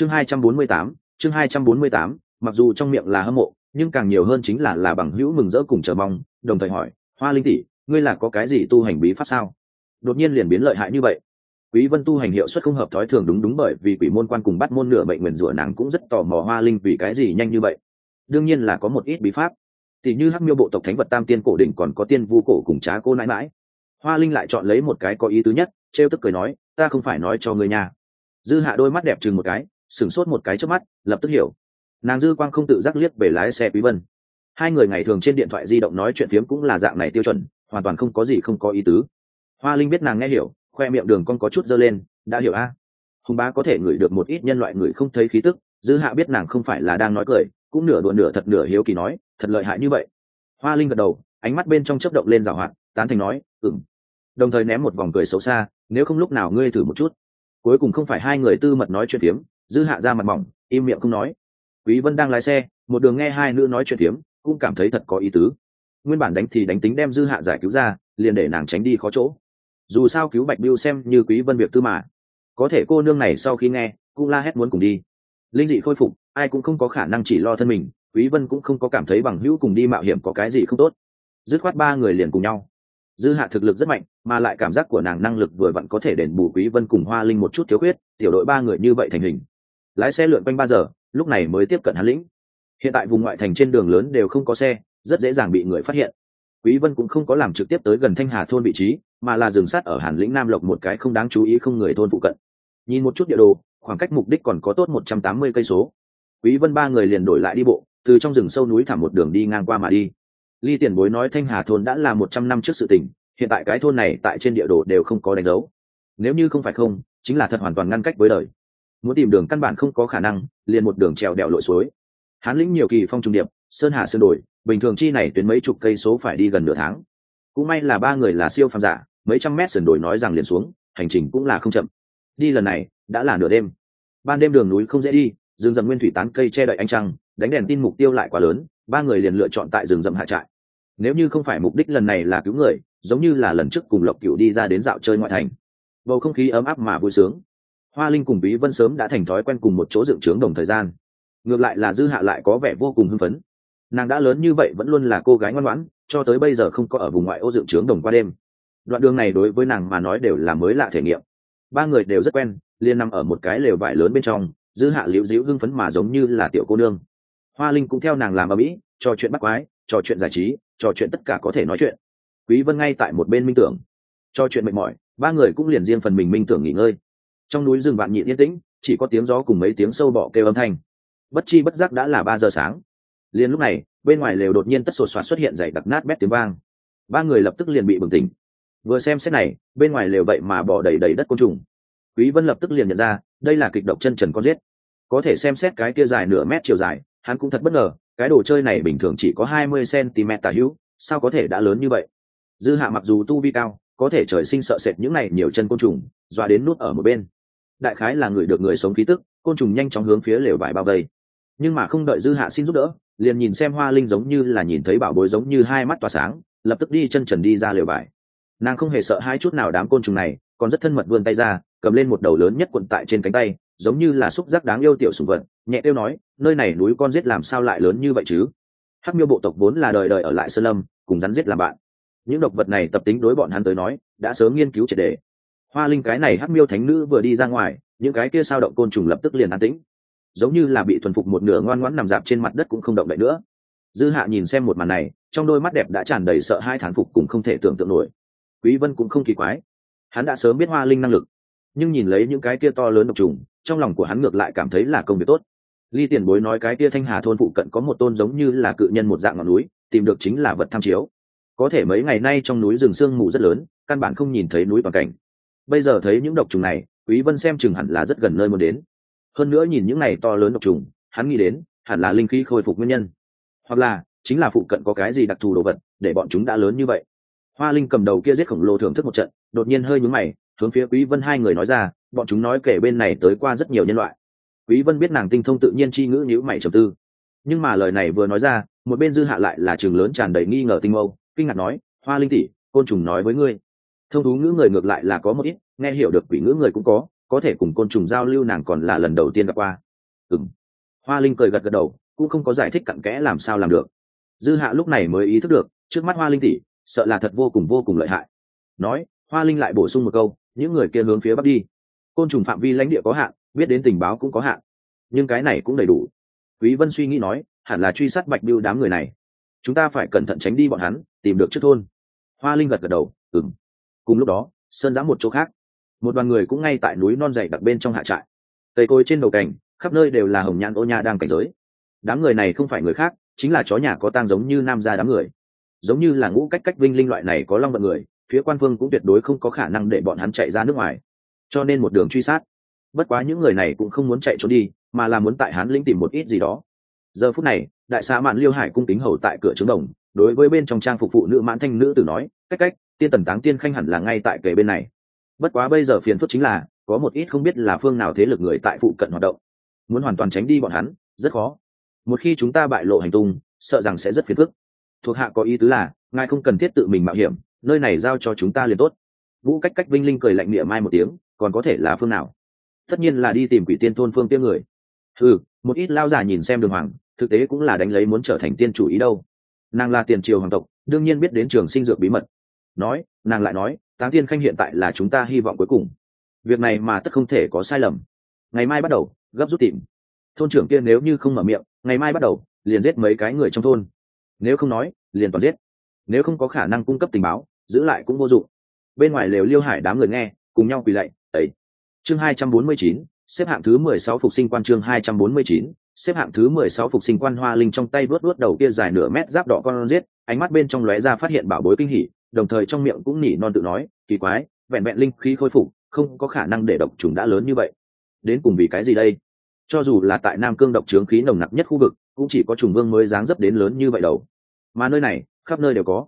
chương hai trăm bốn mươi tám, chương hai trăm bốn mươi tám, mặc dù trong miệng là hâm mộ, nhưng càng nhiều hơn chính là là bằng hữu mừng rỡ cùng chờ mong, đồng thời hỏi, hoa linh tỷ, ngươi là có cái gì tu hành bí pháp sao? Đột nhiên liền biến lợi hại như vậy. Quý vân tu hành hiệu suất không hợp thói thường đúng đúng bởi vì quỷ môn quan cùng bắt môn nửa bệnh nguyền rủa nàng cũng rất tò mò hoa linh vì cái gì nhanh như vậy. Đương nhiên là có một ít bí pháp. Tỷ như hắc miêu bộ tộc thánh vật tam tiên cổ đỉnh còn có tiên vu cổ cùng trá cô nãi mãi. Hoa linh lại chọn lấy một cái có ý tứ nhất, trêu tức cười nói, ta không phải nói cho ngươi nhà dư hạ đôi mắt đẹp trừng một cái sửng sốt một cái trước mắt, lập tức hiểu. Nàng dư quang không tự giác liếc về lái xe quý vân. Hai người ngày thường trên điện thoại di động nói chuyện phiếm cũng là dạng này tiêu chuẩn, hoàn toàn không có gì không có ý tứ. Hoa linh biết nàng nghe hiểu, khoe miệng đường con có chút dơ lên, đã hiểu a. Hùng bá có thể ngửi được một ít nhân loại người không thấy khí tức, dư hạ biết nàng không phải là đang nói cười, cũng nửa đùa nửa thật nửa hiếu kỳ nói, thật lợi hại như vậy. Hoa linh gật đầu, ánh mắt bên trong chớp động lên rào hoạt, tán thành nói ừng đồng thời ném một vòng cười xấu xa, nếu không lúc nào ngươi thử một chút. Cuối cùng không phải hai người tư mật nói chuyện phiếm dư hạ ra mặt mỏng, im miệng không nói. Quý vân đang lái xe, một đường nghe hai nữ nói chuyện phiếm, cũng cảm thấy thật có ý tứ. Nguyên bản đánh thì đánh tính đem dư hạ giải cứu ra, liền để nàng tránh đi khó chỗ. Dù sao cứu bạch biêu xem như quý vân việc tư mà. Có thể cô nương này sau khi nghe, cũng la hét muốn cùng đi. Linh dị khôi phục, ai cũng không có khả năng chỉ lo thân mình, quý vân cũng không có cảm thấy bằng hữu cùng đi mạo hiểm có cái gì không tốt. Dứt khoát ba người liền cùng nhau. Dư hạ thực lực rất mạnh, mà lại cảm giác của nàng năng lực vừa vặn có thể đền bù quý vân cùng hoa linh một chút thiếu khuyết, tiểu đội ba người như vậy thành hình lái xe lượn quanh ba giờ, lúc này mới tiếp cận hán lĩnh. Hiện tại vùng ngoại thành trên đường lớn đều không có xe, rất dễ dàng bị người phát hiện. Quý vân cũng không có làm trực tiếp tới gần thanh hà thôn vị trí, mà là dừng sát ở hàn lĩnh nam lộc một cái không đáng chú ý không người thôn phụ cận. Nhìn một chút địa đồ, khoảng cách mục đích còn có tốt 180 cây số. Quý vân ba người liền đổi lại đi bộ, từ trong rừng sâu núi thảm một đường đi ngang qua mà đi. Ly tiền bối nói thanh hà thôn đã là 100 năm trước sự tình, hiện tại cái thôn này tại trên địa đồ đều không có đánh dấu. Nếu như không phải không, chính là thật hoàn toàn ngăn cách với đời muốn tìm đường căn bản không có khả năng, liền một đường trèo đèo lội suối. Hán lĩnh nhiều kỳ phong trung điệp, sơn hà sơn đổi bình thường chi này tuyến mấy chục cây số phải đi gần nửa tháng. Cũng may là ba người là siêu phàm giả, mấy trăm mét sườn đồi nói rằng liền xuống, hành trình cũng là không chậm. Đi lần này, đã là nửa đêm. Ban đêm đường núi không dễ đi, rừng rậm nguyên thủy tán cây che đậy ánh trăng, đánh đèn tin mục tiêu lại quá lớn, ba người liền lựa chọn tại rừng rậm hạ trại. Nếu như không phải mục đích lần này là cứu người, giống như là lần trước cùng lộc cựu đi ra đến dạo chơi ngoại thành. Bầu không khí ấm áp mà vui sướng hoa linh cùng bí vân sớm đã thành thói quen cùng một chỗ dựng trướng đồng thời gian. Ngược lại là dư hạ lại có vẻ vô cùng hưng phấn. Nàng đã lớn như vậy vẫn luôn là cô gái ngoan ngoãn, cho tới bây giờ không có ở vùng ngoại ô dựng trướng đồng qua đêm. Đoạn đường này đối với nàng mà nói đều là mới lạ thể nghiệm. Ba người đều rất quen liên nằm ở một cái lều vải lớn bên trong, dư hạ liễu dĩu hưng phấn mà giống như là tiểu cô nương. Hoa linh cũng theo nàng làm ở mỹ trò chuyện bắt quái, trò chuyện giải trí, trò chuyện tất cả có thể nói chuyện. Quý vân ngay tại một bên minh tưởng. Trò chuyện mệt mỏi, ba người cũng liền riêng phần mình minh tưởng nghỉ ngơi trong núi rừng vạn nhịn yên tĩnh, chỉ có tiếng gió cùng mấy tiếng sâu bọ kêu âm thanh. Bất chi bất giác đã là ba giờ sáng. Liền lúc này, bên ngoài lều đột nhiên tất sột soạt xuất hiện dày đặc nát bét tiếng vang. Ba người lập tức liền bị bừng tỉnh. Vừa xem xét này, bên ngoài lều vậy mà bỏ đầy đầy đất côn trùng. Quý vân lập tức liền nhận ra, đây là kịch độc chân trần con giết. Có thể xem xét cái kia dài nửa mét chiều dài, hắn cũng thật bất ngờ, cái đồ chơi này bình thường chỉ có 20 cm tả hữu, sao có thể đã lớn như vậy? Dư hạ mặc dù tu vi cao, có thể trời sinh sợ sệt những này nhiều chân côn trùng, dọa đến nút ở một bên đại khái là người được người sống khí tức, côn trùng nhanh chóng hướng phía lều vải bao vây. Nhưng mà không đợi dư hạ xin giúp đỡ, liền nhìn xem hoa linh giống như là nhìn thấy bảo bối giống như hai mắt tỏa sáng, lập tức đi chân trần đi ra lều vải. Nàng không hề sợ hai chút nào đám côn trùng này, còn rất thân mật vươn tay ra, cầm lên một đầu lớn nhất quận tại trên cánh tay, giống như là xúc giác đáng yêu tiểu sùng vật, nhẹ tiêu nói, nơi này núi con giết làm sao lại lớn như vậy chứ? Hắc miêu bộ tộc vốn là đời đời ở lại sơn lâm, cùng rắn giết làm bạn. Những độc vật này tập tính đối bọn hắn tới nói, đã sớm nghiên cứu triệt đề hoa linh cái này hắc miêu thánh nữ vừa đi ra ngoài, những cái kia sao động côn trùng lập tức liền an tĩnh. Giống như là bị thuần phục một nửa ngoan ngoãn nằm dạp trên mặt đất cũng không động đậy nữa. Dư hạ nhìn xem một màn này, trong đôi mắt đẹp đã tràn đầy sợ hai thán phục cùng không thể tưởng tượng nổi. Quý vân cũng không kỳ quái. Hắn đã sớm biết hoa linh năng lực, nhưng nhìn lấy những cái kia to lớn độc trùng, trong lòng của hắn ngược lại cảm thấy là công việc tốt. Ly tiền bối nói cái kia thanh hà thôn phụ cận có một tôn giống như là cự nhân một dạng ngọn núi, tìm được chính là vật tham chiếu. Có thể mấy ngày nay trong núi rừng sương mù rất lớn, căn bản không nhìn thấy núi toàn cảnh bây giờ thấy những độc trùng này, quý vân xem chừng hẳn là rất gần nơi muốn đến. Hơn nữa nhìn những này to lớn độc trùng, hắn nghĩ đến, hẳn là linh khí khôi phục nguyên nhân. Hoặc là, chính là phụ cận có cái gì đặc thù đồ vật, để bọn chúng đã lớn như vậy. Hoa linh cầm đầu kia giết khổng lồ thưởng thức một trận, đột nhiên hơi nhúng mày, hướng phía quý vân hai người nói ra, bọn chúng nói kể bên này tới qua rất nhiều nhân loại. Quý vân biết nàng tinh thông tự nhiên chi ngữ nhíu mày trầm tư. Nhưng mà lời này vừa nói ra, một bên dư hạ lại là trường lớn tràn đầy nghi ngờ tinh mâu, kinh ngạc nói, hoa linh tỷ, côn trùng nói với ngươi thông thú ngữ người ngược lại là có một ít, nghe hiểu được quỷ ngữ người cũng có có thể cùng côn trùng giao lưu nàng còn là lần đầu tiên gặp qua. Ừng hoa linh cười gật gật đầu, cũng không có giải thích cặn kẽ làm sao làm được. Dư hạ lúc này mới ý thức được, trước mắt hoa linh tỷ, sợ là thật vô cùng vô cùng lợi hại. Nói, hoa linh lại bổ sung một câu, những người kia hướng phía bắc đi. Côn trùng phạm vi lãnh địa có hạn, biết đến tình báo cũng có hạn. Nhưng cái này cũng đầy đủ. Quý vân suy nghĩ nói, hẳn là truy sát bạch biêu đám người này. Chúng ta phải cẩn thận tránh đi bọn hắn, tìm được trước thôn. Hoa linh gật gật đầu ừng cùng lúc đó, sơn giã một chỗ khác. Một đoàn người cũng ngay tại núi non dày đặc bên trong hạ trại. Cây cối trên đầu cành, khắp nơi đều là hồng nhãn ô nha đang cảnh giới. Đám người này không phải người khác, chính là chó nhà có tang giống như nam gia đám người. Giống như là ngũ cách cách vinh linh loại này có long vận người, phía quan phương cũng tuyệt đối không có khả năng để bọn hắn chạy ra nước ngoài. Cho nên một đường truy sát. Bất quá những người này cũng không muốn chạy trốn đi, mà là muốn tại hán lĩnh tìm một ít gì đó. Giờ phút này, đại xã mạn liêu hải cung kính hầu tại cửa trướng đồng, đối với bên trong trang phục phụ nữ mãn thanh nữ tử nói, cách cách tiên tần táng tiên khanh hẳn là ngay tại kề bên này. Bất quá bây giờ phiền phức chính là, có một ít không biết là phương nào thế lực người tại phụ cận hoạt động. Muốn hoàn toàn tránh đi bọn hắn, rất khó. Một khi chúng ta bại lộ hành tung, sợ rằng sẽ rất phiền phức. Thuộc hạ có ý tứ là, ngài không cần thiết tự mình mạo hiểm, nơi này giao cho chúng ta liền tốt. Vũ cách cách vinh linh cười lạnh miệng mai một tiếng, còn có thể là phương nào? Tất nhiên là đi tìm quỷ tiên thôn phương tiêu người. Ừ một ít lao giả nhìn xem đường hoàng, thực tế cũng là đánh lấy muốn trở thành tiên chủ ý đâu. Nàng là tiền triều hoàng tộc, đương nhiên biết đến trường sinh dược bí mật nói, nàng lại nói, táng tiên khanh hiện tại là chúng ta hy vọng cuối cùng. Việc này mà tất không thể có sai lầm. Ngày mai bắt đầu, gấp rút tìm. Thôn trưởng kia nếu như không mở miệng, ngày mai bắt đầu, liền giết mấy cái người trong thôn. Nếu không nói, liền toàn giết. Nếu không có khả năng cung cấp tình báo, giữ lại cũng vô dụng. Bên ngoài lều liêu hải đám người nghe, cùng nhau quỳ lạy ấy chương hai trăm bốn mươi chín, xếp hạng thứ mười sáu phục sinh quan chương hai trăm bốn mươi chín, xếp hạng thứ mười sáu phục sinh quan hoa linh trong tay vớt vớt đầu kia dài nửa mét giáp đỏ con giết, ánh mắt bên trong lóe ra phát hiện bảo bối kinh hỉ đồng thời trong miệng cũng nỉ non tự nói, kỳ quái, vẹn vẹn linh khí khôi phục, không có khả năng để độc trùng đã lớn như vậy. Đến cùng vì cái gì đây? Cho dù là tại nam cương độc trướng khí nồng nặc nhất khu vực, cũng chỉ có trùng vương mới dáng dấp đến lớn như vậy đầu mà nơi này, khắp nơi đều có.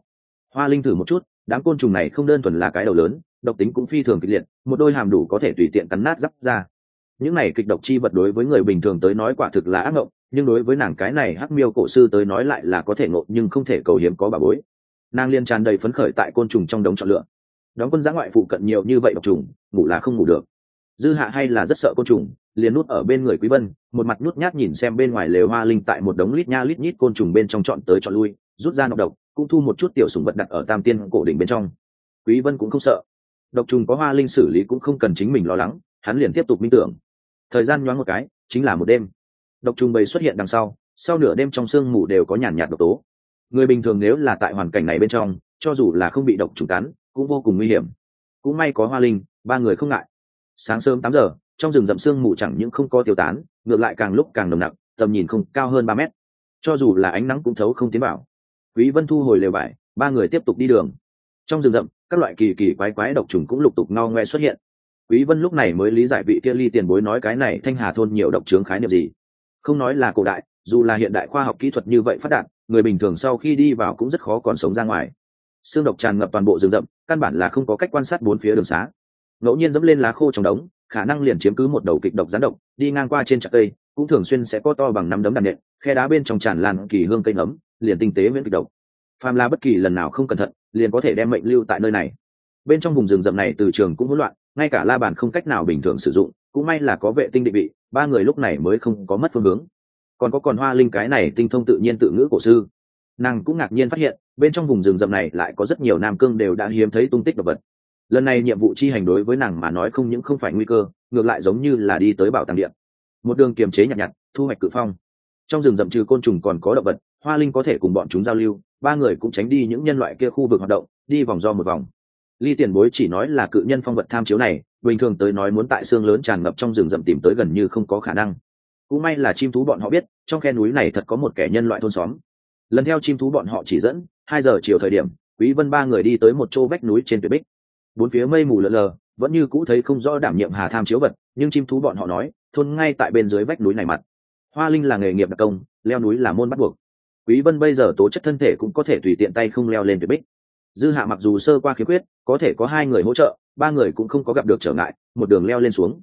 Hoa linh thử một chút, đám côn trùng này không đơn thuần là cái đầu lớn, độc tính cũng phi thường kịch liệt, một đôi hàm đủ có thể tùy tiện cắn nát giáp ra. Những này kịch độc chi vật đối với người bình thường tới nói quả thực là ác mộng, nhưng đối với nàng cái này hắc miêu cổ sư tới nói lại là có thể ngộ, nhưng không thể cầu hiếm có bà bối nàng liên tràn đầy phấn khởi tại côn trùng trong đống chọn lựa. Đóng quân giã ngoại phụ cận nhiều như vậy độc trùng, ngủ là không ngủ được. Dư hạ hay là rất sợ côn trùng, liền nút ở bên người quý vân, một mặt nhút nhát nhìn xem bên ngoài lều hoa linh tại một đống lít nha lít nhít côn trùng bên trong chọn tới chọn lui, rút ra nọc độc, cũng thu một chút tiểu sủng vật đặt ở tam tiên cổ đỉnh bên trong. Quý vân cũng không sợ. Độc trùng có hoa linh xử lý cũng không cần chính mình lo lắng, hắn liền tiếp tục minh tưởng. Thời gian nhoáng một cái, chính là một đêm. Độc trùng bầy xuất hiện đằng sau sau nửa đêm trong sương mù đều có nhàn nhạt độc tố người bình thường nếu là tại hoàn cảnh này bên trong, cho dù là không bị độc trùng cắn, cũng vô cùng nguy hiểm. Cũng may có hoa linh, ba người không ngại. Sáng sớm tám giờ, trong rừng rậm sương mù chẳng những không có tiêu tán, ngược lại càng lúc càng nồng nặc, tầm nhìn không cao hơn ba mét. Cho dù là ánh nắng cũng thấu không tiến bảo quý vân thu hồi lều vải, ba người tiếp tục đi đường. Trong rừng rậm, các loại kỳ kỳ quái quái độc trùng cũng lục tục ngao ngoe xuất hiện. Quý vân lúc này mới lý giải vị kia ly tiền bối nói cái này thanh hà thôn nhiều độc trướng khái niệm gì. Không nói là cổ đại, dù là hiện đại khoa học kỹ thuật như vậy phát đạt người bình thường sau khi đi vào cũng rất khó còn sống ra ngoài. Xương độc tràn ngập toàn bộ rừng rậm, căn bản là không có cách quan sát bốn phía đường xá. Ngẫu nhiên dẫm lên lá khô trong đống, khả năng liền chiếm cứ một đầu kịch độc gián độc, đi ngang qua trên chặt cây, cũng thường xuyên sẽ có to bằng năm đấm đàn nện khe đá bên trong tràn lan kỳ hương cây nấm, liền tinh tế miễn kịch độc. Phàm là bất kỳ lần nào không cẩn thận, liền có thể đem mệnh lưu tại nơi này. Bên trong vùng rừng rậm này từ trường cũng hỗn loạn, ngay cả la bàn không cách nào bình thường sử dụng, cũng may là có vệ tinh định vị, ba người lúc này mới không có mất phương hướng còn có còn hoa linh cái này tinh thông tự nhiên tự ngữ cổ sư. Nàng cũng ngạc nhiên phát hiện, bên trong vùng rừng rậm này lại có rất nhiều nam cương đều đã hiếm thấy tung tích độc vật. Lần này nhiệm vụ chi hành đối với nàng mà nói không những không phải nguy cơ, ngược lại giống như là đi tới bảo tàng điện. Một đường kiềm chế nhặt nhặt, thu hoạch cự phong. Trong rừng rậm trừ côn trùng còn có động vật, hoa linh có thể cùng bọn chúng giao lưu, ba người cũng tránh đi những nhân loại kia khu vực hoạt động, đi vòng do một vòng. Ly tiền bối chỉ nói là cự nhân phong vật tham chiếu này, bình thường tới nói muốn tại xương lớn tràn ngập trong rừng rậm tìm tới gần như không có khả năng cũng may là chim thú bọn họ biết, trong khe núi này thật có một kẻ nhân loại thôn xóm. Lần theo chim thú bọn họ chỉ dẫn, hai giờ chiều thời điểm, quý vân ba người đi tới một chỗ vách núi trên tuyệt bích. Bốn phía mây mù lờ lờ, vẫn như cũ thấy không rõ đảm nhiệm hà tham chiếu vật, nhưng chim thú bọn họ nói, thôn ngay tại bên dưới vách núi này mặt. Hoa linh là nghề nghiệp đặc công, leo núi là môn bắt buộc. Quý vân bây giờ tố chất thân thể cũng có thể tùy tiện tay không leo lên tuyệt bích. Dư hạ mặc dù sơ qua khiếm khuyết, có thể có hai người hỗ trợ, ba người cũng không có gặp được trở ngại, một đường leo lên xuống.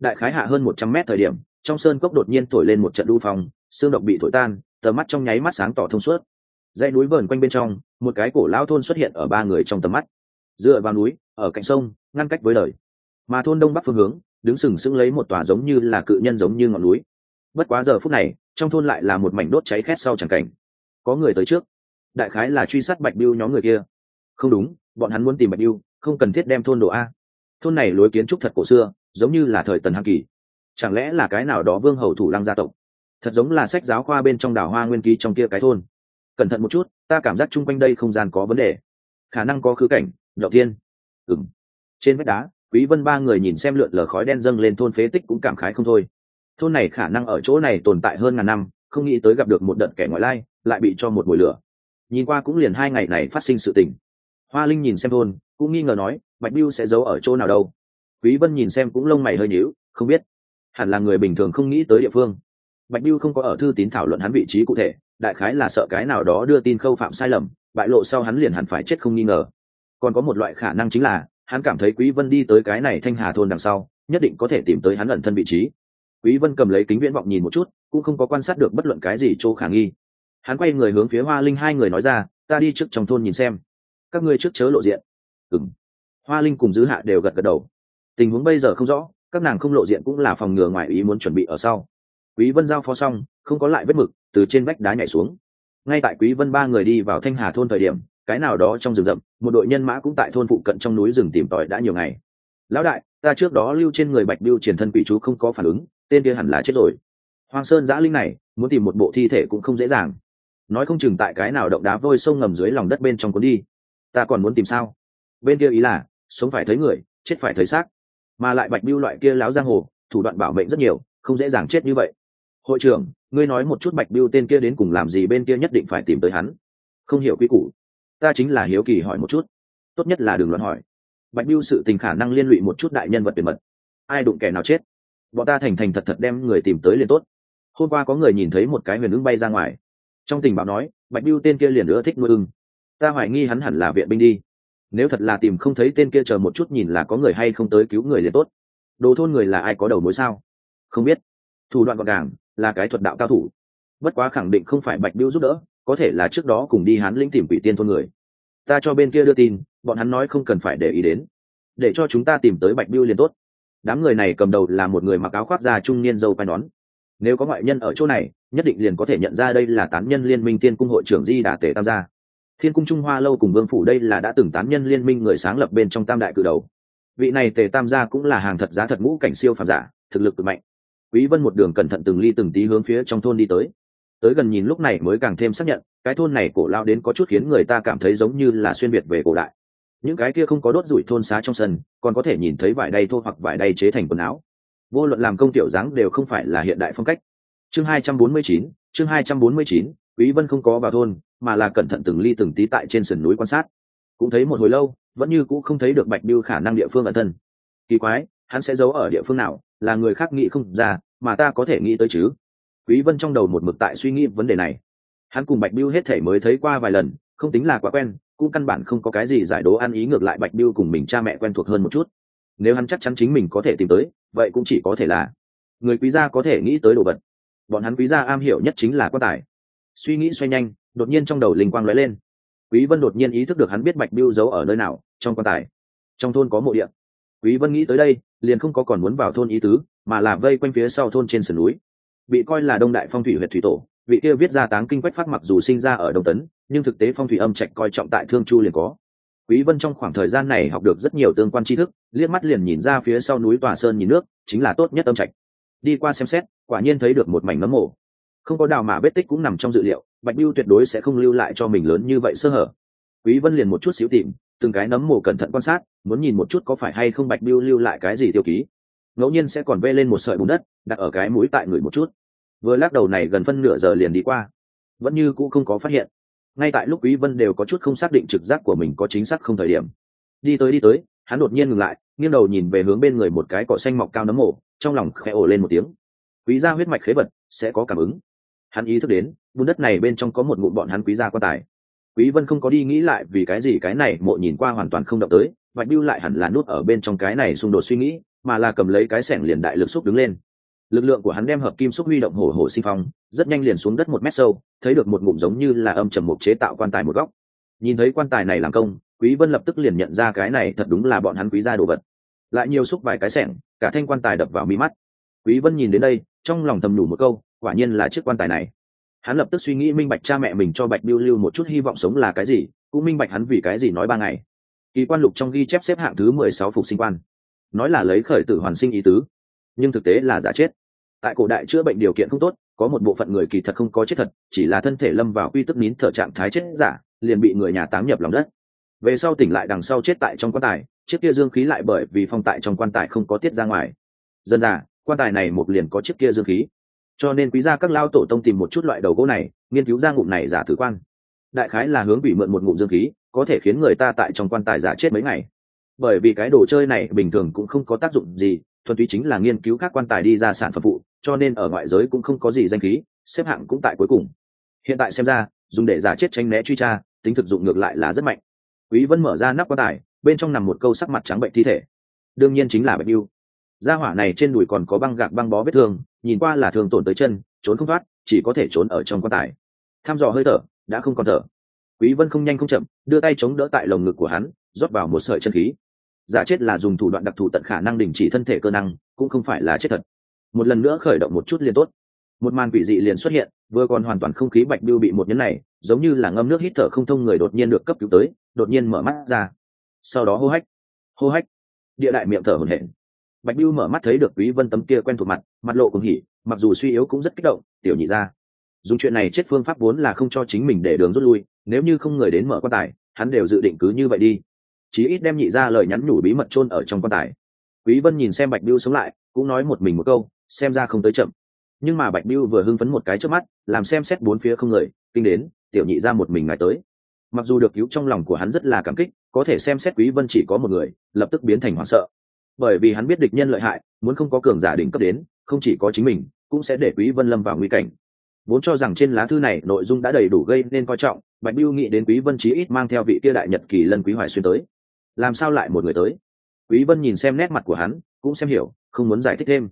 Đại khái hạ hơn một trăm mét thời điểm trong sơn cốc đột nhiên thổi lên một trận đu phong, xương độc bị thổi tan, tầm mắt trong nháy mắt sáng tỏ thông suốt. Dãy núi vờn quanh bên trong, một cái cổ lão thôn xuất hiện ở ba người trong tầm mắt. Dựa vào núi, ở cạnh sông, ngăn cách với đời. Mà thôn đông bắc phương hướng, đứng sừng sững lấy một tòa giống như là cự nhân giống như ngọn núi. Bất quá giờ phút này, trong thôn lại là một mảnh đốt cháy khét sau chẳng cảnh. Có người tới trước. Đại khái là truy sát bạch biêu nhóm người kia. Không đúng, bọn hắn muốn tìm bạch biêu không cần thiết đem thôn đồ a. Thôn này lối kiến trúc thật cổ xưa, giống như là thời tần hạng kỳ chẳng lẽ là cái nào đó vương hầu thủ lăng gia tộc? Thật giống là sách giáo khoa bên trong đảo hoa nguyên ký trong kia cái thôn. Cẩn thận một chút, ta cảm giác chung quanh đây không gian có vấn đề. Khả năng có khứ cảnh đậu thiên. Ừng trên vách đá, quý vân ba người nhìn xem lượn lờ khói đen dâng lên thôn phế tích cũng cảm khái không thôi. Thôn này khả năng ở chỗ này tồn tại hơn ngàn năm, không nghĩ tới gặp được một đợt kẻ ngoại lai, lại bị cho một mùi lửa. Nhìn qua cũng liền hai ngày này phát sinh sự tình. Hoa linh nhìn xem thôn, cũng nghi ngờ nói, bạch biêu sẽ giấu ở chỗ nào đâu? Quý vân nhìn xem cũng lông mày hơi nhíu, không biết hẳn là người bình thường không nghĩ tới địa phương. Bạch biêu không có ở thư tín thảo luận hắn vị trí cụ thể, đại khái là sợ cái nào đó đưa tin khâu phạm sai lầm, bại lộ sau hắn liền hẳn phải chết không nghi ngờ. Còn có một loại khả năng chính là, hắn cảm thấy quý vân đi tới cái này thanh hà thôn đằng sau, nhất định có thể tìm tới hắn ẩn thân vị trí. Quý vân cầm lấy kính viễn vọng nhìn một chút, cũng không có quan sát được bất luận cái gì chỗ khả nghi. Hắn quay người hướng phía hoa linh hai người nói ra, ta đi trước trong thôn nhìn xem. Các ngươi trước chớ lộ diện. Ừm. Hoa linh cùng dư hạ đều gật gật đầu. Tình huống bây giờ không rõ các nàng không lộ diện cũng là phòng ngừa ngoài ý muốn chuẩn bị ở sau. Quý vân giao phó xong, không có lại vết mực, từ trên vách đá nhảy xuống. Ngay tại quý vân ba người đi vào thanh hà thôn thời điểm, cái nào đó trong rừng rậm, một đội nhân mã cũng tại thôn phụ cận trong núi rừng tìm tòi đã nhiều ngày. Lão đại, ta trước đó lưu trên người bạch biêu triển thân quỷ chú không có phản ứng, tên kia hẳn là chết rồi. Hoàng sơn giã linh này, muốn tìm một bộ thi thể cũng không dễ dàng. Nói không chừng tại cái nào động đá vôi sông ngầm dưới lòng đất bên trong cuốn đi. Ta còn muốn tìm sao? Bên kia ý là, sống phải thấy người, chết phải thấy xác mà lại bạch biêu loại kia láo giang hồ, thủ đoạn bảo mệnh rất nhiều, không dễ dàng chết như vậy. Hội trưởng, ngươi nói một chút bạch biêu tên kia đến cùng làm gì bên kia nhất định phải tìm tới hắn. Không hiểu quy củ. Ta chính là hiếu kỳ hỏi một chút. Tốt nhất là đừng luận hỏi. Bạch biêu sự tình khả năng liên lụy một chút đại nhân vật tuyệt mật. Ai đụng kẻ nào chết? Bọn ta thành thành thật thật đem người tìm tới liền tốt. Hôm qua có người nhìn thấy một cái huyền ưng bay ra ngoài. Trong tình báo nói, bạch biêu tên kia liền nữa thích nuôi ưng. Ta hoài nghi hắn hẳn là viện binh đi nếu thật là tìm không thấy tên kia chờ một chút nhìn là có người hay không tới cứu người liền tốt. Đồ thôn người là ai có đầu mối sao? Không biết. Thủ đoạn gọn gàng, là cái thuật đạo cao thủ. Bất quá khẳng định không phải bạch biêu giúp đỡ, có thể là trước đó cùng đi hán lĩnh tìm quỷ tiên thôn người. Ta cho bên kia đưa tin, bọn hắn nói không cần phải để ý đến. Để cho chúng ta tìm tới bạch biêu liền tốt. Đám người này cầm đầu là một người mặc áo khoác da trung niên dâu quai nón. Nếu có ngoại nhân ở chỗ này, nhất định liền có thể nhận ra đây là tán nhân liên minh tiên cung hội trưởng di đà tể tam gia thiên cung trung hoa lâu cùng vương phủ đây là đã từng tán nhân liên minh người sáng lập bên trong tam đại cử đầu. Vị này tề tam gia cũng là hàng thật giá thật ngũ cảnh siêu phàm giả thực lực cực mạnh. Quý vân một đường cẩn thận từng ly từng tí hướng phía trong thôn đi tới. Tới gần nhìn lúc này mới càng thêm xác nhận cái thôn này cổ lao đến có chút khiến người ta cảm thấy giống như là xuyên việt về cổ đại. Những cái kia không có đốt rủi thôn xá trong sân còn có thể nhìn thấy vải đay thô hoặc vải đay chế thành quần áo. Vô luận làm công tiểu dáng đều không phải là hiện đại phong cách. Chương 249, chương 249, quý vân không có vào thôn, mà là cẩn thận từng ly từng tí tại trên sườn núi quan sát. Cũng thấy một hồi lâu, vẫn như cũng không thấy được bạch biêu khả năng địa phương ẩn thân. Kỳ quái, hắn sẽ giấu ở địa phương nào, là người khác nghĩ không ra, mà ta có thể nghĩ tới chứ? Quý vân trong đầu một mực tại suy nghĩ vấn đề này. Hắn cùng bạch biêu hết thể mới thấy qua vài lần, không tính là quá quen, cũng căn bản không có cái gì giải đố ăn ý ngược lại bạch biêu cùng mình cha mẹ quen thuộc hơn một chút. Nếu hắn chắc chắn chính mình có thể tìm tới, vậy cũng chỉ có thể là người quý gia có thể nghĩ tới đồ vật. Bọn hắn quý gia am hiểu nhất chính là quan tài suy nghĩ xoay nhanh, đột nhiên trong đầu linh quang lóe lên. Quý vân đột nhiên ý thức được hắn biết bạch biêu giấu ở nơi nào, trong quan tài. Trong thôn có mộ địa. quý vân nghĩ tới đây, liền không có còn muốn vào thôn ý tứ, mà là vây quanh phía sau thôn trên sườn núi. Bị coi là đông đại phong thủy huyện thủy tổ, vị kia viết ra táng kinh quách phát mặc dù sinh ra ở đông tấn, nhưng thực tế phong thủy âm trạch coi trọng tại thương chu liền có. Quý vân trong khoảng thời gian này học được rất nhiều tương quan tri thức, liếc mắt liền nhìn ra phía sau núi tòa sơn nhìn nước, chính là tốt nhất âm trạch. Đi qua xem xét, quả nhiên thấy được một mảnh nấm mộ không có đào mà vết tích cũng nằm trong dự liệu, bạch biêu tuyệt đối sẽ không lưu lại cho mình lớn như vậy sơ hở. Quý vân liền một chút xíu tìm, từng cái nấm mồ cẩn thận quan sát, muốn nhìn một chút có phải hay không bạch biêu lưu lại cái gì tiêu ký. Ngẫu nhiên sẽ còn vê lên một sợi bùn đất, đặt ở cái mũi tại người một chút. Vừa lắc đầu này gần phân nửa giờ liền đi qua. Vẫn như cũ không có phát hiện. Ngay tại lúc quý vân đều có chút không xác định trực giác của mình có chính xác không thời điểm. Đi tới đi tới, hắn đột nhiên ngừng lại, nghiêng đầu nhìn về hướng bên người một cái cỏ xanh mọc cao nấm mồ, trong lòng khẽ ồ lên một tiếng. Quý gia huyết mạch khế vật, sẽ có cảm ứng hắn ý thức đến, bùn đất này bên trong có một ngụm bọn hắn quý gia quan tài. Quý vân không có đi nghĩ lại vì cái gì cái này mộ nhìn qua hoàn toàn không động tới, bạch biêu lại hẳn là nút ở bên trong cái này xung đột suy nghĩ, mà là cầm lấy cái sẻng liền đại lực xúc đứng lên. Lực lượng của hắn đem hợp kim xúc huy động hổ hổ sinh phong, rất nhanh liền xuống đất một mét sâu, thấy được một ngụm giống như là âm trầm mục chế tạo quan tài một góc. Nhìn thấy quan tài này làm công, quý vân lập tức liền nhận ra cái này thật đúng là bọn hắn quý gia đồ vật. Lại nhiều xúc vài cái sẻng, cả thanh quan tài đập vào mi mắt. Quý vân nhìn đến đây, trong lòng thầm nhủ một câu quả nhiên là chiếc quan tài này. Hắn lập tức suy nghĩ minh bạch cha mẹ mình cho bạch biêu lưu một chút hy vọng sống là cái gì, cũng minh bạch hắn vì cái gì nói ba ngày. Kỳ quan lục trong ghi chép xếp hạng thứ mười sáu phục sinh quan. Nói là lấy khởi tử hoàn sinh ý tứ, nhưng thực tế là giả chết. Tại cổ đại chữa bệnh điều kiện không tốt, có một bộ phận người kỳ thật không có chết thật, chỉ là thân thể lâm vào quy tức nín thở trạng thái chết giả, liền bị người nhà táng nhập lòng đất. Về sau tỉnh lại đằng sau chết tại trong quan tài, chiếc kia dương khí lại bởi vì phong tại trong quan tài không có tiết ra ngoài. Dân già, quan tài này một liền có chiếc kia dương khí cho nên quý gia các lao tổ tông tìm một chút loại đầu gỗ này, nghiên cứu ra ngụm này giả tử quan. Đại khái là hướng bị mượn một ngụm dương khí, có thể khiến người ta tại trong quan tài giả chết mấy ngày. Bởi vì cái đồ chơi này bình thường cũng không có tác dụng gì, thuần túy chính là nghiên cứu các quan tài đi ra sản phẩm phụ, cho nên ở ngoại giới cũng không có gì danh khí, xếp hạng cũng tại cuối cùng. Hiện tại xem ra, dùng để giả chết tranh né truy tra, tính thực dụng ngược lại là rất mạnh. Quý vân mở ra nắp quan tài, bên trong nằm một câu sắc mặt trắng bệnh thi thể. Đương nhiên chính là bệnh yêu gia hỏa này trên đùi còn có băng gạc băng bó vết thương, nhìn qua là thường tổn tới chân, trốn không thoát, chỉ có thể trốn ở trong quan tài. Tham dò hơi thở, đã không còn thở. Quý vân không nhanh không chậm, đưa tay chống đỡ tại lồng ngực của hắn, rót vào một sợi chân khí. Giả chết là dùng thủ đoạn đặc thù tận khả năng đình chỉ thân thể cơ năng, cũng không phải là chết thật. Một lần nữa khởi động một chút liền tốt. Một màn quỷ dị liền xuất hiện, vừa còn hoàn toàn không khí bạch biêu bị một nhấn này, giống như là ngâm nước hít thở không thông người đột nhiên được cấp cứu tới, đột nhiên mở mắt ra. Sau đó hô hách hô hách, địa đại miệng thở hổn hển bạch biêu mở mắt thấy được quý vân tấm kia quen thuộc mặt mặt lộ cùng hỉ, mặc dù suy yếu cũng rất kích động, tiểu nhị ra dùng chuyện này chết phương pháp vốn là không cho chính mình để đường rút lui, nếu như không người đến mở quan tài, hắn đều dự định cứ như vậy đi. Chí ít đem nhị ra lời nhắn nhủ bí mật chôn ở trong quan tài. Quý vân nhìn xem bạch biêu sống lại, cũng nói một mình một câu, xem ra không tới chậm. Nhưng mà bạch biêu vừa hưng phấn một cái trước mắt, làm xem xét bốn phía không người, kinh đến, tiểu nhị ra một mình ngài tới. Mặc dù được cứu trong lòng của hắn rất là cảm kích, có thể xem xét quý vân chỉ có một người, lập tức biến thành hoảng sợ bởi vì hắn biết địch nhân lợi hại, muốn không có cường giả đỉnh cấp đến, không chỉ có chính mình, cũng sẽ để quý vân lâm vào nguy cảnh. Vốn cho rằng trên lá thư này nội dung đã đầy đủ gây nên coi trọng, bạch biêu nghĩ đến quý vân chí ít mang theo vị kia đại nhật kỳ lân quý hoài xuyên tới. Làm sao lại một người tới? Quý vân nhìn xem nét mặt của hắn, cũng xem hiểu, không muốn giải thích thêm.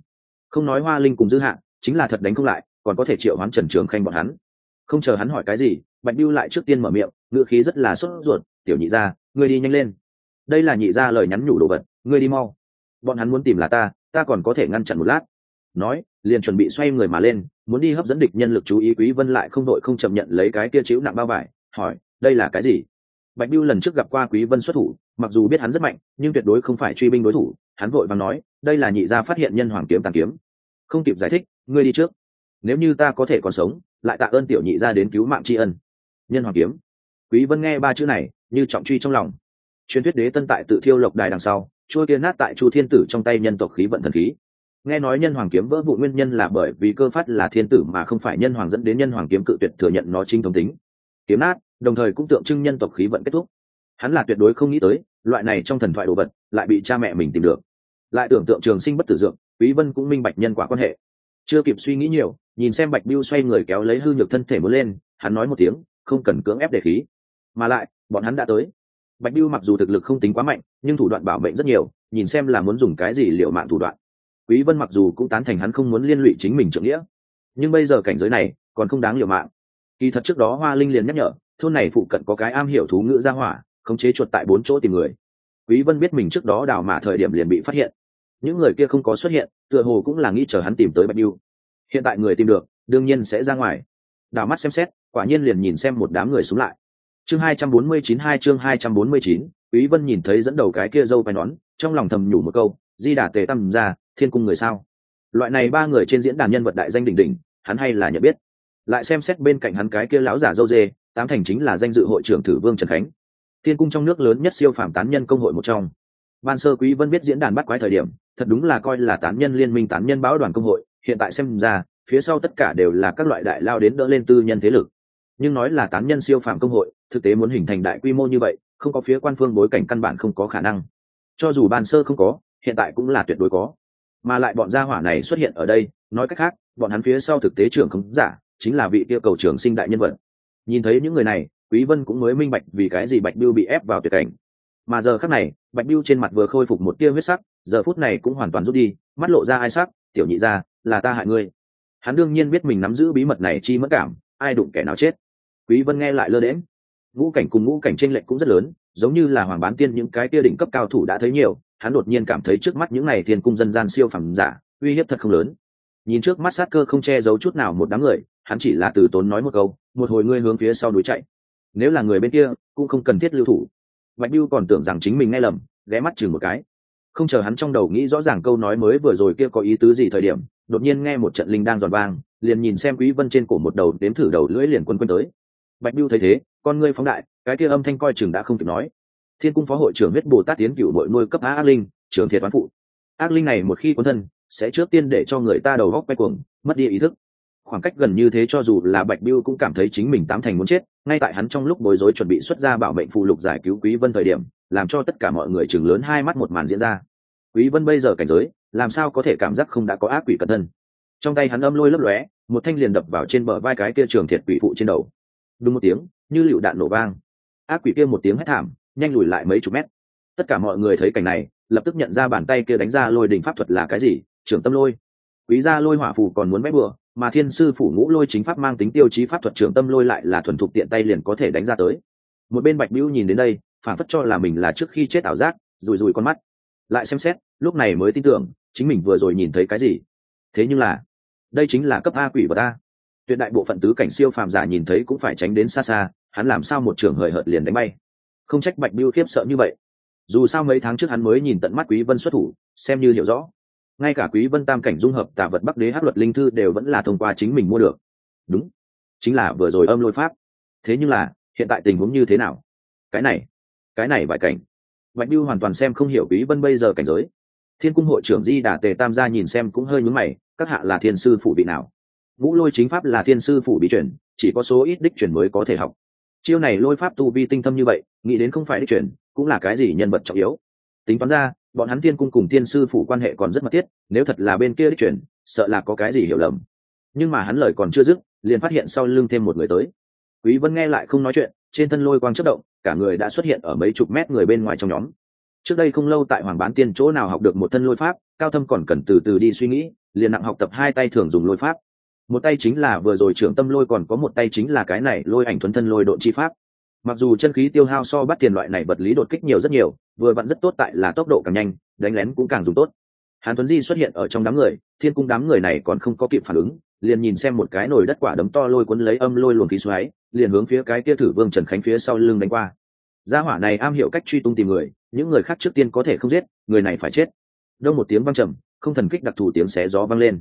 Không nói hoa linh cùng dư hạ chính là thật đánh không lại, còn có thể triệu hoán trần trường khanh bọn hắn. Không chờ hắn hỏi cái gì, bạch biêu lại trước tiên mở miệng ngựa khí rất là sốt ruột, tiểu nhị gia, ngươi đi nhanh lên. Đây là nhị gia lời nhắn nhủ đồ vật, ngươi đi mau bọn hắn muốn tìm là ta ta còn có thể ngăn chặn một lát. Nói, liền chuẩn bị xoay người mà lên, muốn đi hấp dẫn địch nhân lực chú ý quý vân lại không đội không chậm nhận lấy cái kia chiếu nặng bao vải, hỏi, đây là cái gì? Bạch biêu lần trước gặp qua quý vân xuất thủ, mặc dù biết hắn rất mạnh, nhưng tuyệt đối không phải truy binh đối thủ, hắn vội vàng nói, đây là nhị gia phát hiện nhân hoàng kiếm tàn kiếm. Không kịp giải thích, ngươi đi trước. Nếu như ta có thể còn sống, lại tạ ơn tiểu nhị gia đến cứu mạng tri ân. Nhân hoàng kiếm. Quý vân nghe ba chữ này, như trọng truy trong lòng. Truyền thuyết đế tân tại tự thiêu lộc đài đằng sau chuôi kia nát tại chu thiên tử trong tay nhân tộc khí vận thần khí. Nghe nói nhân hoàng kiếm vỡ vụ nguyên nhân là bởi vì cơ phát là thiên tử mà không phải nhân hoàng dẫn đến nhân hoàng kiếm cự tuyệt thừa nhận nó trinh thống tính. Kiếm nát, đồng thời cũng tượng trưng nhân tộc khí vận kết thúc. Hắn là tuyệt đối không nghĩ tới, loại này trong thần thoại đồ vật lại bị cha mẹ mình tìm được. Lại tưởng tượng trường sinh bất tử dược, quý vân cũng minh bạch nhân quả quan hệ. Chưa kịp suy nghĩ nhiều, nhìn xem bạch biêu xoay người kéo lấy hư nhược thân thể muốn lên, hắn nói một tiếng, không cần cưỡng ép để khí. Mà lại, bọn hắn đã tới bạch biêu mặc dù thực lực không tính quá mạnh, nhưng thủ đoạn bảo mệnh rất nhiều, nhìn xem là muốn dùng cái gì liệu mạng thủ đoạn. Quý vân mặc dù cũng tán thành hắn không muốn liên lụy chính mình trưởng nghĩa, nhưng bây giờ cảnh giới này còn không đáng liều mạng. Kỳ thật trước đó hoa linh liền nhắc nhở, thôn này phụ cận có cái am hiểu thú ngữ ra hỏa, khống chế chuột tại bốn chỗ tìm người. Quý vân biết mình trước đó đào mà thời điểm liền bị phát hiện. Những người kia không có xuất hiện, tựa hồ cũng là nghĩ chờ hắn tìm tới bạch biêu hiện tại người tìm được, đương nhiên sẽ ra ngoài. Đào mắt xem xét, quả nhiên liền nhìn xem một đám người xuống lại chương 249 hai chương 249, quý vân nhìn thấy dẫn đầu cái kia dâu quai nón trong lòng thầm nhủ một câu di đà tề tâm ra thiên cung người sao? Loại này ba người trên diễn đàn nhân vật đại danh đỉnh đỉnh hắn hay là nhận biết. Lại xem xét bên cạnh hắn cái kia lão giả dâu dê tám thành chính là danh dự hội trưởng thử vương trần khánh. Thiên cung trong nước lớn nhất siêu phàm tán nhân công hội một trong. Ban sơ quý vân biết diễn đàn bắt quái thời điểm thật đúng là coi là tán nhân liên minh tán nhân báo đoàn công hội hiện tại xem ra phía sau tất cả đều là các loại đại lao đến đỡ lên tư nhân thế lực. Nhưng nói là tán nhân siêu phàm công hội thực tế muốn hình thành đại quy mô như vậy, không có phía quan phương bối cảnh căn bản không có khả năng. Cho dù ban sơ không có, hiện tại cũng là tuyệt đối có. Mà lại bọn gia hỏa này xuất hiện ở đây, nói cách khác, bọn hắn phía sau thực tế trưởng không giả, chính là vị kia cầu trưởng sinh đại nhân vật. Nhìn thấy những người này, quý vân cũng mới minh bạch vì cái gì bạch biêu bị ép vào tuyệt cảnh. Mà giờ khắc này, bạch biêu trên mặt vừa khôi phục một tia huyết sắc, giờ phút này cũng hoàn toàn rút đi, mắt lộ ra ai sắc, tiểu nhị ra là ta hại ngươi. Hắn đương nhiên biết mình nắm giữ bí mật này chi mất cảm, ai đụng kẻ nào chết. Quý vân nghe lại lơ đễm ngũ cảnh cùng ngũ cảnh tranh lệch cũng rất lớn, giống như là hoàng bán tiên những cái kia đỉnh cấp cao thủ đã thấy nhiều, hắn đột nhiên cảm thấy trước mắt những này thiên cung dân gian siêu phẩm giả, uy hiếp thật không lớn. Nhìn trước mắt sát cơ không che giấu chút nào một đám người, hắn chỉ là từ tốn nói một câu, một hồi ngươi hướng phía sau núi chạy. Nếu là người bên kia, cũng không cần thiết lưu thủ. Bạch biêu còn tưởng rằng chính mình nghe lầm, ghé mắt chừng một cái. Không chờ hắn trong đầu nghĩ rõ ràng câu nói mới vừa rồi kia có ý tứ gì thời điểm, đột nhiên nghe một trận linh đang giòn vang, liền nhìn xem quý vân trên cổ một đầu đếm thử đầu lưỡi liền quân quân tới bạch biêu thấy thế, con ngươi phóng đại, cái kia âm thanh coi chừng đã không kịp nói. Thiên cung phó hội trưởng huyết bồ tát tiến cựu đội nuôi cấp á ác linh, trưởng thiệt toán phụ. Ác linh này một khi quân thân, sẽ trước tiên để cho người ta đầu góc quay cuồng, mất đi ý thức. Khoảng cách gần như thế cho dù là bạch biêu cũng cảm thấy chính mình tám thành muốn chết, ngay tại hắn trong lúc bối rối chuẩn bị xuất ra bảo mệnh phụ lục giải cứu quý vân thời điểm, làm cho tất cả mọi người chừng lớn hai mắt một màn diễn ra. Quý vân bây giờ cảnh giới, làm sao có thể cảm giác không đã có ác quỷ cẩn thân? Trong tay hắn âm lôi lấp lóe, một thanh liền đập vào trên bờ vai cái kia trường thiệt quỷ phụ trên đầu đúng một tiếng, như lựu đạn nổ vang. Ác quỷ kia một tiếng hét thảm, nhanh lùi lại mấy chục mét. Tất cả mọi người thấy cảnh này, lập tức nhận ra bàn tay kia đánh ra lôi đỉnh pháp thuật là cái gì, trưởng tâm lôi. Quý gia lôi hỏa phù còn muốn bét bừa, mà thiên sư phủ ngũ lôi chính pháp mang tính tiêu chí pháp thuật trưởng tâm lôi lại là thuần thục tiện tay liền có thể đánh ra tới. Một bên bạch bưu nhìn đến đây, phản phất cho là mình là trước khi chết ảo giác rùi rùi con mắt. Lại xem xét, lúc này mới tin tưởng, chính mình vừa rồi nhìn thấy cái gì. Thế nhưng là, đây chính là cấp a quỷ vật a tuyệt đại bộ phận tứ cảnh siêu phàm giả nhìn thấy cũng phải tránh đến xa xa, hắn làm sao một trường hời hợt liền đánh bay? Không trách bạch biêu khiếp sợ như vậy. Dù sao mấy tháng trước hắn mới nhìn tận mắt quý vân xuất thủ, xem như hiểu rõ. Ngay cả quý vân tam cảnh dung hợp tả vật bắc đế hát luật linh thư đều vẫn là thông qua chính mình mua được. Đúng, chính là vừa rồi âm lôi pháp. Thế nhưng là, hiện tại tình huống như thế nào? Cái này cái này vài cảnh. Bạch biêu hoàn toàn xem không hiểu quý vân bây giờ cảnh giới. Thiên cung hội trưởng di đà tề tam gia nhìn xem cũng hơi nhướng mày, các hạ là thiên sư phủ vị nào? Vũ lôi chính pháp là thiên sư phủ bị chuyển chỉ có số ít đích chuyển mới có thể học. Chiêu này lôi pháp tu vi tinh thâm như vậy, nghĩ đến không phải đích chuyển cũng là cái gì nhân vật trọng yếu. Tính toán ra, bọn hắn tiên cung cùng thiên sư phủ quan hệ còn rất mật thiết, nếu thật là bên kia đích chuyển sợ là có cái gì hiểu lầm. Nhưng mà hắn lời còn chưa dứt, liền phát hiện sau lưng thêm một người tới. Quý vân nghe lại không nói chuyện, trên thân lôi quang chất động, cả người đã xuất hiện ở mấy chục mét người bên ngoài trong nhóm. Trước đây không lâu tại hoàng bán tiên chỗ nào học được một thân lôi pháp, cao thâm còn cần từ từ đi suy nghĩ, liền nặng học tập hai tay thường dùng lôi pháp một tay chính là vừa rồi trưởng tâm lôi còn có một tay chính là cái này lôi ảnh thuấn thân lôi độn chi pháp. Mặc dù chân khí tiêu hao so bắt tiền loại này vật lý đột kích nhiều rất nhiều, vừa vặn rất tốt tại là tốc độ càng nhanh, đánh lén cũng càng dùng tốt. Hàn tuấn di xuất hiện ở trong đám người, thiên cung đám người này còn không có kịp phản ứng, liền nhìn xem một cái nồi đất quả đấm to lôi cuốn lấy âm lôi luồng khí xoáy, liền hướng phía cái kia thử vương trần khánh phía sau lưng đánh qua. Gia hỏa này am hiểu cách truy tung tìm người, những người khác trước tiên có thể không giết, người này phải chết. Đông một tiếng văng trầm, không thần kích đặc thù tiếng xé gió vang lên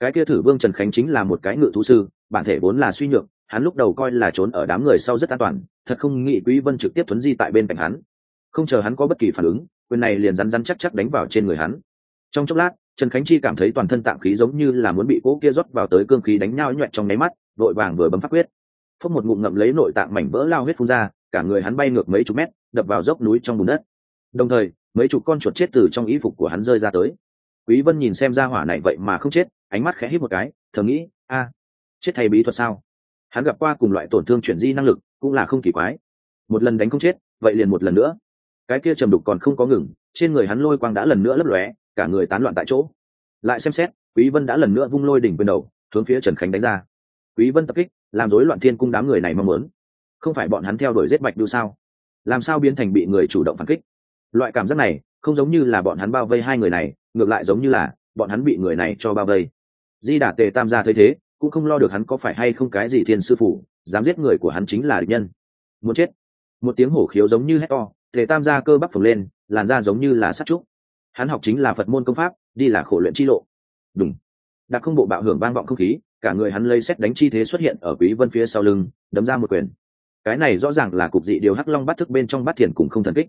cái kia thử vương trần khánh chính là một cái ngự thú sư, bản thể vốn là suy nhược, hắn lúc đầu coi là trốn ở đám người sau rất an toàn, thật không nghĩ quý vân trực tiếp thuấn di tại bên cạnh hắn. Không chờ hắn có bất kỳ phản ứng, quyền này liền rắn rắn chắc chắc đánh vào trên người hắn. Trong chốc lát, trần khánh chi cảm thấy toàn thân tạm khí giống như là muốn bị cỗ kia rót vào tới cương khí đánh nhau nhuẹn trong nháy mắt đội vàng vừa bấm phát quyết. Phốc một ngụm ngậm lấy nội tạng mảnh vỡ lao huyết phun ra, cả người hắn bay ngược mấy chục mét, đập vào dốc núi trong bùn đất. Đồng thời, mấy chục con chuột chết từ trong y phục của hắn rơi ra tới. Quý vân nhìn xem ra hỏa này vậy mà không chết ánh mắt khẽ hít một cái, thầm nghĩ, a, chết thay bí thuật sao? Hắn gặp qua cùng loại tổn thương chuyển di năng lực cũng là không kỳ quái. Một lần đánh không chết, vậy liền một lần nữa. Cái kia trầm đục còn không có ngừng, trên người hắn lôi quang đã lần nữa lấp lóe, cả người tán loạn tại chỗ. Lại xem xét, quý vân đã lần nữa vung lôi đỉnh quyền đầu, hướng phía trần khánh đánh ra. Quý vân tập kích, làm rối loạn thiên cung đám người này mong muốn. Không phải bọn hắn theo đuổi giết bạch đu sao? Làm sao biến thành bị người chủ động phản kích? Loại cảm giác này không giống như là bọn hắn bao vây hai người này, ngược lại giống như là bọn hắn bị người này cho bao vây di đà tề tam gia thấy thế, cũng không lo được hắn có phải hay không cái gì thiên sư phủ dám giết người của hắn chính là địch nhân. Muốn chết. Một tiếng hổ khiếu giống như hét to, tề tam gia cơ bắp phồng lên, làn da giống như là sắt trúc. Hắn học chính là phật môn công pháp, đi là khổ luyện chi lộ. Đúng đặc không bộ bạo hưởng vang vọng không khí, cả người hắn lấy xét đánh chi thế xuất hiện ở quý vân phía sau lưng, đấm ra một quyền. Cái này rõ ràng là cục dị điều hắc long bắt thức bên trong bắt thiền cùng không thần kích.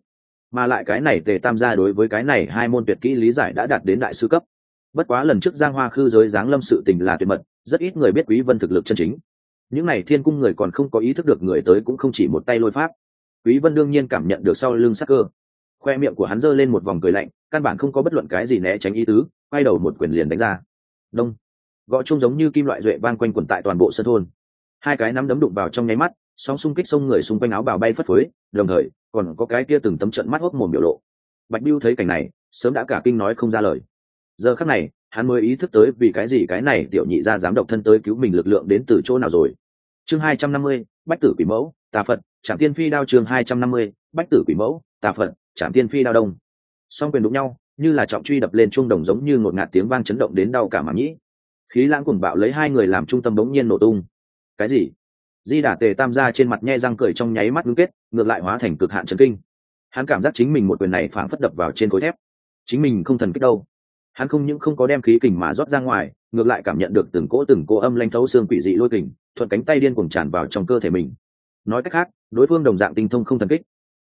Mà lại cái này tề tam gia đối với cái này hai môn tuyệt kỹ lý giải đã đạt đến đại sư cấp bất quá lần trước giang hoa khư giới giáng lâm sự tình là tuyệt mật, rất ít người biết quý vân thực lực chân chính. Những này thiên cung người còn không có ý thức được người tới cũng không chỉ một tay lôi pháp. Quý vân đương nhiên cảm nhận được sau lưng sắc cơ. Khoe miệng của hắn giơ lên một vòng cười lạnh, căn bản không có bất luận cái gì né tránh ý tứ, quay đầu một quyền liền đánh ra. Đông. Gõ chung giống như kim loại duệ vang quanh quẩn tại toàn bộ sân thôn. Hai cái nắm đấm đụng vào trong nháy mắt, sóng xung kích sông người xung quanh áo bào bay phất phới, đồng thời, còn có cái kia từng tấm trận mắt hốc mồm biểu lộ. Bạch biêu thấy cảnh này, sớm đã cả kinh nói không ra lời giờ khắc này, hắn mới ý thức tới vì cái gì cái này tiểu nhị ra dám độc thân tới cứu mình lực lượng đến từ chỗ nào rồi. Chương hai trăm năm mươi, bách tử quỷ mẫu, tà phật trạm tiên phi đao chương hai trăm năm mươi, bách tử quỷ mẫu, tà phật trạm tiên phi đao đông. Song quyền đụng nhau, như là trọng truy đập lên chuông đồng giống như ngột ngạt tiếng vang chấn động đến đau cả mảng nhĩ. Khí lãng cùng bạo lấy hai người làm trung tâm bỗng nhiên nổ tung. Cái gì? Di đả tề tam gia trên mặt nhe răng cười trong nháy mắt ngưng kết, ngược lại hóa thành cực hạn trần kinh. Hắn cảm giác chính mình một quyền này phảng phất đập vào trên khối thép. Chính mình không thần kích đâu hắn không những không có đem khí kình mà rót ra ngoài, ngược lại cảm nhận được từng cỗ từng cỗ âm lanh thấu xương quỷ dị lôi kình, thuận cánh tay điên cuồng tràn vào trong cơ thể mình. Nói cách khác, đối phương đồng dạng tinh thông không thần kích.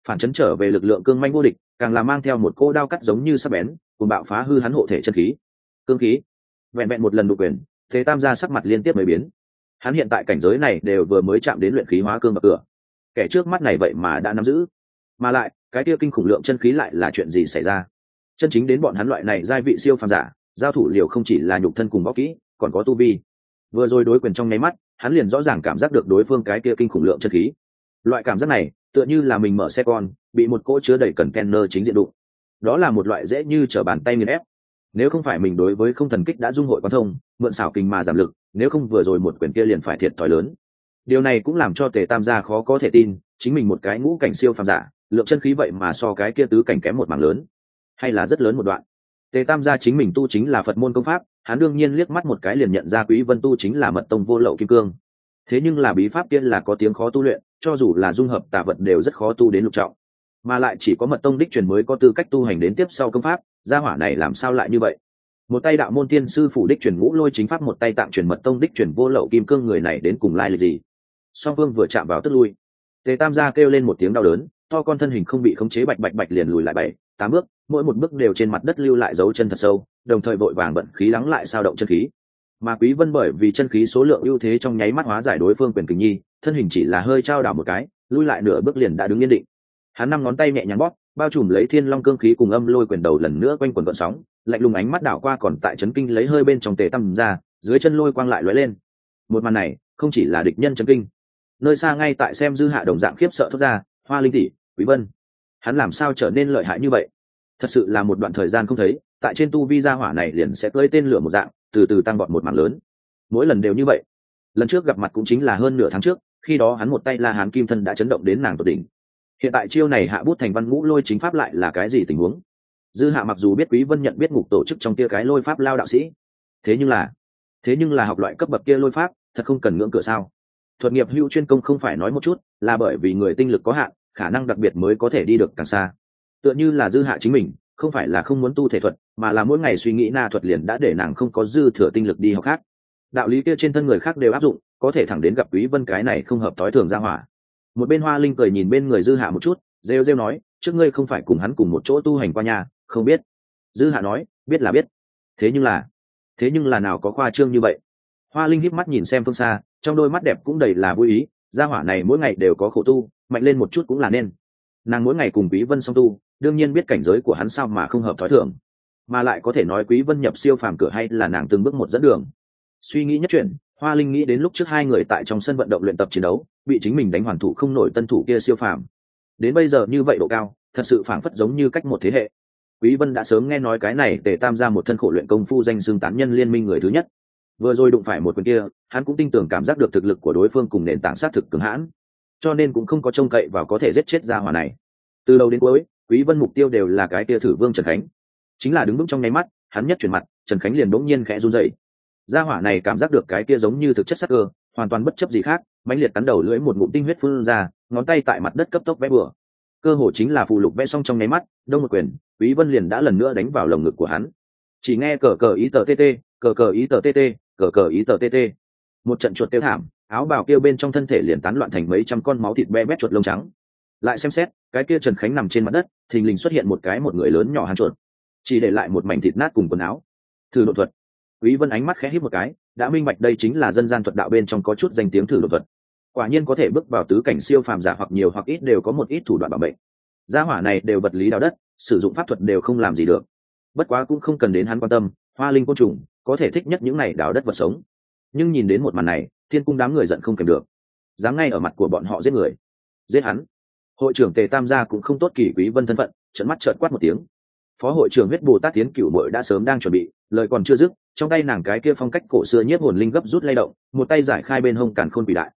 Phản chấn trở về lực lượng cương manh vô địch, càng là mang theo một cỗ đao cắt giống như sắp bén cùng bạo phá hư hắn hộ thể chân khí. Cương khí. Vẹn vẹn một lần đục quyền, thế tam gia sắc mặt liên tiếp mới biến. Hắn hiện tại cảnh giới này đều vừa mới chạm đến luyện khí hóa cương bậc cửa. Kẻ trước mắt này vậy mà đã nắm giữ. Mà lại, cái kia kinh khủng lượng chân khí lại là chuyện gì xảy ra? Chân chính đến bọn hắn loại này giai vị siêu phàm giả, giao thủ liều không chỉ là nhục thân cùng võ kỹ, còn có tu vi. Vừa rồi đối quyền trong nháy mắt, hắn liền rõ ràng cảm giác được đối phương cái kia kinh khủng lượng chân khí. Loại cảm giác này, tựa như là mình mở xe con, bị một cỗ chứa đầy cần kenner chính diện đụng. Đó là một loại dễ như t r ở bàn tay nghiền ép. Nếu không phải mình đối với không thần kích đã dung hội quan thông, mượn xảo kinh mà giảm lực, nếu không vừa rồi một quyền kia liền phải thiệt thòi lớn. Điều này cũng làm cho tề tam gia khó có thể tin, chính mình một cái ngũ cảnh siêu phàm giả, lượng chân khí vậy mà so cái kia tứ cảnh kém một mảng lớn hay là rất lớn một đoạn. Tề tam gia chính mình tu chính là phật môn công pháp, hắn đương nhiên liếc mắt một cái liền nhận ra quý vân tu chính là mật tông vô lậu kim cương. Thế nhưng là bí pháp kia là có tiếng khó tu luyện, cho dù là dung hợp tà vật đều rất khó tu đến lục trọng. Mà lại chỉ có mật tông đích truyền mới có tư cách tu hành đến tiếp sau công pháp, gia hỏa này làm sao lại như vậy? Một tay đạo môn tiên sư phủ đích truyền ngũ lôi chính pháp, một tay tạm truyền mật tông đích truyền vô lậu kim cương người này đến cùng lai lịch gì? Song phương vừa chạm vào tức lui. Tề tam gia kêu lên một tiếng đau đớn, to con thân hình không bị khống chế bạch bạch bạch liền lùi lại bảy tám bước, mỗi một bước đều trên mặt đất lưu lại dấu chân thật sâu, đồng thời vội vàng vận khí lắng lại sao động chân khí. Mà quý vân bởi vì chân khí số lượng ưu thế trong nháy mắt hóa giải đối phương quyền kình nhi, thân hình chỉ là hơi trao đảo một cái, lui lại nửa bước liền đã đứng yên định. Hắn năm ngón tay nhẹ nhàng bóp, bao trùm lấy thiên long cương khí cùng âm lôi quyền đầu lần nữa quanh quần vận sóng, lạnh lùng ánh mắt đảo qua còn tại chấn kinh lấy hơi bên trong tề tâm ra, dưới chân lôi quang lại lóe lên. Một màn này, không chỉ là địch nhân chấn kinh, nơi xa ngay tại xem dư hạ đồng dạng khiếp sợ thoát ra, hoa linh tỷ, quý vân hắn làm sao trở nên lợi hại như vậy? Thật sự là một đoạn thời gian không thấy, tại trên tu vi gia hỏa này liền sẽ cưỡi tên lửa một dạng, từ từ tăng gọn một mảng lớn. Mỗi lần đều như vậy. Lần trước gặp mặt cũng chính là hơn nửa tháng trước, khi đó hắn một tay la hán kim thân đã chấn động đến nàng tột đỉnh. Hiện tại chiêu này hạ bút thành văn ngũ lôi chính pháp lại là cái gì tình huống? Dư hạ mặc dù biết quý vân nhận biết ngục tổ chức trong kia cái lôi pháp lao đạo sĩ, thế nhưng là, thế nhưng là học loại cấp bậc kia lôi pháp, thật không cần ngưỡng cửa sao? Thuật nghiệp hữu chuyên công không phải nói một chút, là bởi vì người tinh lực có hạn khả năng đặc biệt mới có thể đi được càng xa. Tựa như là dư hạ chính mình, không phải là không muốn tu thể thuật, mà là mỗi ngày suy nghĩ na thuật liền đã để nàng không có dư thừa tinh lực đi học khác. Đạo lý kia trên thân người khác đều áp dụng, có thể thẳng đến gặp quý vân cái này không hợp thói thường ra hỏa. Một bên hoa linh cười nhìn bên người dư hạ một chút, rêu rêu nói, trước ngươi không phải cùng hắn cùng một chỗ tu hành qua nhà không biết. Dư hạ nói, biết là biết. Thế nhưng là, thế nhưng là nào có khoa trương như vậy? Hoa linh híp mắt nhìn xem phương xa, trong đôi mắt đẹp cũng đầy là vui ý, gia hỏa này mỗi ngày đều có khổ tu mạnh lên một chút cũng là nên. Nàng mỗi ngày cùng quý vân song tu, đương nhiên biết cảnh giới của hắn sao mà không hợp thói thường. Mà lại có thể nói quý vân nhập siêu phàm cửa hay là nàng từng bước một dẫn đường. Suy nghĩ nhất chuyện, hoa linh nghĩ đến lúc trước hai người tại trong sân vận động luyện tập chiến đấu, bị chính mình đánh hoàn thủ không nổi tân thủ kia siêu phàm. Đến bây giờ như vậy độ cao, thật sự phảng phất giống như cách một thế hệ. Quý vân đã sớm nghe nói cái này để tam gia một thân khổ luyện công phu danh dương tán nhân liên minh người thứ nhất. Vừa rồi đụng phải một quyền kia, hắn cũng tin tưởng cảm giác được thực lực của đối phương cùng nền tảng sát thực cường hãn cho nên cũng không có trông cậy vào có thể giết chết ra hỏa này. Từ đầu đến cuối, quý vân mục tiêu đều là cái kia thử vương trần khánh. Chính là đứng vững trong nháy mắt, hắn nhất chuyển mặt, trần khánh liền bỗng nhiên khẽ run rẩy. Gia hỏa này cảm giác được cái kia giống như thực chất sắc cơ, hoàn toàn bất chấp gì khác, mãnh liệt cắn đầu lưỡi một ngụm tinh huyết phun ra, ngón tay tại mặt đất cấp tốc vẽ bừa. Cơ hồ chính là phù lục vẽ xong trong nháy mắt, đông một quyền, quý vân liền đã lần nữa đánh vào lồng ngực của hắn. Chỉ nghe cờ cờ ý tờ tt cờ cờ ý tờ tt cờ cờ ý tờ tt một trận chuột tiêu thảm áo bào kia bên trong thân thể liền tán loạn thành mấy trăm con máu thịt be bét chuột lông trắng. Lại xem xét, cái kia trần khánh nằm trên mặt đất, thình lình xuất hiện một cái một người lớn nhỏ hàng chuột. Chỉ để lại một mảnh thịt nát cùng quần áo. Thử độ thuật. Quý vân ánh mắt khẽ híp một cái, đã minh bạch đây chính là dân gian thuật đạo bên trong có chút danh tiếng thử độ thuật. Quả nhiên có thể bước vào tứ cảnh siêu phàm giả hoặc nhiều hoặc ít đều có một ít thủ đoạn bảo mệnh. Gia hỏa này đều vật lý đào đất, sử dụng pháp thuật đều không làm gì được. Bất quá cũng không cần đến hắn quan tâm, hoa linh côn trùng, có thể thích nhất những này đào đất vật sống nhưng nhìn đến một màn này, thiên cung đám người giận không kèm được. Dám ngay ở mặt của bọn họ giết người, giết hắn. Hội trưởng tề tam gia cũng không tốt kỳ quý vân thân phận trận mắt trợn quát một tiếng. Phó hội trưởng huyết bồ tát tiến cửu bội đã sớm đang chuẩn bị, lời còn chưa dứt, trong tay nàng cái kia phong cách cổ xưa nhiếp hồn linh gấp rút lay động, một tay giải khai bên hông càn khôn quỷ đại.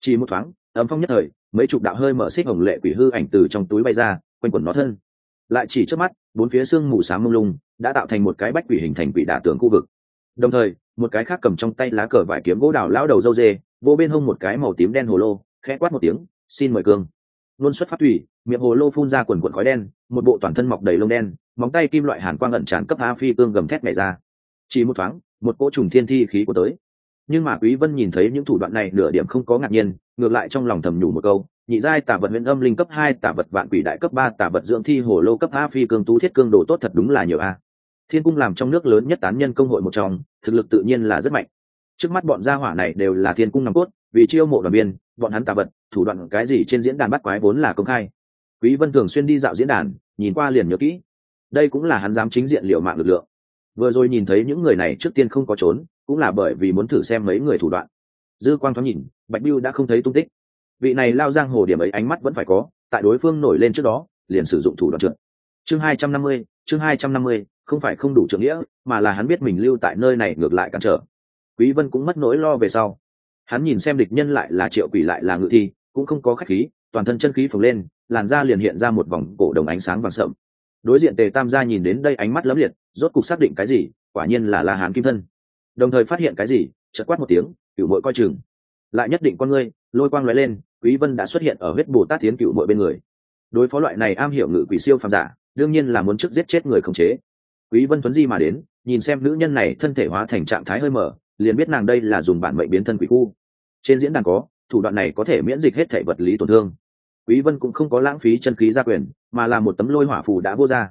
Chỉ một thoáng ấm phong nhất thời, mấy chục đạo hơi mở xích hồng lệ quỷ hư ảnh từ trong túi bay ra, quanh quẩn nó thân. Lại chỉ trước mắt, bốn phía xương mù sáng mông lung, đã tạo thành một cái bách quỷ hình thành quỷ đả tường khu vực đồng thời, một cái khác cầm trong tay lá cờ vải kiếm gỗ đào lão đầu dâu dê, vô bên hông một cái màu tím đen hồ lô, khẽ quát một tiếng, xin mời cương luôn xuất phát thủy miệng hồ lô phun ra quần quần khói đen, một bộ toàn thân mọc đầy lông đen, móng tay kim loại hàn quang ẩn tràn cấp a phi cương gầm thét nhảy ra. Chỉ một thoáng, một cỗ trùng thiên thi khí của tới. Nhưng mà quý vân nhìn thấy những thủ đoạn này nửa điểm không có ngạc nhiên, ngược lại trong lòng thầm nhủ một câu, nhị giai tả vật huyện âm linh cấp hai tả vật vạn quỷ đại cấp ba tả vật dưỡng thi hồ lô cấp a phi cương tú thiết cương đồ tốt thật đúng là nhiều a thiên cung làm trong nước lớn nhất tán nhân công hội một trong thực lực tự nhiên là rất mạnh. Trước mắt bọn gia hỏa này đều là thiên cung nòng cốt vì chiêu mộ đoàn viên bọn hắn tà vật thủ đoạn cái gì trên diễn đàn bắt quái vốn là công khai. Quý vân thường xuyên đi dạo diễn đàn nhìn qua liền nhớ kỹ. Đây cũng là hắn dám chính diện liệu mạng lực lượng. Vừa rồi nhìn thấy những người này trước tiên không có trốn cũng là bởi vì muốn thử xem mấy người thủ đoạn. Dư quang thoáng nhìn bạch biêu đã không thấy tung tích. Vị này lao giang hồ điểm ấy ánh mắt vẫn phải có tại đối phương nổi lên trước đó liền sử dụng thủ đoạn trượt. Chương 250, chương 250, không phải không đủ trưởng nghĩa mà là hắn biết mình lưu tại nơi này ngược lại cản trở. Quý vân cũng mất nỗi lo về sau. Hắn nhìn xem địch nhân lại là triệu quỷ lại là ngự thi cũng không có khách khí toàn thân chân khí phồng lên làn da liền hiện ra một vòng cổ đồng ánh sáng vàng sậm đối diện tề tam gia nhìn đến đây ánh mắt lấm liệt rốt cục xác định cái gì quả nhiên là la hán kim thân. Đồng thời phát hiện cái gì chợt quát một tiếng cựu muội coi chừng. Lại nhất định con ngươi. Lôi quang lóe lên quý vân đã xuất hiện ở huyết bồ tát tiến cựu muội bên người. Đối phó loại này am hiểu ngự quỷ siêu phàm giả đương nhiên là muốn trước giết chết người khống chế. Quý vân tuấn di mà đến, nhìn xem nữ nhân này thân thể hóa thành trạng thái hơi mở, liền biết nàng đây là dùng bản mệnh biến thân quỷ khu. Trên diễn đàn có, thủ đoạn này có thể miễn dịch hết thể vật lý tổn thương. Quý vân cũng không có lãng phí chân khí gia quyền, mà là một tấm lôi hỏa phù đã vô ra.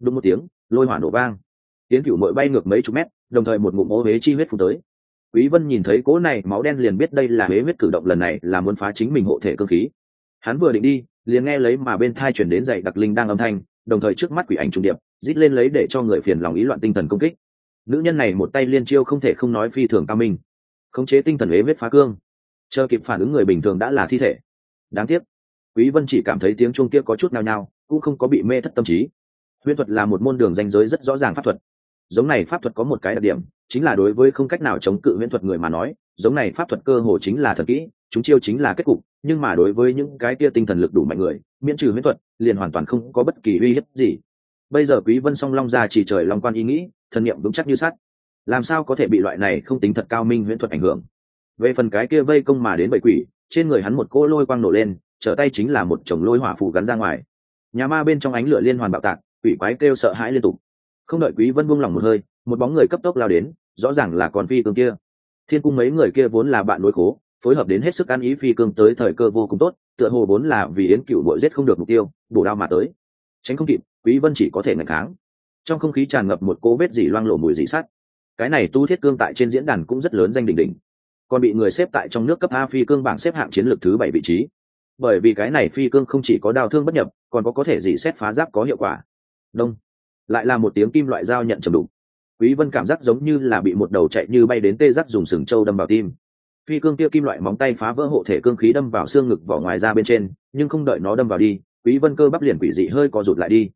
Đúng một tiếng, lôi hỏa nổ vang. Tiến cửu mội bay ngược mấy chục mét, đồng thời một ngụm ô huế chi huyết phù tới. Quý vân nhìn thấy cỗ này máu đen liền biết đây là huế huyết cử động lần này là muốn phá chính mình hộ thể cơ khí. Hắn vừa định đi, liền nghe lấy mà bên thai chuyển đến dậy đặc linh đang âm thanh đồng thời trước mắt quỷ ảnh trung điệp, rít lên lấy để cho người phiền lòng ý loạn tinh thần công kích. Nữ nhân này một tay liên chiêu không thể không nói phi thường cao minh. Khống chế tinh thần huế vết phá cương. Chờ kịp phản ứng người bình thường đã là thi thể. Đáng tiếc, quý vân chỉ cảm thấy tiếng chuông kia có chút nao nao cũng không có bị mê thất tâm trí. Huyễn thuật là một môn đường danh giới rất rõ ràng pháp thuật. Giống này pháp thuật có một cái đặc điểm, chính là đối với không cách nào chống cự huyễn thuật người mà nói giống này pháp thuật cơ hồ chính là thần kỹ, chúng chiêu chính là kết cục, nhưng mà đối với những cái kia tinh thần lực đủ mạnh người, miễn trừ huyễn thuật, liền hoàn toàn không có bất kỳ uy hiếp gì. Bây giờ quý vân song long ra chỉ trời long quan ý nghĩ, thần niệm vững chắc như sắt. Làm sao có thể bị loại này không tính thật cao minh huyễn thuật ảnh hưởng? Về phần cái kia vây công mà đến bảy quỷ, trên người hắn một cỗ lôi quang nổ lên, trở tay chính là một chồng lôi hỏa phù gắn ra ngoài. Nhà ma bên trong ánh lửa liên hoàn bạo tạc, quỷ quái kêu sợ hãi liên tục. Không đợi quý vân buông lòng một hơi, một bóng người cấp tốc lao đến, rõ ràng là con phi cương kia thiên cung mấy người kia vốn là bạn đối khố, phối hợp đến hết sức ăn ý phi cương tới thời cơ vô cùng tốt, tựa hồ vốn là vì yến cựu bội giết không được mục tiêu bổ đao mà tới. Tránh không kịp, quý vân chỉ có thể ngạch kháng. Trong không khí tràn ngập một cố vết dỉ loang lộ mùi dị sắt. Cái này tu thiết cương tại trên diễn đàn cũng rất lớn danh đỉnh đỉnh. Còn bị người xếp tại trong nước cấp a phi cương bảng xếp hạng chiến lược thứ bảy vị trí. Bởi vì cái này phi cương không chỉ có đào thương bất nhập, còn có có thể dỉ xét phá giáp có hiệu quả. Đông. Lại là một tiếng kim loại dao nhận trầm đục quý vân cảm giác giống như là bị một đầu chạy như bay đến tê giác dùng sừng trâu đâm vào tim. Phi cương kia kim loại móng tay phá vỡ hộ thể cương khí đâm vào xương ngực vỏ ngoài ra bên trên, nhưng không đợi nó đâm vào đi, quý vân cơ bắp liền quỷ dị hơi co rụt lại đi.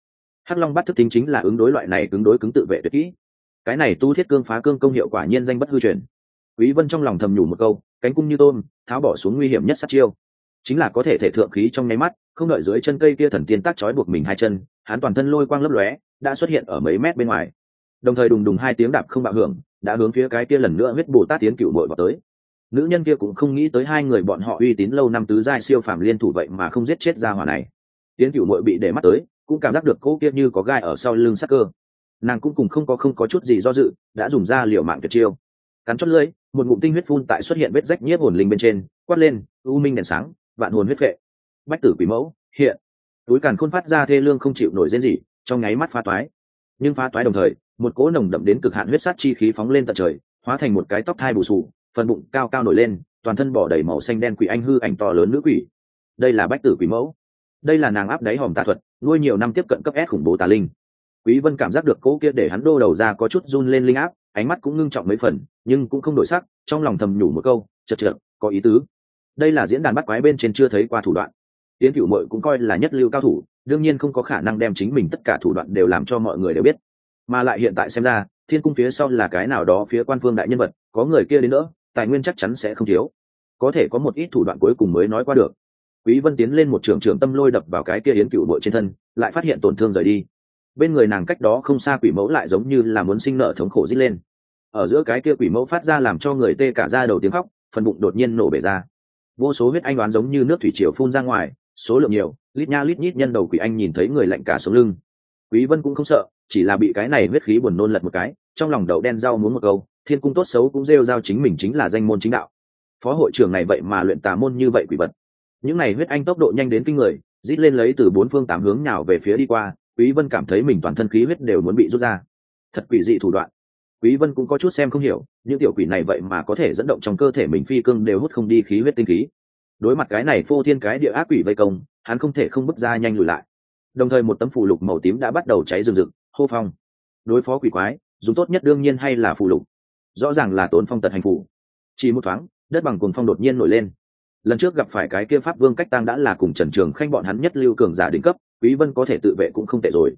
Hắc long bắt thức tính chính là ứng đối loại này ứng đối cứng tự vệ tuyệt kỹ. Cái này tu thiết cương phá cương công hiệu quả nhiên danh bất hư truyền. Quý vân trong lòng thầm nhủ một câu, cánh cung như tôm, tháo bỏ xuống nguy hiểm nhất sát chiêu. Chính là có thể thể thượng khí trong nháy mắt, không đợi dưới chân cây kia thần tiên tác trói buộc mình hai chân, hắn toàn thân lôi quang lấp lóe, đã xuất hiện ở mấy mét bên ngoài đồng thời đùng đùng hai tiếng đạp không bạo hưởng, đã hướng phía cái kia lần nữa huyết bồ tát tiến cựu bội vào tới. Nữ nhân kia cũng không nghĩ tới hai người bọn họ uy tín lâu năm tứ giai siêu phàm liên thủ vậy mà không giết chết ra hỏa này. Tiến cựu bội bị để mắt tới, cũng cảm giác được cô kia như có gai ở sau lưng sắc cơ. Nàng cũng cùng không có không có chút gì do dự, đã dùng ra liều mạng tuyệt chiêu. Cắn chót lưỡi, một ngụm tinh huyết phun tại xuất hiện vết rách nhiếp hồn linh bên trên, quát lên, u minh đèn sáng, vạn hồn huyết vệ. Bách tử quỷ mẫu, hiện. Túi càn khôn phát ra thê lương không chịu nổi rên gì trong nháy mắt phá toái. Nhưng phá toái đồng thời một cỗ nồng đậm đến cực hạn huyết sát chi khí phóng lên tận trời, hóa thành một cái tóc thai bù sù, phần bụng cao cao nổi lên, toàn thân bỏ đầy màu xanh đen quỷ anh hư ảnh to lớn nữ quỷ. Đây là bách tử quỷ mẫu. Đây là nàng áp đáy hòm tà thuật, nuôi nhiều năm tiếp cận cấp s khủng bố tà linh. Quý vân cảm giác được cỗ kia để hắn đô đầu ra có chút run lên linh áp, ánh mắt cũng ngưng trọng mấy phần, nhưng cũng không đổi sắc, trong lòng thầm nhủ một câu chật chật có ý tứ. Đây là diễn đàn bắt quái bên trên chưa thấy qua thủ đoạn. Tiến cửu mội cũng coi là nhất lưu cao thủ, đương nhiên không có khả năng đem chính mình tất cả thủ đoạn đều làm cho mọi người đều biết mà lại hiện tại xem ra, thiên cung phía sau là cái nào đó phía quan phương đại nhân vật, có người kia đến nữa, tài nguyên chắc chắn sẽ không thiếu. Có thể có một ít thủ đoạn cuối cùng mới nói qua được. Quý vân tiến lên một trường trường tâm lôi đập vào cái kia yến cựu bội trên thân, lại phát hiện tổn thương rời đi. Bên người nàng cách đó không xa quỷ mẫu lại giống như là muốn sinh nợ thống khổ dít lên. Ở giữa cái kia quỷ mẫu phát ra làm cho người tê cả ra đầu tiếng khóc, phần bụng đột nhiên nổ bể ra. Vô số huyết anh đoán giống như nước thủy triều phun ra ngoài, số lượng nhiều, lít nha lít nhít nhân đầu quỷ anh nhìn thấy người lạnh cả sống lưng. Quý vân cũng không sợ chỉ là bị cái này huyết khí buồn nôn lật một cái, trong lòng đậu đen rau muốn một câu, thiên cung tốt xấu cũng rêu giao chính mình chính là danh môn chính đạo. Phó hội trưởng này vậy mà luyện tà môn như vậy quỷ vật. Những này huyết anh tốc độ nhanh đến kinh người, rít lên lấy từ bốn phương tám hướng nhào về phía đi qua, quý vân cảm thấy mình toàn thân khí huyết đều muốn bị rút ra. Thật quỷ dị thủ đoạn. Quý vân cũng có chút xem không hiểu, những tiểu quỷ này vậy mà có thể dẫn động trong cơ thể mình phi cương đều hút không đi khí huyết tinh khí. Đối mặt cái này phô thiên cái địa ác quỷ vây công, hắn không thể không bước ra nhanh lùi lại. Đồng thời một tấm phù lục màu tím đã bắt đầu cháy rừng rực hô phong. Đối phó quỷ quái, dùng tốt nhất đương nhiên hay là phù lục. Rõ ràng là tốn phong tật hành phủ chỉ một thoáng, đất bằng cuồng phong đột nhiên nổi lên. Lần trước gặp phải cái kia pháp vương cách tăng đã là cùng trần trường khanh bọn hắn nhất lưu cường giả đỉnh cấp, quý vân có thể tự vệ cũng không tệ rồi.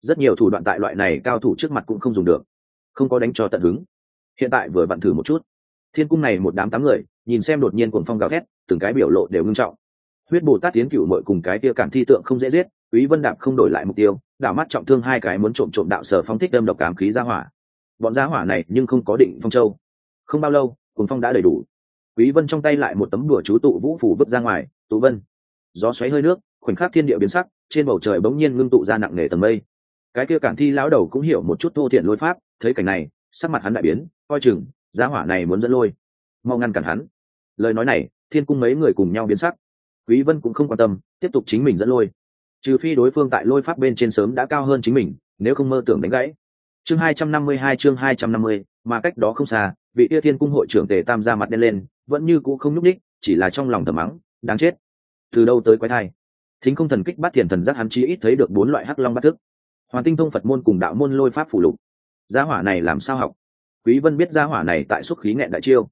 Rất nhiều thủ đoạn tại loại này cao thủ trước mặt cũng không dùng được. Không có đánh cho tận hứng. Hiện tại vừa vặn thử một chút. Thiên cung này một đám tám người, nhìn xem đột nhiên cuồng phong gào thét, từng cái biểu lộ đều ngưng trọng. Huyết bồ tát tiến cửu mội cùng cái kia cảm thi tượng không dễ giết, quý vân đạp không đổi lại mục tiêu đảo mắt trọng thương hai cái muốn trộm trộm đạo sở phong thích đâm độc cảm khí ra hỏa. Bọn ra hỏa này nhưng không có định phong châu. Không bao lâu cùng phong đã đầy đủ. Quý vân trong tay lại một tấm đùa chú tụ vũ phủ vứt ra ngoài tụ vân. Gió xoáy hơi nước, khoảnh khắc thiên địa biến sắc, trên bầu trời bỗng nhiên ngưng tụ ra nặng nề tầng mây. Cái kia cản thi lão đầu cũng hiểu một chút thô thiện lôi pháp, thấy cảnh này, sắc mặt hắn đại biến, coi chừng giá hỏa này muốn dẫn lôi. Mau ngăn cản hắn. Lời nói này, thiên cung mấy người cùng nhau biến sắc. Quý vân cũng không quan tâm, tiếp tục chính mình dẫn lôi trừ phi đối phương tại lôi pháp bên trên sớm đã cao hơn chính mình nếu không mơ tưởng đánh gãy. Chương 252 chương 250, mà cách đó không xa vị tia thiên cung hội trưởng tề tam ra mặt đen lên vẫn như cũ không nhúc ních chỉ là trong lòng thầm mắng đáng chết. Từ đâu tới quái thai? Thính không thần kích bắt thiền thần giác hắn chi ít thấy được bốn loại hắc long bắt thức. Hoàn tinh thông phật môn cùng đạo môn lôi pháp phủ lục. Gia hỏa này làm sao học? Quý vân biết gia hỏa này tại xúc khí nghẹn đại chiêu.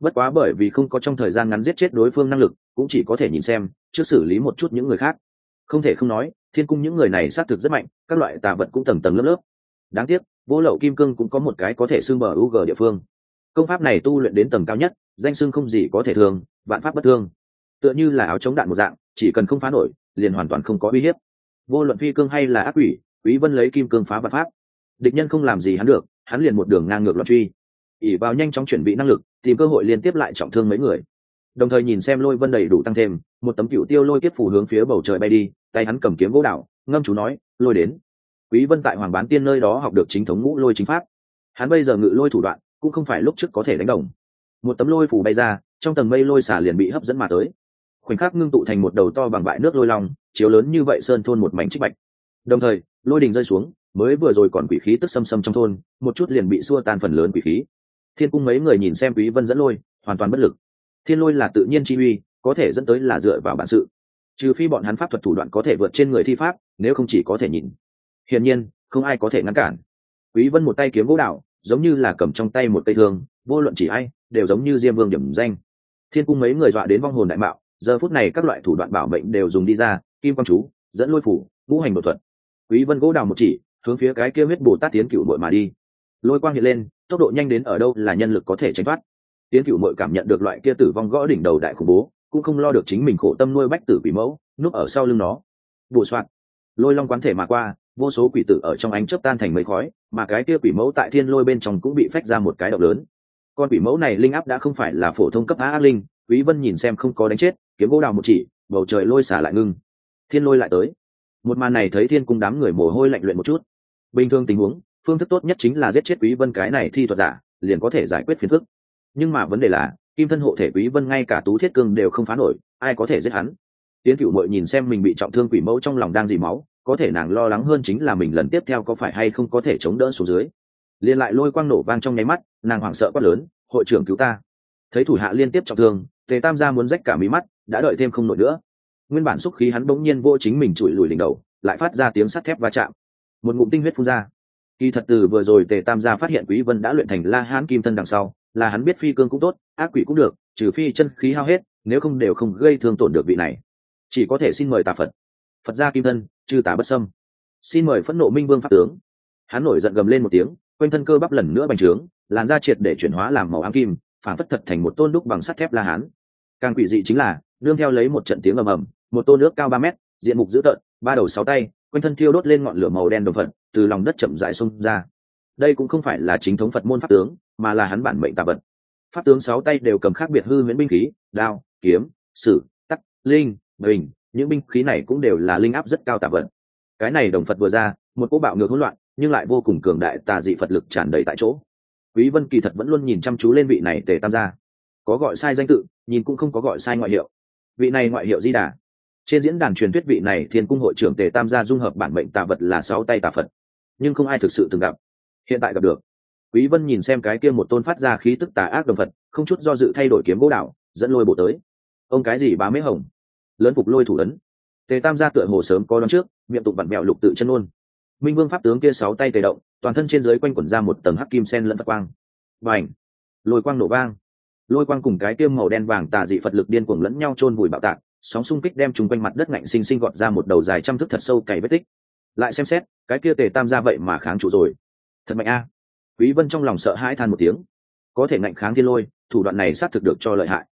Bất quá bởi vì không có trong thời gian ngắn giết chết đối phương năng lực cũng chỉ có thể nhìn xem trước xử lý một chút những người khác không thể không nói thiên cung những người này xác thực rất mạnh các loại tà vật cũng tầng tầng lớp lớp. Đáng tiếc vô lậu kim cương cũng có một cái có thể xưng bờ u g địa phương. Công pháp này tu luyện đến tầng cao nhất danh xưng không gì có thể thường, vạn pháp bất thương. Tựa như là áo chống đạn một dạng chỉ cần không phá nổi liền hoàn toàn không có uy hiếp. Vô luận phi cương hay là ác quỷ quý vân lấy kim cương phá vạn pháp. Địch nhân không làm gì hắn được hắn liền một đường ngang ngược loạn truy. Ỉ vào nhanh chóng chuẩn bị năng lực tìm cơ hội liên tiếp lại trọng thương mấy người. Đồng thời nhìn xem lôi vân đầy đủ tăng thêm một tấm cựu tiêu lôi kiếp phủ hướng phía bầu trời bay đi, tay hắn cầm kiếm gỗ đạo ngâm chú nói, lôi đến. Quý vân tại hoàng bán tiên nơi đó học được chính thống ngũ lôi chính pháp. Hắn bây giờ ngự lôi thủ đoạn, cũng không phải lúc trước có thể đánh đồng. Một tấm lôi phủ bay ra, trong tầng mây lôi xả liền bị hấp dẫn mà tới. Khoảnh khắc ngưng tụ thành một đầu to bằng bãi nước lôi long, chiếu lớn như vậy sơn thôn một mảnh trích bạch. Đồng thời, lôi đình rơi xuống, mới vừa rồi còn quỷ khí tức xâm xâm trong thôn, một chút liền bị xua tan phần lớn quỷ khí. Thiên cung mấy người nhìn xem quý vân dẫn lôi, hoàn toàn bất lực. Thiên lôi là tự nhiên chi uy có thể dẫn tới là dựa vào bản sự. Trừ phi bọn hắn pháp thuật thủ đoạn có thể vượt trên người thi pháp, nếu không chỉ có thể nhìn. Hiển nhiên, không ai có thể ngăn cản. Quý vân một tay kiếm gỗ đạo giống như là cầm trong tay một cây thương, vô luận chỉ ai, đều giống như diêm vương điểm danh. Thiên cung mấy người dọa đến vong hồn đại mạo, giờ phút này các loại thủ đoạn bảo mệnh đều dùng đi ra, kim quang chú, dẫn lôi phủ vũ hành một thuật. Quý vân gỗ đào một chỉ, hướng phía cái kia huyết bồ tát tiến cựu muội mà đi. Lôi quang hiện lên, tốc độ nhanh đến ở đâu là nhân lực có thể tránh thoát. Tiến cựu mội cảm nhận được loại kia tử vong gõ đỉnh đầu đại khủng bố cũng không lo được chính mình khổ tâm nuôi bách tử quỷ mẫu, núp ở sau lưng nó. Bổ soạn. Lôi long quán thể mà qua, vô số quỷ tử ở trong ánh chớp tan thành mấy khói, mà cái kia quỷ mẫu tại thiên lôi bên trong cũng bị phách ra một cái độc lớn. Con quỷ mẫu này linh áp đã không phải là phổ thông cấp á ác linh, quý vân nhìn xem không có đánh chết, kiếm gỗ đào một chỉ, bầu trời lôi xả lại ngưng. Thiên lôi lại tới. Một màn này thấy thiên cung đám người mồ hôi lạnh luyện một chút. Bình thường tình huống, phương thức tốt nhất chính là giết chết quý vân cái này thi thuật giả, liền có thể giải quyết phiền phức. Nhưng mà vấn đề là kim thân hộ thể quý vân ngay cả tú thiết cương đều không phá nổi, ai có thể giết hắn? Tiến cửu mội nhìn xem mình bị trọng thương quỷ mẫu trong lòng đang dì máu, có thể nàng lo lắng hơn chính là mình lần tiếp theo có phải hay không có thể chống đỡ xuống dưới. Liền lại lôi quang nổ vang trong nháy mắt, nàng hoảng sợ quát lớn, hội trưởng cứu ta. Thấy thủ hạ liên tiếp trọng thương, tề tam gia muốn rách cả mí mắt, đã đợi thêm không nổi nữa. Nguyên bản xúc khí hắn bỗng nhiên vô chính mình chùi lùi đỉnh đầu, lại phát ra tiếng sắt thép va chạm. Một ngụm tinh huyết phun ra. Kỳ thật từ vừa rồi tề tam gia phát hiện quý vân đã luyện thành la hán kim thân đằng sau là hắn biết phi cương cũng tốt, ác quỷ cũng được, trừ phi chân khí hao hết, nếu không đều không gây thương tổn được vị này. Chỉ có thể xin mời tà phật. Phật gia kim thân, chư tà bất sâm xin mời phẫn nộ minh vương pháp tướng. Hắn nổi giận gầm lên một tiếng, quanh thân cơ bắp lần nữa bành trướng, làn da triệt để chuyển hóa làm màu ám kim phản phất thật thành một tôn đúc bằng sắt thép la hán. Càng quỷ dị chính là đương theo lấy một trận tiếng ầm ầm, một tôn nước cao ba mét, diện mục dữ tợn, ba đầu sáu tay, quanh thân thiêu đốt lên ngọn lửa màu đen đồng phật, từ lòng đất chậm rãi xông ra. Đây cũng không phải là chính thống phật môn pháp tướng mà là hắn bản mệnh tà vật. Pháp tướng sáu tay đều cầm khác biệt hư huyễn binh khí, đao, kiếm, sử, tắc, linh, bình. Những binh khí này cũng đều là linh áp rất cao tà vật. Cái này đồng phật vừa ra, một cỗ bạo ngược hỗn loạn, nhưng lại vô cùng cường đại tà dị phật lực tràn đầy tại chỗ. Quý vân kỳ thật vẫn luôn nhìn chăm chú lên vị này tề tam gia. Có gọi sai danh tự, nhìn cũng không có gọi sai ngoại hiệu. Vị này ngoại hiệu di đà. Trên diễn đàn truyền thuyết vị này thiên cung hội trưởng tề tam gia dung hợp bản mệnh tà vật là sáu tay tà phật. Nhưng không ai thực sự từng gặp. Hiện tại gặp được quý vân nhìn xem cái kia một tôn phát ra khí tức tà ác đồng phật, không chút do dự thay đổi kiếm gỗ đạo dẫn lôi bộ tới. Ông cái gì bá mấy hồng? Lớn phục lôi thủ ấn. Tề tam gia tựa hồ sớm có đón trước, miệng tụng vặn mẹo lục tự chân ôn minh vương pháp tướng kia sáu tay tề động, toàn thân trên dưới quanh quẩn ra một tầng hắc kim sen lẫn phật quang. Và ảnh lôi quang nổ vang. Lôi quang cùng cái tiêm màu đen vàng tà dị phật lực điên cuồng lẫn nhau chôn vùi bạo tạc, sóng xung kích đem chúng quanh mặt đất ngạnh sinh sinh gọt ra một đầu dài trăm thước thật sâu cày vết tích. Lại xem xét, cái kia tề tam gia vậy mà kháng chủ rồi. Thật mạnh a quý vân trong lòng sợ hãi than một tiếng. Có thể ngạnh kháng thiên lôi, thủ đoạn này xác thực được cho lợi hại.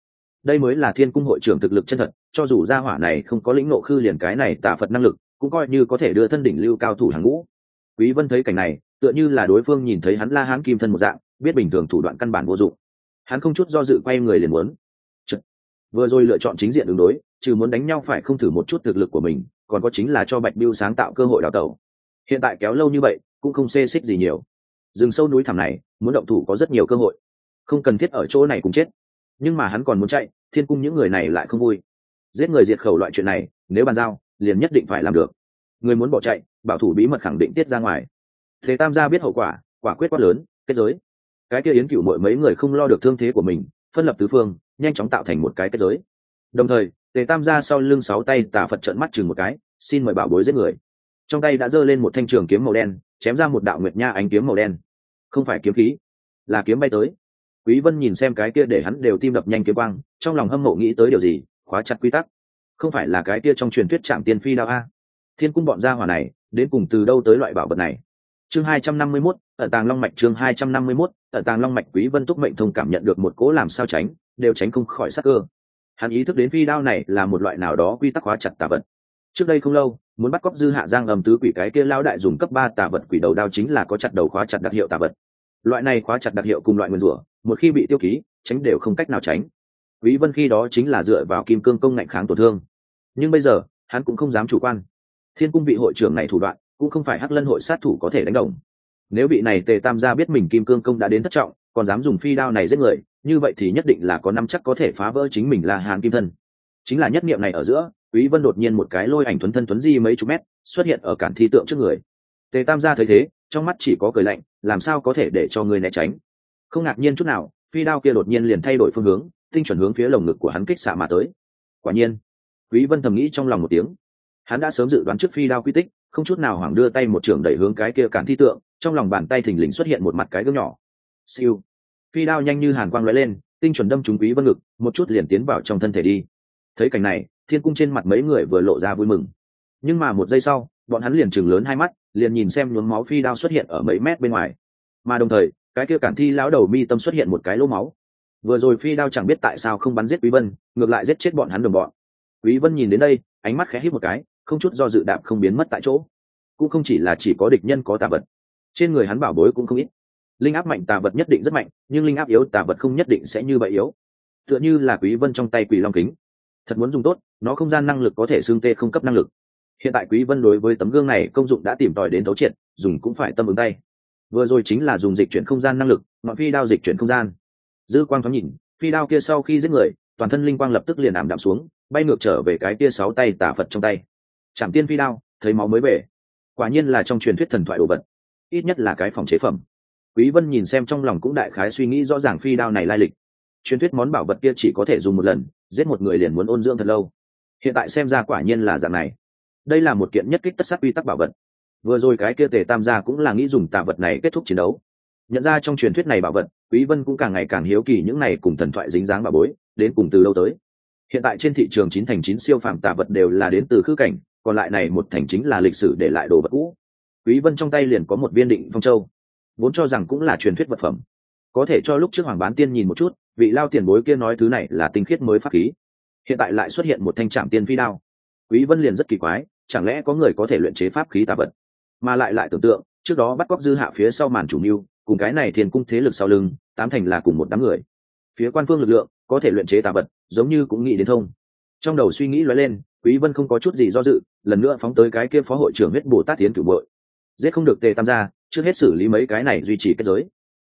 Đây mới là thiên cung hội trưởng thực lực chân thật, cho dù gia hỏa này không có lĩnh nộ khư liền cái này tả phật năng lực, cũng coi như có thể đưa thân đỉnh lưu cao thủ hàng ngũ. Quý vân thấy cảnh này, tựa như là đối phương nhìn thấy hắn la hán kim thân một dạng, biết bình thường thủ đoạn căn bản vô dụng. Hắn không chút do dự quay người liền muốn. Chật. vừa rồi lựa chọn chính diện đường đối, trừ muốn đánh nhau phải không thử một chút thực lực của mình, còn có chính là cho bạch biêu sáng tạo cơ hội đào tẩu. Hiện tại kéo lâu như vậy, cũng không xê xích gì nhiều rừng sâu núi thẳm này, muốn động thủ có rất nhiều cơ hội. Không cần thiết ở chỗ này cùng chết. Nhưng mà hắn còn muốn chạy, thiên cung những người này lại không vui. Giết người diệt khẩu loại chuyện này, nếu bàn giao, liền nhất định phải làm được. Người muốn bỏ chạy, bảo thủ bí mật khẳng định tiết ra ngoài. Thế tam gia biết hậu quả quả quyết quát lớn, kết giới. Cái kia yến cựu mỗi mấy người không lo được thương thế của mình, phân lập tứ phương, nhanh chóng tạo thành một cái kết giới. Đồng thời, tề tam gia sau lưng sáu tay tà phật trợn mắt chừng một cái, xin mời bảo bối giết người. Trong tay đã giơ lên một thanh trường kiếm màu đen chém ra một đạo nguyệt nha ánh kiếm màu đen. Không phải kiếm khí là kiếm bay tới. Quý vân nhìn xem cái kia để hắn đều tim đập nhanh kiếm quang trong lòng hâm mộ nghĩ tới điều gì khóa chặt quy tắc. Không phải là cái kia trong truyền thuyết chạm tiên phi đao a? Thiên cung bọn gia hỏa này đến cùng từ đâu tới loại bảo vật này? Chương 251, ở tàng long mạch chương 251, ở tàng long mạch quý vân túc mệnh thông cảm nhận được một cố làm sao tránh đều tránh không khỏi sát cơ. Hắn ý thức đến phi đao này là một loại nào đó quy tắc hóa chặt tà vật. Trước đây không lâu muốn bắt cóc dư hạ giang ầm tứ quỷ cái kia lao đại dùng cấp ba tà vật quỷ đầu đao chính là có chặt đầu khóa chặt đặc hiệu tà vật. Loại này khóa chặt đặc hiệu cùng loại nguyên rủa, một khi bị tiêu ký, tránh đều không cách nào tránh. Quý vân khi đó chính là dựa vào kim cương công ngạnh kháng tổn thương. Nhưng bây giờ, hắn cũng không dám chủ quan. Thiên cung vị hội trưởng này thủ đoạn, cũng không phải hắc lân hội sát thủ có thể đánh đồng. Nếu bị này tề tam gia biết mình kim cương công đã đến thất trọng, còn dám dùng phi đao này giết người, như vậy thì nhất định là có năm chắc có thể phá vỡ chính mình là hàn kim thân. Chính là nhất niệm này ở giữa quý vân đột nhiên một cái lôi ảnh thuấn thân thuấn di mấy chục mét, xuất hiện ở cản thi tượng trước người. Tề tam gia thấy thế, trong mắt chỉ có cười lạnh, làm sao có thể để cho người né tránh? Không ngạc nhiên chút nào, phi đao kia đột nhiên liền thay đổi phương hướng, tinh chuẩn hướng phía lồng ngực của hắn kích xạ mà tới. Quả nhiên, quý vân thầm nghĩ trong lòng một tiếng. Hắn đã sớm dự đoán trước phi đao quy tích, không chút nào hoảng đưa tay một trường đẩy hướng cái kia cản thi tượng, trong lòng bàn tay thình lình xuất hiện một mặt cái gương nhỏ. Siêu. Phi đao nhanh như hàn quang lóe lên, tinh chuẩn đâm trúng quý vân ngực, một chút liền tiến vào trong thân thể đi. Thấy cảnh này thiên cung trên mặt mấy người vừa lộ ra vui mừng. Nhưng mà một giây sau, bọn hắn liền chừng lớn hai mắt, liền nhìn xem nhuốm máu phi đao xuất hiện ở mấy mét bên ngoài. Mà đồng thời, cái kia cản thi lão đầu mi tâm xuất hiện một cái lỗ máu. Vừa rồi phi đao chẳng biết tại sao không bắn giết quý vân, ngược lại giết chết bọn hắn đồng bọn. Quý vân nhìn đến đây, ánh mắt khẽ hít một cái, không chút do dự đạp không biến mất tại chỗ. Cũng không chỉ là chỉ có địch nhân có tà vật. Trên người hắn bảo bối cũng không ít. Linh áp mạnh tà vật nhất định rất mạnh, nhưng linh áp yếu tà vật không nhất định sẽ như vậy yếu. Tựa như là quý vân trong tay quỷ long kính thật muốn dùng tốt, nó không gian năng lực có thể xương tê không cấp năng lực. Hiện tại quý vân đối với tấm gương này công dụng đã tìm tòi đến thấu triệt, dùng cũng phải tâm ứng tay. Vừa rồi chính là dùng dịch chuyển không gian năng lực, ngọn phi đao dịch chuyển không gian. Dư quang thoáng nhìn, phi đao kia sau khi giết người, toàn thân linh quang lập tức liền ảm đạm xuống, bay ngược trở về cái kia sáu tay tà phật trong tay. Chạm tiên phi đao, thấy máu mới về. Quả nhiên là trong truyền thuyết thần thoại đồ vật. Ít nhất là cái phòng chế phẩm. Quý vân nhìn xem trong lòng cũng đại khái suy nghĩ rõ ràng phi đao này lai lịch truyền thuyết món bảo vật kia chỉ có thể dùng một lần, giết một người liền muốn ôn dưỡng thật lâu. Hiện tại xem ra quả nhiên là dạng này. Đây là một kiện nhất kích tất sát quy tắc bảo vật. Vừa rồi cái kia tề tam gia cũng là nghĩ dùng tạ vật này kết thúc chiến đấu. Nhận ra trong truyền thuyết này bảo vật, quý vân cũng càng ngày càng hiếu kỳ những này cùng thần thoại dính dáng bảo bối, đến cùng từ lâu tới. Hiện tại trên thị trường chín thành chín siêu phàm tạ vật đều là đến từ khư cảnh, còn lại này một thành chính là lịch sử để lại đồ vật cũ. Quý vân trong tay liền có một viên định phong châu. Vốn cho rằng cũng là truyền thuyết vật phẩm có thể cho lúc trước hoàng bán tiên nhìn một chút, vị lao tiền bối kia nói thứ này là tinh khiết mới pháp khí. Hiện tại lại xuất hiện một thanh trạm tiên phi đao. Quý vân liền rất kỳ quái, chẳng lẽ có người có thể luyện chế pháp khí tà vật? Mà lại lại tưởng tượng, trước đó bắt cóc dư hạ phía sau màn chủ mưu, cùng cái này thiên cung thế lực sau lưng, tám thành là cùng một đám người. Phía quan phương lực lượng, có thể luyện chế tà vật, giống như cũng nghĩ đến thông. Trong đầu suy nghĩ lóe lên, quý vân không có chút gì do dự, lần nữa phóng tới cái kia phó hội trưởng huyết bồ tát tiến cửu bội. Giết không được tề tam gia, trước hết xử lý mấy cái này duy trì kết giới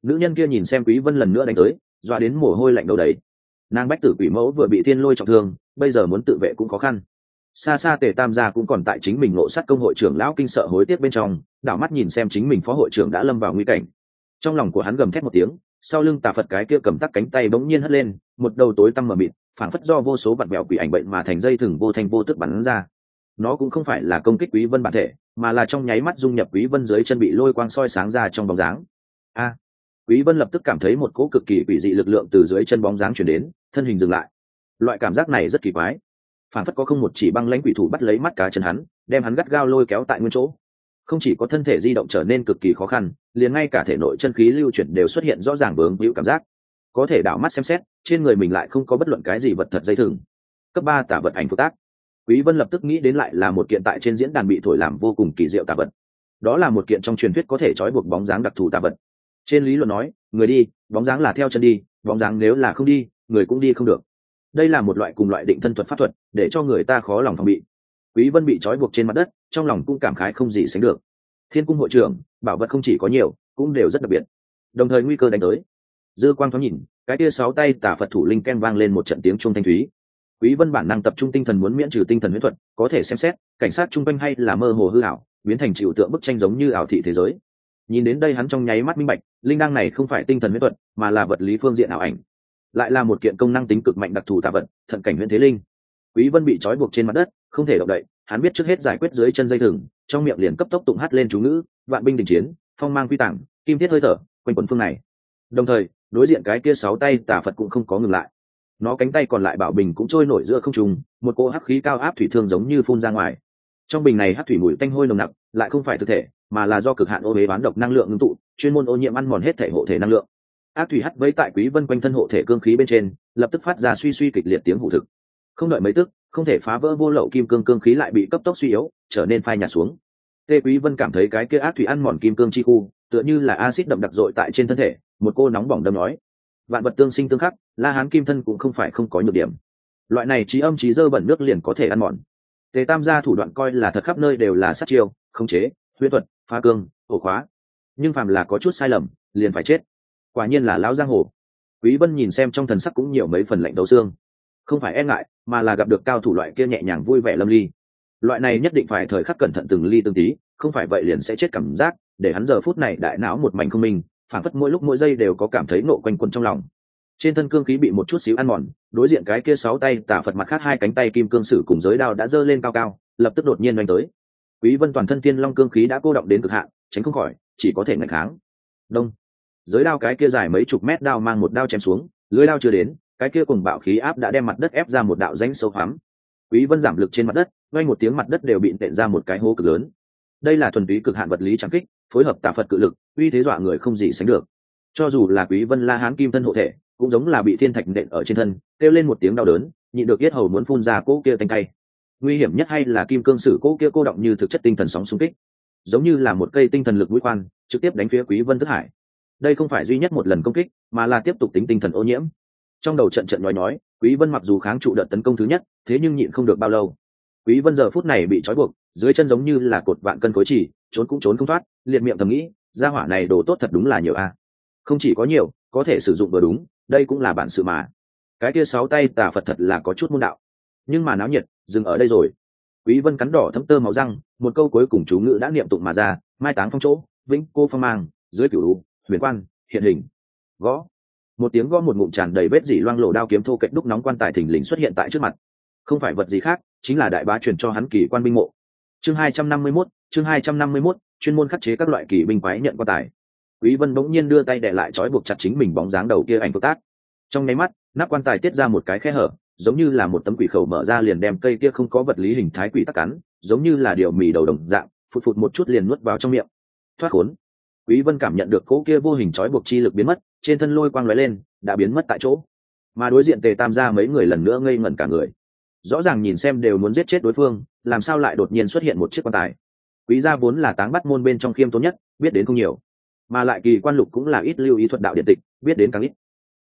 nữ nhân kia nhìn xem quý vân lần nữa đánh tới, doa đến mồ hôi lạnh đâu đấy nàng bách tử quỷ mẫu vừa bị thiên lôi trọng thương, bây giờ muốn tự vệ cũng khó khăn. Xa xa tề tam gia cũng còn tại chính mình ngộ sát công hội trưởng lão kinh sợ hối tiếc bên trong, đảo mắt nhìn xem chính mình phó hội trưởng đã lâm vào nguy cảnh. Trong lòng của hắn gầm thét một tiếng, sau lưng tà phật cái kia cầm tắc cánh tay bỗng nhiên hất lên, một đầu tối tăm mờ mịt, phảng phất do vô số vặn vẹo quỷ ảnh bệnh mà thành dây thừng vô thanh vô tức bắn ra. Nó cũng không phải là công kích quý vân bản thể, mà là trong nháy mắt dung nhập quý vân dưới chân bị lôi quang soi sáng ra trong bóng dáng. A! Quý vân lập tức cảm thấy một cỗ cực kỳ quỷ dị lực lượng từ dưới chân bóng dáng chuyển đến, thân hình dừng lại. Loại cảm giác này rất kỳ quái. Phản phất có không một chỉ băng lãnh quỷ thủ bắt lấy mắt cá chân hắn, đem hắn gắt gao lôi kéo tại nguyên chỗ. Không chỉ có thân thể di động trở nên cực kỳ khó khăn, liền ngay cả thể nội chân khí lưu chuyển đều xuất hiện rõ ràng vướng bĩu cảm giác. Có thể đảo mắt xem xét, trên người mình lại không có bất luận cái gì vật thật dây thừng. Cấp ba tả vật ảnh phức tác. Quý vân lập tức nghĩ đến lại là một kiện tại trên diễn đàn bị thổi làm vô cùng kỳ diệu tả vật. Đó là một kiện trong truyền thuyết có thể trói buộc bóng dáng đặc thù tả vật trên lý luận nói, người đi, bóng dáng là theo chân đi, bóng dáng nếu là không đi, người cũng đi không được. Đây là một loại cùng loại định thân thuật pháp thuật, để cho người ta khó lòng phòng bị. Quý vân bị trói buộc trên mặt đất, trong lòng cũng cảm khái không gì sánh được. Thiên cung hội trưởng, bảo vật không chỉ có nhiều, cũng đều rất đặc biệt. Đồng thời nguy cơ đánh tới. Dư quang thoáng nhìn, cái kia sáu tay tả phật thủ linh ken vang lên một trận tiếng trung thanh thúy. Quý vân bản năng tập trung tinh thần muốn miễn trừ tinh thần huyết thuật, có thể xem xét, cảnh sát trung quanh hay là mơ hồ hư ảo, biến thành chịu tượng bức tranh giống như ảo thị thế giới nhìn đến đây hắn trong nháy mắt minh bạch, linh đăng này không phải tinh thần huyễn thuật, mà là vật lý phương diện ảo ảnh. Lại là một kiện công năng tính cực mạnh đặc thù tạ vật, thận cảnh huyện thế linh. Quý vân bị trói buộc trên mặt đất, không thể động đậy, hắn biết trước hết giải quyết dưới chân dây thừng, trong miệng liền cấp tốc tụng hát lên chú ngữ, vạn binh đình chiến, phong mang quy tảng, kim thiết hơi thở, quanh quần phương này. Đồng thời, đối diện cái kia sáu tay tà phật cũng không có ngừng lại. Nó cánh tay còn lại bảo bình cũng trôi nổi giữa không trung, một cỗ hắc khí cao áp thủy thương giống như phun ra ngoài trong bình này hát thủy mùi tanh hôi nồng nặc, lại không phải thực thể, mà là do cực hạn ô huế bán độc năng lượng ngưng tụ, chuyên môn ô nhiễm ăn mòn hết thể hộ thể năng lượng. Ác thủy hắt vấy tại quý vân quanh thân hộ thể cương khí bên trên, lập tức phát ra suy suy kịch liệt tiếng hủ thực. Không đợi mấy tức, không thể phá vỡ vô lậu kim cương cương khí lại bị cấp tốc suy yếu, trở nên phai nhạt xuống. Tê quý vân cảm thấy cái kia ác thủy ăn mòn kim cương chi khu, tựa như là axit đậm đặc dội tại trên thân thể, một cô nóng bỏng đâm nói. Vạn vật tương sinh tương khắc, la hán kim thân cũng không phải không có nhược điểm. Loại này trí âm trí dơ bẩn nước liền có thể ăn mòn tề tam gia thủ đoạn coi là thật khắp nơi đều là sát chiêu, khống chế, huyễn thuật, phá cương, ổ khóa. Nhưng phàm là có chút sai lầm, liền phải chết. Quả nhiên là lão giang hồ. Quý vân nhìn xem trong thần sắc cũng nhiều mấy phần lạnh đấu xương. Không phải e ngại, mà là gặp được cao thủ loại kia nhẹ nhàng vui vẻ lâm ly. Loại này nhất định phải thời khắc cẩn thận từng ly từng tí, không phải vậy liền sẽ chết cảm giác, để hắn giờ phút này đại não một mảnh không minh phản phất mỗi lúc mỗi giây đều có cảm thấy nộ quanh quẩn trong lòng trên thân cương khí bị một chút xíu ăn mòn, đối diện cái kia sáu tay tả phật mặt khác hai cánh tay kim cương sử cùng giới đao đã giơ lên cao cao, lập tức đột nhiên đánh tới. Quý vân toàn thân thiên long cương khí đã cô động đến cực hạn, tránh không khỏi, chỉ có thể ngạch kháng. Đông. Giới đao cái kia dài mấy chục mét đao mang một đao chém xuống, lưới đao chưa đến, cái kia cùng bạo khí áp đã đem mặt đất ép ra một đạo rãnh sâu hoắm. Quý vân giảm lực trên mặt đất, ngay một tiếng mặt đất đều bị tện ra một cái hố cực lớn. Đây là thuần túy cực hạn vật lý trắng kích, phối hợp tà phật cự lực, uy thế dọa người không gì sánh được. Cho dù là quý vân la hán kim thân hộ thể cũng giống là bị thiên thạch nện ở trên thân, kêu lên một tiếng đau đớn, nhịn được yết hầu muốn phun ra cỗ kia tanh tay nguy hiểm nhất hay là kim cương sử cỗ kia cô động như thực chất tinh thần sóng xung kích. Giống như là một cây tinh thần lực mũi khoan, trực tiếp đánh phía quý vân thức hải. Đây không phải duy nhất một lần công kích, mà là tiếp tục tính tinh thần ô nhiễm. Trong đầu trận trận nói nói quý vân mặc dù kháng trụ đợt tấn công thứ nhất, thế nhưng nhịn không được bao lâu. Quý vân giờ phút này bị trói buộc, dưới chân giống như là cột vạn cân cối chỉ, trốn cũng trốn không thoát, liệt miệng thầm nghĩ, gia hỏa này đồ tốt thật đúng là nhiều a. Không chỉ có nhiều, có thể sử dụng vừa đúng đây cũng là bản sự mà. Cái kia sáu tay tà phật thật là có chút môn đạo. Nhưng mà náo nhiệt dừng ở đây rồi. Quý vân cắn đỏ thấm tơ máu răng một câu cuối cùng chú ngữ đã niệm tụng mà ra mai táng phong chỗ vĩnh cô phong mang dưới cửu lũ huyền quan hiện hình. Gõ. Một tiếng gõ một ngụm tràn đầy vết dỉ loang lổ đao kiếm thô kệch đúc nóng quan tài thình lình xuất hiện tại trước mặt. Không phải vật gì khác chính là đại bá truyền cho hắn kỳ quan binh mộ. Chương hai trăm năm mươi 251, chương hai trăm năm mươi 251, chuyên môn khắc chế các loại kỳ binh quái nhận quan tài quý vân bỗng nhiên đưa tay để lại trói buộc chặt chính mình bóng dáng đầu kia ảnh phức tác. Trong nháy mắt, nắp quan tài tiết ra một cái khe hở, giống như là một tấm quỷ khẩu mở ra liền đem cây kia không có vật lý hình thái quỷ tắc cắn, giống như là điều mì đầu đồng dạng, phụt phụt một chút liền nuốt vào trong miệng. Thoát khốn. Quý vân cảm nhận được cỗ kia vô hình trói buộc chi lực biến mất, trên thân lôi quang lóe lên, đã biến mất tại chỗ. Mà đối diện tề tam gia mấy người lần nữa ngây ngẩn cả người. Rõ ràng nhìn xem đều muốn giết chết đối phương, làm sao lại đột nhiên xuất hiện một chiếc quan tài. Quý gia vốn là táng bắt môn bên trong khiêm tốn nhất, biết đến không nhiều mà lại kỳ quan lục cũng là ít lưu ý thuật đạo điện tịch, biết đến càng ít.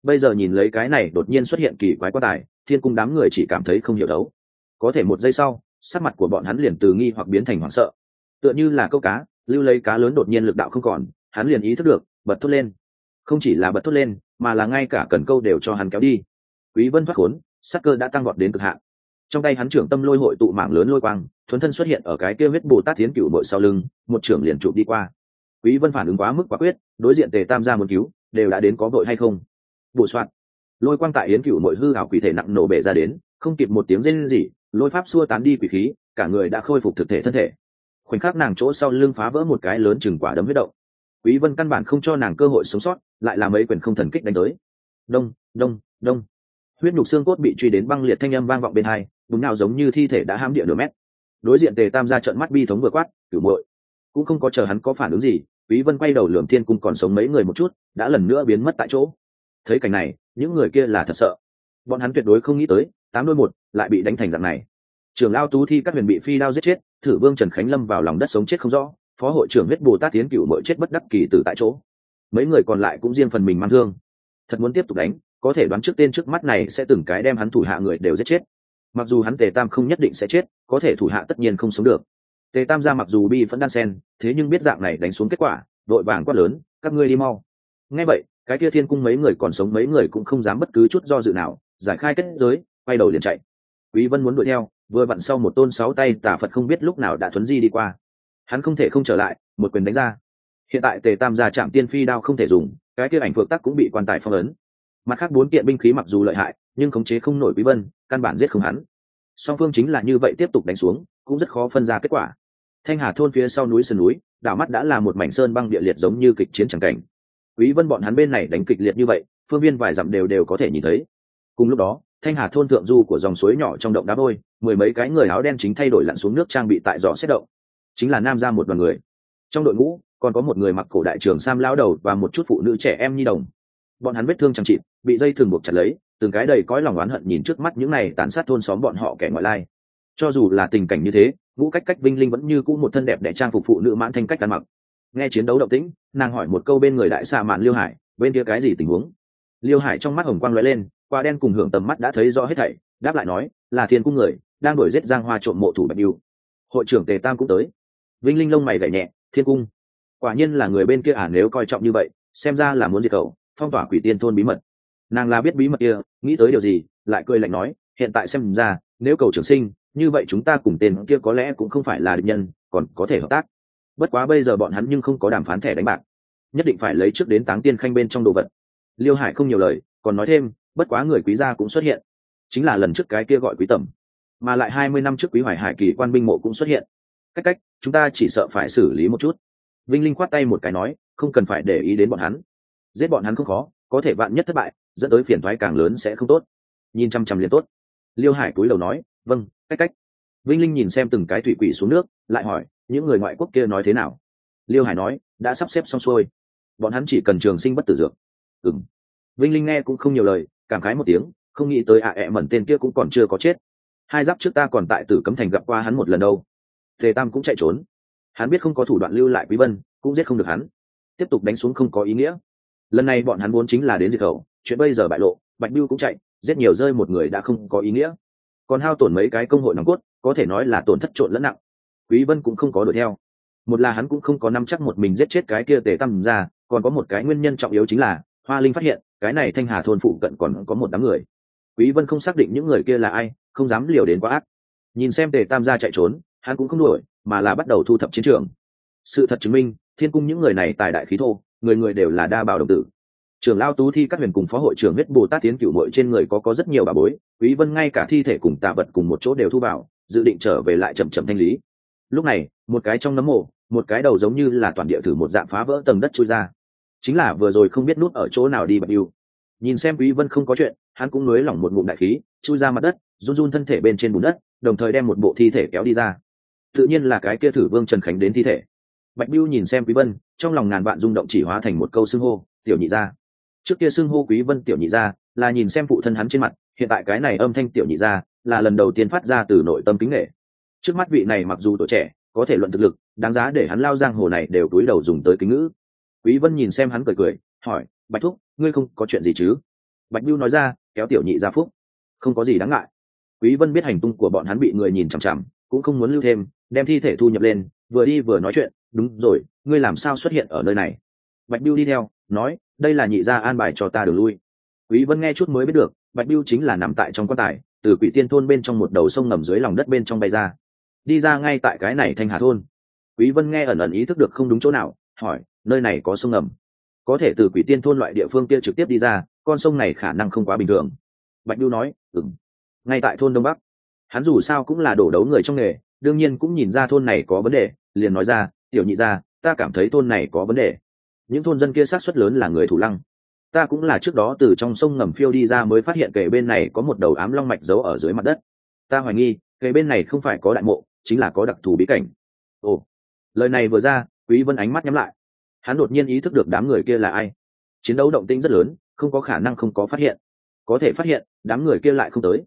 Bây giờ nhìn lấy cái này đột nhiên xuất hiện kỳ quái quá tài, thiên cung đám người chỉ cảm thấy không hiểu đấu. Có thể một giây sau, sắc mặt của bọn hắn liền từ nghi hoặc biến thành hoảng sợ. Tựa như là câu cá, lưu lấy cá lớn đột nhiên lực đạo không còn, hắn liền ý thức được, bật thốt lên. Không chỉ là bật thốt lên, mà là ngay cả cần câu đều cho hắn kéo đi. Quý vân thoát khốn, sắc cơ đã tăng vọt đến cực hạn. Trong tay hắn trưởng tâm lôi hội tụ mạng lớn lôi quang, thuấn thân xuất hiện ở cái kia huyết bồ tát tiến cựu bội sau lưng, một trưởng liền chụp đi qua quý vân phản ứng quá mức quả quyết, đối diện tề tam gia muốn cứu, đều đã đến có vội hay không? Bổ soạn. Lôi quang tại yến cựu mội hư hảo quỷ thể nặng nổ bể ra đến, không kịp một tiếng rên rỉ, lôi pháp xua tán đi quỷ khí, cả người đã khôi phục thực thể thân thể. Khoảnh khắc nàng chỗ sau lưng phá vỡ một cái lớn chừng quả đấm huyết động. Quý vân căn bản không cho nàng cơ hội sống sót, lại làm mấy quyền không thần kích đánh tới. Đông đông đông. Huyết nhục xương cốt bị truy đến băng liệt thanh âm vang vọng bên hai đúng nào giống như thi thể đã ham địa nửa mét. Đối diện tề tam ra trận mắt bi thống vừa quát, cửu muội, cũng không có chờ hắn có phản ứng gì quý vân quay đầu lườm thiên cung còn sống mấy người một chút, đã lần nữa biến mất tại chỗ. Thấy cảnh này, những người kia là thật sợ. Bọn hắn tuyệt đối không nghĩ tới, tám đôi một lại bị đánh thành dạng này. Trưởng lao tú thi các huyền bị phi đao giết chết, thử vương trần khánh lâm vào lòng đất sống chết không rõ, phó hội trưởng huyết bồ tát tiến cựu mỗi chết bất đắc kỳ tử tại chỗ. Mấy người còn lại cũng riêng phần mình mang thương. Thật muốn tiếp tục đánh, có thể đoán trước tên trước mắt này sẽ từng cái đem hắn thủ hạ người đều giết chết. Mặc dù hắn tề tam không nhất định sẽ chết, có thể thủ hạ tất nhiên không sống được tề tam gia mặc dù bi vẫn đan sen, thế nhưng biết dạng này đánh xuống kết quả, đội vàng quát lớn, các ngươi đi mau. Ngay vậy, cái kia thiên cung mấy người còn sống mấy người cũng không dám bất cứ chút do dự nào, giải khai kết giới, quay đầu liền chạy. Quý vân muốn đuổi theo, vừa vặn sau một tôn sáu tay tà phật không biết lúc nào đã thuấn di đi qua. Hắn không thể không trở lại, một quyền đánh ra. Hiện tại tề tam gia chạm tiên phi đao không thể dùng, cái kia ảnh phượng tắc cũng bị quan tài phong ấn. Mặt khác bốn kiện binh khí mặc dù lợi hại, nhưng khống chế không nổi quý vân, căn bản giết không hắn. Song phương chính là như vậy tiếp tục đánh xuống, cũng rất khó phân ra kết quả thanh hà thôn phía sau núi sườn núi, đảo mắt đã là một mảnh sơn băng địa liệt giống như kịch chiến chẳng cảnh. Quý vân bọn hắn bên này đánh kịch liệt như vậy, phương viên vài dặm đều đều có thể nhìn thấy. Cùng lúc đó, thanh hà thôn thượng du của dòng suối nhỏ trong động đá vôi, mười mấy cái người áo đen chính thay đổi lặn xuống nước trang bị tại giỏ xét động. Chính là nam ra một đoàn người. Trong đội ngũ, còn có một người mặc cổ đại trường sam lao đầu và một chút phụ nữ trẻ em nhi đồng. Bọn hắn vết thương chẳng chịt, bị dây thường buộc chặt lấy, từng cái đầy cõi lòng oán hận nhìn trước mắt những này tàn sát thôn xóm bọn họ kẻ ngoại lai. Cho dù là tình cảnh như thế ngũ cách cách vinh linh vẫn như cũ một thân đẹp để trang phục phụ nữ mãn thanh cách ăn mặc. Nghe chiến đấu động tĩnh, nàng hỏi một câu bên người đại xa mạn liêu hải, bên kia cái gì tình huống? Liêu hải trong mắt hồng quang lóe lên qua đen cùng hưởng tầm mắt đã thấy rõ hết thảy, đáp lại nói, là thiên cung người, đang đuổi giết giang hoa trộm mộ thủ bạch yêu hội trưởng tề tam cũng tới. Vinh linh lông mày gảy nhẹ, thiên cung. Quả nhiên là người bên kia à nếu coi trọng như vậy, xem ra là muốn diệt cầu phong tỏa quỷ tiên thôn bí mật. Nàng là biết bí mật kia, nghĩ tới điều gì, lại cười lạnh nói, hiện tại xem ra, nếu cầu trưởng sinh như vậy chúng ta cùng tên kia có lẽ cũng không phải là địch nhân, còn có thể hợp tác. Bất quá bây giờ bọn hắn nhưng không có đàm phán thẻ đánh bạc. Nhất định phải lấy trước đến táng tiên khanh bên trong đồ vật. Liêu hải không nhiều lời, còn nói thêm, bất quá người quý gia cũng xuất hiện. Chính là lần trước cái kia gọi quý tẩm. Mà lại hai mươi năm trước quý hoài hải kỳ quan binh mộ cũng xuất hiện. Cách cách, chúng ta chỉ sợ phải xử lý một chút. Vinh linh khoát tay một cái nói, không cần phải để ý đến bọn hắn. Giết bọn hắn không khó, có thể bạn nhất thất bại, dẫn tới phiền thoái càng lớn sẽ không tốt. Nhìn chăm chăm liền tốt. Liêu hải cúi đầu nói vâng cách cách. Vinh linh nhìn xem từng cái thủy quỷ xuống nước, lại hỏi, những người ngoại quốc kia nói thế nào? Liêu hải nói, đã sắp xếp xong xuôi. Bọn hắn chỉ cần trường sinh bất tử dược. Ừng vinh linh nghe cũng không nhiều lời, cảm khái một tiếng, không nghĩ tới ạ à ẹ mẩn tên kia cũng còn chưa có chết. Hai giáp trước ta còn tại tử cấm thành gặp qua hắn một lần đâu. Tề tam cũng chạy trốn. Hắn biết không có thủ đoạn lưu lại quý vân, cũng giết không được hắn. Tiếp tục đánh xuống không có ý nghĩa. Lần này bọn hắn vốn chính là đến diệt khẩu, chuyện bây giờ bại lộ, bạch biêu cũng chạy, giết nhiều rơi một người đã không có ý nghĩa còn hao tổn mấy cái công hội nòng cốt, có thể nói là tổn thất trộn lẫn nặng. Quý vân cũng không có đuổi theo. Một là hắn cũng không có nắm chắc một mình giết chết cái kia tề tâm ra còn có một cái nguyên nhân trọng yếu chính là hoa linh phát hiện, cái này thanh hà thôn phụ cận còn có một đám người. Quý vân không xác định những người kia là ai, không dám liều đến quá ác. Nhìn xem tề tam gia chạy trốn, hắn cũng không đuổi, mà là bắt đầu thu thập chiến trường. Sự thật chứng minh, thiên cung những người này tài đại khí thô, người người đều là đa bảo đồng tử trưởng lao tú thi các huyền cùng phó hội trưởng huyết bồ tát tiến cửu mội trên người có có rất nhiều bà bối, quý vân ngay cả thi thể cùng tạ vật cùng một chỗ đều thu vào, dự định trở về lại chậm chậm thanh lý. Lúc này, một cái trong nấm mộ, một cái đầu giống như là toàn địa thử một dạng phá vỡ tầng đất chui ra. Chính là vừa rồi không biết nút ở chỗ nào đi bật yêu nhìn xem quý vân không có chuyện, hắn cũng nới lỏng một ngụm đại khí, chui ra mặt đất, run run thân thể bên trên bùn đất, đồng thời đem một bộ thi thể kéo đi ra. Tự nhiên là cái kia thử vương trần khánh đến thi thể. Bạch biêu nhìn xem quý vân, trong lòng ngàn vạn rung động chỉ hóa thành một câu xưng hô, tiểu nhị ra trước kia xưng hô quý vân tiểu nhị gia, là nhìn xem phụ thân hắn trên mặt, hiện tại cái này âm thanh tiểu nhị gia, là lần đầu tiên phát ra từ nội tâm kính nghệ trước mắt vị này mặc dù tuổi trẻ, có thể luận thực lực, đáng giá để hắn lao giang hồ này đều túi đầu dùng tới kính ngữ. Quý vân nhìn xem hắn cười cười, hỏi, bạch thúc, ngươi không có chuyện gì chứ? Bạch biêu nói ra, kéo tiểu nhị ra phúc. Không có gì đáng ngại. Quý vân biết hành tung của bọn hắn bị người nhìn chằm chằm, cũng không muốn lưu thêm, đem thi thể thu nhập lên, vừa đi vừa nói chuyện, đúng rồi, ngươi làm sao xuất hiện ở nơi này? Bạch biêu đi theo nói, đây là nhị gia an bài cho ta đường lui. Quý vân nghe chút mới biết được, bạch biêu chính là nằm tại trong quan tài, từ quỷ tiên thôn bên trong một đầu sông ngầm dưới lòng đất bên trong bay ra. Đi ra ngay tại cái này thanh hà thôn. Quý vân nghe ẩn ẩn ý thức được không đúng chỗ nào, hỏi, nơi này có sông ngầm? Có thể từ quỷ tiên thôn loại địa phương kia trực tiếp đi ra, con sông này khả năng không quá bình thường. Bạch biêu nói, ừm. Ngay tại thôn đông bắc, hắn dù sao cũng là đổ đấu người trong nghề, đương nhiên cũng nhìn ra thôn này có vấn đề, liền nói ra, tiểu nhị ra ta cảm thấy thôn này có vấn đề những thôn dân kia sát xuất lớn là người thủ lăng. Ta cũng là trước đó từ trong sông ngầm phiêu đi ra mới phát hiện kề bên này có một đầu ám long mạch giấu ở dưới mặt đất. Ta hoài nghi, kề bên này không phải có đại mộ, chính là có đặc thù bí cảnh. Ồ, lời này vừa ra, quý vân ánh mắt nhắm lại. Hắn đột nhiên ý thức được đám người kia là ai. Chiến đấu động tĩnh rất lớn, không có khả năng không có phát hiện. Có thể phát hiện, đám người kia lại không tới.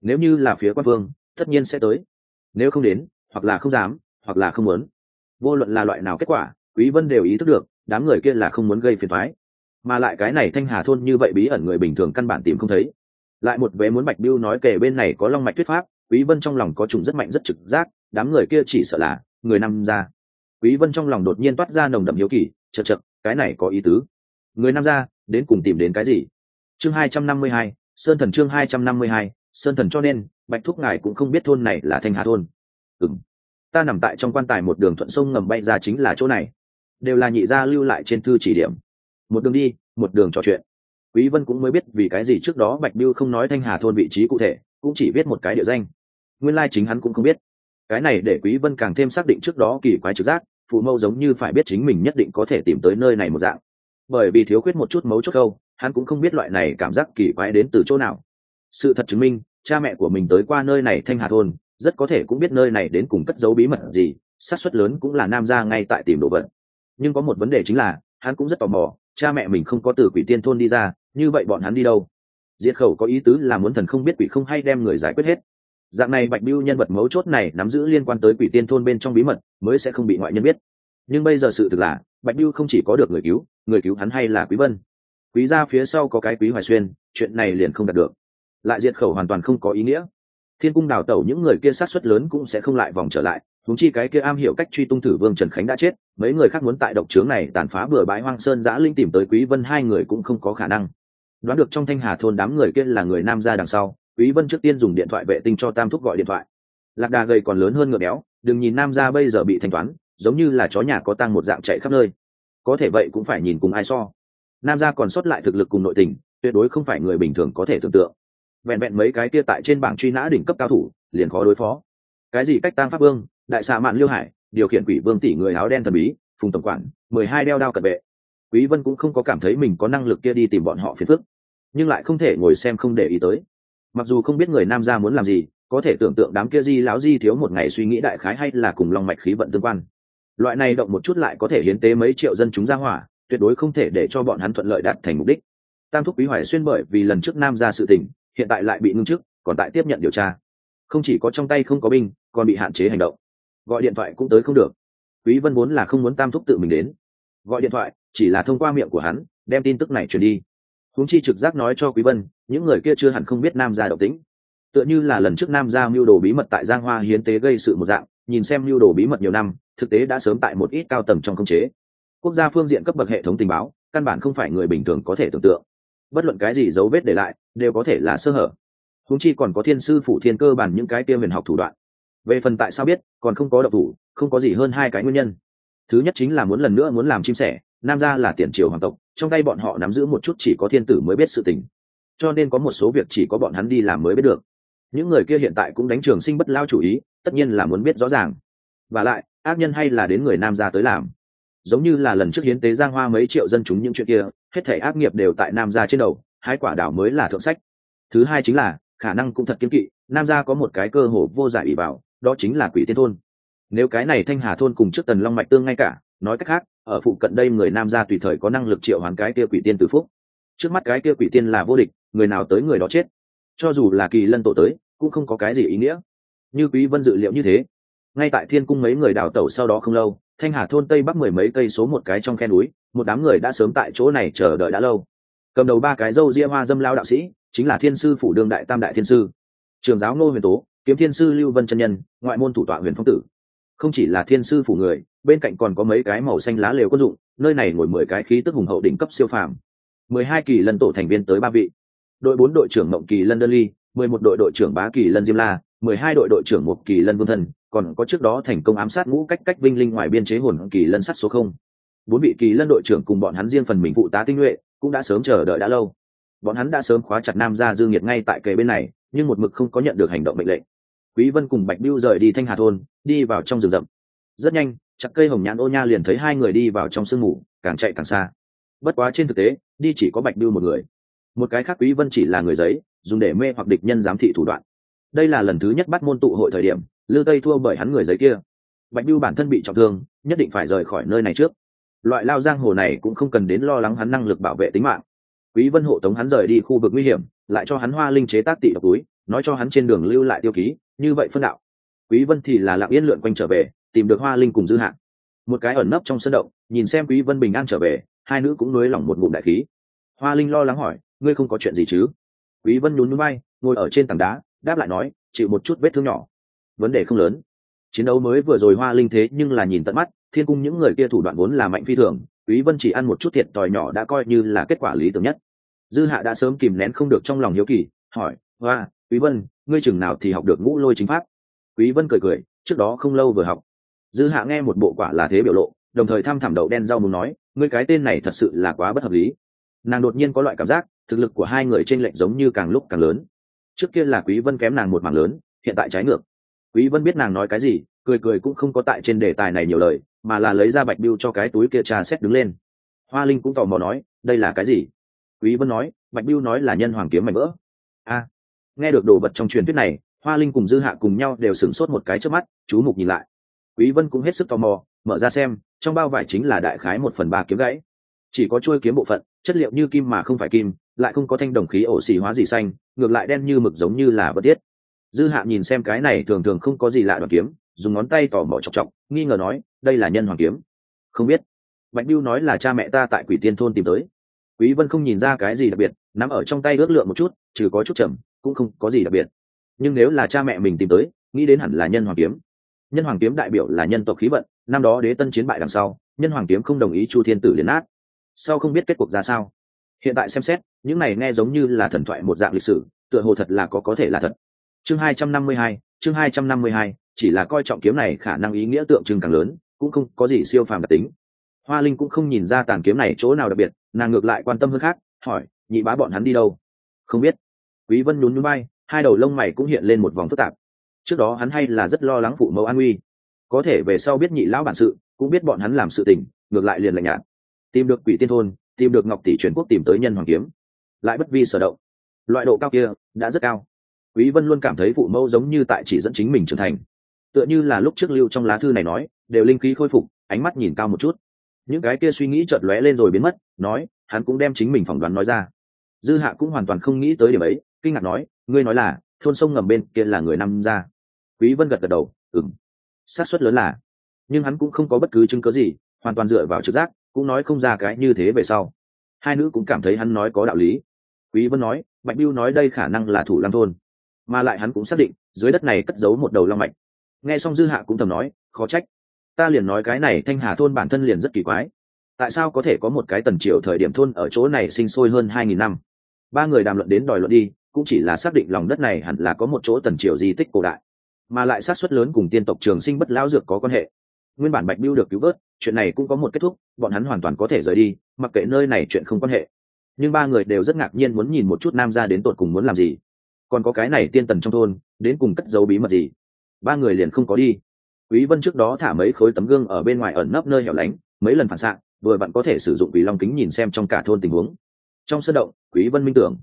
Nếu như là phía quan vương, tất nhiên sẽ tới. Nếu không đến, hoặc là không dám, hoặc là không muốn. Vô luận là loại nào kết quả, quý vân đều ý thức được đám người kia là không muốn gây phiền toái. Mà lại cái này thanh hà thôn như vậy bí ẩn người bình thường căn bản tìm không thấy. Lại một vé muốn bạch biêu nói kể bên này có long mạch tuyết pháp quý vân trong lòng có trùng rất mạnh rất trực giác đám người kia chỉ sợ là người nam gia quý vân trong lòng đột nhiên toát ra nồng đậm hiếu kỳ chật chật cái này có ý tứ. Người nam gia đến cùng tìm đến cái gì? Chương 252, sơn thần chương 252, sơn thần cho nên bạch thúc ngài cũng không biết thôn này là thanh hà thôn. Ừm. Ta nằm tại trong quan tài một đường thuận sông ngầm bay ra chính là chỗ này đều là nhị gia lưu lại trên thư chỉ điểm. Một đường đi, một đường trò chuyện. Quý vân cũng mới biết vì cái gì trước đó bạch biêu không nói thanh hà thôn vị trí cụ thể, cũng chỉ biết một cái địa danh. Nguyên lai chính hắn cũng không biết. Cái này để quý vân càng thêm xác định trước đó kỳ quái trực giác, phụ mâu giống như phải biết chính mình nhất định có thể tìm tới nơi này một dạng. Bởi vì thiếu khuyết một chút mấu chốt câu, hắn cũng không biết loại này cảm giác kỳ quái đến từ chỗ nào. Sự thật chứng minh, cha mẹ của mình tới qua nơi này thanh hà thôn, rất có thể cũng biết nơi này đến cùng cất giấu bí mật gì, xác suất lớn cũng là nam gia ngay tại tìm đồ vật nhưng có một vấn đề chính là, hắn cũng rất tò mò, cha mẹ mình không có từ quỷ tiên thôn đi ra, như vậy bọn hắn đi đâu? Diệt khẩu có ý tứ là muốn thần không biết quỷ không hay đem người giải quyết hết. Dạng này bạch biêu nhân vật mấu chốt này nắm giữ liên quan tới quỷ tiên thôn bên trong bí mật, mới sẽ không bị ngoại nhân biết. Nhưng bây giờ sự thực là, bạch biêu không chỉ có được người cứu người cứu hắn hay là quý vân. Quý gia phía sau có cái quý hoài xuyên, chuyện này liền không đạt được. Lại diệt khẩu hoàn toàn không có ý nghĩa. Thiên cung đào tẩu những người kia sát xuất lớn cũng sẽ không lại vòng trở lại huống chi cái kia am hiểu cách truy tung thử vương trần khánh đã chết, mấy người khác muốn tại độc trướng này tàn phá bừa bãi hoang sơn giã linh tìm tới quý vân hai người cũng không có khả năng. Đoán được trong thanh hà thôn đám người kia là người nam gia đằng sau, quý vân trước tiên dùng điện thoại vệ tinh cho tam thúc gọi điện thoại. Lạc đà gầy còn lớn hơn ngựa béo, đừng nhìn nam gia bây giờ bị thanh toán, giống như là chó nhà có tăng một dạng chạy khắp nơi. Có thể vậy cũng phải nhìn cùng ai so. Nam gia còn sót lại thực lực cùng nội tình, tuyệt đối không phải người bình thường có thể tưởng tượng. Vẹn vẹn mấy cái kia tại trên bảng truy nã đỉnh cấp cao thủ, liền khó đối phó. Cái gì cách tăng pháp vương đại xạ mạn liêu hải, điều khiển quỷ vương tỷ người áo đen thần bí, phùng tổng quản, mười hai đeo đao cận vệ. Quý vân cũng không có cảm thấy mình có năng lực kia đi tìm bọn họ phiền phức, nhưng lại không thể ngồi xem không để ý tới. Mặc dù không biết người nam gia muốn làm gì, có thể tưởng tượng đám kia di láo di thiếu một ngày suy nghĩ đại khái hay là cùng long mạch khí vận tương quan. Loại này động một chút lại có thể hiến tế mấy triệu dân chúng ra hỏa, tuyệt đối không thể để cho bọn hắn thuận lợi đạt thành mục đích. Tam thúc quý hoài xuyên bởi vì lần trước nam ra sự tình, hiện tại lại bị ngưng chức, còn tại tiếp nhận điều tra. Không chỉ có trong tay không có binh, còn bị hạn chế hành động gọi điện thoại cũng tới không được. Quý vân muốn là không muốn tam thúc tự mình đến. Gọi điện thoại, chỉ là thông qua miệng của hắn, đem tin tức này truyền đi. Huống chi trực giác nói cho quý vân, những người kia chưa hẳn không biết nam gia độc tính tựa như là lần trước nam gia mưu đồ bí mật tại giang hoa hiến tế gây sự một dạng, nhìn xem mưu đồ bí mật nhiều năm, thực tế đã sớm tại một ít cao tầng trong công chế. Quốc gia phương diện cấp bậc hệ thống tình báo, căn bản không phải người bình thường có thể tưởng tượng. Bất luận cái gì dấu vết để lại, đều có thể là sơ hở. Huống chi còn có thiên sư phụ thiên cơ bản những cái tiêu huyền học thủ đoạn về phần tại sao biết, còn không có độc thủ, không có gì hơn hai cái nguyên nhân. Thứ nhất chính là muốn lần nữa muốn làm chim sẻ, nam gia là tiền triều hoàng tộc, trong tay bọn họ nắm giữ một chút chỉ có thiên tử mới biết sự tình. Cho nên có một số việc chỉ có bọn hắn đi làm mới biết được. Những người kia hiện tại cũng đánh trường sinh bất lao chủ ý, tất nhiên là muốn biết rõ ràng. Và lại, ác nhân hay là đến người nam gia tới làm. Giống như là lần trước hiến tế giang hoa mấy triệu dân chúng những chuyện kia, hết thể ác nghiệp đều tại nam gia trên đầu, hai quả đảo mới là thượng sách. Thứ hai chính là, khả năng cũng thật kiếm kỵ, nam gia có một cái cơ hồ vô giải ủy bảo đó chính là quỷ tiên thôn. Nếu cái này thanh hà thôn cùng trước tần long mạch tương ngay cả, nói cách khác, ở phụ cận đây người nam gia tùy thời có năng lực triệu hoán cái kia quỷ tiên từ phúc. Trước mắt cái kia quỷ tiên là vô địch, người nào tới người đó chết. Cho dù là kỳ lân tổ tới, cũng không có cái gì ý nghĩa. Như quý vân dự liệu như thế. Ngay tại thiên cung mấy người đào tẩu sau đó không lâu, thanh hà thôn tây bắc mười mấy cây số một cái trong khe núi, một đám người đã sớm tại chỗ này chờ đợi đã lâu. Cầm đầu ba cái dâu ria hoa dâm lao đạo sĩ, chính là thiên sư phủ đương đại tam đại thiên sư. Trường giáo ngô huyền tố kiếm thiên sư lưu vân chân nhân, ngoại môn thủ tọa huyền phong tử. Không chỉ là thiên sư phủ người, bên cạnh còn có mấy cái màu xanh lá lều quân dụng, nơi này ngồi mười cái khí tức hùng hậu đỉnh cấp siêu phàm. Mười hai kỳ lân tổ thành viên tới ba vị. Đội bốn đội trưởng mộng kỳ lân đơn ly, mười một đội đội trưởng bá kỳ lân diêm la, mười hai đội đội trưởng một kỳ lân vương thần, còn có trước đó thành công ám sát ngũ cách cách vinh linh ngoài biên chế hồn kỳ lân sắt số không. Bốn vị kỳ lân đội trưởng cùng bọn hắn riêng phần mình phụ tá tinh nhuệ, cũng đã sớm chờ đợi đã lâu. Bọn hắn đã sớm khóa chặt nam gia dương nhiệt ngay tại kề bên này, nhưng một mực không có nhận được hành động mệnh lệnh quý vân cùng bạch biêu rời đi thanh hà thôn, đi vào trong rừng rậm. Rất nhanh, chặt cây hồng nhãn ô nha liền thấy hai người đi vào trong sương mù, càng chạy càng xa. Bất quá trên thực tế, đi chỉ có bạch biêu một người. Một cái khác quý vân chỉ là người giấy, dùng để mê hoặc địch nhân giám thị thủ đoạn. Đây là lần thứ nhất bắt môn tụ hội thời điểm, lư tây thua bởi hắn người giấy kia. Bạch biêu bản thân bị trọng thương, nhất định phải rời khỏi nơi này trước. Loại lao giang hồ này cũng không cần đến lo lắng hắn năng lực bảo vệ tính mạng. Quý vân hộ tống hắn rời đi khu vực nguy hiểm, lại cho hắn hoa linh chế tác tị độc túi, nói cho hắn trên đường lưu lại tiêu ký như vậy phân đạo, quý vân thì là lặng yên lượn quanh trở về, tìm được hoa linh cùng dư hạn một cái ẩn nấp trong sân động, nhìn xem quý vân bình an trở về, hai nữ cũng nuối lòng một ngụm đại khí. Hoa linh lo lắng hỏi, ngươi không có chuyện gì chứ? Quý vân nhún nhún vai, ngồi ở trên tảng đá, đáp lại nói, chịu một chút vết thương nhỏ. Vấn đề không lớn. Chiến đấu mới vừa rồi hoa linh thế nhưng là nhìn tận mắt, thiên cung những người kia thủ đoạn vốn là mạnh phi thường, quý vân chỉ ăn một chút thiệt tòi nhỏ đã coi như là kết quả lý tưởng nhất. Dư hạ đã sớm kìm nén không được trong lòng hiếu kỳ, hỏi, hoa quý vân, ngươi chừng nào thì học được ngũ lôi chính pháp? Quý vân cười cười, trước đó không lâu vừa học. Dư hạ nghe một bộ quả là thế biểu lộ, đồng thời thăm thẳm đậu đen rau muốn nói, ngươi cái tên này thật sự là quá bất hợp lý. Nàng đột nhiên có loại cảm giác, thực lực của hai người trên lệnh giống như càng lúc càng lớn. Trước kia là quý vân kém nàng một mảng lớn, hiện tại trái ngược. Quý vân biết nàng nói cái gì, cười cười cũng không có tại trên đề tài này nhiều lời, mà là lấy ra bạch biêu cho cái túi kia trà xét đứng lên. Hoa linh cũng tò mò nói, đây là cái gì? Quý vân nói, bạch biêu nói là nhân hoàng kiếm mảnh vỡ. A nghe được đồ vật trong truyền thuyết này, hoa linh cùng dư hạ cùng nhau đều sửng sốt một cái trước mắt, chú mục nhìn lại. Quý vân cũng hết sức tò mò, mở ra xem, trong bao vải chính là đại khái một phần ba kiếm gãy. Chỉ có chuôi kiếm bộ phận, chất liệu như kim mà không phải kim, lại không có thanh đồng khí ổ xì hóa gì xanh, ngược lại đen như mực giống như là vật tiết dư hạ nhìn xem cái này thường thường không có gì lạ đoàn kiếm, dùng ngón tay tò mò chọc chọc, nghi ngờ nói, đây là nhân hoàng kiếm. Không biết. Bạch biêu nói là cha mẹ ta tại quỷ tiên thôn tìm tới. Quý vân không nhìn ra cái gì đặc biệt, nắm ở trong tay ước lượng một chút, trừ có chút chậm cũng không có gì đặc biệt. Nhưng nếu là cha mẹ mình tìm tới, nghĩ đến hẳn là nhân hoàng kiếm. Nhân hoàng kiếm đại biểu là nhân tộc khí vận, năm đó đế tân chiến bại đằng sau, nhân hoàng kiếm không đồng ý chu thiên tử liền át sau không biết kết cuộc ra sao. Hiện tại xem xét, những này nghe giống như là thần thoại một dạng lịch sử, tựa hồ thật là có có thể là thật. Chương hai trăm năm mươi hai, chương hai trăm năm mươi hai, chỉ là coi trọng kiếm này khả năng ý nghĩa tượng trưng càng lớn, cũng không có gì siêu phàm đặc tính. Hoa linh cũng không nhìn ra tàn kiếm này chỗ nào đặc biệt, nàng ngược lại quan tâm hơn khác, hỏi, nhị bá bọn hắn đi đâu? Không biết quý vân nhún nhún bay hai đầu lông mày cũng hiện lên một vòng phức tạp. Trước đó hắn hay là rất lo lắng phụ mẫu an nguy có thể về sau biết nhị lão bản sự, cũng biết bọn hắn làm sự tình, ngược lại liền lạnh nhạt. Tìm được quỷ tiên thôn, tìm được ngọc tỷ truyền quốc tìm tới nhân hoàng kiếm. Lại bất vi sở động. Loại độ cao kia, đã rất cao. Quý vân luôn cảm thấy phụ mẫu giống như tại chỉ dẫn chính mình trưởng thành. Tựa như là lúc trước lưu trong lá thư này nói, đều linh khí khôi phục, ánh mắt nhìn cao một chút. Những cái kia suy nghĩ chợt lóe lên rồi biến mất, nói, hắn cũng đem chính mình phỏng đoán nói ra. Dư hạ cũng hoàn toàn không nghĩ tới điểm ấy kinh ngạc nói, ngươi nói là, thôn sông ngầm bên kia là người nam ra. Quý vân gật gật đầu, ừm, xác suất lớn là. Nhưng hắn cũng không có bất cứ chứng cứ gì, hoàn toàn dựa vào trực giác, cũng nói không ra cái như thế về sau. Hai nữ cũng cảm thấy hắn nói có đạo lý. Quý vân nói, bạch biêu nói đây khả năng là thủ lăng thôn. Mà lại hắn cũng xác định, dưới đất này cất giấu một đầu long mạch. Nghe xong dư hạ cũng thầm nói, khó trách, ta liền nói cái này thanh hà thôn bản thân liền rất kỳ quái. Tại sao có thể có một cái tần triều thời điểm thôn ở chỗ này sinh sôi hơn hai nghìn năm? Ba người đàm luận đến đòi luận đi cũng chỉ là xác định lòng đất này hẳn là có một chỗ tần triều di tích cổ đại, mà lại sát xuất lớn cùng tiên tộc trường sinh bất lão dược có quan hệ. Nguyên bản bạch biêu được cứu vớt, chuyện này cũng có một kết thúc, bọn hắn hoàn toàn có thể rời đi, mặc kệ nơi này chuyện không quan hệ. Nhưng ba người đều rất ngạc nhiên muốn nhìn một chút nam ra đến tột cùng muốn làm gì. Còn có cái này tiên tần trong thôn, đến cùng cất giấu bí mật gì? Ba người liền không có đi. Quý vân trước đó thả mấy khối tấm gương ở bên ngoài ẩn nấp nơi hẻo lánh, mấy lần phản xạ, vừa vặn có thể sử dụng quỷ long kính nhìn xem trong cả thôn tình huống. Trong sân động, quý vân minh tưởng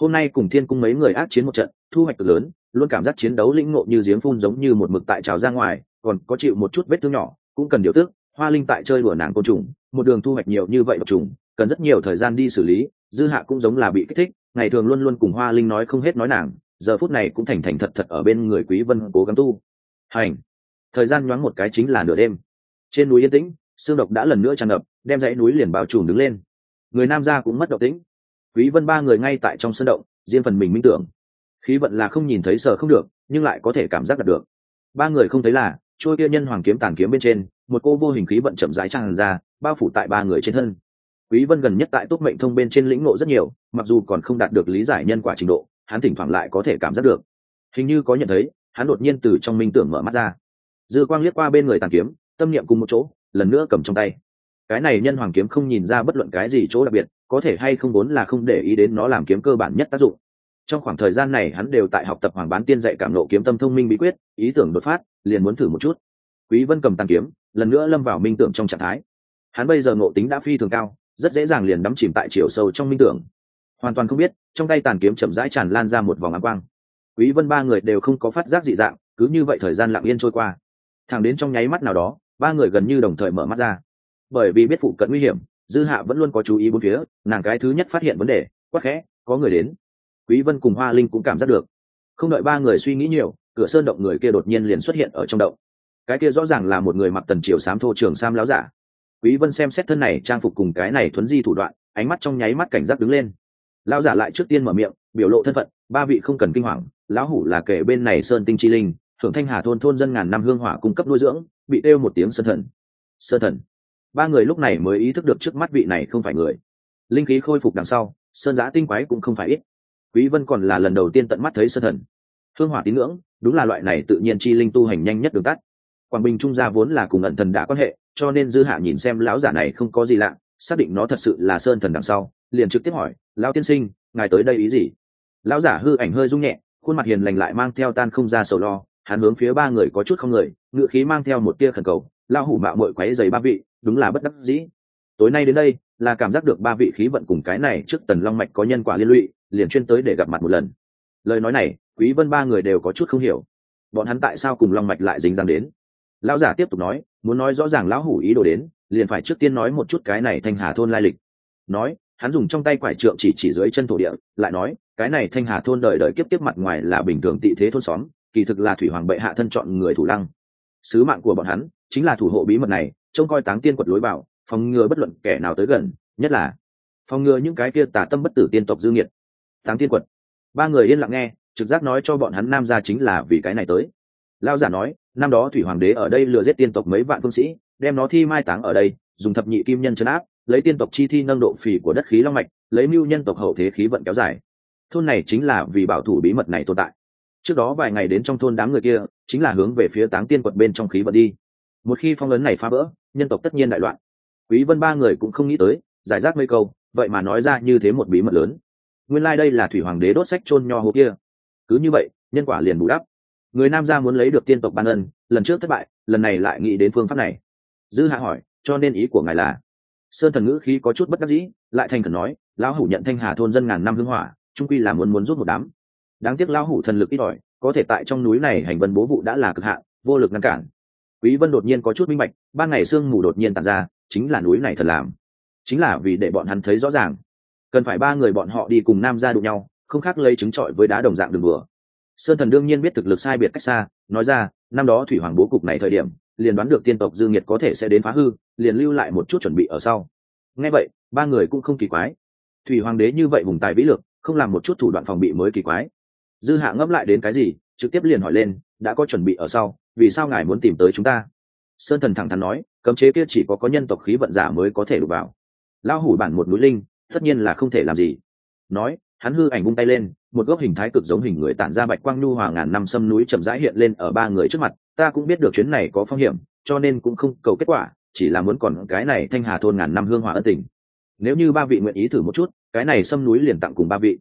hôm nay cùng thiên cung mấy người ác chiến một trận, thu hoạch cực lớn, luôn cảm giác chiến đấu lĩnh ngộ như giếng phun giống như một mực tại trào ra ngoài, còn có chịu một chút vết thương nhỏ, cũng cần điều tước hoa linh tại chơi đùa nàng côn trùng, một đường thu hoạch nhiều như vậy độc trùng, cần rất nhiều thời gian đi xử lý, dư hạ cũng giống là bị kích thích, ngày thường luôn luôn cùng hoa linh nói không hết nói nàng, giờ phút này cũng thành thành thật thật ở bên người quý vân cố gắng tu. Hành. Thời gian nhoáng một cái chính là nửa đêm. Trên núi yên tĩnh, xương độc đã lần nữa tràn ngập, đem dãy núi liền bao trùm đứng lên. Người nam gia cũng mất độc tĩnh quý vân ba người ngay tại trong sân động, riêng phần mình minh tưởng. Khí vận là không nhìn thấy sợ không được, nhưng lại có thể cảm giác đạt được. Ba người không thấy là, trôi kia nhân hoàng kiếm tàn kiếm bên trên, một cô vô hình khí vận chậm rãi tràn ra, bao phủ tại ba người trên thân. Quý vân gần nhất tại túc mệnh thông bên trên lĩnh ngộ rất nhiều, mặc dù còn không đạt được lý giải nhân quả trình độ, hắn thỉnh thoảng lại có thể cảm giác được. Hình như có nhận thấy, hắn đột nhiên từ trong minh tưởng mở mắt ra. Dư quang liếc qua bên người tàn kiếm, tâm niệm cùng một chỗ, lần nữa cầm trong tay cái này nhân hoàng kiếm không nhìn ra bất luận cái gì chỗ đặc biệt, có thể hay không vốn là không để ý đến nó làm kiếm cơ bản nhất tác dụng. Trong khoảng thời gian này, hắn đều tại học tập hoàng bán tiên dạy cảm nộ kiếm tâm thông minh bí quyết, ý tưởng đột phát, liền muốn thử một chút. Quý vân cầm tàn kiếm, lần nữa lâm vào minh tưởng trong trạng thái. Hắn bây giờ ngộ tính đã phi thường cao, rất dễ dàng liền đắm chìm tại chiều sâu trong minh tưởng. Hoàn toàn không biết, trong tay tàn kiếm chậm rãi tràn lan ra một vòng ám quang. Quý vân ba người đều không có phát giác dị dạng, cứ như vậy thời gian lặng yên trôi qua. Thẳng đến trong nháy mắt nào đó, ba người gần như đồng thời mở mắt ra bởi vì biết phụ cận nguy hiểm, dư hạ vẫn luôn có chú ý bốn phía, nàng cái thứ nhất phát hiện vấn đề, quắc khẽ, có người đến. Quý vân cùng hoa linh cũng cảm giác được. Không đợi ba người suy nghĩ nhiều, cửa sơn động người kia đột nhiên liền xuất hiện ở trong động. Cái kia rõ ràng là một người mặc tần triều sám thô trường sam láo giả. Quý vân xem xét thân này, trang phục cùng cái này thuấn di thủ đoạn, ánh mắt trong nháy mắt cảnh giác đứng lên. Lão giả lại trước tiên mở miệng, biểu lộ thân phận, ba vị không cần kinh hoàng, lão hủ là kể bên này sơn tinh chi linh, thượng thanh hà thôn thôn dân ngàn năm hương hỏa cung cấp nuôi dưỡng, bị đeo một tiếng sơn thần. Sơn thần ba người lúc này mới ý thức được trước mắt vị này không phải người. Linh khí khôi phục đằng sau, sơn giã tinh quái cũng không phải ít. Quý vân còn là lần đầu tiên tận mắt thấy sơn thần. Hương hỏa tín ngưỡng, đúng là loại này tự nhiên chi linh tu hành nhanh nhất đường tắt. Quảng bình trung gia vốn là cùng ẩn thần đã quan hệ, cho nên dư hạ nhìn xem lão giả này không có gì lạ, xác định nó thật sự là sơn thần đằng sau, liền trực tiếp hỏi, lão tiên sinh, ngài tới đây ý gì? Lão giả hư ảnh hơi rung nhẹ, khuôn mặt hiền lành lại mang theo tan không ra sầu lo, hắn hướng phía ba người có chút không người ngựa khí mang theo một tia khẩn cầu lao hủ mạo mội quáy dày ba vị, đúng là bất đắc dĩ. Tối nay đến đây, là cảm giác được ba vị khí vận cùng cái này trước tần long mạch có nhân quả liên lụy, liền chuyên tới để gặp mặt một lần. Lời nói này, quý vân ba người đều có chút không hiểu. Bọn hắn tại sao cùng long mạch lại dính dáng đến? Lão giả tiếp tục nói, muốn nói rõ ràng lão hủ ý đồ đến, liền phải trước tiên nói một chút cái này thanh hà thôn lai lịch. Nói, hắn dùng trong tay quải trượng chỉ chỉ dưới chân thổ địa, lại nói, cái này thanh hà thôn đời đời kiếp tiếp mặt ngoài là bình thường tị thế thôn xóm, kỳ thực là thủy hoàng bệ hạ thân chọn người thủ lăng. Sứ mạng của bọn hắn chính là thủ hộ bí mật này, trông coi táng tiên quật lối vào, phòng ngừa bất luận kẻ nào tới gần, nhất là phòng ngừa những cái kia tà tâm bất tử tiên tộc dư nghiệt. Táng tiên quật. Ba người yên lặng nghe, trực giác nói cho bọn hắn nam ra chính là vì cái này tới. Lao giả nói, năm đó thủy hoàng đế ở đây lừa giết tiên tộc mấy vạn phương sĩ, đem nó thi mai táng ở đây, dùng thập nhị kim nhân chấn áp, lấy tiên tộc chi thi nâng độ phì của đất khí long mạch, lấy mưu nhân tộc hậu thế khí vận kéo dài. Thôn này chính là vì bảo thủ bí mật này tồn tại. Trước đó vài ngày đến trong thôn đám người kia, chính là hướng về phía táng tiên quật bên trong khí vận đi một khi phong ấn này phá vỡ, nhân tộc tất nhiên đại loạn. Quý vân ba người cũng không nghĩ tới, giải rác mấy câu, vậy mà nói ra như thế một bí mật lớn. Nguyên lai like đây là thủy hoàng đế đốt sách chôn nho hồ kia. Cứ như vậy, nhân quả liền bù đắp. Người nam gia muốn lấy được tiên tộc ban ân, lần trước thất bại, lần này lại nghĩ đến phương pháp này. Dư hạ hỏi, cho nên ý của ngài là? Sơn thần ngữ khí có chút bất đắc dĩ, lại thành khẩn nói, lão hủ nhận thanh hà thôn dân ngàn năm hưng hỏa trung quy là muốn muốn rút một đám. Đáng tiếc lão hủ thần lực ít ỏi, có thể tại trong núi này hành vân bố vụ đã là cực hạn, vô lực ngăn cản quý vân đột nhiên có chút minh bạch ban ngày sương mù đột nhiên tàn ra chính là núi này thật làm. Chính là vì để bọn hắn thấy rõ ràng. Cần phải ba người bọn họ đi cùng nam ra đụng nhau không khác lấy trứng trọi với đá đồng dạng đường bừa. Sơn thần đương nhiên biết thực lực sai biệt cách xa nói ra năm đó thủy hoàng bố cục này thời điểm liền đoán được tiên tộc dương nhiệt có thể sẽ đến phá hư liền lưu lại một chút chuẩn bị ở sau. Nghe vậy ba người cũng không kỳ quái. Thủy hoàng đế như vậy vùng tài vĩ lực, không làm một chút thủ đoạn phòng bị mới kỳ quái. Dư hạ ngấp lại đến cái gì trực tiếp liền hỏi lên đã có chuẩn bị ở sau vì sao ngài muốn tìm tới chúng ta? Sơn thần thẳng thắn nói, cấm chế kia chỉ có có nhân tộc khí vận giả mới có thể đụng vào. Lao hủ bản một núi linh, tất nhiên là không thể làm gì. Nói, hắn hư ảnh bung tay lên, một góc hình thái cực giống hình người tản ra bạch quang nhu hòa ngàn năm sâm núi chậm rãi hiện lên ở ba người trước mặt. Ta cũng biết được chuyến này có phong hiểm, cho nên cũng không cầu kết quả, chỉ là muốn còn cái này thanh hà thôn ngàn năm hương hòa ân tình. Nếu như ba vị nguyện ý thử một chút, cái này sâm núi liền tặng cùng ba vị.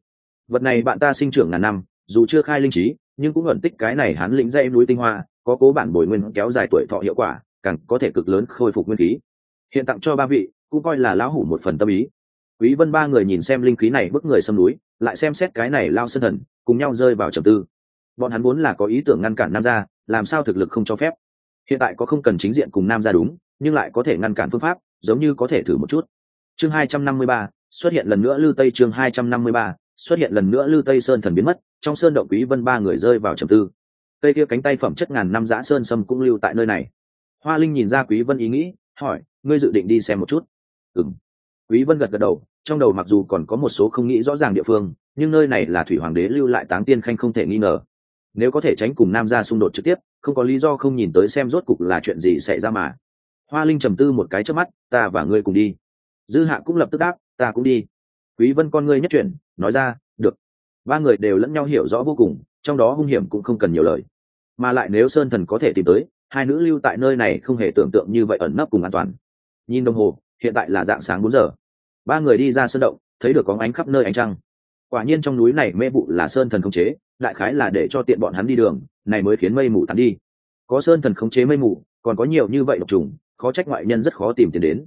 Vật này bạn ta sinh trưởng ngàn năm, dù chưa khai linh trí, nhưng cũng ẩn tích cái này hắn lĩnh dây núi tinh hoa có cố bản bồi nguyên kéo dài tuổi thọ hiệu quả càng có thể cực lớn khôi phục nguyên khí. Hiện tặng cho ba vị cũng coi là lão hủ một phần tâm ý. Quý vân ba người nhìn xem linh khí này bức người xâm núi lại xem xét cái này lao sân thần cùng nhau rơi vào trầm tư. Bọn hắn vốn là có ý tưởng ngăn cản nam gia làm sao thực lực không cho phép. Hiện tại có không cần chính diện cùng nam gia đúng nhưng lại có thể ngăn cản phương pháp giống như có thể thử một chút. Chương 253, xuất hiện lần nữa lư tây chương 253, xuất hiện lần nữa lư tây sơn thần biến mất trong sơn động quý vân ba người rơi vào trầm tư cây kia cánh tay phẩm chất ngàn năm giã sơn sâm cũng lưu tại nơi này. Hoa linh nhìn ra quý vân ý nghĩ, hỏi, ngươi dự định đi xem một chút? Ừm. Quý vân gật gật đầu, trong đầu mặc dù còn có một số không nghĩ rõ ràng địa phương, nhưng nơi này là thủy hoàng đế lưu lại táng tiên khanh không thể nghi ngờ. Nếu có thể tránh cùng nam gia xung đột trực tiếp, không có lý do không nhìn tới xem rốt cục là chuyện gì xảy ra mà. Hoa linh trầm tư một cái trước mắt, ta và ngươi cùng đi. Dư hạ cũng lập tức đáp, ta cũng đi. Quý vân con ngươi nhất chuyển, nói ra, được. Ba người đều lẫn nhau hiểu rõ vô cùng trong đó hung hiểm cũng không cần nhiều lời. Mà lại nếu sơn thần có thể tìm tới, hai nữ lưu tại nơi này không hề tưởng tượng như vậy ẩn nấp cùng an toàn. Nhìn đồng hồ, hiện tại là dạng sáng bốn giờ. Ba người đi ra sân động, thấy được có ánh khắp nơi ánh trăng. Quả nhiên trong núi này mê vụ là sơn thần khống chế, đại khái là để cho tiện bọn hắn đi đường, này mới khiến mây mù tắn đi. Có sơn thần khống chế mây mù, còn có nhiều như vậy độc trùng, khó trách ngoại nhân rất khó tìm tiền đến.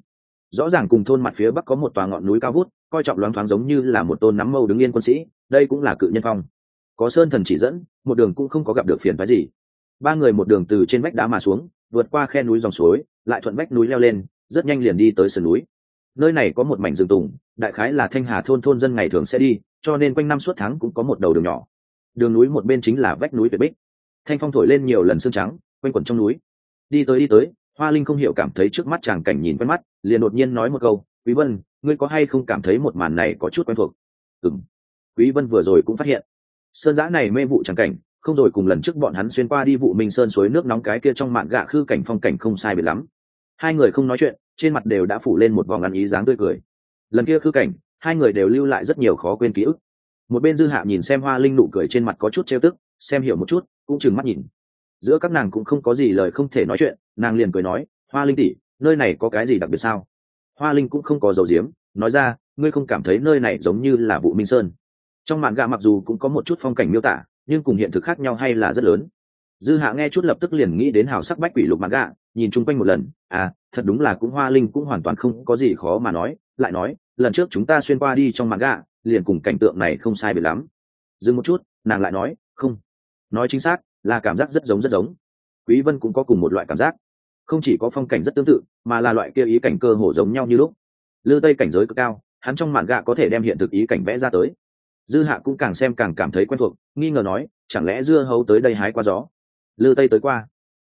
Rõ ràng cùng thôn mặt phía bắc có một tòa ngọn núi cao vút, coi trọng loáng thoáng giống như là một tôn nắm mâu đứng yên quân sĩ, đây cũng là cự nhân phong có sơn thần chỉ dẫn, một đường cũng không có gặp được phiền phái gì. Ba người một đường từ trên vách đá mà xuống, vượt qua khe núi dòng suối, lại thuận vách núi leo lên, rất nhanh liền đi tới sườn núi. Nơi này có một mảnh rừng tùng, đại khái là thanh hà thôn thôn dân ngày thường sẽ đi, cho nên quanh năm suốt tháng cũng có một đầu đường nhỏ. Đường núi một bên chính là vách núi tuyệt bích. Thanh phong thổi lên nhiều lần sương trắng, quanh quẩn trong núi. Đi tới đi tới, hoa linh không hiểu cảm thấy trước mắt chàng cảnh nhìn quen mắt, liền đột nhiên nói một câu, quý vân, ngươi có hay không cảm thấy một màn này có chút quen thuộc? Ừm. Quý vân vừa rồi cũng phát hiện sơn giã này mê vụ chàng cảnh, không rồi cùng lần trước bọn hắn xuyên qua đi vụ minh sơn suối nước nóng cái kia trong mạn gạ khư cảnh phong cảnh không sai biệt lắm. Hai người không nói chuyện, trên mặt đều đã phủ lên một vòng ăn ý dáng tươi cười. Lần kia khư cảnh, hai người đều lưu lại rất nhiều khó quên ký ức. Một bên dư hạ nhìn xem hoa linh nụ cười trên mặt có chút trêu tức, xem hiểu một chút, cũng chừng mắt nhìn. Giữa các nàng cũng không có gì lời không thể nói chuyện, nàng liền cười nói, hoa linh tỷ, nơi này có cái gì đặc biệt sao? Hoa linh cũng không có dầu diếm, nói ra, ngươi không cảm thấy nơi này giống như là vụ minh sơn? Trong mạn gà mặc dù cũng có một chút phong cảnh miêu tả, nhưng cùng hiện thực khác nhau hay là rất lớn. Dư hạ nghe chút lập tức liền nghĩ đến hào sắc bách quỷ lục mạn gà nhìn chung quanh một lần à thật đúng là cũng hoa linh cũng hoàn toàn không có gì khó mà nói, lại nói, lần trước chúng ta xuyên qua đi trong mạn gà liền cùng cảnh tượng này không sai biệt lắm. Dừng một chút, nàng lại nói, không. Nói chính xác, là cảm giác rất giống rất giống. Quý vân cũng có cùng một loại cảm giác. Không chỉ có phong cảnh rất tương tự, mà là loại kia ý cảnh cơ hồ giống nhau như lúc. Lư tây cảnh giới cực cao, hắn trong mạn gạ có thể đem hiện thực ý cảnh vẽ ra tới dư hạ cũng càng xem càng cảm thấy quen thuộc, nghi ngờ nói, chẳng lẽ dưa hấu tới đây hái qua gió? Lư tây tới qua.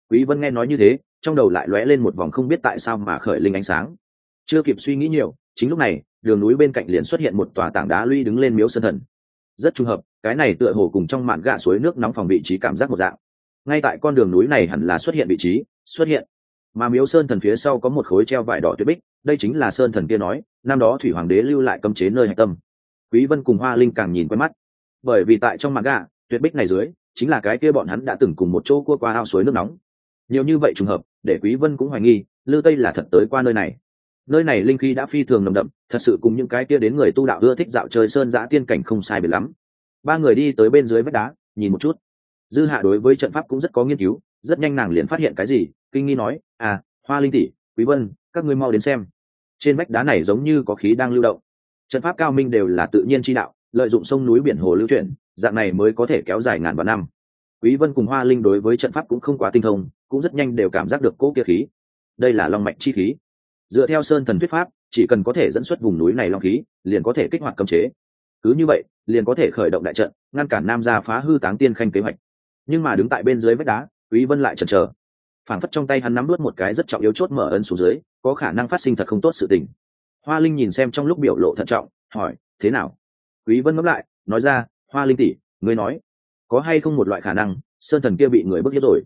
Quý vân nghe nói như thế, trong đầu lại lóe lên một vòng không biết tại sao mà khởi linh ánh sáng. Chưa kịp suy nghĩ nhiều, chính lúc này, đường núi bên cạnh liền xuất hiện một tòa tảng đá lũy đứng lên miếu sơn thần. Rất trùng hợp, cái này tựa hồ cùng trong mạn gạ suối nước nóng phòng vị trí cảm giác một dạng. Ngay tại con đường núi này hẳn là xuất hiện vị trí, xuất hiện. Mà miếu sơn thần phía sau có một khối treo vải đỏ tuyết bích, đây chính là sơn thần kia nói, năm đó thủy hoàng đế lưu lại cấm chế nơi hạch tâm quý vân cùng hoa linh càng nhìn quen mắt. Bởi vì tại trong mạng gạ tuyệt bích này dưới, chính là cái kia bọn hắn đã từng cùng một chỗ cua qua ao suối nước nóng. Nhiều như vậy trùng hợp, để quý vân cũng hoài nghi, lư tây là thật tới qua nơi này. Nơi này linh khí đã phi thường nồng đậm, thật sự cùng những cái kia đến người tu đạo ưa thích dạo chơi sơn giã tiên cảnh không sai biệt lắm. Ba người đi tới bên dưới vách đá, nhìn một chút. Dư hạ đối với trận pháp cũng rất có nghiên cứu, rất nhanh nàng liền phát hiện cái gì, kinh nghi nói à hoa linh tỷ, quý vân, các ngươi mau đến xem. Trên vách đá này giống như có khí đang lưu động trận pháp cao minh đều là tự nhiên chi đạo, lợi dụng sông núi biển hồ lưu chuyển, dạng này mới có thể kéo dài ngàn vạn năm. Quý vân cùng hoa linh đối với trận pháp cũng không quá tinh thông, cũng rất nhanh đều cảm giác được cỗ kia khí. Đây là long mạch chi khí. Dựa theo sơn thần thuyết pháp, chỉ cần có thể dẫn xuất vùng núi này long khí, liền có thể kích hoạt cấm chế. Cứ như vậy, liền có thể khởi động đại trận, ngăn cản nam gia phá hư táng tiên khanh kế hoạch. Nhưng mà đứng tại bên dưới vách đá, quý vân lại chần chờ. Phản phất trong tay hắn nắm nuốt một cái rất trọng yếu chốt mở ấn xuống dưới, có khả năng phát sinh thật không tốt sự tình hoa linh nhìn xem trong lúc biểu lộ thận trọng, hỏi, thế nào? Quý vân ngẫm lại, nói ra, hoa linh tỷ, ngươi nói, có hay không một loại khả năng, sơn thần kia bị người bức hiếp rồi?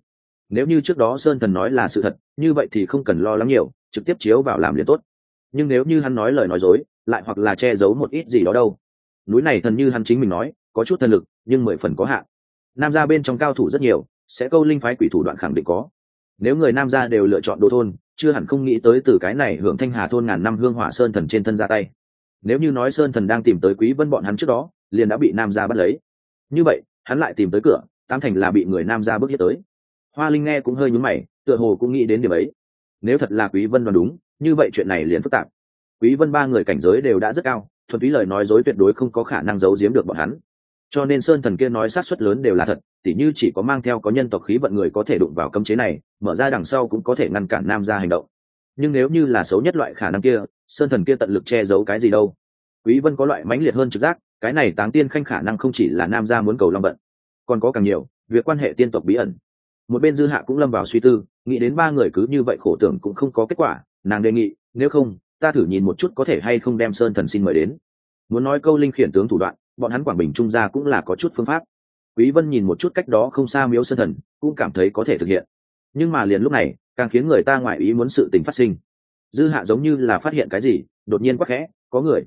Nếu như trước đó sơn thần nói là sự thật, như vậy thì không cần lo lắng nhiều, trực tiếp chiếu vào làm liền tốt. Nhưng nếu như hắn nói lời nói dối, lại hoặc là che giấu một ít gì đó đâu. Núi này thần như hắn chính mình nói, có chút thần lực, nhưng mười phần có hạn. Nam gia bên trong cao thủ rất nhiều, sẽ câu linh phái quỷ thủ đoạn khẳng định có nếu người nam gia đều lựa chọn đồ thôn, chưa hẳn không nghĩ tới từ cái này hưởng thanh hà thôn ngàn năm hương hỏa sơn thần trên thân ra tay. Nếu như nói sơn thần đang tìm tới quý vân bọn hắn trước đó, liền đã bị nam gia bắt lấy. Như vậy, hắn lại tìm tới cửa, tam thành là bị người nam gia bước hiếp tới. Hoa linh nghe cũng hơi nhún mày, tựa hồ cũng nghĩ đến điểm ấy. Nếu thật là quý vân đoán đúng, như vậy chuyện này liền phức tạp. Quý vân ba người cảnh giới đều đã rất cao, thuần túy lời nói dối tuyệt đối không có khả năng giấu giếm được bọn hắn cho nên sơn thần kia nói sát suất lớn đều là thật, tỉ như chỉ có mang theo có nhân tộc khí vận người có thể đụng vào cấm chế này, mở ra đằng sau cũng có thể ngăn cản nam gia hành động. Nhưng nếu như là xấu nhất loại khả năng kia, sơn thần kia tận lực che giấu cái gì đâu? Quý vân có loại mãnh liệt hơn trực giác, cái này táng tiên khanh khả năng không chỉ là nam gia muốn cầu long vận, còn có càng nhiều, việc quan hệ tiên tộc bí ẩn. Một bên dư hạ cũng lâm vào suy tư, nghĩ đến ba người cứ như vậy khổ tưởng cũng không có kết quả, nàng đề nghị, nếu không, ta thử nhìn một chút có thể hay không đem sơn thần xin mời đến. Muốn nói câu linh khiển tướng thủ đoạn bọn hắn quảng bình trung gia cũng là có chút phương pháp. Quý vân nhìn một chút cách đó không xa miếu sơn thần, cũng cảm thấy có thể thực hiện. Nhưng mà liền lúc này, càng khiến người ta ngoại ý muốn sự tình phát sinh. Dư hạ giống như là phát hiện cái gì, đột nhiên quắc khẽ, có người.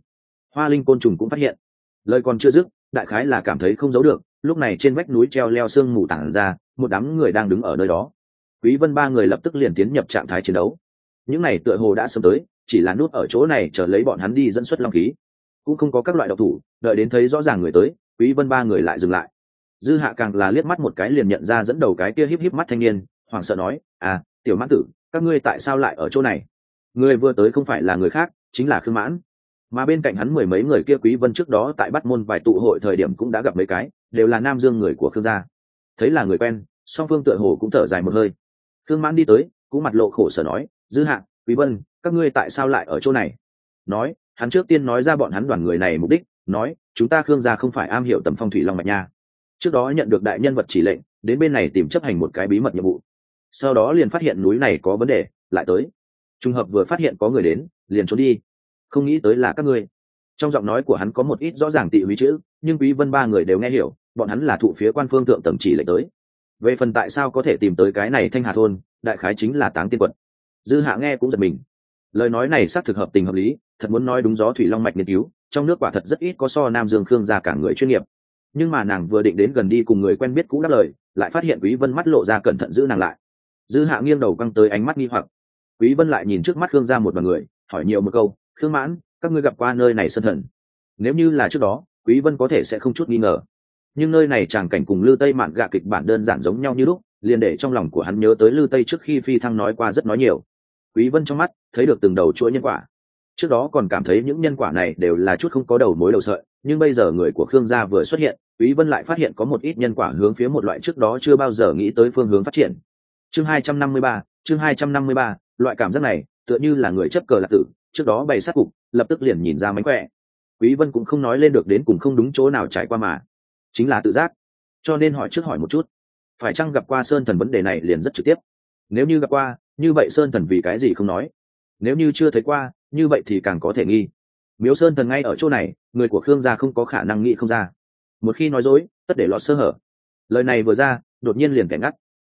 Hoa linh côn trùng cũng phát hiện. Lời còn chưa dứt, đại khái là cảm thấy không giấu được, lúc này trên vách núi treo leo sương mù tản ra, một đám người đang đứng ở nơi đó. Quý vân ba người lập tức liền tiến nhập trạng thái chiến đấu. Những này tựa hồ đã sớm tới, chỉ là nút ở chỗ này chờ lấy bọn hắn đi dẫn xuất long khí cũng không có các loại độc thủ, đợi đến thấy rõ ràng người tới, quý vân ba người lại dừng lại. Dư hạ càng là liếc mắt một cái liền nhận ra dẫn đầu cái kia híp híp mắt thanh niên, hoảng sợ nói à tiểu mãn tử, các ngươi tại sao lại ở chỗ này? Người vừa tới không phải là người khác, chính là khương mãn. Mà bên cạnh hắn mười mấy người kia quý vân trước đó tại bắt môn vài tụ hội thời điểm cũng đã gặp mấy cái, đều là nam dương người của khương gia. Thấy là người quen, song phương tựa hồ cũng thở dài một hơi. Khương mãn đi tới, cũng mặt lộ khổ sở nói, dư hạ, quý vân, các ngươi tại sao lại ở chỗ này? Nói hắn trước tiên nói ra bọn hắn đoàn người này mục đích, nói, chúng ta khương gia không phải am hiểu tầm phong thủy long mạch nha. Trước đó nhận được đại nhân vật chỉ lệnh, đến bên này tìm chấp hành một cái bí mật nhiệm vụ. Sau đó liền phát hiện núi này có vấn đề, lại tới. Trùng hợp vừa phát hiện có người đến, liền trốn đi. Không nghĩ tới là các ngươi. Trong giọng nói của hắn có một ít rõ ràng tị húy chữ, nhưng quý vân ba người đều nghe hiểu, bọn hắn là thụ phía quan phương thượng tầng chỉ lệnh tới. Về phần tại sao có thể tìm tới cái này thanh hà thôn, đại khái chính là táng tiên quật dư hạ nghe cũng giật mình lời nói này xác thực hợp tình hợp lý, thật muốn nói đúng gió thủy long mạch nghiên cứu, trong nước quả thật rất ít có so nam dương khương ra cả người chuyên nghiệp. Nhưng mà nàng vừa định đến gần đi cùng người quen biết cũ đáp lời, lại phát hiện quý vân mắt lộ ra cẩn thận giữ nàng lại. Dư hạ nghiêng đầu căng tới ánh mắt nghi hoặc. Quý vân lại nhìn trước mắt khương ra một vài người, hỏi nhiều một câu, khương mãn, các ngươi gặp qua nơi này sân thần? Nếu như là trước đó, quý vân có thể sẽ không chút nghi ngờ. Nhưng nơi này tràng cảnh cùng lư tây mạn gạ kịch bản đơn giản giống nhau như lúc, liền để trong lòng của hắn nhớ tới lư tây trước khi phi thăng nói qua rất nói nhiều quý vân trong mắt thấy được từng đầu chuỗi nhân quả. Trước đó còn cảm thấy những nhân quả này đều là chút không có đầu mối đầu sợi nhưng bây giờ người của khương gia vừa xuất hiện quý vân lại phát hiện có một ít nhân quả hướng phía một loại trước đó chưa bao giờ nghĩ tới phương hướng phát triển. Chương 253, chương 253, loại cảm giác này tựa như là người chấp cờ lạc tử trước đó bày sát cục lập tức liền nhìn ra mánh khỏe. Quý vân cũng không nói lên được đến cùng không đúng chỗ nào trải qua mà. Chính là tự giác. Cho nên hỏi trước hỏi một chút. Phải chăng gặp qua sơn thần vấn đề này liền rất trực tiếp? Nếu như gặp qua như vậy sơn thần vì cái gì không nói? Nếu như chưa thấy qua, như vậy thì càng có thể nghi. Miếu sơn thần ngay ở chỗ này, người của khương gia không có khả năng nghĩ không ra. Một khi nói dối, tất để lọt sơ hở. Lời này vừa ra, đột nhiên liền kẻ ngắt.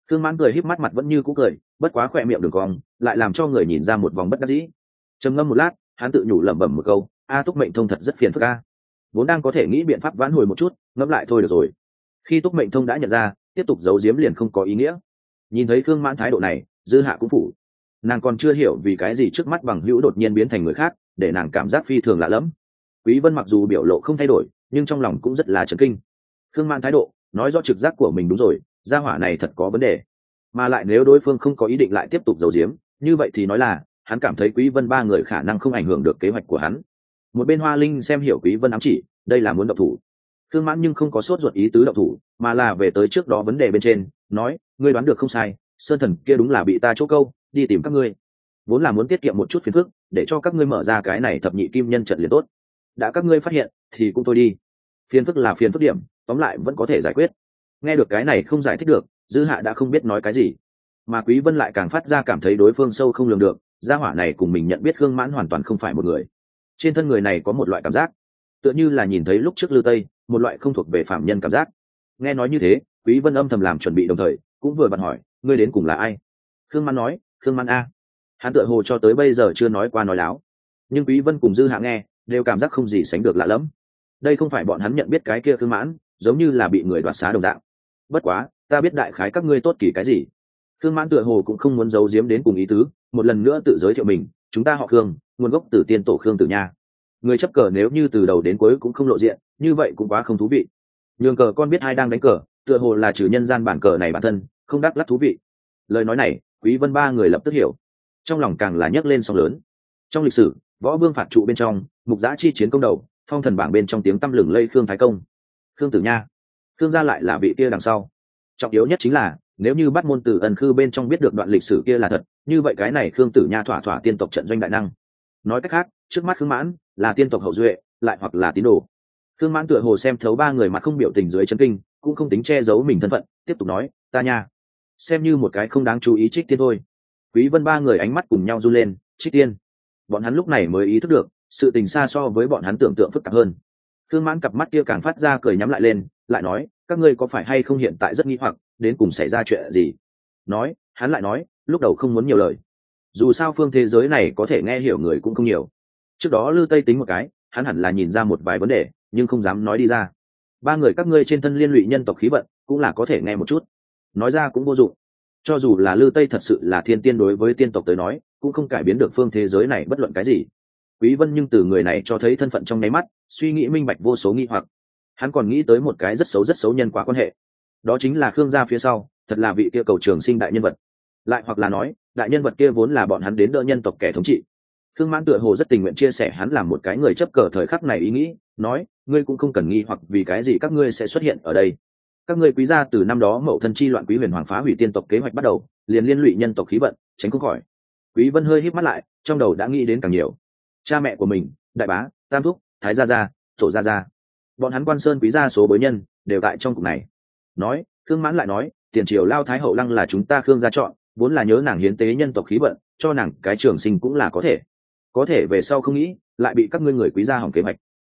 Khương mãn cười híp mắt mặt vẫn như cũ cười, bất quá khỏe miệng đường cong, lại làm cho người nhìn ra một vòng bất đắc dĩ. Trầm ngâm một lát, hắn tự nhủ lẩm bẩm một câu, a túc mệnh thông thật rất phiền phức a. Vốn đang có thể nghĩ biện pháp vãn hồi một chút, ngẫm lại thôi được rồi. Khi túc mệnh thông đã nhận ra, tiếp tục giấu giếm liền không có ý nghĩa. Nhìn thấy khương mãn thái độ này dư hạ cũng phủ. Nàng còn chưa hiểu vì cái gì trước mắt bằng hữu đột nhiên biến thành người khác, để nàng cảm giác phi thường lạ lẫm. Quý vân mặc dù biểu lộ không thay đổi, nhưng trong lòng cũng rất là chấn kinh. Khương mang thái độ, nói rõ trực giác của mình đúng rồi, gia hỏa này thật có vấn đề. Mà lại nếu đối phương không có ý định lại tiếp tục giấu giếm, như vậy thì nói là, hắn cảm thấy quý vân ba người khả năng không ảnh hưởng được kế hoạch của hắn. Một bên hoa linh xem hiểu quý vân ám chỉ, đây là muốn động thủ. Thương mãn nhưng không có sốt ruột ý tứ động thủ, mà là về tới trước đó vấn đề bên trên, nói, ngươi đoán được không sai sơn thần kia đúng là bị ta chỗ câu, đi tìm các ngươi. Vốn là muốn tiết kiệm một chút phiền phức, để cho các ngươi mở ra cái này thập nhị kim nhân trận liền tốt. Đã các ngươi phát hiện, thì cũng thôi đi. Phiền phức là phiền phức điểm, tóm lại vẫn có thể giải quyết. Nghe được cái này không giải thích được, dư hạ đã không biết nói cái gì. Mà quý vân lại càng phát ra cảm thấy đối phương sâu không lường được, gia hỏa này cùng mình nhận biết gương mãn hoàn toàn không phải một người. Trên thân người này có một loại cảm giác, tựa như là nhìn thấy lúc trước lư tây, một loại không thuộc về phạm nhân cảm giác. Nghe nói như thế, quý vân âm thầm làm chuẩn bị đồng thời cũng vừa vặn hỏi, ngươi đến cùng là ai? Khương man nói, khương man a. Hắn tựa hồ cho tới bây giờ chưa nói qua nói láo. Nhưng quý vân cùng dư hạ nghe, đều cảm giác không gì sánh được lạ lẫm. Đây không phải bọn hắn nhận biết cái kia khương mãn, giống như là bị người đoạt xá đồng dạng. Bất quá, ta biết đại khái các ngươi tốt kỳ cái gì. Khương mãn tựa hồ cũng không muốn giấu giếm đến cùng ý tứ, một lần nữa tự giới thiệu mình, chúng ta họ khương, nguồn gốc từ tiên tổ khương tử nha. Người chấp cờ nếu như từ đầu đến cuối cũng không lộ diện, như vậy cũng quá không thú vị. Nhường cờ con biết ai đang đánh cờ tựa hồ là trừ nhân gian bản cờ này bản thân, không đắc lắc thú vị. Lời nói này, quý vân ba người lập tức hiểu. Trong lòng càng là nhấc lên sóng lớn. Trong lịch sử, võ vương phạt trụ bên trong, mục giã chi chiến công đầu, phong thần bảng bên trong tiếng tăm lừng lây khương thái công. Khương tử nha. Khương gia lại là vị kia đằng sau. Trọng yếu nhất chính là, nếu như bắt môn tử ẩn khư bên trong biết được đoạn lịch sử kia là thật, như vậy cái này khương tử nha thỏa thỏa tiên tộc trận doanh đại năng. Nói cách khác, trước mắt khương mãn là tiên tộc hậu duệ, lại hoặc là tín đồ. Khương mãn tựa hồ xem thấu ba người mà không biểu tình dưới chân kinh cũng không tính che giấu mình thân phận, tiếp tục nói, ta nha, xem như một cái không đáng chú ý trích tiên thôi. Quý vân ba người ánh mắt cùng nhau run lên, trích tiên, bọn hắn lúc này mới ý thức được, sự tình xa so với bọn hắn tưởng tượng phức tạp hơn. Thương mãn cặp mắt kia càng phát ra cười nhắm lại lên, lại nói, các ngươi có phải hay không hiện tại rất nghi hoặc, đến cùng xảy ra chuyện gì? Nói, hắn lại nói, lúc đầu không muốn nhiều lời. Dù sao phương thế giới này có thể nghe hiểu người cũng không nhiều. Trước đó lư tây tính một cái, hắn hẳn là nhìn ra một vài vấn đề, nhưng không dám nói đi ra ba người các ngươi trên thân liên lụy nhân tộc khí vận, cũng là có thể nghe một chút. Nói ra cũng vô dụng. Cho dù là lư tây thật sự là thiên tiên đối với tiên tộc tới nói, cũng không cải biến được phương thế giới này bất luận cái gì. Quý vân nhưng từ người này cho thấy thân phận trong nháy mắt, suy nghĩ minh bạch vô số nghi hoặc. Hắn còn nghĩ tới một cái rất xấu rất xấu nhân quả quan hệ. Đó chính là khương gia phía sau, thật là vị kia cầu trường sinh đại nhân vật. Lại hoặc là nói, đại nhân vật kia vốn là bọn hắn đến đỡ nhân tộc kẻ thống trị Thương mãn tựa hồ rất tình nguyện chia sẻ hắn làm một cái người chấp cờ thời khắc này ý nghĩ, nói, ngươi cũng không cần nghi hoặc vì cái gì các ngươi sẽ xuất hiện ở đây. Các ngươi quý gia từ năm đó mậu thân chi loạn quý huyền hoàng phá hủy tiên tộc kế hoạch bắt đầu, liền liên lụy nhân tộc khí vận, tránh không khỏi. Quý vân hơi híp mắt lại, trong đầu đã nghĩ đến càng nhiều. Cha mẹ của mình, đại bá, tam thúc, thái gia gia, tổ gia gia, bọn hắn quan sơn quý gia số bối nhân, đều tại trong cục này. Nói thương mãn lại nói, tiền triều lao thái hậu lăng là chúng ta khương gia chọn, vốn là nhớ nàng hiến tế nhân tộc khí vận, cho nàng cái trường sinh cũng là có thể có thể về sau không nghĩ, lại bị các ngươi người quý gia hỏng kế hoạch.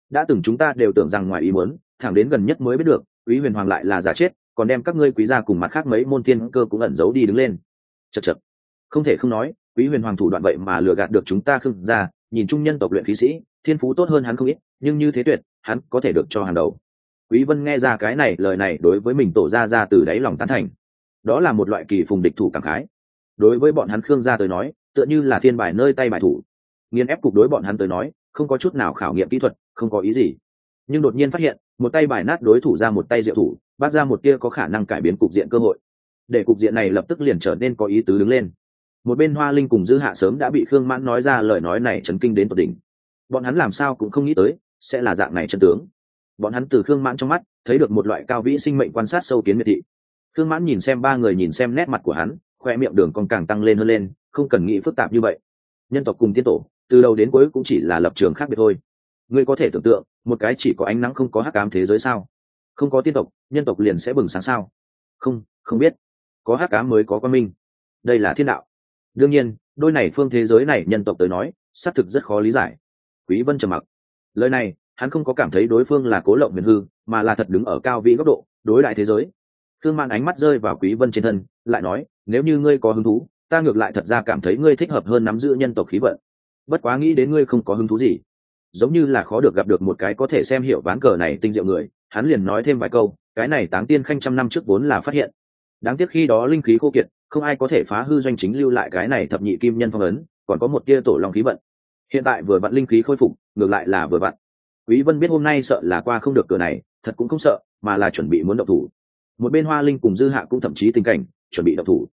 Đã từng chúng ta đều tưởng rằng ngoài ý muốn, thẳng đến gần nhất mới biết được, quý huyền hoàng lại là giả chết, còn đem các ngươi quý gia cùng mặt khác mấy môn thiên cơ cũng ẩn giấu đi đứng lên. Chật chật không thể không nói, quý huyền hoàng thủ đoạn vậy mà lừa gạt được chúng ta khương gia nhìn trung nhân tộc luyện khí sĩ, thiên phú tốt hơn hắn không ít, nhưng như thế tuyệt, hắn có thể được cho hàng đầu. Quý vân nghe ra cái này, lời này đối với mình tổ ra ra từ đáy lòng tán thành. Đó là một loại kỳ phùng địch thủ cảm khái. Đối với bọn hắn khương gia tới nói, tựa như là thiên bài nơi tay bài thủ nghiên ép cục đối bọn hắn tới nói, không có chút nào khảo nghiệm kỹ thuật, không có ý gì. Nhưng đột nhiên phát hiện, một tay bài nát đối thủ ra một tay diệu thủ bắt ra một tia có khả năng cải biến cục diện cơ hội. Để cục diện này lập tức liền trở nên có ý tứ đứng lên. Một bên hoa linh cùng dư hạ sớm đã bị khương mãn nói ra lời nói này chấn kinh đến tột đỉnh. Bọn hắn làm sao cũng không nghĩ tới, sẽ là dạng này chân tướng. Bọn hắn từ khương mãn trong mắt, thấy được một loại cao vĩ sinh mệnh quan sát sâu kiến miệt thị. Khương mãn nhìn xem ba người nhìn xem nét mặt của hắn, khoe miệng đường còn càng tăng lên hơn lên, không cần nghĩ phức tạp như vậy. Nhân tộc cùng tiên tổ từ đầu đến cuối cũng chỉ là lập trường khác biệt thôi. Ngươi có thể tưởng tượng, một cái chỉ có ánh nắng không có hắc ám thế giới sao? Không có tiên tộc, nhân tộc liền sẽ bừng sáng sao? Không không biết. Có hắc ám mới có quan minh. Đây là thiên đạo. Đương nhiên, đôi này phương thế giới này nhân tộc tới nói, xác thực rất khó lý giải. Quý vân trầm mặc. Lời này, hắn không có cảm thấy đối phương là cố lộng huyền hư, mà là thật đứng ở cao vị góc độ, đối đại thế giới. Thương man ánh mắt rơi vào quý vân trên thân, lại nói, nếu như ngươi có hứng thú, ta ngược lại thật ra cảm thấy ngươi thích hợp hơn nắm giữ nhân tộc khí vận bất quá nghĩ đến ngươi không có hứng thú gì. Giống như là khó được gặp được một cái có thể xem hiểu ván cờ này tinh diệu người, hắn liền nói thêm vài câu, cái này táng tiên khanh trăm năm trước vốn là phát hiện. Đáng tiếc khi đó linh khí khô kiệt, không ai có thể phá hư doanh chính lưu lại cái này thập nhị kim nhân phong ấn, còn có một tia tổ long khí vận. Hiện tại vừa vặn linh khí khôi phục, ngược lại là vừa vặn. Quý vân biết hôm nay sợ là qua không được cửa này, thật cũng không sợ, mà là chuẩn bị muốn động thủ. Một bên hoa linh cùng dư hạ cũng thậm chí tình cảnh, chuẩn bị động thủ.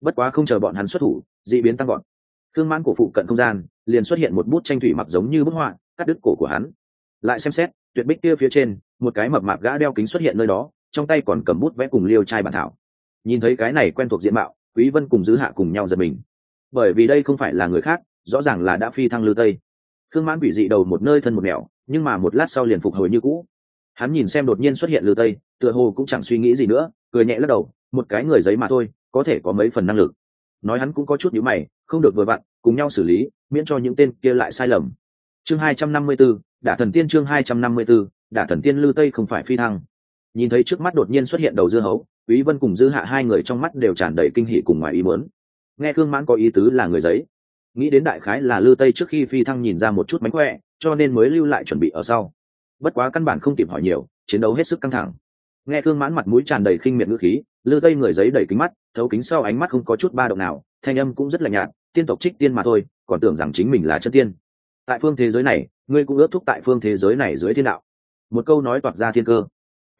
Bất quá không chờ bọn hắn xuất thủ, dị biến tăng gọn thương mãn của phụ cận không gian liền xuất hiện một bút tranh thủy mặc giống như bức họa, cắt đứt cổ của hắn. Lại xem xét, tuyệt bích kia phía trên, một cái mập mạp gã đeo kính xuất hiện nơi đó, trong tay còn cầm bút vẽ cùng liêu trai bản thảo. Nhìn thấy cái này quen thuộc diện mạo, quý vân cùng dư hạ cùng nhau giật mình. Bởi vì đây không phải là người khác, rõ ràng là đã phi thăng lư tây. Thương mãn bị dị đầu một nơi thân một nẻo, nhưng mà một lát sau liền phục hồi như cũ. Hắn nhìn xem đột nhiên xuất hiện lư tây, tựa hồ cũng chẳng suy nghĩ gì nữa, cười nhẹ lắc đầu, một cái người giấy mà thôi, có thể có mấy phần năng lực. Nói hắn cũng có chút nhíu mày, không được vừa vặn cùng nhau xử lý miễn cho những tên kia lại sai lầm. Chương 254, đả thần tiên chương 254, đả thần tiên lư tây không phải phi thăng. Nhìn thấy trước mắt đột nhiên xuất hiện đầu dưa hấu quý vân cùng dư hạ hai người trong mắt đều tràn đầy kinh hỉ cùng ngoài ý muốn. Nghe cương mãn có ý tứ là người giấy. Nghĩ đến đại khái là lư tây trước khi phi thăng nhìn ra một chút mánh khỏe cho nên mới lưu lại chuẩn bị ở sau. Bất quá căn bản không kịp hỏi nhiều chiến đấu hết sức căng thẳng. Nghe cương mãn mặt mũi tràn đầy khinh miệt ngữ khí lư tây người giấy đầy kính mắt thấu kính sau ánh mắt không có chút ba động nào thanh âm cũng rất là nhạt tiên tộc trích tiên mà thôi, còn tưởng rằng chính mình là chân tiên. Tại phương thế giới này, ngươi cũng ước thúc tại phương thế giới này dưới thiên đạo. Một câu nói toạc ra thiên cơ.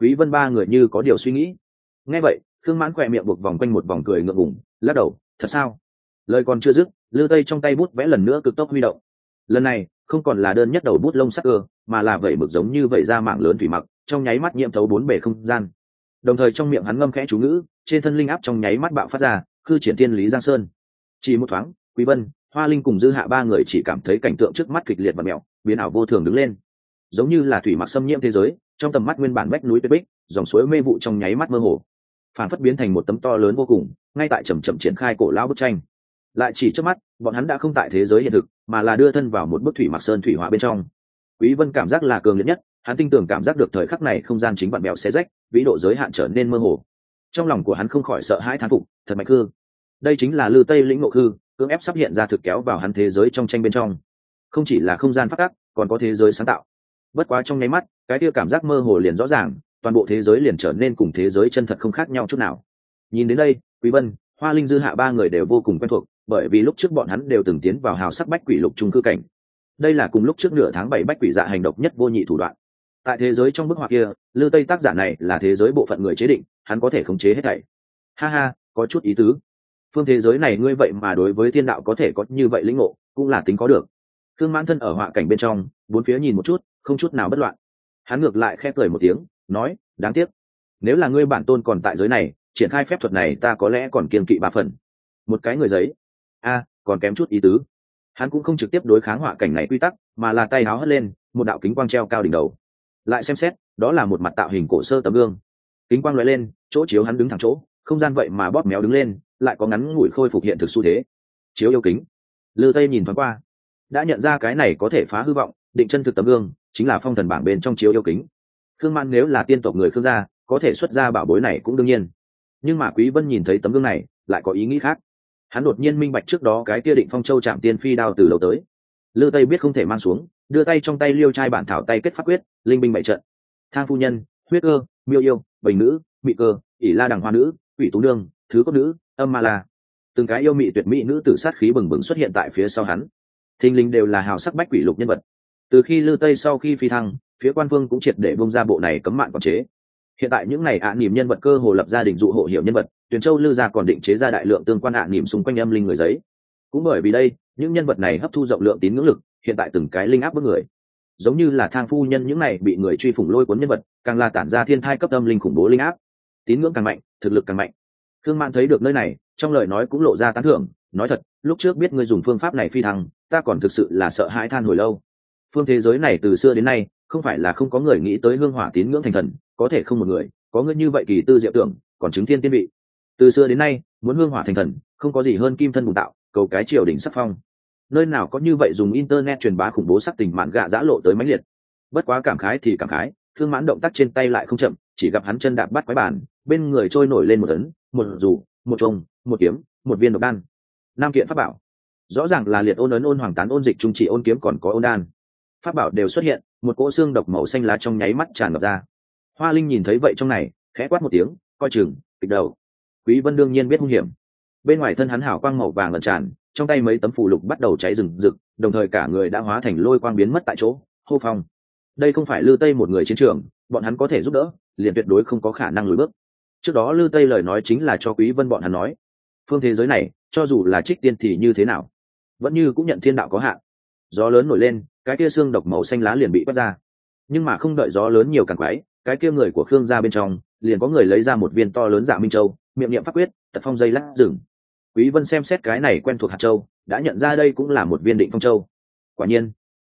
Quý vân ba người như có điều suy nghĩ. Nghe vậy, khương mãn khỏe miệng buộc vòng quanh một vòng cười ngượng ngùng, lắc đầu, thật sao? Lời còn chưa dứt lư tây trong tay bút vẽ lần nữa cực tốc huy động. Lần này, không còn là đơn nhất đầu bút lông sắc cơ, mà là vẩy mực giống như vẩy ra mạng lớn thủy mặc, trong nháy mắt nhiễm thấu bốn bể không gian. Đồng thời trong miệng hắn ngâm khẽ chú ngữ, trên thân linh áp trong nháy mắt bạo phát ra, khư triển tiên lý giang sơn. Chỉ một thoáng quý vân, hoa linh cùng dư hạ ba người chỉ cảm thấy cảnh tượng trước mắt kịch liệt và mèo biến ảo vô thường đứng lên. Giống như là thủy mặc xâm nhiễm thế giới, trong tầm mắt nguyên bản bách núi tuyết bích, dòng suối mê vụ trong nháy mắt mơ hồ. Phản phất biến thành một tấm to lớn vô cùng, ngay tại chầm chậm triển khai cổ lao bức tranh. Lại chỉ trước mắt, bọn hắn đã không tại thế giới hiện thực, mà là đưa thân vào một bức thủy mặc sơn thủy họa bên trong. Quý vân cảm giác là cường liệt nhất, hắn tin tưởng cảm giác được thời khắc này không gian chính bạn mèo xé rách, vĩ độ giới hạn trở nên mơ hồ. Trong lòng của hắn không khỏi sợ hãi thán phục, thật mạnh hư đây chính là lư tây lĩnh ngộ cư cưỡng ép sắp hiện ra thực kéo vào hắn thế giới trong tranh bên trong. Không chỉ là không gian phát tắc, còn có thế giới sáng tạo. Bất quá trong nháy mắt, cái kia cảm giác mơ hồ liền rõ ràng, toàn bộ thế giới liền trở nên cùng thế giới chân thật không khác nhau chút nào. Nhìn đến đây, quý vân, hoa linh dư hạ ba người đều vô cùng quen thuộc, bởi vì lúc trước bọn hắn đều từng tiến vào hào sắc bách quỷ lục trung cư cảnh. Đây là cùng lúc trước nửa tháng bảy bách quỷ dạ hành động nhất vô nhị thủ đoạn. Tại thế giới trong bức họa kia, lư tây tác giả này là thế giới bộ phận người chế định, hắn có thể khống chế hết thảy. Ha ha, có chút ý tứ phương thế giới này ngươi vậy mà đối với thiên đạo có thể có như vậy lĩnh ngộ, cũng là tính có được. Thương mãn thân ở họa cảnh bên trong, bốn phía nhìn một chút, không chút nào bất loạn. Hắn ngược lại khẽ cười một tiếng, nói, đáng tiếc. Nếu là ngươi bản tôn còn tại giới này, triển khai phép thuật này ta có lẽ còn kiên kỵ ba phần. Một cái người giấy. A, còn kém chút ý tứ. Hắn cũng không trực tiếp đối kháng họa cảnh này quy tắc, mà là tay áo hất lên, một đạo kính quang treo cao đỉnh đầu. Lại xem xét, đó là một mặt tạo hình cổ sơ tấm gương. Kính quang loại lên, chỗ chiếu hắn đứng thẳng chỗ không gian vậy mà bóp méo đứng lên, lại có ngắn ngủi khôi phục hiện thực xu thế. Chiếu yêu kính. Lư tây nhìn thoáng qua, đã nhận ra cái này có thể phá hư vọng, định chân thực tấm gương, chính là phong thần bảng bên trong chiếu yêu kính. Khương man nếu là tiên tộc người khương gia, có thể xuất ra bảo bối này cũng đương nhiên. Nhưng mà quý vân nhìn thấy tấm gương này, lại có ý nghĩ khác. Hắn đột nhiên minh bạch trước đó cái kia định phong châu chạm tiên phi đao từ lâu tới. Lư tây biết không thể mang xuống, đưa tay trong tay liêu trai bản thảo tay kết pháp quyết, linh binh bại trận. Thang phu nhân, huyết cơ, miêu yêu, bình nữ, mị cơ, ỷ la đằng hoa nữ quỷ tú nương, thứ cốt nữ, âm ma la. Từng cái yêu mị tuyệt mỹ nữ tử sát khí bừng bừng xuất hiện tại phía sau hắn. Thình linh đều là hào sắc bách quỷ lục nhân vật. Từ khi lư tây sau khi phi thăng, phía quan phương cũng triệt để bông ra bộ này cấm mạng quản chế. Hiện tại những này ạ à nỉm nhân vật cơ hồ lập gia đình dụ hộ hiệu nhân vật tuyển châu lư gia còn định chế ra đại lượng tương quan ạ à nỉm xung quanh âm linh người giấy. Cũng bởi vì đây, những nhân vật này hấp thu rộng lượng tín ngưỡng lực, hiện tại từng cái linh áp bức người. Giống như là thang phu nhân những này bị người truy phủng lôi cuốn nhân vật, càng là tản ra thiên thai cấp âm linh khủng bố linh áp. Tín ngưỡng càng mạnh thực lực càng mạnh. Thương mạn thấy được nơi này, trong lời nói cũng lộ ra tán thưởng, nói thật, lúc trước biết ngươi dùng phương pháp này phi thăng, ta còn thực sự là sợ hãi than hồi lâu. Phương thế giới này từ xưa đến nay, không phải là không có người nghĩ tới hương hỏa tín ngưỡng thành thần, có thể không một người, có ngươi như vậy kỳ tư diệu tưởng, còn chứng thiên tiên vị. Từ xưa đến nay, muốn hương hỏa thành thần, không có gì hơn kim thân bùng tạo, cầu cái triều đỉnh sắc phong. Nơi nào có như vậy dùng internet truyền bá khủng bố sắc tình mạn gạ giã lộ tới mãnh liệt. Bất quá cảm khái thì cảm khái thương mãn động tác trên tay lại không chậm, chỉ gặp hắn chân đạp bắt quái bàn bên người trôi nổi lên một tấn, một dù, một trông một kiếm, một viên độc đan. Nam kiện pháp bảo. Rõ ràng là liệt ôn ấn ôn hoàng tán ôn dịch trung trị ôn kiếm còn có ôn đan. Pháp bảo đều xuất hiện, một cỗ xương độc màu xanh lá trong nháy mắt tràn ngập ra. Hoa linh nhìn thấy vậy trong này, khẽ quát một tiếng, coi chừng, kịch đầu. Quý vân đương nhiên biết hung hiểm. Bên ngoài thân hắn hảo quang màu vàng lẩn tràn, trong tay mấy tấm phù lục bắt đầu cháy rừng rực, đồng thời cả người đã hóa thành lôi quang biến mất tại chỗ, hô phong. Đây không phải lư tây một người chiến trường, bọn hắn có thể giúp đỡ, liền tuyệt đối không có khả năng lùi bước trước đó lư tây lời nói chính là cho quý vân bọn hắn nói. Phương thế giới này, cho dù là trích tiên thì như thế nào? Vẫn như cũng nhận thiên đạo có hạn. Gió lớn nổi lên, cái kia xương độc màu xanh lá liền bị quét ra. Nhưng mà không đợi gió lớn nhiều càng quái, cái kia người của khương ra bên trong, liền có người lấy ra một viên to lớn dạ minh châu, miệng niệm pháp quyết tật phong dây lắc rừng. Quý vân xem xét cái này quen thuộc hạt châu, đã nhận ra đây cũng là một viên định phong châu. Quả nhiên,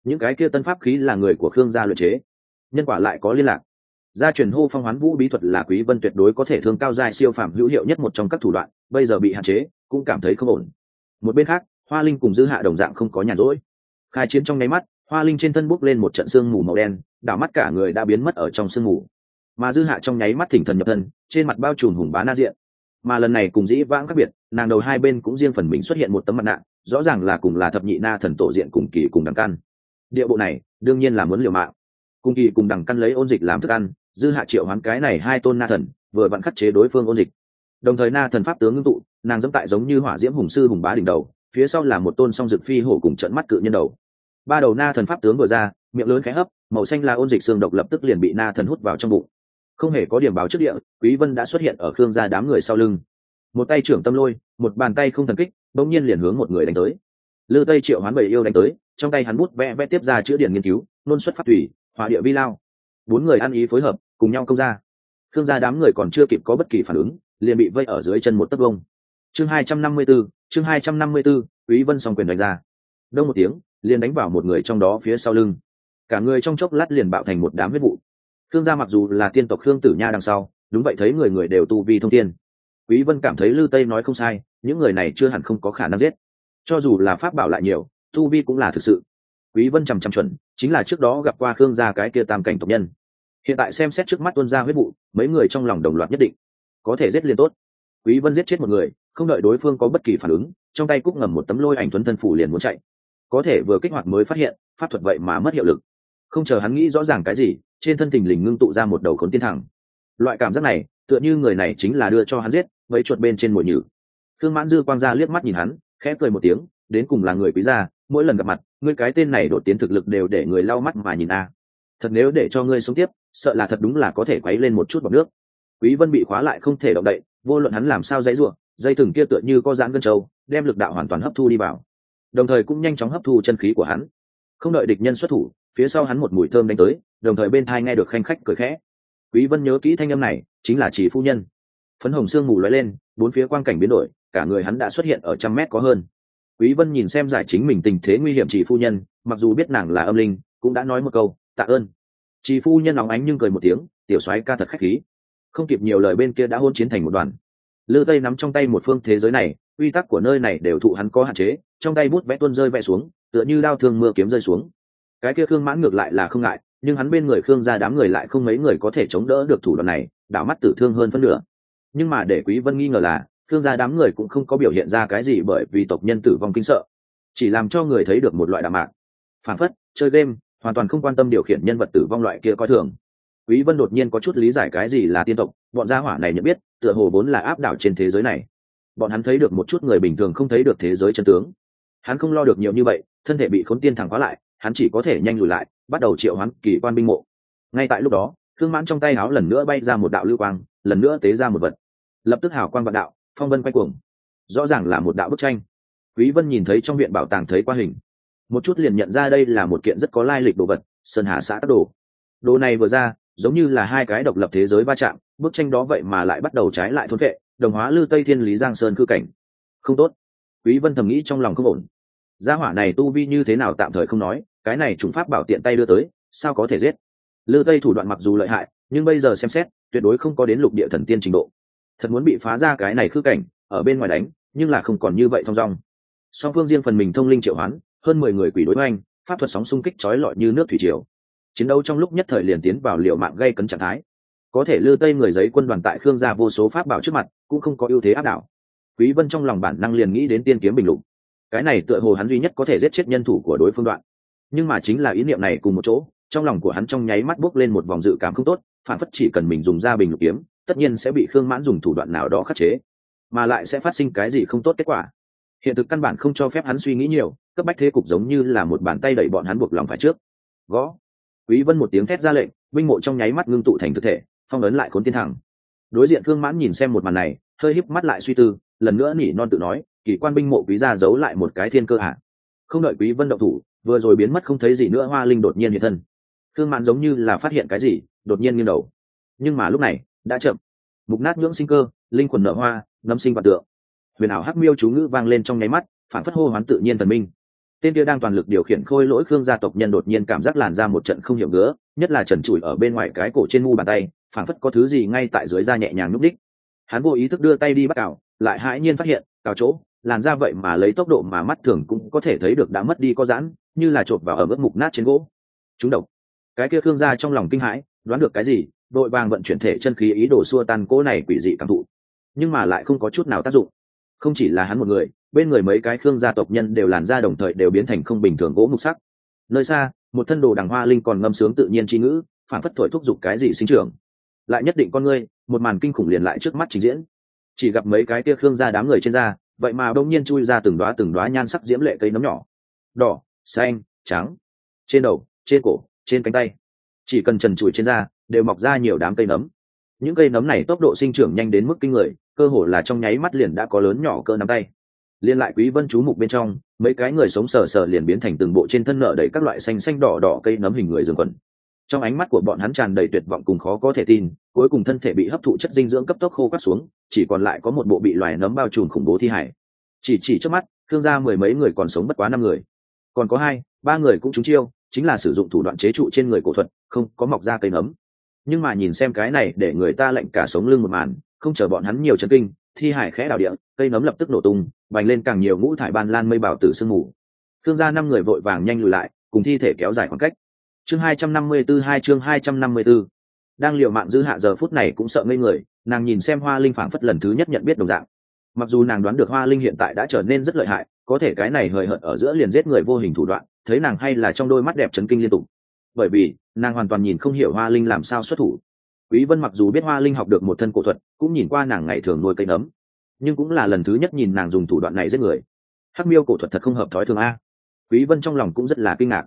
những cái kia tân pháp khí là người của khương gia luyện chế. Nhân quả lại có liên lạc gia truyền hô phong hoán vũ bí thuật là quý vân tuyệt đối có thể thương cao giai siêu phàm hữu hiệu nhất một trong các thủ đoạn, bây giờ bị hạn chế, cũng cảm thấy không ổn. Một bên khác, hoa linh cùng dư hạ đồng dạng không có nhàn rỗi. Khai chiến trong nháy mắt, hoa linh trên thân bốc lên một trận sương mù màu đen, đảo mắt cả người đã biến mất ở trong sương mù. Mà dư hạ trong nháy mắt thỉnh thần nhập thân, trên mặt bao trùm hùng bá na diện. Mà lần này cùng dĩ vãng khác biệt, nàng đầu hai bên cũng riêng phần mình xuất hiện một tấm mặt nạ, rõ ràng là cùng là thập nhị na thần tổ diện cùng kỳ cùng đằng căn. Địa bộ này, đương nhiên là muốn liều mạng. Cùng kỳ cùng đằng căn lấy ôn dịch làm thức ăn dư hạ triệu hoán cái này hai tôn na thần, vừa vặn khắc chế đối phương ôn dịch. Đồng thời na thần pháp tướng ngưng tụ, nàng dẫm tại giống như hỏa diễm hùng sư hùng bá đỉnh đầu, phía sau là một tôn song dực phi hổ cùng trận mắt cự nhân đầu. Ba đầu na thần pháp tướng vừa ra, miệng lớn khẽ hấp, màu xanh là ôn dịch xương độc lập tức liền bị na thần hút vào trong bụng. Không hề có điểm báo trước địa, quý vân đã xuất hiện ở khương gia đám người sau lưng. Một tay trưởng tâm lôi, một bàn tay không thần kích, bỗng nhiên liền hướng một người đánh tới. Lư tây triệu hoán bảy yêu đánh tới, trong tay hắn bút vẽ vẽ tiếp ra chữa điển nghiên cứu, nôn xuất phát thủy, hỏa địa vi lao. Bốn người ăn ý phối hợp cùng nhau công ra thương gia đám người còn chưa kịp có bất kỳ phản ứng liền bị vây ở dưới chân một tấc vông. Chương 254, chương 254, quý vân song quyền đánh ra. Đông một tiếng liền đánh vào một người trong đó phía sau lưng. Cả người trong chốc lát liền bạo thành một đám huyết vụ. Thương gia mặc dù là tiên tộc khương tử nha đằng sau đúng vậy thấy người người đều tu vi thông tiên, quý vân cảm thấy lư tây nói không sai những người này chưa hẳn không có khả năng giết. Cho dù là pháp bảo lại nhiều tu vi cũng là thực sự. Quý vân trầm trầm chuẩn chính là trước đó gặp qua khương gia cái kia tam cảnh tộc nhân hiện tại xem xét trước mắt tuân ra huyết vụ, mấy người trong lòng đồng loạt nhất định. Có thể giết liền tốt. Quý vân giết chết một người, không đợi đối phương có bất kỳ phản ứng, trong tay cúc ngầm một tấm lôi ảnh tuấn thân phủ liền muốn chạy. Có thể vừa kích hoạt mới phát hiện, pháp thuật vậy mà mất hiệu lực. Không chờ hắn nghĩ rõ ràng cái gì, trên thân thình lình ngưng tụ ra một đầu khốn tiên thẳng. Loại cảm giác này, tựa như người này chính là đưa cho hắn giết với chuột bên trên mồi nhử. Thương mãn dư quang ra liếc mắt nhìn hắn, khẽ cười một tiếng, đến cùng là người quý gia, mỗi lần gặp mặt, ngươi cái tên này đột tiến thực lực đều để người lau mắt mà nhìn a. Thật nếu để cho ngươi sống tiếp sợ là thật đúng là có thể quấy lên một chút bọc nước. Quý vân bị khóa lại không thể động đậy, vô luận hắn làm sao dãy rủa, dây thừng kia tựa như có giãn gân trâu, đem lực đạo hoàn toàn hấp thu đi vào. Đồng thời cũng nhanh chóng hấp thu chân khí của hắn. Không đợi địch nhân xuất thủ, phía sau hắn một mùi thơm đánh tới, đồng thời bên thai nghe được khanh khách cười khẽ. Quý vân nhớ kỹ thanh âm này, chính là chỉ phu nhân. Phấn hồng xương mù lóe lên, bốn phía quang cảnh biến đổi, cả người hắn đã xuất hiện ở trăm mét có hơn. Quý vân nhìn xem giải chính mình tình thế nguy hiểm chỉ phu nhân, mặc dù biết nàng là âm linh, cũng đã nói một câu, tạ ơn chị phu nhân nóng ánh nhưng cười một tiếng, tiểu soái ca thật khách khí. Không kịp nhiều lời bên kia đã hôn chiến thành một đoàn. Lư tây nắm trong tay một phương thế giới này, quy tắc của nơi này đều thụ hắn có hạn chế, trong tay bút vẽ tuôn rơi vẽ xuống, tựa như đao thương mưa kiếm rơi xuống. Cái kia khương mãn ngược lại là không ngại, nhưng hắn bên người khương ra đám người lại không mấy người có thể chống đỡ được thủ đoạn này, đảo mắt tử thương hơn phân nửa. Nhưng mà để quý vân nghi ngờ là, khương gia đám người cũng không có biểu hiện ra cái gì bởi vì tộc nhân tử vong kinh sợ, chỉ làm cho người thấy được một loại đạm mạc. Phản phất, chơi game hoàn toàn không quan tâm điều khiển nhân vật tử vong loại kia coi thường. Quý vân đột nhiên có chút lý giải cái gì là tiên tộc, bọn gia hỏa này nhận biết, tựa hồ vốn là áp đảo trên thế giới này. Bọn hắn thấy được một chút người bình thường không thấy được thế giới chân tướng. Hắn không lo được nhiều như vậy, thân thể bị khốn tiên thẳng khóa lại, hắn chỉ có thể nhanh lùi lại, bắt đầu triệu hắn kỳ quan binh mộ. Ngay tại lúc đó thương mãn trong tay áo lần nữa bay ra một đạo lưu quang, lần nữa tế ra một vật. Lập tức hào quang vạn đạo, phong vân quay cuồng. Rõ ràng là một đạo bức tranh. Quý vân nhìn thấy trong viện bảo tàng thấy qua hình một chút liền nhận ra đây là một kiện rất có lai lịch đồ vật, sơn hà xã tắc đồ. Đồ này vừa ra, giống như là hai cái độc lập thế giới va chạm, bức tranh đó vậy mà lại bắt đầu trái lại thôn vệ, đồng hóa lư tây thiên lý giang sơn cư cảnh. Không tốt. Quý vân thầm nghĩ trong lòng không ổn. Gia hỏa này tu vi như thế nào tạm thời không nói, cái này trùng pháp bảo tiện tay đưa tới, sao có thể giết? Lư tây thủ đoạn mặc dù lợi hại, nhưng bây giờ xem xét, tuyệt đối không có đến lục địa thần tiên trình độ. Thật muốn bị phá ra cái này khư cảnh, ở bên ngoài đánh, nhưng là không còn như vậy thong dong. Song phương riêng phần mình thông linh triệu hoán hơn mười người quỷ đối oanh pháp thuật sóng xung kích trói lọi như nước thủy triều. Chiến đấu trong lúc nhất thời liền tiến vào liều mạng gây cấn trạng thái. Có thể lư tây người giấy quân đoàn tại khương gia vô số pháp bảo trước mặt, cũng không có ưu thế áp đảo. Quý vân trong lòng bản năng liền nghĩ đến tiên kiếm bình lục. Cái này tựa hồ hắn duy nhất có thể giết chết nhân thủ của đối phương đoạn. Nhưng mà chính là ý niệm này cùng một chỗ, trong lòng của hắn trong nháy mắt bốc lên một vòng dự cảm không tốt, phản phất chỉ cần mình dùng ra bình lục kiếm, tất nhiên sẽ bị khương mãn dùng thủ đoạn nào đó khắc chế, mà lại sẽ phát sinh cái gì không tốt kết quả hiện thực căn bản không cho phép hắn suy nghĩ nhiều, cấp bách thế cục giống như là một bàn tay đẩy bọn hắn buộc lòng phải trước. Gõ. Quý vân một tiếng thét ra lệnh, binh mộ trong nháy mắt ngưng tụ thành thực thể, phong ấn lại khốn tiên thẳng. Đối diện Thương mãn nhìn xem một màn này, hơi híp mắt lại suy tư, lần nữa nỉ non tự nói, kỳ quan binh mộ quý gia giấu lại một cái thiên cơ hạ không đợi quý vân động thủ, vừa rồi biến mất không thấy gì nữa, hoa linh đột nhiên hiện thân. Thương mãn giống như là phát hiện cái gì, đột nhiên nghiêng đầu. Nhưng mà lúc này, đã chậm. Mục nát nhưỡng sinh cơ, linh quần nở hoa, ngâm sinh vật tượng huyền ảo hắc miêu chú ngữ vang lên trong nháy mắt, phản phất hô hoán tự nhiên thần minh. Tên kia đang toàn lực điều khiển khôi lỗi khương gia tộc nhân đột nhiên cảm giác làn ra một trận không hiểu ngứa, nhất là trần trụi ở bên ngoài cái cổ trên mu bàn tay, phản phất có thứ gì ngay tại dưới da nhẹ nhàng núp đích hắn vô ý thức đưa tay đi bắt cào, lại hãi nhiên phát hiện, cào chỗ, làn da vậy mà lấy tốc độ mà mắt thường cũng có thể thấy được đã mất đi có giãn, như là chộp vào ở mức mục nát trên gỗ. Chúng độc. Cái kia khương gia trong lòng kinh hãi, đoán được cái gì, đội vàng vận chuyển thể chân khí ý đồ xua tan cỗ này quỷ dị cảm thụ. Nhưng mà lại không có chút nào tác dụng không chỉ là hắn một người, bên người mấy cái khương gia tộc nhân đều làn ra đồng thời đều biến thành không bình thường gỗ mục sắc. Nơi xa, một thân đồ đằng hoa linh còn ngâm sướng tự nhiên tri ngữ, phản phất thổi thúc giục cái gì sinh trưởng. Lại nhất định con ngươi, một màn kinh khủng liền lại trước mắt trình diễn. Chỉ gặp mấy cái kia khương gia đám người trên da, vậy mà đông nhiên chui ra từng đoá từng đoá nhan sắc diễm lệ cây nấm nhỏ. Đỏ, xanh, trắng. Trên đầu, trên cổ, trên cánh tay. Chỉ cần trần trụi trên da, đều mọc ra nhiều đám cây nấm những cây nấm này tốc độ sinh trưởng nhanh đến mức kinh người, cơ hồ là trong nháy mắt liền đã có lớn nhỏ cơ nắm tay. Liên lại quý vân chú mục bên trong, mấy cái người sống sờ sờ liền biến thành từng bộ trên thân nợ đầy các loại xanh xanh đỏ đỏ cây nấm hình người dường quần. Trong ánh mắt của bọn hắn tràn đầy tuyệt vọng cùng khó có thể tin, cuối cùng thân thể bị hấp thụ chất dinh dưỡng cấp tốc khô cắt xuống, chỉ còn lại có một bộ bị loài nấm bao trùm khủng bố thi hải chỉ chỉ trước mắt, thương gia mười mấy người còn sống bất quá năm người. Còn có hai, ba người cũng trúng chiêu, chính là sử dụng thủ đoạn chế trụ trên người cổ thuật, không có mọc ra cây nấm nhưng mà nhìn xem cái này để người ta lạnh cả sống lưng một màn, không chờ bọn hắn nhiều chân kinh, thi hải khẽ đào địa, cây nấm lập tức nổ tung, bành lên càng nhiều ngũ thải ban lan mây bảo tử sương mù. Thương gia năm người vội vàng nhanh lùi lại, cùng thi thể kéo dài khoảng cách. Chương hai trăm năm mươi 254 hai chương hai trăm năm mươi 254. đang liều mạng giữ hạ giờ phút này cũng sợ ngây người, nàng nhìn xem hoa linh phảng phất lần thứ nhất nhận biết đồng dạng. Mặc dù nàng đoán được hoa linh hiện tại đã trở nên rất lợi hại, có thể cái này hời hợt ở giữa liền giết người vô hình thủ đoạn, thấy nàng hay là trong đôi mắt đẹp chấn kinh liên tục. Bởi vì nàng hoàn toàn nhìn không hiểu hoa linh làm sao xuất thủ. Quý vân mặc dù biết hoa linh học được một thân cổ thuật, cũng nhìn qua nàng ngày thường nuôi cây nấm, nhưng cũng là lần thứ nhất nhìn nàng dùng thủ đoạn này giết người. Hắc miêu cổ thuật thật không hợp thói thường a. Quý vân trong lòng cũng rất là kinh ngạc.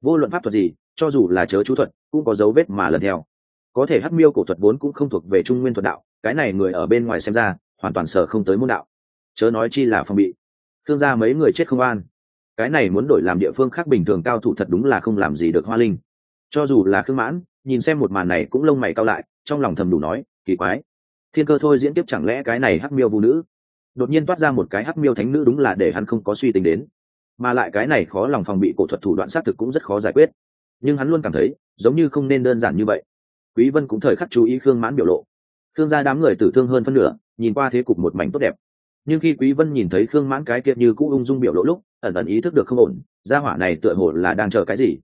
Vô luận pháp thuật gì, cho dù là chớ chú thuật, cũng có dấu vết mà lần theo. Có thể hắc miêu cổ thuật vốn cũng không thuộc về trung nguyên thuật đạo, cái này người ở bên ngoài xem ra, hoàn toàn sở không tới môn đạo. Chớ nói chi là phòng bị. Thương gia mấy người chết không an. Cái này muốn đổi làm địa phương khác bình thường cao thủ thật đúng là không làm gì được hoa linh cho dù là khương mãn, nhìn xem một màn này cũng lông mày cao lại, trong lòng thầm đủ nói, kỳ quái. Thiên cơ thôi diễn tiếp chẳng lẽ cái này hắc miêu vũ nữ? Đột nhiên toát ra một cái hắc miêu thánh nữ đúng là để hắn không có suy tính đến. Mà lại cái này khó lòng phòng bị cổ thuật thủ đoạn xác thực cũng rất khó giải quyết. Nhưng hắn luôn cảm thấy, giống như không nên đơn giản như vậy. Quý vân cũng thời khắc chú ý khương mãn biểu lộ. Khương gia đám người tử thương hơn phân nửa, nhìn qua thế cục một mảnh tốt đẹp. Nhưng khi quý vân nhìn thấy khương mãn cái kia như cũ ung dung biểu lộ lúc, ẩn ẩn ý thức được không ổn, gia hỏa này tựa hồ là đang chờ cái gì?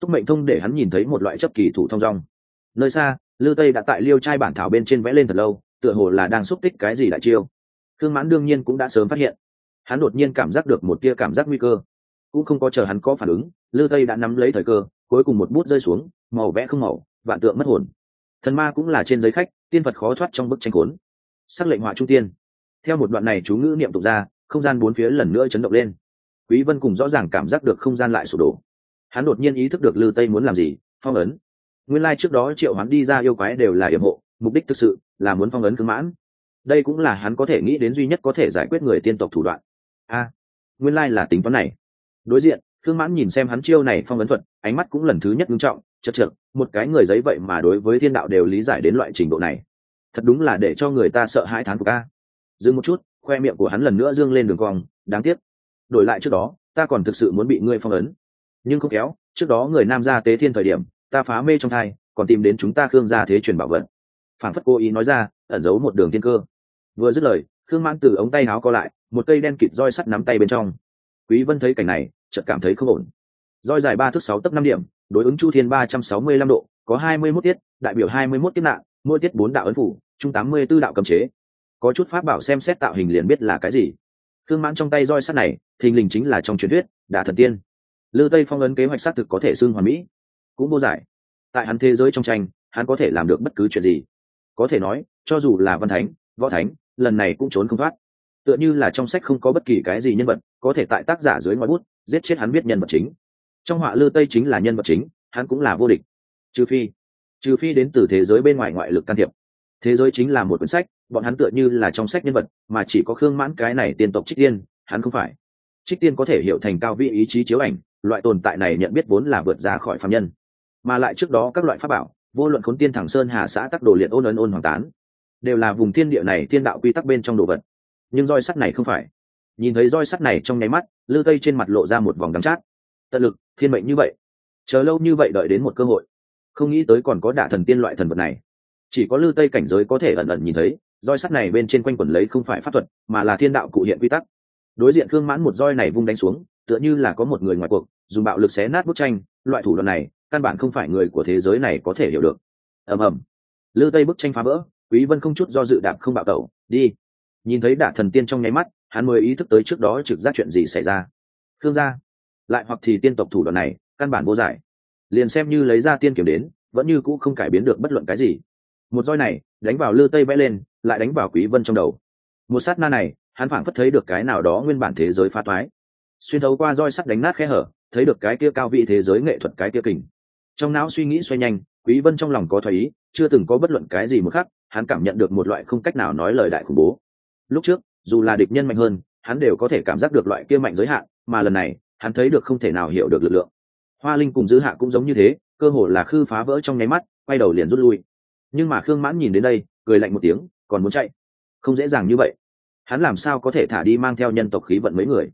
Túc mệnh thông để hắn nhìn thấy một loại chấp kỳ thủ thông rong nơi xa, lư tây đã tại liêu trai bản thảo bên trên vẽ lên thật lâu, tựa hồ là đang xúc tích cái gì đại chiêu. Khương mãn đương nhiên cũng đã sớm phát hiện. Hắn đột nhiên cảm giác được một tia cảm giác nguy cơ. Cũng không có chờ hắn có phản ứng, lư tây đã nắm lấy thời cơ, cuối cùng một bút rơi xuống, màu vẽ không màu, vạn tượng mất hồn. Thần ma cũng là trên giấy khách, tiên phật khó thoát trong bức tranh khốn sắc lệnh họa trung tiên. Theo một đoạn này chú ngữ niệm tục ra, không gian bốn phía lần nữa chấn động lên. Quý vân cùng rõ ràng cảm giác được không gian lại sụp đổ hắn đột nhiên ý thức được lư tây muốn làm gì, phong ấn. Nguyên lai trước đó triệu hắn đi ra yêu quái đều là yểm hộ, mục đích thực sự là muốn phong ấn cứng mãn. Đây cũng là hắn có thể nghĩ đến duy nhất có thể giải quyết người tiên tộc thủ đoạn. A, nguyên lai là tính toán này. Đối diện thương mãn nhìn xem hắn chiêu này phong ấn thuật, ánh mắt cũng lần thứ nhất nghiêm trọng, chật trượt một cái người giấy vậy mà đối với thiên đạo đều lý giải đến loại trình độ này. Thật đúng là để cho người ta sợ hãi thán của ca dừng một chút, khoe miệng của hắn lần nữa dương lên đường cong, đáng tiếc. Đổi lại trước đó, ta còn thực sự muốn bị ngươi phong ấn nhưng không kéo, trước đó người nam gia tế thiên thời điểm, ta phá mê trong thai, còn tìm đến chúng ta khương gia thế truyền bảo vật. Phản phất cố ý nói ra, ẩn giấu một đường thiên cơ. Vừa dứt lời, khương mãn từ ống tay áo co lại, một cây đen kịt roi sắt nắm tay bên trong. Quý vân thấy cảnh này, chợt cảm thấy không ổn. Roi dài ba thước sáu tấc năm điểm, đối ứng chu thiên ba trăm sáu mươi lăm độ, có hai mươi 21 tiết, đại biểu hai mươi 21 tiết nạn, mỗi tiết bốn đạo ấn phủ, chung tám mươi 84 đạo cầm chế. Có chút pháp bảo xem xét tạo hình liền biết là cái gì. Khương mãn trong tay roi sắt này, thình lình chính là trong truyền thuyết, đả thần tiên lư tây phong ấn kế hoạch xác thực có thể xưng hoàn mỹ. Cũng vô giải. Tại hắn thế giới trong tranh, hắn có thể làm được bất cứ chuyện gì. Có thể nói, cho dù là văn thánh, võ thánh, lần này cũng trốn không thoát. Tựa như là trong sách không có bất kỳ cái gì nhân vật, có thể tại tác giả dưới ngoài bút, giết chết hắn biết nhân vật chính. Trong họa lư tây chính là nhân vật chính, hắn cũng là vô địch. Trừ phi trừ phi đến từ thế giới bên ngoài ngoại lực can thiệp. Thế giới chính là một cuốn sách, bọn hắn tựa như là trong sách nhân vật, mà chỉ có khương mãn cái này tiên tộc trích tiên, hắn không phải. Trích tiên có thể hiểu thành cao vị ý chí chiếu ảnh loại tồn tại này nhận biết vốn là vượt ra khỏi phạm nhân. Mà lại trước đó các loại pháp bảo, vô luận khốn tiên thẳng sơn hà xã tắc đồ liệt ôn ấn ôn hoàng tán, đều là vùng thiên địa này thiên đạo quy tắc bên trong đồ vật. Nhưng roi sắt này không phải. Nhìn thấy roi sắt này trong nháy mắt, lư tây trên mặt lộ ra một vòng đắm chát. Tận lực, thiên mệnh như vậy. Chờ lâu như vậy đợi đến một cơ hội. Không nghĩ tới còn có đả thần tiên loại thần vật này. Chỉ có lư tây cảnh giới có thể ẩn ẩn nhìn thấy, roi sắt này bên trên quanh quẩn lấy không phải pháp thuật, mà là thiên đạo cụ hiện quy tắc. Đối diện khương mãn một roi này vung đánh xuống tựa như là có một người ngoài cuộc, dùng bạo lực xé nát bức tranh, loại thủ đoạn này, căn bản không phải người của thế giới này có thể hiểu được. Ầm ầm. Lư tây bức tranh phá vỡ, quý vân không chút do dự đạp không bạo tẩu, đi. Nhìn thấy đả thần tiên trong nháy mắt, hắn mới ý thức tới trước đó trực giác chuyện gì xảy ra. Thương gia. Lại hoặc thì tiên tộc thủ đoạn này, căn bản vô giải. Liền xem như lấy ra tiên kiểm đến, vẫn như cũ không cải biến được bất luận cái gì. Một roi này, đánh vào lư tây vẽ lên, lại đánh vào quý vân trong đầu. Một sát na này, hắn phảng phất thấy được cái nào đó nguyên bản thế giới phá toái xuyên thấu qua roi sắt đánh nát khe hở, thấy được cái kia cao vị thế giới nghệ thuật cái kia kình. Trong não suy nghĩ xoay nhanh, quý vân trong lòng có thoái ý, chưa từng có bất luận cái gì một khắc, hắn cảm nhận được một loại không cách nào nói lời đại khủng bố. Lúc trước, dù là địch nhân mạnh hơn, hắn đều có thể cảm giác được loại kia mạnh giới hạn, mà lần này, hắn thấy được không thể nào hiểu được lực lượng. Hoa linh cùng giữ hạ cũng giống như thế, cơ hồ là khư phá vỡ trong nháy mắt, quay đầu liền rút lui. Nhưng mà khương mãn nhìn đến đây, cười lạnh một tiếng, còn muốn chạy. Không dễ dàng như vậy. Hắn làm sao có thể thả đi mang theo nhân tộc khí vận mấy người?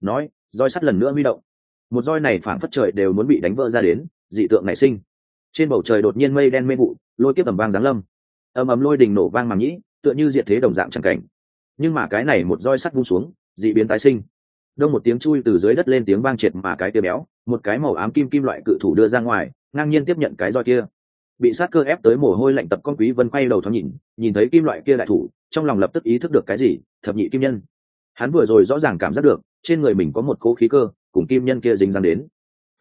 Nói, roi sắt lần nữa huy động. Một roi này phảng phất trời đều muốn bị đánh vỡ ra đến, dị tượng nảy sinh. Trên bầu trời đột nhiên mây đen mê vụ, lôi tiếp ầm vang giáng lâm. Ầm ầm lôi đình nổ vang màng nhĩ, tựa như diệt thế đồng dạng chẳng cảnh. Nhưng mà cái này một roi sắt vung xuống, dị biến tái sinh. Đông một tiếng chui từ dưới đất lên tiếng vang triệt mà cái tia béo, một cái màu ám kim kim loại cự thủ đưa ra ngoài, ngang nhiên tiếp nhận cái roi kia. Bị sát cơ ép tới mồ hôi lạnh tập con quý vân quay đầu thoáng nhìn nhìn thấy kim loại kia đại thủ, trong lòng lập tức ý thức được cái gì, thập nhị kim nhân hắn vừa rồi rõ ràng cảm giác được, trên người mình có một cỗ khí cơ, cùng kim nhân kia dính dáng đến.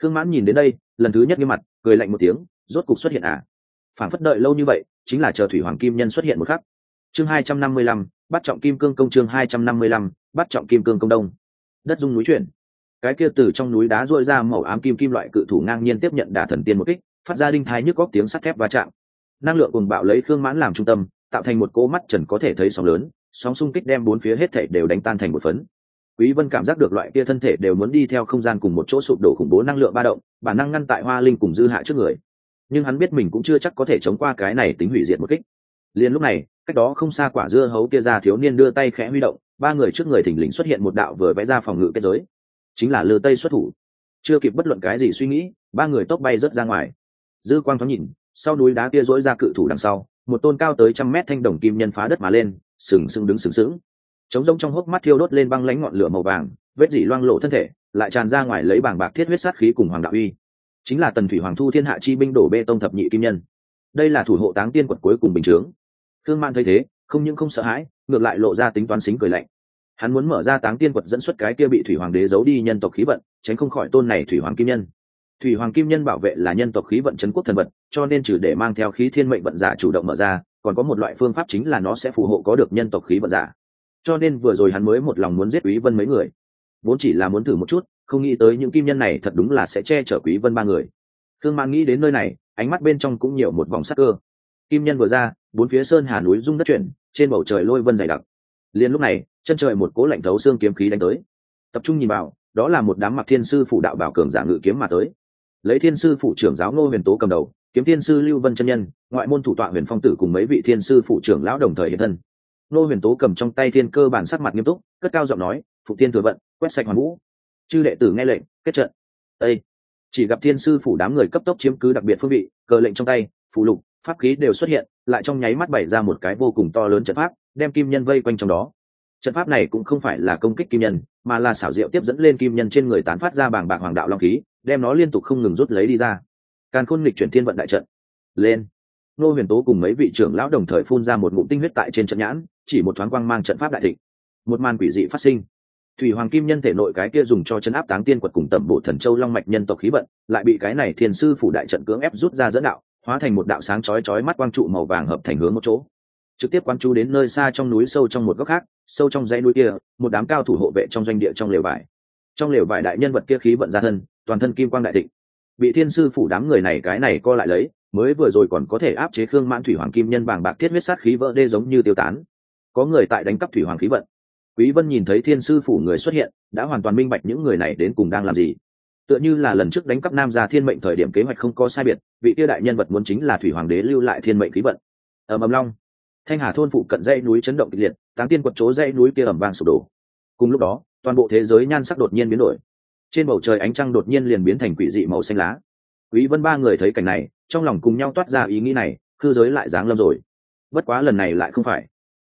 Khương mãn nhìn đến đây, lần thứ nhất nghiêm mặt, cười lạnh một tiếng, rốt cục xuất hiện à? Phản phất đợi lâu như vậy, chính là chờ thủy hoàng kim nhân xuất hiện một khắc. Chương hai trăm năm mươi lăm, bắt trọng kim cương công chương hai trăm năm mươi lăm, bắt trọng kim cương công đông. Đất dung núi chuyển. Cái kia từ trong núi đá rôi ra màu ám kim kim loại cự thủ ngang nhiên tiếp nhận đả thần tiên một kích, phát ra đinh thái nhức góc tiếng sắt thép va chạm. Năng lượng cùng bạo lấy khương mãn làm trung tâm, tạo thành một cỗ mắt trần có thể thấy sóng lớn sóng xung kích đem bốn phía hết thể đều đánh tan thành một phấn. Quý vân cảm giác được loại kia thân thể đều muốn đi theo không gian cùng một chỗ sụp đổ khủng bố năng lượng ba động, bản năng ngăn tại hoa linh cùng dư hạ trước người. Nhưng hắn biết mình cũng chưa chắc có thể chống qua cái này tính hủy diệt một kích. Liền lúc này, cách đó không xa quả dưa hấu kia ra thiếu niên đưa tay khẽ huy động, ba người trước người thình lình xuất hiện một đạo vừa vẽ ra phòng ngự kết giới. Chính là lừa tây xuất thủ. Chưa kịp bất luận cái gì suy nghĩ, ba người tốc bay rớt ra ngoài. Dư quang thoáng nhìn, sau núi đá kia dỗi ra cự thủ đằng sau, một tôn cao tới trăm mét thanh đồng kim nhân phá đất mà lên sừng sững đứng sừng sững. Chống rỗng trong hốc mắt thiêu đốt lên băng lánh ngọn lửa màu vàng, vết dỉ loang lộ thân thể, lại tràn ra ngoài lấy bảng bạc thiết huyết sát khí cùng hoàng đạo uy. Chính là tần thủy hoàng thu thiên hạ chi binh đổ bê tông thập nhị kim nhân. Đây là thủ hộ táng tiên quật cuối cùng bình chướng. Thương man thấy thế, không những không sợ hãi, ngược lại lộ ra tính toán xính cười lạnh. Hắn muốn mở ra táng tiên quật dẫn xuất cái kia bị thủy hoàng đế giấu đi nhân tộc khí vận, tránh không khỏi tôn này thủy hoàng kim nhân. Thủy hoàng kim nhân bảo vệ là nhân tộc khí vận chấn quốc thần vật, cho nên trừ để mang theo khí thiên mệnh vận giả chủ động mở ra còn có một loại phương pháp chính là nó sẽ phù hộ có được nhân tộc khí vận giả. Cho nên vừa rồi hắn mới một lòng muốn giết quý vân mấy người. Vốn chỉ là muốn thử một chút, không nghĩ tới những kim nhân này thật đúng là sẽ che chở quý vân ba người. Thương mang nghĩ đến nơi này, ánh mắt bên trong cũng nhiều một vòng sắc cơ. Kim nhân vừa ra, bốn phía sơn hà núi rung đất chuyển, trên bầu trời lôi vân dày đặc. Liền lúc này, chân trời một cố lạnh thấu xương kiếm khí đánh tới. Tập trung nhìn vào, đó là một đám mặc thiên sư phủ đạo bảo cường giả ngự kiếm mà tới. Lấy thiên sư phủ trưởng giáo ngô huyền tố cầm đầu kiếm thiên sư lưu vân chân nhân, ngoại môn thủ tọa huyền phong tử cùng mấy vị thiên sư phụ trưởng lão đồng thời hiện thân. Nô huyền tố cầm trong tay thiên cơ bản sắc mặt nghiêm túc, cất cao giọng nói, phụ tiên thừa vận, quét sạch hoàn vũ. Chư đệ tử nghe lệnh, kết trận. Ê! chỉ gặp thiên sư phủ đám người cấp tốc chiếm cứ đặc biệt phương vị, cờ lệnh trong tay phụ lục, pháp khí đều xuất hiện, lại trong nháy mắt bày ra một cái vô cùng to lớn trận pháp, đem kim nhân vây quanh trong đó. Trận pháp này cũng không phải là công kích kim nhân, mà là xảo diệu tiếp dẫn lên kim nhân trên người tán phát ra bảng bạc hoàng đạo long khí, đem nó liên tục không ngừng rút lấy đi ra càn khôn lịch chuyển thiên vận đại trận. Lên. Nô huyền tố cùng mấy vị trưởng lão đồng thời phun ra một ngụm tinh huyết tại trên trận nhãn, chỉ một thoáng quang mang trận pháp đại thịnh. Một màn quỷ dị phát sinh. Thủy hoàng kim nhân thể nội cái kia dùng cho chân áp táng tiên quật cùng tẩm bộ thần châu long mạch nhân tộc khí vận, lại bị cái này thiên sư phủ đại trận cưỡng ép rút ra dẫn đạo, hóa thành một đạo sáng chói chói mắt quang trụ màu vàng hợp thành hướng một chỗ. Trực tiếp quang chú đến nơi xa trong núi sâu trong một góc khác, sâu trong dãy núi kia, một đám cao thủ hộ vệ trong doanh địa trong lều vải. Trong lều vải đại nhân vật kia khí vận ra thân, toàn thân kim quang đại thịnh bị thiên sư phủ đám người này cái này co lại lấy, mới vừa rồi còn có thể áp chế khương mãn thủy hoàng kim nhân bàng bạc thiết huyết sát khí vỡ đê giống như tiêu tán. Có người tại đánh cắp thủy hoàng khí vận. Quý vân nhìn thấy thiên sư phủ người xuất hiện, đã hoàn toàn minh bạch những người này đến cùng đang làm gì. Tựa như là lần trước đánh cắp nam gia thiên mệnh thời điểm kế hoạch không có sai biệt, vị tiêu đại nhân vật muốn chính là thủy hoàng đế lưu lại thiên mệnh khí vận. Ở mầm long. Thanh hà thôn phụ cận dãy núi chấn động kịch liệt, táng tiên quật chỗ dãy núi kia ẩm vang sụp đổ. Cùng lúc đó, toàn bộ thế giới nhan sắc đột nhiên biến đổi trên bầu trời ánh trăng đột nhiên liền biến thành quỷ dị màu xanh lá. Quý vân ba người thấy cảnh này, trong lòng cùng nhau toát ra ý nghĩ này, cư giới lại dáng lâm rồi. Bất quá lần này lại không phải.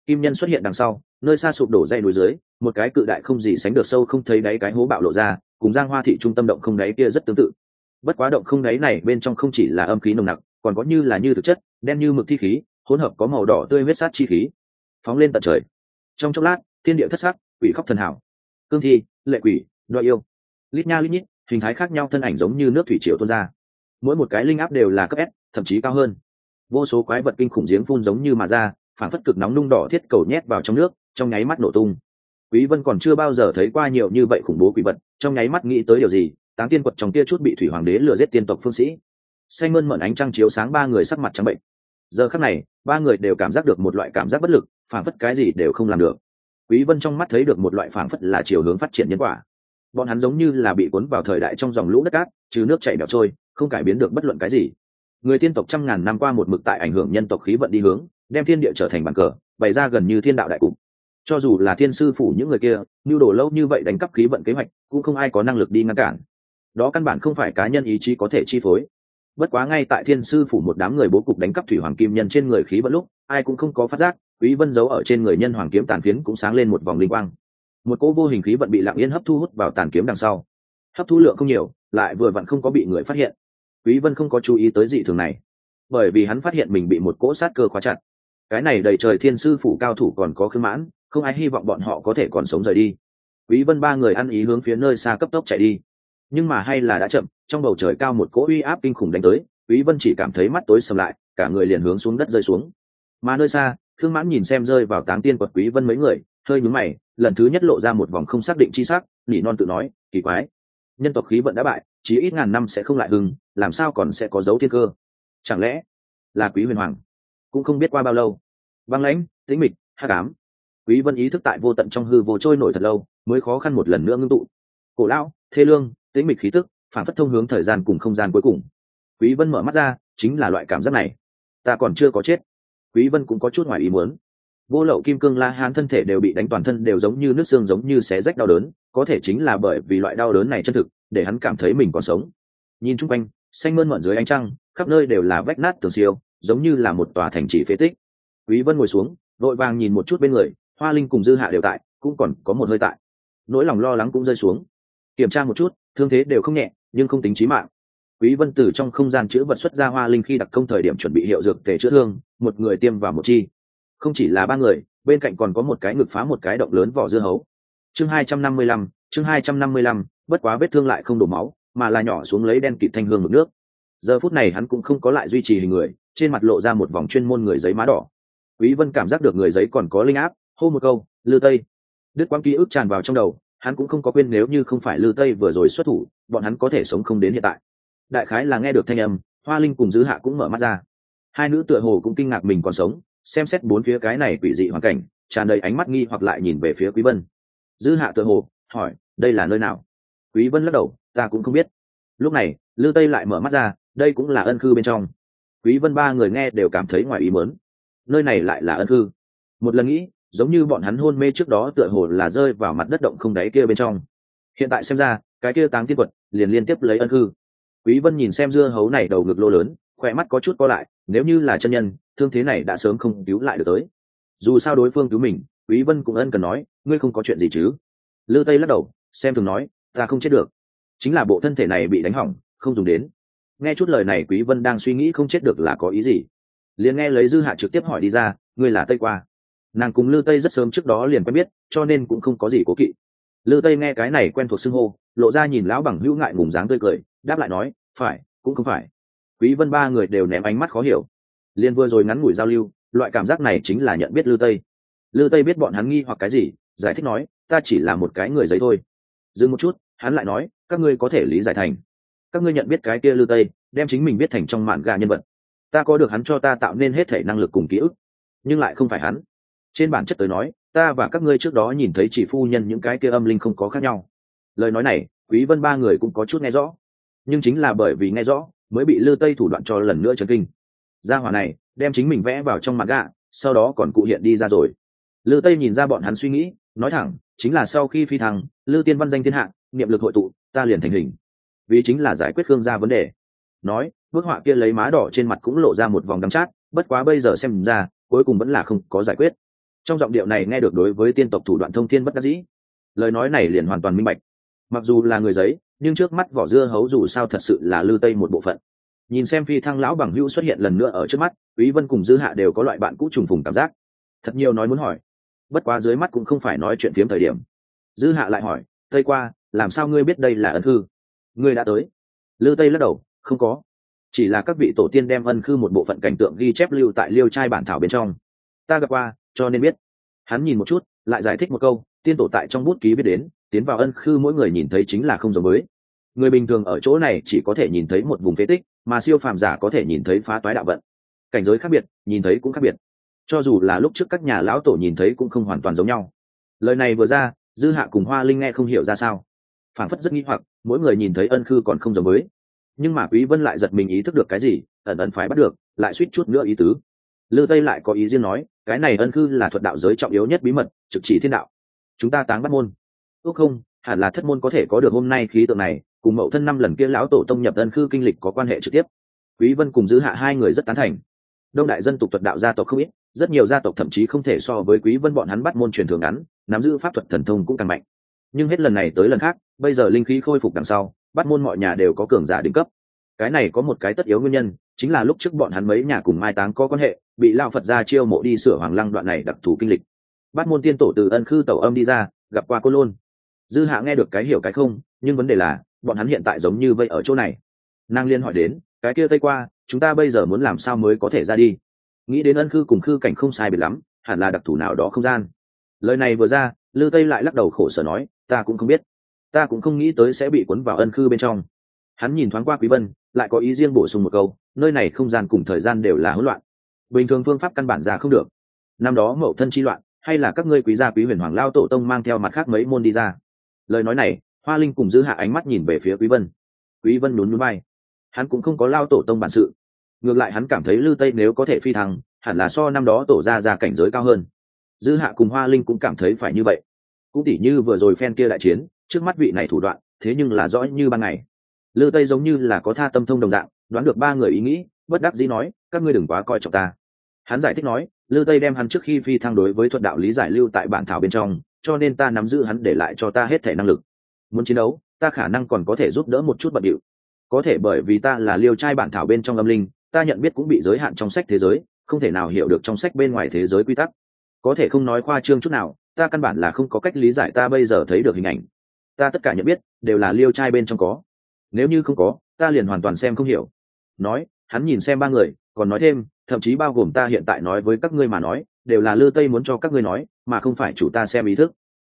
Kim nhân xuất hiện đằng sau, nơi xa sụp đổ dây núi dưới, một cái cự đại không gì sánh được sâu không thấy đáy cái hố bạo lộ ra, cùng giang hoa thị trung tâm động không đáy kia rất tương tự. Bất quá động không đáy này bên trong không chỉ là âm khí nồng nặc, còn có như là như thực chất, đen như mực thi khí, hỗn hợp có màu đỏ tươi huyết sát chi khí. Phóng lên tận trời. Trong chốc lát, thiên địa thất sắc, quỷ khóc thần hảo. Cương thi, lệ quỷ, đoại yêu lít nha lít nhít, hình thái khác nhau, thân ảnh giống như nước thủy triều tuôn ra. Mỗi một cái linh áp đều là cấp s, thậm chí cao hơn. Vô số quái vật kinh khủng giếng phun giống như mà ra phản phất cực nóng nung đỏ thiết cầu nhét vào trong nước, trong nháy mắt nổ tung. Quý vân còn chưa bao giờ thấy qua nhiều như vậy khủng bố quỷ vật, trong nháy mắt nghĩ tới điều gì, táng tiên quật trong kia chút bị thủy hoàng đế lừa giết tiên tộc phương sĩ. Xanh mơn mận ánh trăng chiếu sáng ba người sắc mặt trắng bệnh. Giờ khắc này, ba người đều cảm giác được một loại cảm giác bất lực phản phất cái gì đều không làm được. Quý vân trong mắt thấy được một loại phản phất là chiều hướng phát triển nhân quả bọn hắn giống như là bị cuốn vào thời đại trong dòng lũ đất cát, chứ nước chảy bẻo trôi, không cải biến được bất luận cái gì. Người tiên tộc trăm ngàn năm qua một mực tại ảnh hưởng nhân tộc khí vận đi hướng, đem thiên địa trở thành bàn cờ, bày ra gần như thiên đạo đại cục. Cho dù là thiên sư phủ những người kia nhu đồ lâu như vậy đánh cắp khí vận kế hoạch, cũng không ai có năng lực đi ngăn cản. Đó căn bản không phải cá nhân ý chí có thể chi phối. Bất quá ngay tại thiên sư phủ một đám người bố cục đánh cắp thủy hoàng kim nhân trên người khí vận lúc, ai cũng không có phát giác, quý vân giấu ở trên người nhân hoàng kiếm tàn phiến cũng sáng lên một vòng linh quang một cỗ vô hình khí vận bị lặng yên hấp thu hút vào tàn kiếm đằng sau. Hấp thu lượng không nhiều, lại vừa vặn không có bị người phát hiện. Quý vân không có chú ý tới dị thường này, bởi vì hắn phát hiện mình bị một cỗ sát cơ khóa chặt. Cái này đầy trời thiên sư phủ cao thủ còn có khương mãn, không ai hy vọng bọn họ có thể còn sống rời đi. Quý vân ba người ăn ý hướng phía nơi xa cấp tốc chạy đi. Nhưng mà hay là đã chậm, trong bầu trời cao một cỗ uy áp kinh khủng đánh tới, quý vân chỉ cảm thấy mắt tối sầm lại, cả người liền hướng xuống đất rơi xuống. Mà nơi xa thương mãn nhìn xem rơi vào táng tiên quật quý vân mấy người hơi nhướng mày, lần thứ nhất lộ ra một vòng không xác định chi sắc, nỉ non tự nói, kỳ quái. Nhân tộc khí vận đã bại chỉ ít ngàn năm sẽ không lại hưng, làm sao còn sẽ có dấu thiên cơ? Chẳng lẽ là quý huyền hoàng? Cũng không biết qua bao lâu. Băng lãnh, tĩnh mịch, hắc ám. Quý vân ý thức tại vô tận trong hư vô trôi nổi thật lâu, mới khó khăn một lần nữa ngưng tụ. Cổ lão, thê lương, tĩnh mịch khí tức, phản phất thông hướng thời gian cùng không gian cuối cùng. Quý vân mở mắt ra, chính là loại cảm giác này. Ta còn chưa có chết. Quý vân cũng có chút ngoài ý muốn vô lậu kim cương la hán thân thể đều bị đánh toàn thân đều giống như nước xương giống như xé rách đau đớn, có thể chính là bởi vì loại đau đớn này chân thực, để hắn cảm thấy mình còn sống. Nhìn chung quanh, xanh mơn mận dưới ánh trăng, khắp nơi đều là vách nát tường siêu, giống như là một tòa thành trì phế tích. Quý vân ngồi xuống, vội vàng nhìn một chút bên người, hoa linh cùng dư hạ đều tại, cũng còn có một hơi tại. Nỗi lòng lo lắng cũng rơi xuống. Kiểm tra một chút, thương thế đều không nhẹ, nhưng không tính chí mạng. Quý vân từ trong không gian chữa vật xuất ra hoa linh khi đặc công thời điểm chuẩn bị hiệu dược tề chữa thương, một người tiêm vào một chi không chỉ là ba người bên cạnh còn có một cái ngực phá một cái động lớn vỏ dưa hấu. Chương 255, chương 255, bất quá vết thương lại không đổ máu mà là nhỏ xuống lấy đen kịt thanh hương mực nước. Giờ phút này hắn cũng không có lại duy trì hình người trên mặt lộ ra một vòng chuyên môn người giấy má đỏ. Quý vân cảm giác được người giấy còn có linh áp hô một câu lư tây. Đứt quãng ký ức tràn vào trong đầu hắn cũng không có quên nếu như không phải lư tây vừa rồi xuất thủ bọn hắn có thể sống không đến hiện tại. Đại khái là nghe được thanh âm hoa linh cùng dư hạ cũng mở mắt ra. Hai nữ tựa hồ cũng kinh ngạc mình còn sống xem xét bốn phía cái này quỷ dị hoàn cảnh, tràn đầy ánh mắt nghi hoặc lại nhìn về phía quý vân. Dư hạ tựa hồ, hỏi, đây là nơi nào? Quý vân lắc đầu, ta cũng không biết. Lúc này, lư tây lại mở mắt ra, đây cũng là ân khư bên trong. Quý vân ba người nghe đều cảm thấy ngoài ý muốn. Nơi này lại là ân khư. Một lần nghĩ, giống như bọn hắn hôn mê trước đó tựa hồ là rơi vào mặt đất động không đáy kia bên trong. Hiện tại xem ra, cái kia táng tiên quật liền liên tiếp lấy ân khư. Quý vân nhìn xem dưa hấu này đầu ngực lô lớn, khỏe mắt có chút co lại, nếu như là chân nhân thương thế này đã sớm không cứu lại được tới. Dù sao đối phương cứu mình, quý vân cũng ân cần nói, ngươi không có chuyện gì chứ? Lư tây lắc đầu, xem thường nói, ta không chết được. Chính là bộ thân thể này bị đánh hỏng, không dùng đến. Nghe chút lời này, quý vân đang suy nghĩ không chết được là có ý gì. Liền nghe lấy dư hạ trực tiếp hỏi đi ra, ngươi là tây qua? Nàng cùng lư tây rất sớm trước đó liền quen biết, cho nên cũng không có gì cố kỵ. Lư tây nghe cái này quen thuộc xưng hô, lộ ra nhìn lão bằng hữu ngại ngùng dáng tươi cười, đáp lại nói, phải, cũng không phải. Quý vân ba người đều ném ánh mắt khó hiểu liên vừa rồi ngắn ngủi giao lưu, loại cảm giác này chính là nhận biết lư tây. Lư tây biết bọn hắn nghi hoặc cái gì, giải thích nói, ta chỉ là một cái người giấy thôi. Dừng một chút, hắn lại nói, các ngươi có thể lý giải thành. Các ngươi nhận biết cái kia lư tây, đem chính mình biết thành trong mạn gà nhân vật. Ta có được hắn cho ta tạo nên hết thể năng lực cùng ký ức, nhưng lại không phải hắn. Trên bản chất tới nói, ta và các ngươi trước đó nhìn thấy chỉ phu nhân những cái kia âm linh không có khác nhau. Lời nói này, quý vân ba người cũng có chút nghe rõ. Nhưng chính là bởi vì nghe rõ, mới bị lư tây thủ đoạn cho lần nữa chấn kinh gia hỏa này, đem chính mình vẽ vào trong mặt gạ, sau đó còn cụ hiện đi ra rồi. Lư tây nhìn ra bọn hắn suy nghĩ, nói thẳng, chính là sau khi phi thăng, lư tiên văn danh thiên hạ, niệm lực hội tụ, ta liền thành hình. Vì chính là giải quyết khương gia vấn đề. Nói, bức họa kia lấy má đỏ trên mặt cũng lộ ra một vòng đắm chát, bất quá bây giờ xem ra, cuối cùng vẫn là không có giải quyết. Trong giọng điệu này nghe được đối với tiên tộc thủ đoạn thông thiên bất đắc dĩ. Lời nói này liền hoàn toàn minh bạch. Mặc dù là người giấy, nhưng trước mắt vỏ dưa hấu dù sao thật sự là lư tây một bộ phận nhìn xem phi thăng lão bằng hữu xuất hiện lần nữa ở trước mắt, quý vân cùng dư hạ đều có loại bạn cũ trùng phùng cảm giác. Thật nhiều nói muốn hỏi. Bất quá dưới mắt cũng không phải nói chuyện phiếm thời điểm. Dư hạ lại hỏi, tây qua, làm sao ngươi biết đây là ân thư ngươi đã tới. Lư tây lắc đầu, không có. Chỉ là các vị tổ tiên đem ân khư một bộ phận cảnh tượng ghi chép lưu tại liêu trai bản thảo bên trong. Ta gặp qua, cho nên biết. Hắn nhìn một chút, lại giải thích một câu, tiên tổ tại trong bút ký biết đến, tiến vào ân khư mỗi người nhìn thấy chính là không giống với người bình thường ở chỗ này chỉ có thể nhìn thấy một vùng phế tích, mà siêu phàm giả có thể nhìn thấy phá toái đạo vận. Cảnh giới khác biệt, nhìn thấy cũng khác biệt. Cho dù là lúc trước các nhà lão tổ nhìn thấy cũng không hoàn toàn giống nhau. Lời này vừa ra, dư hạ cùng hoa linh nghe không hiểu ra sao. Phản phất rất nghĩ hoặc, mỗi người nhìn thấy ân khư còn không giống với. Nhưng mà quý vân lại giật mình ý thức được cái gì, ẩn ẩn phải bắt được, lại suýt chút nữa ý tứ. Lư tây lại có ý riêng nói, cái này ân khư là thuật đạo giới trọng yếu nhất bí mật, trực chỉ thiên đạo. Chúng ta táng bắt môn. Ước không, hẳn là thất môn có thể có được hôm nay khí tượng này cùng mậu thân năm lần kia lão tổ tông nhập ân khư kinh lịch có quan hệ trực tiếp. Quý vân cùng dư hạ hai người rất tán thành. Đông đại dân tục thuật đạo gia tộc không ít, rất nhiều gia tộc thậm chí không thể so với quý vân bọn hắn bắt môn truyền thường ngắn, nắm giữ pháp thuật thần thông cũng càng mạnh. Nhưng hết lần này tới lần khác, bây giờ linh khí khôi phục đằng sau, bắt môn mọi nhà đều có cường giả đỉnh cấp. Cái này có một cái tất yếu nguyên nhân, chính là lúc trước bọn hắn mấy nhà cùng mai táng có quan hệ, bị lao phật gia chiêu mộ đi sửa hoàng lăng đoạn này đặc thù kinh lịch. Bắt môn tiên tổ từ ân khư tẩu âm đi ra, gặp qua cô lôn. Dư hạ nghe được cái hiểu cái không, nhưng vấn đề là bọn hắn hiện tại giống như vậy ở chỗ này. Nàng liên hỏi đến, cái kia tây qua, chúng ta bây giờ muốn làm sao mới có thể ra đi? Nghĩ đến ân khư cùng khư cảnh không sai biệt lắm, hẳn là đặc thù nào đó không gian. Lời này vừa ra, lư tây lại lắc đầu khổ sở nói, ta cũng không biết. Ta cũng không nghĩ tới sẽ bị cuốn vào ân khư bên trong. Hắn nhìn thoáng qua quý vân, lại có ý riêng bổ sung một câu, nơi này không gian cùng thời gian đều là hỗn loạn. Bình thường phương pháp căn bản ra không được. Năm đó mậu thân chi loạn, hay là các ngươi quý gia quý huyền hoàng lao tổ tông mang theo mặt khác mấy môn đi ra. Lời nói này hoa linh cùng giữ hạ ánh mắt nhìn về phía quý vân. Quý vân nhún nhún bay hắn cũng không có lao tổ tông bản sự. Ngược lại hắn cảm thấy lư tây nếu có thể phi thăng, hẳn là so năm đó tổ ra ra cảnh giới cao hơn. Dư hạ cùng hoa linh cũng cảm thấy phải như vậy. Cũng tỉ như vừa rồi phen kia đại chiến, trước mắt vị này thủ đoạn, thế nhưng là rõ như ban ngày. Lư tây giống như là có tha tâm thông đồng dạng, đoán được ba người ý nghĩ, bất đắc dĩ nói, các ngươi đừng quá coi trọng ta. Hắn giải thích nói, lư tây đem hắn trước khi phi thăng đối với thuật đạo lý giải lưu tại bản thảo bên trong, cho nên ta nắm giữ hắn để lại cho ta hết thể năng lực muốn chiến đấu, ta khả năng còn có thể giúp đỡ một chút bận điệu. Có thể bởi vì ta là liêu trai bản thảo bên trong âm linh, ta nhận biết cũng bị giới hạn trong sách thế giới, không thể nào hiểu được trong sách bên ngoài thế giới quy tắc. Có thể không nói khoa trương chút nào, ta căn bản là không có cách lý giải ta bây giờ thấy được hình ảnh. Ta tất cả nhận biết, đều là liêu trai bên trong có. Nếu như không có, ta liền hoàn toàn xem không hiểu. Nói, hắn nhìn xem ba người, còn nói thêm, thậm chí bao gồm ta hiện tại nói với các ngươi mà nói, đều là lư tây muốn cho các ngươi nói, mà không phải chủ ta xem ý thức.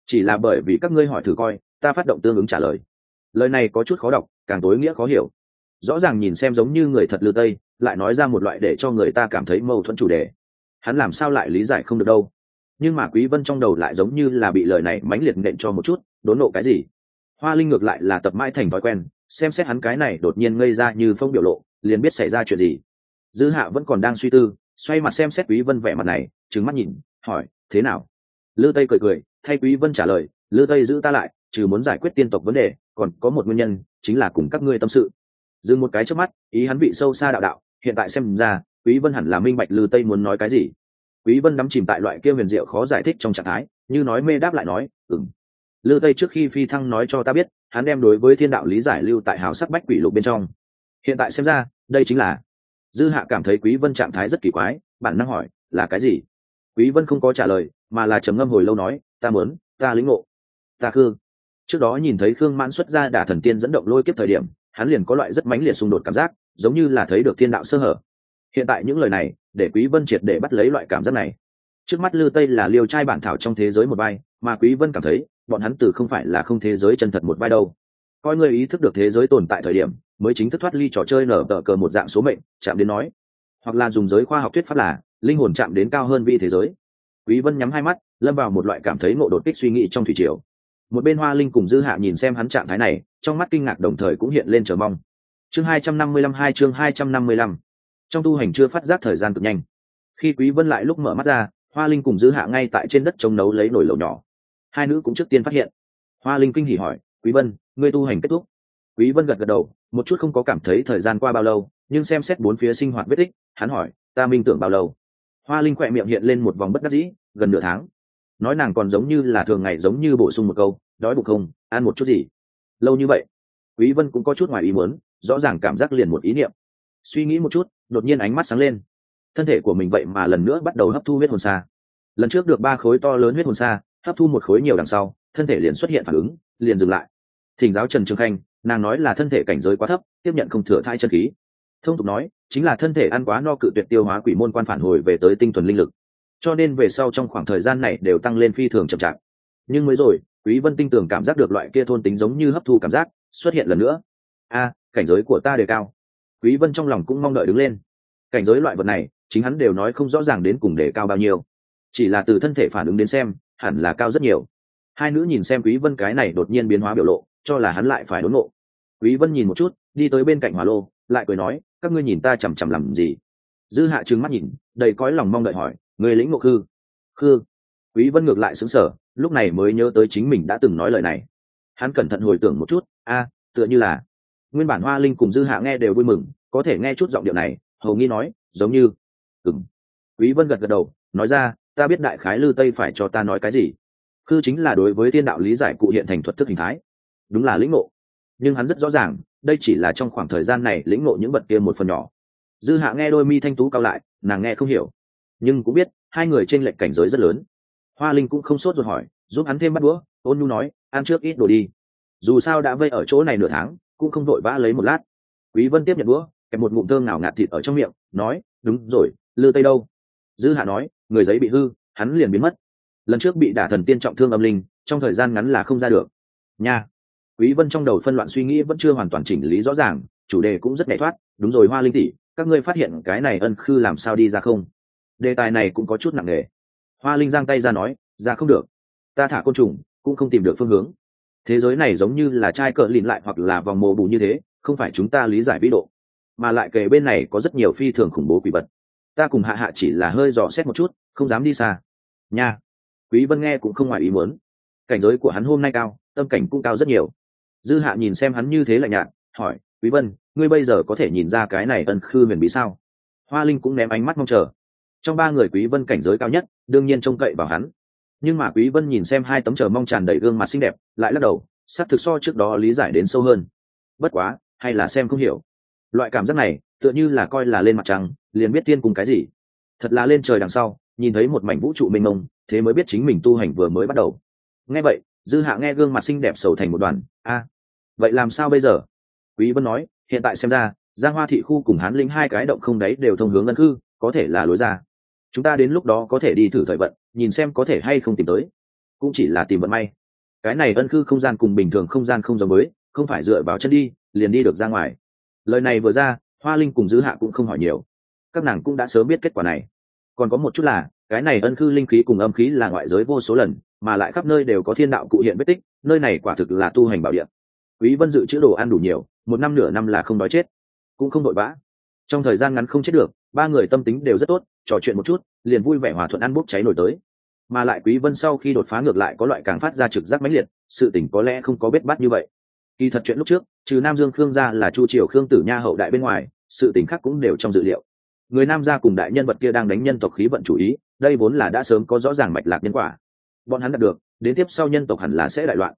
Chỉ là bởi vì các ngươi hỏi thử coi ta phát động tương ứng trả lời. Lời này có chút khó đọc, càng tối nghĩa khó hiểu. Rõ ràng nhìn xem giống như người thật lư tây, lại nói ra một loại để cho người ta cảm thấy mâu thuẫn chủ đề. Hắn làm sao lại lý giải không được đâu? Nhưng mà quý vân trong đầu lại giống như là bị lời này mãnh liệt nện cho một chút, đốn nộ cái gì? Hoa linh ngược lại là tập mãi thành thói quen, xem xét hắn cái này đột nhiên ngây ra như phong biểu lộ, liền biết xảy ra chuyện gì. Dư hạ vẫn còn đang suy tư, xoay mặt xem xét quý vân vẻ mặt này, trừng mắt nhìn, hỏi, thế nào? Lư tây cười cười, thay quý vân trả lời, lư tây giữ ta lại trừ muốn giải quyết tiên tộc vấn đề, còn có một nguyên nhân, chính là cùng các ngươi tâm sự. Dừng một cái trước mắt, ý hắn bị sâu xa đạo đạo, hiện tại xem ra, quý vân hẳn là minh bạch lư tây muốn nói cái gì. Quý vân đắm chìm tại loại kia huyền diệu khó giải thích trong trạng thái, như nói mê đáp lại nói, ừm. Lư tây trước khi phi thăng nói cho ta biết, hắn đem đối với thiên đạo lý giải lưu tại hào sắc bách quỷ lục bên trong. Hiện tại xem ra, đây chính là dư hạ cảm thấy quý vân trạng thái rất kỳ quái, bản năng hỏi, là cái gì? Quý vân không có trả lời, mà là trầm ngâm hồi lâu nói, ta muốn, ta lĩnh ngộ. Ta khương trước đó nhìn thấy khương mãn xuất ra đả thần tiên dẫn động lôi kiếp thời điểm, hắn liền có loại rất mãnh liệt xung đột cảm giác, giống như là thấy được thiên đạo sơ hở. Hiện tại những lời này, để quý vân triệt để bắt lấy loại cảm giác này. Trước mắt lư tây là liều trai bản thảo trong thế giới một vai, mà quý vân cảm thấy, bọn hắn từ không phải là không thế giới chân thật một vai đâu. Coi người ý thức được thế giới tồn tại thời điểm, mới chính thức thoát ly trò chơi nở tờ cờ một dạng số mệnh, chạm đến nói. Hoặc là dùng giới khoa học thuyết pháp là, linh hồn chạm đến cao hơn vi thế giới. Quý vân nhắm hai mắt, lâm vào một loại cảm thấy ngộ đột kích suy nghĩ trong thủy triều một bên hoa linh cùng dư hạ nhìn xem hắn trạng thái này, trong mắt kinh ngạc đồng thời cũng hiện lên chờ mong. Chương 255 hai chương 255 trong tu hành chưa phát giác thời gian cực nhanh. Khi quý vân lại lúc mở mắt ra, hoa linh cùng dư hạ ngay tại trên đất trông nấu lấy nồi lẩu nhỏ. Hai nữ cũng trước tiên phát hiện. Hoa linh kinh hỉ hỏi, quý vân, ngươi tu hành kết thúc? Quý vân gật gật đầu, một chút không có cảm thấy thời gian qua bao lâu, nhưng xem xét bốn phía sinh hoạt vết tích, hắn hỏi, ta minh tưởng bao lâu? Hoa linh khỏe miệng hiện lên một vòng bất đắc dĩ, gần nửa tháng nói nàng còn giống như là thường ngày giống như bổ sung một câu, đói bụng không? Ăn một chút gì? Lâu như vậy, quý vân cũng có chút ngoài ý muốn, rõ ràng cảm giác liền một ý niệm. Suy nghĩ một chút, đột nhiên ánh mắt sáng lên. Thân thể của mình vậy mà lần nữa bắt đầu hấp thu huyết hồn xa lần trước được ba khối to lớn huyết hồn xa hấp thu một khối nhiều đằng sau, thân thể liền xuất hiện phản ứng, liền dừng lại. Thỉnh giáo trần trường khanh, nàng nói là thân thể cảnh giới quá thấp, tiếp nhận không thừa thai chân khí. Thông tục nói, chính là thân thể ăn quá no cự tuyệt tiêu hóa quỷ môn quan phản hồi về tới tinh thuần linh lực cho nên về sau trong khoảng thời gian này đều tăng lên phi thường chậm chạp. Nhưng mới rồi, quý vân tinh tường cảm giác được loại kia thôn tính giống như hấp thu cảm giác xuất hiện lần nữa. A, cảnh giới của ta đề cao. Quý vân trong lòng cũng mong đợi đứng lên. Cảnh giới loại vật này, chính hắn đều nói không rõ ràng đến cùng đề cao bao nhiêu. Chỉ là từ thân thể phản ứng đến xem, hẳn là cao rất nhiều. Hai nữ nhìn xem quý vân cái này đột nhiên biến hóa biểu lộ, cho là hắn lại phải đốn nộ quý vân nhìn một chút, đi tới bên cạnh hỏa lô, lại cười nói, các ngươi nhìn ta chằm chằm làm gì? Dư hạ trừng mắt nhìn, đầy cõi lòng mong đợi hỏi người lĩnh ngộ khư. Khư. Quý vân ngược lại sững sờ, lúc này mới nhớ tới chính mình đã từng nói lời này. Hắn cẩn thận hồi tưởng một chút, a, tựa như là nguyên bản hoa linh cùng dư hạ nghe đều vui mừng, có thể nghe chút giọng điệu này hầu nghi nói, giống như, ừm. Quý vân gật gật đầu, nói ra, ta biết đại khái lư tây phải cho ta nói cái gì. Khư chính là đối với thiên đạo lý giải cụ hiện thành thuật thức hình thái. Đúng là lĩnh ngộ. Nhưng hắn rất rõ ràng, đây chỉ là trong khoảng thời gian này lĩnh ngộ những vật kia một phần nhỏ. Dư hạ nghe đôi mi thanh tú cao lại, nàng nghe không hiểu nhưng cũng biết, hai người trên lệnh cảnh giới rất lớn. Hoa linh cũng không sốt ruột hỏi, giúp hắn thêm bắt đũa, ôn nhu nói, ăn trước ít đồ đi. Dù sao đã vây ở chỗ này nửa tháng, cũng không vội vã lấy một lát. Quý vân tiếp nhận đũa, kẹp một ngụm thơm nào ngạt thịt ở trong miệng, nói, đúng rồi, lư tây đâu? Dư hạ nói, người giấy bị hư, hắn liền biến mất. Lần trước bị đả thần tiên trọng thương âm linh, trong thời gian ngắn là không ra được. Nha. Quý vân trong đầu phân loạn suy nghĩ vẫn chưa hoàn toàn chỉnh lý rõ ràng, chủ đề cũng rất nhẹ thoát. Đúng rồi, hoa linh tỷ, các ngươi phát hiện cái này ân khư làm sao đi ra không? Đề tài này cũng có chút nặng nề. Hoa linh giang tay ra nói, ra không được. Ta thả côn trùng, cũng không tìm được phương hướng. Thế giới này giống như là trai cờ lìn lại hoặc là vòng mồ bù như thế, không phải chúng ta lý giải vĩ độ. Mà lại kề bên này có rất nhiều phi thường khủng bố quỷ vật. Ta cùng hạ hạ chỉ là hơi dò xét một chút, không dám đi xa. Nha. Quý vân nghe cũng không ngoài ý muốn. Cảnh giới của hắn hôm nay cao, tâm cảnh cũng cao rất nhiều. Dư hạ nhìn xem hắn như thế lạnh nhạt, hỏi, quý vân, ngươi bây giờ có thể nhìn ra cái này ân khư huyền bí sao? Hoa linh cũng ném ánh mắt mong chờ trong ba người quý vân cảnh giới cao nhất, đương nhiên trông cậy vào hắn. Nhưng mà quý vân nhìn xem hai tấm chờ mong tràn đầy gương mặt xinh đẹp, lại lắc đầu sắc thực so trước đó lý giải đến sâu hơn. Bất quá, hay là xem không hiểu. Loại cảm giác này, tựa như là coi là lên mặt trăng, liền biết tiên cùng cái gì. Thật là lên trời đằng sau, nhìn thấy một mảnh vũ trụ mênh mông, thế mới biết chính mình tu hành vừa mới bắt đầu. Nghe vậy, dư hạ nghe gương mặt xinh đẹp sầu thành một đoàn, a, vậy làm sao bây giờ? Quý vân nói, hiện tại xem ra, giang hoa thị khu cùng hán linh hai cái động không đấy đều thông hướng ngân cư, có thể là lối ra chúng ta đến lúc đó có thể đi thử thời vận, nhìn xem có thể hay không tìm tới. Cũng chỉ là tìm vận may. Cái này ân cư không gian cùng bình thường không gian không giống với, không phải dựa vào chân đi, liền đi được ra ngoài. Lời này vừa ra, hoa linh cùng dư hạ cũng không hỏi nhiều. Các nàng cũng đã sớm biết kết quả này. Còn có một chút là, cái này ân cư linh khí cùng âm khí là ngoại giới vô số lần, mà lại khắp nơi đều có thiên đạo cụ hiện vết tích, nơi này quả thực là tu hành bảo địa. Quý vân dự trữ đồ ăn đủ nhiều, một năm nửa năm là không đói chết. Cũng không đội vã. Trong thời gian ngắn không chết được ba người tâm tính đều rất tốt, trò chuyện một chút, liền vui vẻ hòa thuận ăn bốc cháy nổi tới. Mà lại quý vân sau khi đột phá ngược lại có loại càng phát ra trực giác mãnh liệt, sự tình có lẽ không có bết bát như vậy. Kỳ thật chuyện lúc trước, trừ nam dương khương gia là chu triều khương tử nha hậu đại bên ngoài, sự tình khác cũng đều trong dự liệu. Người nam gia cùng đại nhân vật kia đang đánh nhân tộc khí vận chủ ý, đây vốn là đã sớm có rõ ràng mạch lạc nhân quả. Bọn hắn đạt được, đến tiếp sau nhân tộc hẳn là sẽ đại loạn.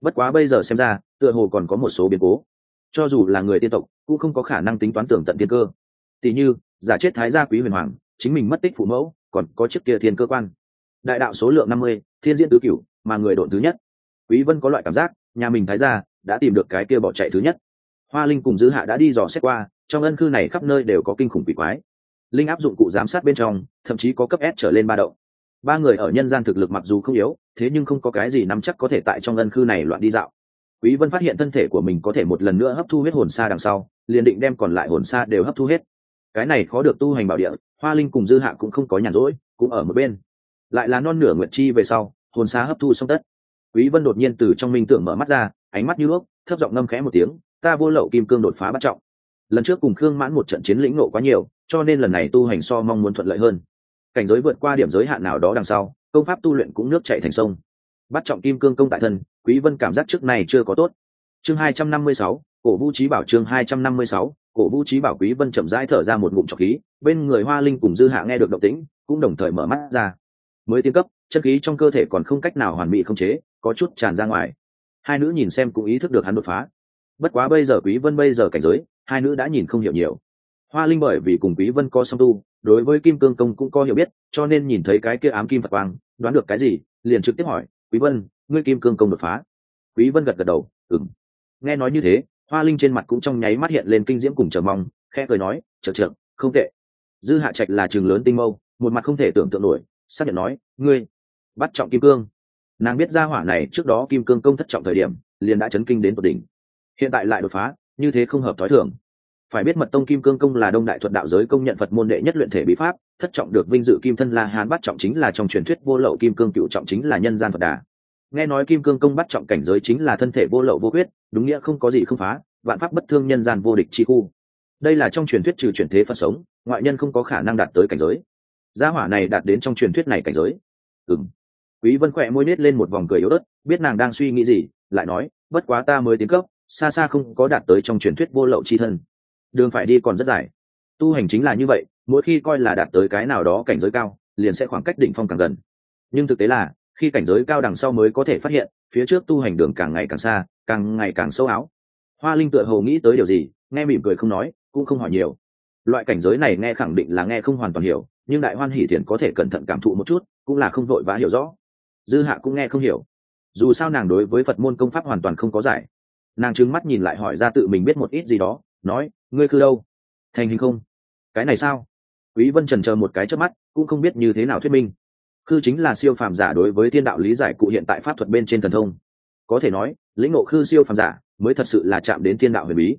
Bất quá bây giờ xem ra, tựa hồ còn có một số biến cố. Cho dù là người tiên tộc, cũng không có khả năng tính toán tưởng tận tiên cơ. Tỷ như giả chết thái gia quý huyền hoàng, chính mình mất tích phụ mẫu, còn có chiếc kia thiên cơ quan. Đại đạo số lượng năm mươi, thiên diễn tứ cửu, mà người độn thứ nhất. Quý vân có loại cảm giác, nhà mình thái gia đã tìm được cái kia bỏ chạy thứ nhất. Hoa linh cùng dư hạ đã đi dò xét qua, trong ân cư này khắp nơi đều có kinh khủng quỷ quái. Linh áp dụng cụ giám sát bên trong, thậm chí có cấp s trở lên ba đậu ba người ở nhân gian thực lực mặc dù không yếu, thế nhưng không có cái gì nắm chắc có thể tại trong ân cư này loạn đi dạo. Quý vân phát hiện thân thể của mình có thể một lần nữa hấp thu huyết hồn xa đằng sau, liền định đem còn lại hồn xa đều hấp thu hết cái này khó được tu hành bảo địa hoa linh cùng dư hạ cũng không có nhàn rỗi cũng ở một bên. Lại là non nửa nguyệt chi về sau hồn xá hấp thu xong tất. Quý vân đột nhiên từ trong minh tưởng mở mắt ra ánh mắt như nước thấp giọng ngâm khẽ một tiếng ta vô lậu kim cương đột phá bắt trọng. Lần trước cùng khương mãn một trận chiến lĩnh nộ quá nhiều cho nên lần này tu hành so mong muốn thuận lợi hơn. Cảnh giới vượt qua điểm giới hạn nào đó đằng sau công pháp tu luyện cũng nước chảy thành sông. Bắt trọng kim cương công tại thân quý vân cảm giác trước này chưa có tốt. Chương 256, cổ vũ trí bảo chương 256, cổ vũ trí bảo quý vân chậm rãi thở ra một ngụm trọc khí, bên người hoa linh cùng dư hạ nghe được động tĩnh, cũng đồng thời mở mắt ra. Mới tiến cấp, chất khí trong cơ thể còn không cách nào hoàn mỹ không chế, có chút tràn ra ngoài. Hai nữ nhìn xem cũng ý thức được hắn đột phá. Bất quá bây giờ quý vân bây giờ cảnh giới, hai nữ đã nhìn không hiểu nhiều. Hoa linh bởi vì cùng quý vân có song tu, đối với kim cương công cũng có hiểu biết, cho nên nhìn thấy cái kia ám kim phật quang, đoán được cái gì, liền trực tiếp hỏi, quý vân, ngươi kim cương công đột phá? Quý vân gật gật đầu, ừm. Nghe nói như thế hoa linh trên mặt cũng trong nháy mắt hiện lên kinh diễm cùng chờ mong khẽ cười nói Trợ trưởng, không tệ. Dư hạ trạch là trường lớn tinh mâu một mặt không thể tưởng tượng nổi xác nhận nói ngươi bắt trọng kim cương. Nàng biết ra hỏa này trước đó kim cương công thất trọng thời điểm liền đã chấn kinh đến tột đỉnh. Hiện tại lại đột phá như thế không hợp thói thường. Phải biết mật tông kim cương công là đông đại thuật đạo giới công nhận phật môn đệ nhất luyện thể bí pháp thất trọng được vinh dự kim thân la hán bắt trọng chính là trong truyền thuyết vô lậu kim cương cựu trọng chính là nhân gian phật đà nghe nói kim cương công bắt trọng cảnh giới chính là thân thể vô lậu vô huyết đúng nghĩa không có gì không phá, vạn pháp bất thương nhân gian vô địch chi khu. Đây là trong truyền thuyết trừ truyền thế phật sống, ngoại nhân không có khả năng đạt tới cảnh giới. Gia hỏa này đạt đến trong truyền thuyết này cảnh giới. Ừng quý vân khỏe môi nết lên một vòng cười yếu ớt, biết nàng đang suy nghĩ gì, lại nói, bất quá ta mới tiến cấp, xa xa không có đạt tới trong truyền thuyết vô lậu chi thân. Đường phải đi còn rất dài. Tu hành chính là như vậy, mỗi khi coi là đạt tới cái nào đó cảnh giới cao, liền sẽ khoảng cách đỉnh phong càng gần. Nhưng thực tế là khi cảnh giới cao đằng sau mới có thể phát hiện, phía trước tu hành đường càng ngày càng xa, càng ngày càng sâu áo. Hoa linh tựa hồ nghĩ tới điều gì, nghe mỉm cười không nói, cũng không hỏi nhiều. Loại cảnh giới này nghe khẳng định là nghe không hoàn toàn hiểu, nhưng đại hoan hỷ thiền có thể cẩn thận cảm thụ một chút, cũng là không vội vã hiểu rõ. Dư hạ cũng nghe không hiểu. Dù sao nàng đối với phật môn công pháp hoàn toàn không có giải. Nàng trứng mắt nhìn lại hỏi ra tự mình biết một ít gì đó, nói, ngươi khư đâu? Thành hình không? Cái này sao? Quý vân trần chờ một cái trước mắt, cũng không biết như thế nào thuyết minh khư chính là siêu phàm giả đối với thiên đạo lý giải cụ hiện tại pháp thuật bên trên thần thông. Có thể nói, lĩnh ngộ khư siêu phàm giả mới thật sự là chạm đến thiên đạo huyền bí.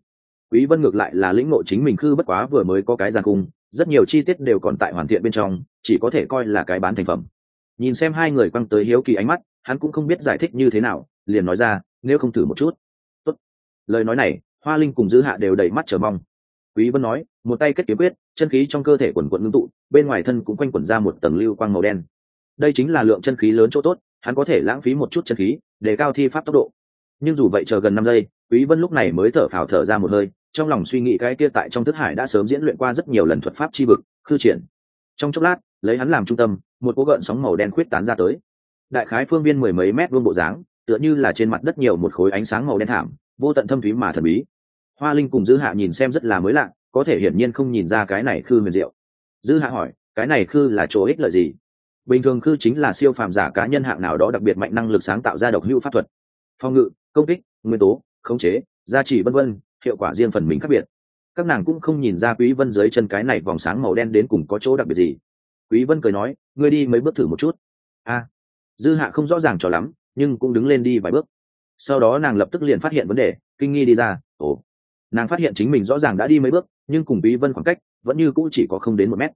Quý vân ngược lại là lĩnh ngộ chính mình khư bất quá vừa mới có cái giàn cung, rất nhiều chi tiết đều còn tại hoàn thiện bên trong, chỉ có thể coi là cái bán thành phẩm. Nhìn xem hai người quăng tới hiếu kỳ ánh mắt, hắn cũng không biết giải thích như thế nào, liền nói ra, nếu không thử một chút. Tốt. lời nói này, hoa linh cùng dư hạ đều đầy mắt chờ mong. Quý vân nói, một tay kết kiếm quyết, chân khí trong cơ thể quần quận ngưng tụ, bên ngoài thân cũng quanh quẩn ra một tầng lưu quang màu đen đây chính là lượng chân khí lớn chỗ tốt, hắn có thể lãng phí một chút chân khí để cao thi pháp tốc độ. Nhưng dù vậy chờ gần năm giây, quý vân lúc này mới thở phào thở ra một hơi, trong lòng suy nghĩ cái kia tại trong thức hải đã sớm diễn luyện qua rất nhiều lần thuật pháp chi vực, khư triển. Trong chốc lát, lấy hắn làm trung tâm, một cỗ gợn sóng màu đen khuyết tán ra tới. Đại khái phương viên mười mấy mét vuông bộ dáng, tựa như là trên mặt đất nhiều một khối ánh sáng màu đen thảm, vô tận thâm thúy mà thần bí. Hoa linh cùng dư hạ nhìn xem rất là mới lạ, có thể hiển nhiên không nhìn ra cái này khư huyền diệu. Dư hạ hỏi, cái này khư là chỗ ích lợi gì? Bình thường khư chính là siêu phàm giả cá nhân hạng nào đó đặc biệt mạnh năng lực sáng tạo ra độc hữu pháp thuật. Phòng ngự, công kích, nguyên tố, khống chế, gia trì vân vân, hiệu quả riêng phần mình khác biệt. Các nàng cũng không nhìn ra quý vân dưới chân cái này vòng sáng màu đen đến cùng có chỗ đặc biệt gì. Quý vân cười nói, ngươi đi mấy bước thử một chút. A. Dư hạ không rõ ràng cho lắm, nhưng cũng đứng lên đi vài bước. Sau đó nàng lập tức liền phát hiện vấn đề, kinh nghi đi ra, ồ. Nàng phát hiện chính mình rõ ràng đã đi mấy bước, nhưng cùng quý vân khoảng cách vẫn như cũ chỉ có không đến một mét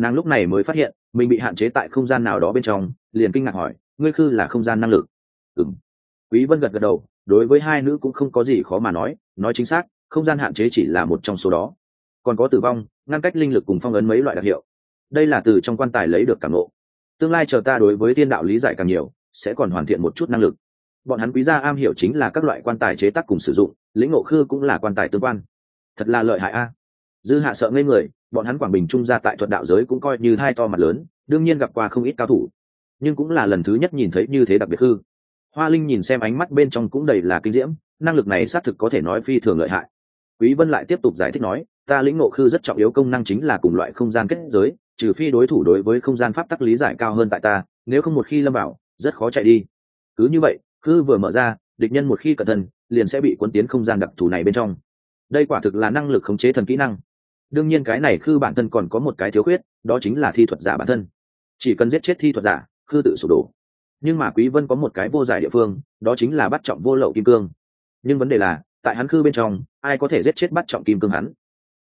nàng lúc này mới phát hiện, mình bị hạn chế tại không gian nào đó bên trong, liền kinh ngạc hỏi, ngươi khư là không gian năng lực? Ừm. Quý vân gật gật đầu, đối với hai nữ cũng không có gì khó mà nói nói chính xác, không gian hạn chế chỉ là một trong số đó. Còn có tử vong, ngăn cách linh lực cùng phong ấn mấy loại đặc hiệu. Đây là từ trong quan tài lấy được cảm ngộ. Tương lai chờ ta đối với thiên đạo lý giải càng nhiều, sẽ còn hoàn thiện một chút năng lực. Bọn hắn quý gia am hiểu chính là các loại quan tài chế tác cùng sử dụng, lĩnh ngộ khư cũng là quan tài tương quan. Thật là lợi hại a. Dư hạ sợ ngây người bọn hắn quảng bình trung gia tại thuật đạo giới cũng coi như hai to mặt lớn, đương nhiên gặp qua không ít cao thủ. Nhưng cũng là lần thứ nhất nhìn thấy như thế đặc biệt hư. Hoa linh nhìn xem ánh mắt bên trong cũng đầy là kinh diễm, năng lực này xác thực có thể nói phi thường lợi hại. Quý vân lại tiếp tục giải thích nói, ta lĩnh ngộ khư rất trọng yếu công năng chính là cùng loại không gian kết giới, trừ phi đối thủ đối với không gian pháp tắc lý giải cao hơn tại ta, nếu không một khi lâm vào, rất khó chạy đi. Cứ như vậy, khư vừa mở ra, địch nhân một khi cẩn thận, liền sẽ bị cuốn tiến không gian đặc thù này bên trong. Đây quả thực là năng lực khống chế thần kỹ năng đương nhiên cái này khư bản thân còn có một cái thiếu khuyết, đó chính là thi thuật giả bản thân. Chỉ cần giết chết thi thuật giả, khư tự sụp đổ. Nhưng mà quý vân có một cái vô giải địa phương, đó chính là bắt trọng vô lậu kim cương. Nhưng vấn đề là, tại hắn khư bên trong, ai có thể giết chết bắt trọng kim cương hắn?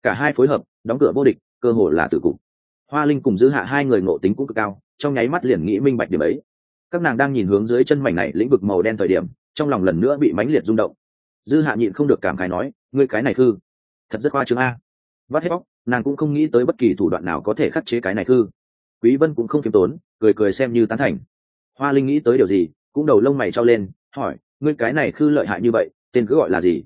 Cả hai phối hợp, đóng cửa vô địch, cơ hồ là tử cục. Hoa linh cùng giữ hạ hai người ngộ tính cũng cực cao, trong nháy mắt liền nghĩ minh bạch điểm ấy. Các nàng đang nhìn hướng dưới chân mảnh này lĩnh vực màu đen thời điểm, trong lòng lần nữa bị mãnh liệt rung động. Dư hạ nhịn không được cảm khái nói, ngươi cái này khư, thật rất khoa trương a vắt hết bóc, nàng cũng không nghĩ tới bất kỳ thủ đoạn nào có thể khắc chế cái này hư quý vân cũng không kiêm tốn, cười cười xem như tán thành. Hoa linh nghĩ tới điều gì, cũng đầu lông mày trao lên, hỏi, ngươi cái này khư lợi hại như vậy, tên cứ gọi là gì?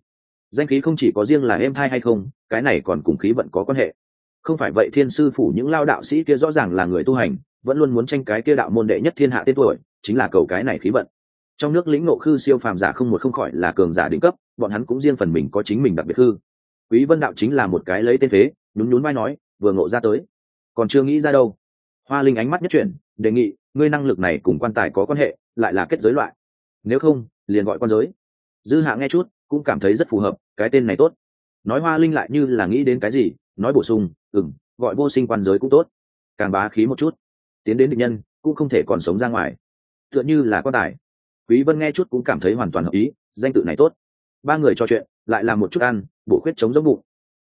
Danh khí không chỉ có riêng là êm thai hay không, cái này còn cùng khí vận có quan hệ. Không phải vậy thiên sư phủ những lao đạo sĩ kia rõ ràng là người tu hành, vẫn luôn muốn tranh cái kia đạo môn đệ nhất thiên hạ tên tuổi, chính là cầu cái này khí vận. Trong nước lĩnh ngộ khư siêu phàm giả không một không khỏi là cường giả đỉnh cấp, bọn hắn cũng riêng phần mình có chính mình đặc biệt hư quý vân đạo chính là một cái lấy tên phế, nhún nhún vai nói, vừa ngộ ra tới. Còn chưa nghĩ ra đâu. Hoa linh ánh mắt nhất chuyển, đề nghị, ngươi năng lực này cùng quan tài có quan hệ, lại là kết giới loại. Nếu không, liền gọi quan giới. Dư hạ nghe chút, cũng cảm thấy rất phù hợp, cái tên này tốt. Nói hoa linh lại như là nghĩ đến cái gì, nói bổ sung ừng gọi vô sinh quan giới cũng tốt. Càng bá khí một chút. Tiến đến định nhân, cũng không thể còn sống ra ngoài. Tựa như là quan tài. Quý vân nghe chút cũng cảm thấy hoàn toàn hợp ý, danh tự này tốt. Ba người trò chuyện lại làm một chút ăn, bổ khuyết chống giấc bụng.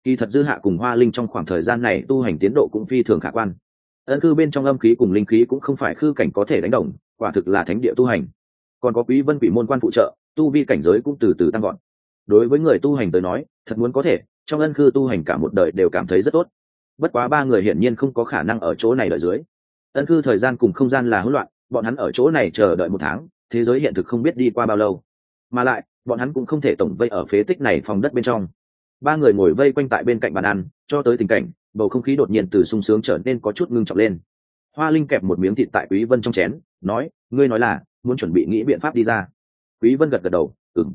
Kỳ thật dư hạ cùng hoa linh trong khoảng thời gian này tu hành tiến độ cũng phi thường khả quan. Ân cư bên trong âm khí cùng linh khí cũng không phải khư cảnh có thể đánh đồng, quả thực là thánh địa tu hành. Còn có quý vân quỷ môn quan phụ trợ, tu vi cảnh giới cũng từ từ tăng gọn đối với người tu hành tới nói, thật muốn có thể, trong ân cư tu hành cả một đời đều cảm thấy rất tốt. Bất quá ba người hiển nhiên không có khả năng ở chỗ này đợi dưới. Ân cư thời gian cùng không gian là hỗn loạn, bọn hắn ở chỗ này chờ đợi một tháng, thế giới hiện thực không biết đi qua bao lâu. Mà lại bọn hắn cũng không thể tổng vây ở phế tích này phòng đất bên trong. Ba người ngồi vây quanh tại bên cạnh bàn ăn, cho tới tình cảnh, bầu không khí đột nhiên từ sung sướng trở nên có chút ngưng trọng lên. Hoa linh kẹp một miếng thịt tại quý vân trong chén, nói, ngươi nói là, muốn chuẩn bị nghĩ biện pháp đi ra. Quý vân gật gật đầu, ừm.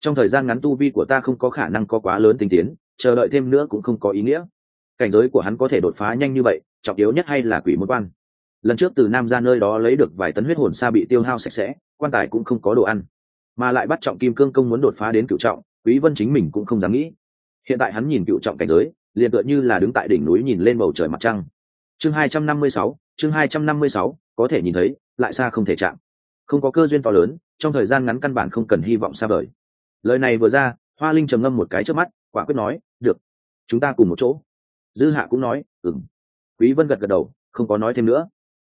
Trong thời gian ngắn tu vi của ta không có khả năng có quá lớn tinh tiến, chờ đợi thêm nữa cũng không có ý nghĩa. Cảnh giới của hắn có thể đột phá nhanh như vậy, trọng yếu nhất hay là quỷ môn quan. Lần trước từ nam ra nơi đó lấy được vài tấn huyết hồn xa bị tiêu hao sạch sẽ, quan tài cũng không có đồ ăn mà lại bắt trọng kim cương công muốn đột phá đến cựu trọng quý vân chính mình cũng không dám nghĩ. Hiện tại hắn nhìn cựu trọng cảnh giới liền tựa như là đứng tại đỉnh núi nhìn lên bầu trời mặt trăng. Chương 256, chương 256, có thể nhìn thấy lại xa không thể chạm. Không có cơ duyên to lớn trong thời gian ngắn căn bản không cần hy vọng xa vời. Lời này vừa ra hoa linh trầm ngâm một cái trước mắt quả quyết nói được chúng ta cùng một chỗ. Dư hạ cũng nói ừm. quý vân gật gật đầu không có nói thêm nữa.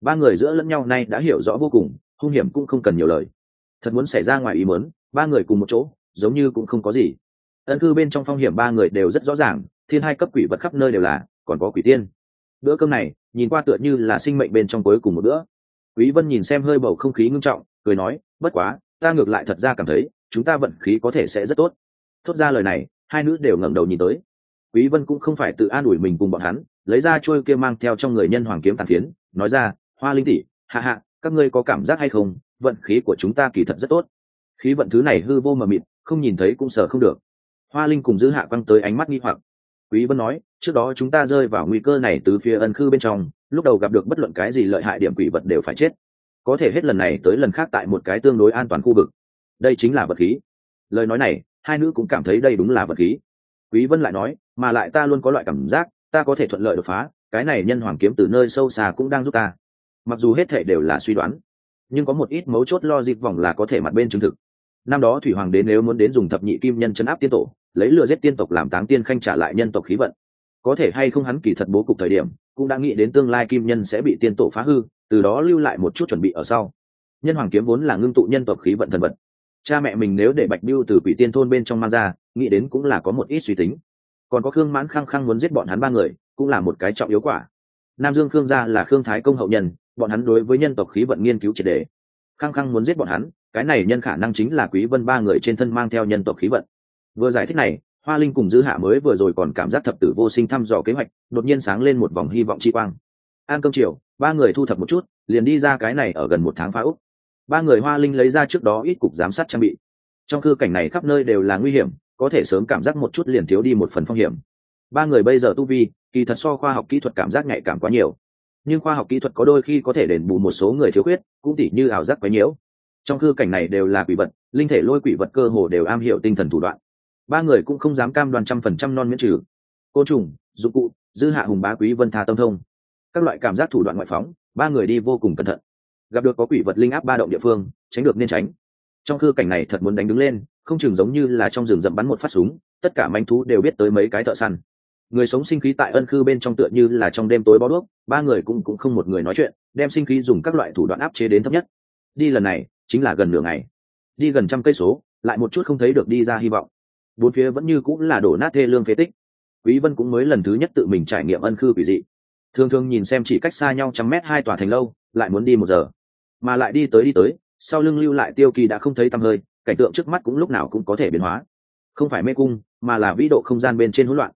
Ba người giữa lẫn nhau nay đã hiểu rõ vô cùng hung hiểm cũng không cần nhiều lời thật muốn xảy ra ngoài ý muốn, ba người cùng một chỗ, giống như cũng không có gì. Ân cư bên trong phong hiểm ba người đều rất rõ ràng, thiên hai cấp quỷ vật khắp nơi đều là, còn có quỷ tiên. Bữa cơm này, nhìn qua tựa như là sinh mệnh bên trong cuối cùng một bữa. Quý vân nhìn xem hơi bầu không khí ngưng trọng, cười nói, bất quá, ta ngược lại thật ra cảm thấy, chúng ta vận khí có thể sẽ rất tốt. Thốt ra lời này, hai nữ đều ngẩng đầu nhìn tới. Quý vân cũng không phải tự an ủi mình cùng bọn hắn, lấy ra chuôi kia mang theo trong người nhân hoàng kiếm tàn phiến, nói ra, hoa linh tỷ hạ hạ các ngươi có cảm giác hay không? Vận khí của chúng ta kỳ thật rất tốt. Khí vận thứ này hư vô mờ mịt, không nhìn thấy cũng sợ không được. Hoa linh cùng giữ hạ quăng tới ánh mắt nghi hoặc. Quý vân nói, trước đó chúng ta rơi vào nguy cơ này từ phía ân khư bên trong, lúc đầu gặp được bất luận cái gì lợi hại điểm quỷ vật đều phải chết. Có thể hết lần này tới lần khác tại một cái tương đối an toàn khu vực. Đây chính là vật khí. Lời nói này, hai nữ cũng cảm thấy đây đúng là vật khí. Quý vân lại nói, mà lại ta luôn có loại cảm giác, ta có thể thuận lợi đột phá, cái này nhân hoàng kiếm từ nơi sâu xa cũng đang giúp ta. Mặc dù hết thể đều là suy đoán nhưng có một ít mấu chốt lo dịp vòng là có thể mặt bên chứng thực. Năm đó thủy hoàng đến nếu muốn đến dùng thập nhị kim nhân chấn áp tiên tổ, lấy lừa giết tiên tộc làm táng tiên khanh trả lại nhân tộc khí vận. Có thể hay không hắn kỳ thật bố cục thời điểm, cũng đã nghĩ đến tương lai kim nhân sẽ bị tiên tổ phá hư, từ đó lưu lại một chút chuẩn bị ở sau. Nhân hoàng kiếm vốn là ngưng tụ nhân tộc khí vận thần vật. Cha mẹ mình nếu để bạch biêu từ quỷ tiên thôn bên trong mang ra, nghĩ đến cũng là có một ít suy tính. Còn có khương mãn khăng khăng muốn giết bọn hắn ba người, cũng là một cái trọng yếu quả. Nam dương khương gia là khương thái công hậu nhân bọn hắn đối với nhân tộc khí vận nghiên cứu triệt đề. Khăng khăng muốn giết bọn hắn, cái này nhân khả năng chính là quý vân ba người trên thân mang theo nhân tộc khí vận. Vừa giải thích này, hoa linh cùng dư hạ mới vừa rồi còn cảm giác thập tử vô sinh thăm dò kế hoạch, đột nhiên sáng lên một vòng hy vọng chi quang. Ăn cơm chiều ba người thu thập một chút, liền đi ra cái này ở gần một tháng phá úc. Ba người hoa linh lấy ra trước đó ít cục giám sát trang bị. Trong khư cảnh này khắp nơi đều là nguy hiểm, có thể sớm cảm giác một chút liền thiếu đi một phần phong hiểm. Ba người bây giờ tu vi, kỳ thật so khoa học kỹ thuật cảm giác nhạy cảm quá nhiều nhưng khoa học kỹ thuật có đôi khi có thể đền bù một số người thiếu khuyết, cũng tỉ như ảo giác quấy nhiễu. Trong khư cảnh này đều là quỷ vật, linh thể lôi quỷ vật cơ hồ đều am hiểu tinh thần thủ đoạn. Ba người cũng không dám cam đoan trăm phần trăm non miễn trừ. Côn trùng, dụng cụ, dư hạ hùng bá quý vân thà tâm thông. Các loại cảm giác thủ đoạn ngoại phóng, ba người đi vô cùng cẩn thận. Gặp được có quỷ vật linh áp ba động địa phương, tránh được nên tránh. Trong khư cảnh này thật muốn đánh đứng lên, không chừng giống như là trong rừng rậm bắn một phát súng, tất cả manh thú đều biết tới mấy cái thợ săn người sống sinh khí tại ân khư bên trong tựa như là trong đêm tối bó đuốc, ba người cũng cũng không một người nói chuyện, đem sinh khí dùng các loại thủ đoạn áp chế đến thấp nhất. Đi lần này, chính là gần nửa ngày. Đi gần trăm cây số, lại một chút không thấy được đi ra hy vọng. Bốn phía vẫn như cũng là đổ nát thê lương phế tích. Quý vân cũng mới lần thứ nhất tự mình trải nghiệm ân khư quỷ dị. Thường thường nhìn xem chỉ cách xa nhau trăm mét hai tòa thành lâu, lại muốn đi một giờ. Mà lại đi tới đi tới, sau lưng lưu lại tiêu kỳ đã không thấy tăm hơi, cảnh tượng trước mắt cũng lúc nào cũng có thể biến hóa. Không phải mê cung, mà là vĩ độ không gian bên trên hỗn loạn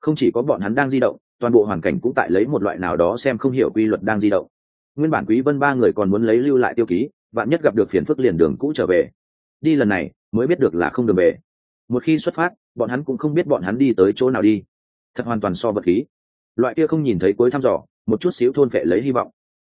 không chỉ có bọn hắn đang di động, toàn bộ hoàn cảnh cũng tại lấy một loại nào đó xem không hiểu quy luật đang di động. Nguyên bản quý vân ba người còn muốn lấy lưu lại tiêu ký, vạn nhất gặp được phiền phức liền đường cũ trở về. Đi lần này, mới biết được là không đường về. Một khi xuất phát, bọn hắn cũng không biết bọn hắn đi tới chỗ nào đi. Thật hoàn toàn so vật khí. Loại kia không nhìn thấy cuối thăm dò, một chút xíu thôn vệ lấy hy vọng.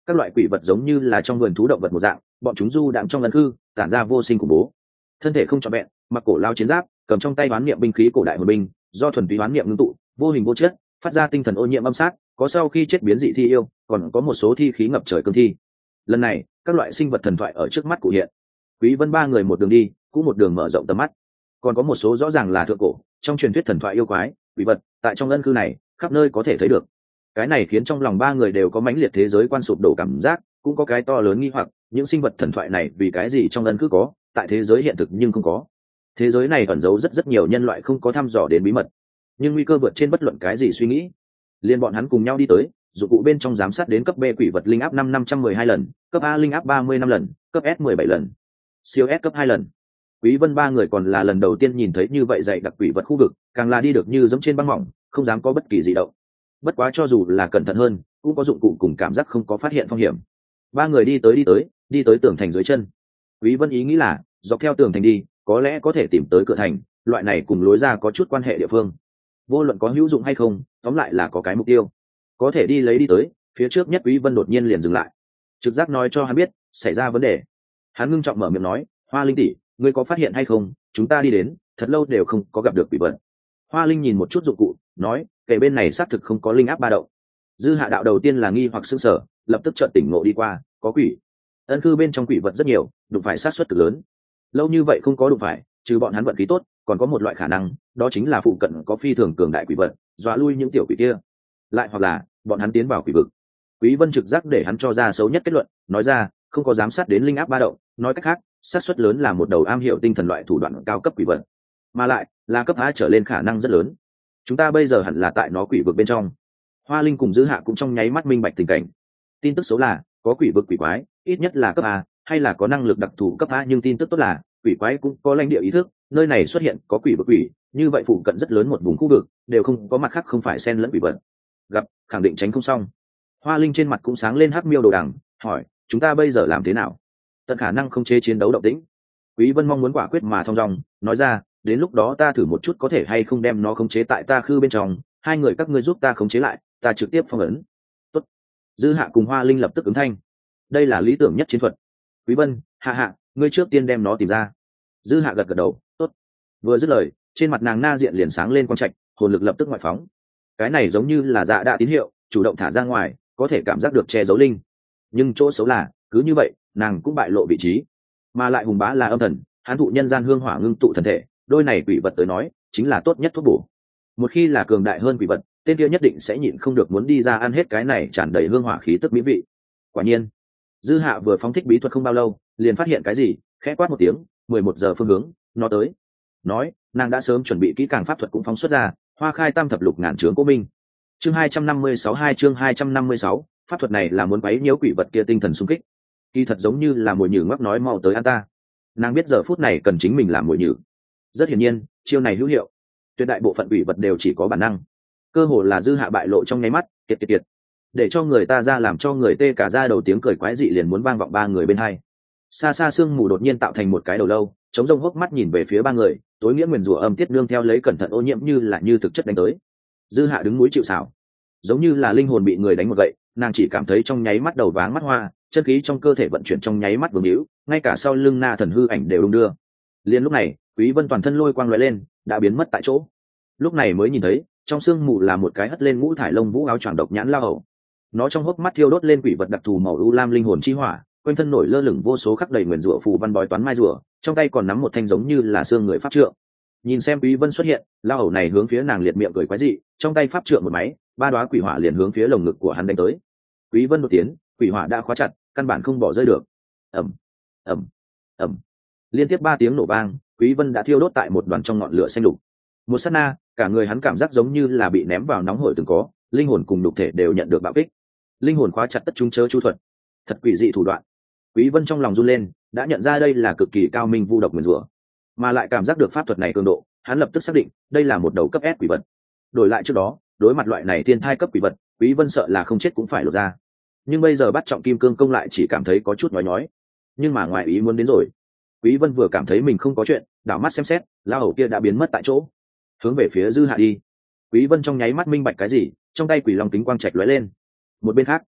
Các loại quỷ vật giống như là trong vườn thú động vật một dạng, bọn chúng du đạm trong lần cư, tản ra vô sinh khủng bố. Thân thể không trọn vẹn, mặc cổ lao chiến giáp, cầm trong tay đoán niệm binh khí cổ đại hồn binh, do thuần túy đoán niệm ngưng tụ vô hình vô chất, phát ra tinh thần ô nhiễm âm sát, có sau khi chết biến dị thi yêu, còn có một số thi khí ngập trời cương thi. Lần này, các loại sinh vật thần thoại ở trước mắt cụ hiện. Quý vân ba người một đường đi, cũng một đường mở rộng tầm mắt. Còn có một số rõ ràng là thượng cổ, trong truyền thuyết thần thoại yêu quái, quỷ vật, tại trong ân cư này, khắp nơi có thể thấy được. Cái này khiến trong lòng ba người đều có mãnh liệt thế giới quan sụp đổ cảm giác, cũng có cái to lớn nghi hoặc, những sinh vật thần thoại này vì cái gì trong ân cư có, tại thế giới hiện thực nhưng không có. Thế giới này ẩn giấu rất rất nhiều nhân loại không có thăm dò đến bí mật nhưng nguy cơ vượt trên bất luận cái gì suy nghĩ. Liên bọn hắn cùng nhau đi tới, dụng cụ bên trong giám sát đến cấp b quỷ vật linh áp năm năm trăm mười hai lần, cấp a linh áp ba mươi năm lần, cấp s mười bảy lần, siêu s cấp hai lần. Quý vân ba người còn là lần đầu tiên nhìn thấy như vậy dạy đặc quỷ vật khu vực, càng là đi được như giống trên băng mỏng, không dám có bất kỳ gì động. Bất quá cho dù là cẩn thận hơn, cũng có dụng cụ cùng cảm giác không có phát hiện phong hiểm. Ba người đi tới đi tới đi tới tường thành dưới chân. Quý vân ý nghĩ là, dọc theo tường thành đi, có lẽ có thể tìm tới cửa thành, loại này cùng lối ra có chút quan hệ địa phương vô luận có hữu dụng hay không, tóm lại là có cái mục tiêu. Có thể đi lấy đi tới, phía trước nhất quý vân đột nhiên liền dừng lại. Trực giác nói cho hắn biết, xảy ra vấn đề. Hắn ngưng trọng mở miệng nói, hoa linh tỷ, ngươi có phát hiện hay không? Chúng ta đi đến, thật lâu đều không có gặp được quỷ vật. Hoa linh nhìn một chút dụng cụ, nói, kể bên này xác thực không có linh áp ba động. Dư hạ đạo đầu tiên là nghi hoặc sưng sở lập tức trợn tỉnh ngộ đi qua, có quỷ. Ân cư bên trong quỷ vật rất nhiều, đụng phải sát xuất cực lớn. Lâu như vậy không có đụng phải trừ bọn hắn vận khí tốt, còn có một loại khả năng, đó chính là phụ cận có phi thường cường đại quỷ vật, dọa lui những tiểu quỷ kia. Lại hoặc là, bọn hắn tiến vào quỷ vực. Quý vân trực giác để hắn cho ra xấu nhất kết luận, nói ra, không có giám sát đến linh áp ba động, nói cách khác, xác suất lớn là một đầu am hiểu tinh thần loại thủ đoạn cao cấp quỷ vật. Mà lại, là cấp a trở lên khả năng rất lớn. Chúng ta bây giờ hẳn là tại nó quỷ vực bên trong. Hoa linh cùng dư hạ cũng trong nháy mắt minh bạch tình cảnh. Tin tức xấu là, có quỷ vực quỷ quái, ít nhất là cấp a, hay là có năng lực đặc thù cấp a, nhưng tin tức tốt là quỷ quái cũng có lãnh địa ý thức, nơi này xuất hiện có quỷ bực quỷ, như vậy phụ cận rất lớn một vùng khu vực, đều không có mặt khác không phải xen lẫn quỷ vật. Gặp, khẳng định tránh không xong. Hoa linh trên mặt cũng sáng lên hắc miêu đồ đằng, hỏi, chúng ta bây giờ làm thế nào? Tận khả năng không chế chiến đấu động tĩnh. Quý vân mong muốn quả quyết mà thong dong, nói ra, đến lúc đó ta thử một chút có thể hay không đem nó khống chế tại ta khư bên trong, hai người các ngươi giúp ta khống chế lại, ta trực tiếp phong ấn. Tốt. dư hạ cùng hoa linh lập tức ứng thanh. Đây là lý tưởng nhất chiến thuật. Quý vân, hạ hạ, ngươi trước tiên đem nó tìm ra dư hạ gật gật đầu, tốt. Vừa dứt lời, trên mặt nàng na diện liền sáng lên quang trạch, hồn lực lập tức ngoại phóng. Cái này giống như là dạ đạ tín hiệu, chủ động thả ra ngoài, có thể cảm giác được che giấu linh. Nhưng chỗ xấu là, cứ như vậy, nàng cũng bại lộ vị trí. Mà lại hùng bá là âm thần, hán thụ nhân gian hương hỏa ngưng tụ thần thể, đôi này quỷ vật tới nói, chính là tốt nhất thuốc bổ. Một khi là cường đại hơn quỷ vật, tên kia nhất định sẽ nhịn không được muốn đi ra ăn hết cái này tràn đầy hương hỏa khí tức mỹ vị. Quả nhiên, dư hạ vừa phóng thích bí thuật không bao lâu, liền phát hiện cái gì, khẽ quát một tiếng mười một giờ phương hướng, nó tới. Nói, nàng đã sớm chuẩn bị kỹ càng pháp thuật cũng phóng xuất ra, hoa khai tam thập lục ngàn trướng cố minh. Chương hai trăm năm mươi sáu hai, chương hai trăm năm mươi sáu, pháp thuật này là muốn quấy nhiễu quỷ vật kia tinh thần sung kích. Kỳ thật giống như là mồi nhử ngoắc nói mau tới an ta. Nàng biết giờ phút này cần chính mình làm mồi nhử. Rất hiển nhiên, chiêu này hữu hiệu. Tuyệt đại bộ phận quỷ vật đều chỉ có bản năng. Cơ hồ là dư hạ bại lộ trong nháy mắt, kiệt kiệt kiệt. Để cho người ta ra làm cho người tê cả ra đầu tiếng cười quái dị liền muốn vang vọng ba người bên hai xa xa sương mù đột nhiên tạo thành một cái đầu lâu, chống rông hốc mắt nhìn về phía ba người, tối nghĩa nguyền rủa âm tiết nương theo lấy cẩn thận ô nhiễm như là như thực chất đánh tới. Dư hạ đứng núi chịu xảo giống như là linh hồn bị người đánh một gậy, nàng chỉ cảm thấy trong nháy mắt đầu váng mắt hoa, chân khí trong cơ thể vận chuyển trong nháy mắt vương hữu ngay cả sau lưng na thần hư ảnh đều đung đưa. Liền lúc này, quý vân toàn thân lôi quang lóe lên, đã biến mất tại chỗ. Lúc này mới nhìn thấy, trong sương mù là một cái hất lên ngũ thải lông vũ áo choàng độc nhãn lao hầu. Nó trong hốc mắt thiêu đốt lên quỷ vật đặc thù màu u lam linh hồn chi hỏa quanh thân nổi lơ lửng vô số khắc đầy nguyền rủa phù văn bói toán mai rủa, trong tay còn nắm một thanh giống như là xương người pháp trượng. Nhìn xem quý vân xuất hiện lao hầu này hướng phía nàng liệt miệng cười quái dị trong tay pháp trượng một máy ba đóa quỷ hỏa liền hướng phía lồng ngực của hắn đánh tới. Quý vân một tiếng quỷ hỏa đã khóa chặt căn bản không bỏ rơi được. Ầm, ầm, ầm, liên tiếp ba tiếng nổ vang quý vân đã thiêu đốt tại một đoàn trong ngọn lửa xanh lục. Một sát na cả người hắn cảm giác giống như là bị ném vào nóng hổi từng có linh hồn cùng đục thể đều nhận được bạo kích. Linh hồn khóa chặt tất chúng chớ chu thuật. Thật quỷ dị thủ đoạn quý vân trong lòng run lên, đã nhận ra đây là cực kỳ cao minh vu độc nguyền rủa, mà lại cảm giác được pháp thuật này cường độ, hắn lập tức xác định, đây là một đầu cấp S quỷ vật. Đổi lại trước đó, đối mặt loại này thiên thai cấp quỷ vật, quý vân sợ là không chết cũng phải lột ra. Nhưng bây giờ bắt trọng kim cương công lại chỉ cảm thấy có chút nói nhói. Nhưng mà ngoài ý muốn đến rồi. Quý vân vừa cảm thấy mình không có chuyện, đảo mắt xem xét la hầu kia đã biến mất tại chỗ. Hướng về phía dư hạ đi. Quý vân trong nháy mắt minh bạch cái gì, trong tay quỷ long kính quang trạch lóe lên. Một bên khác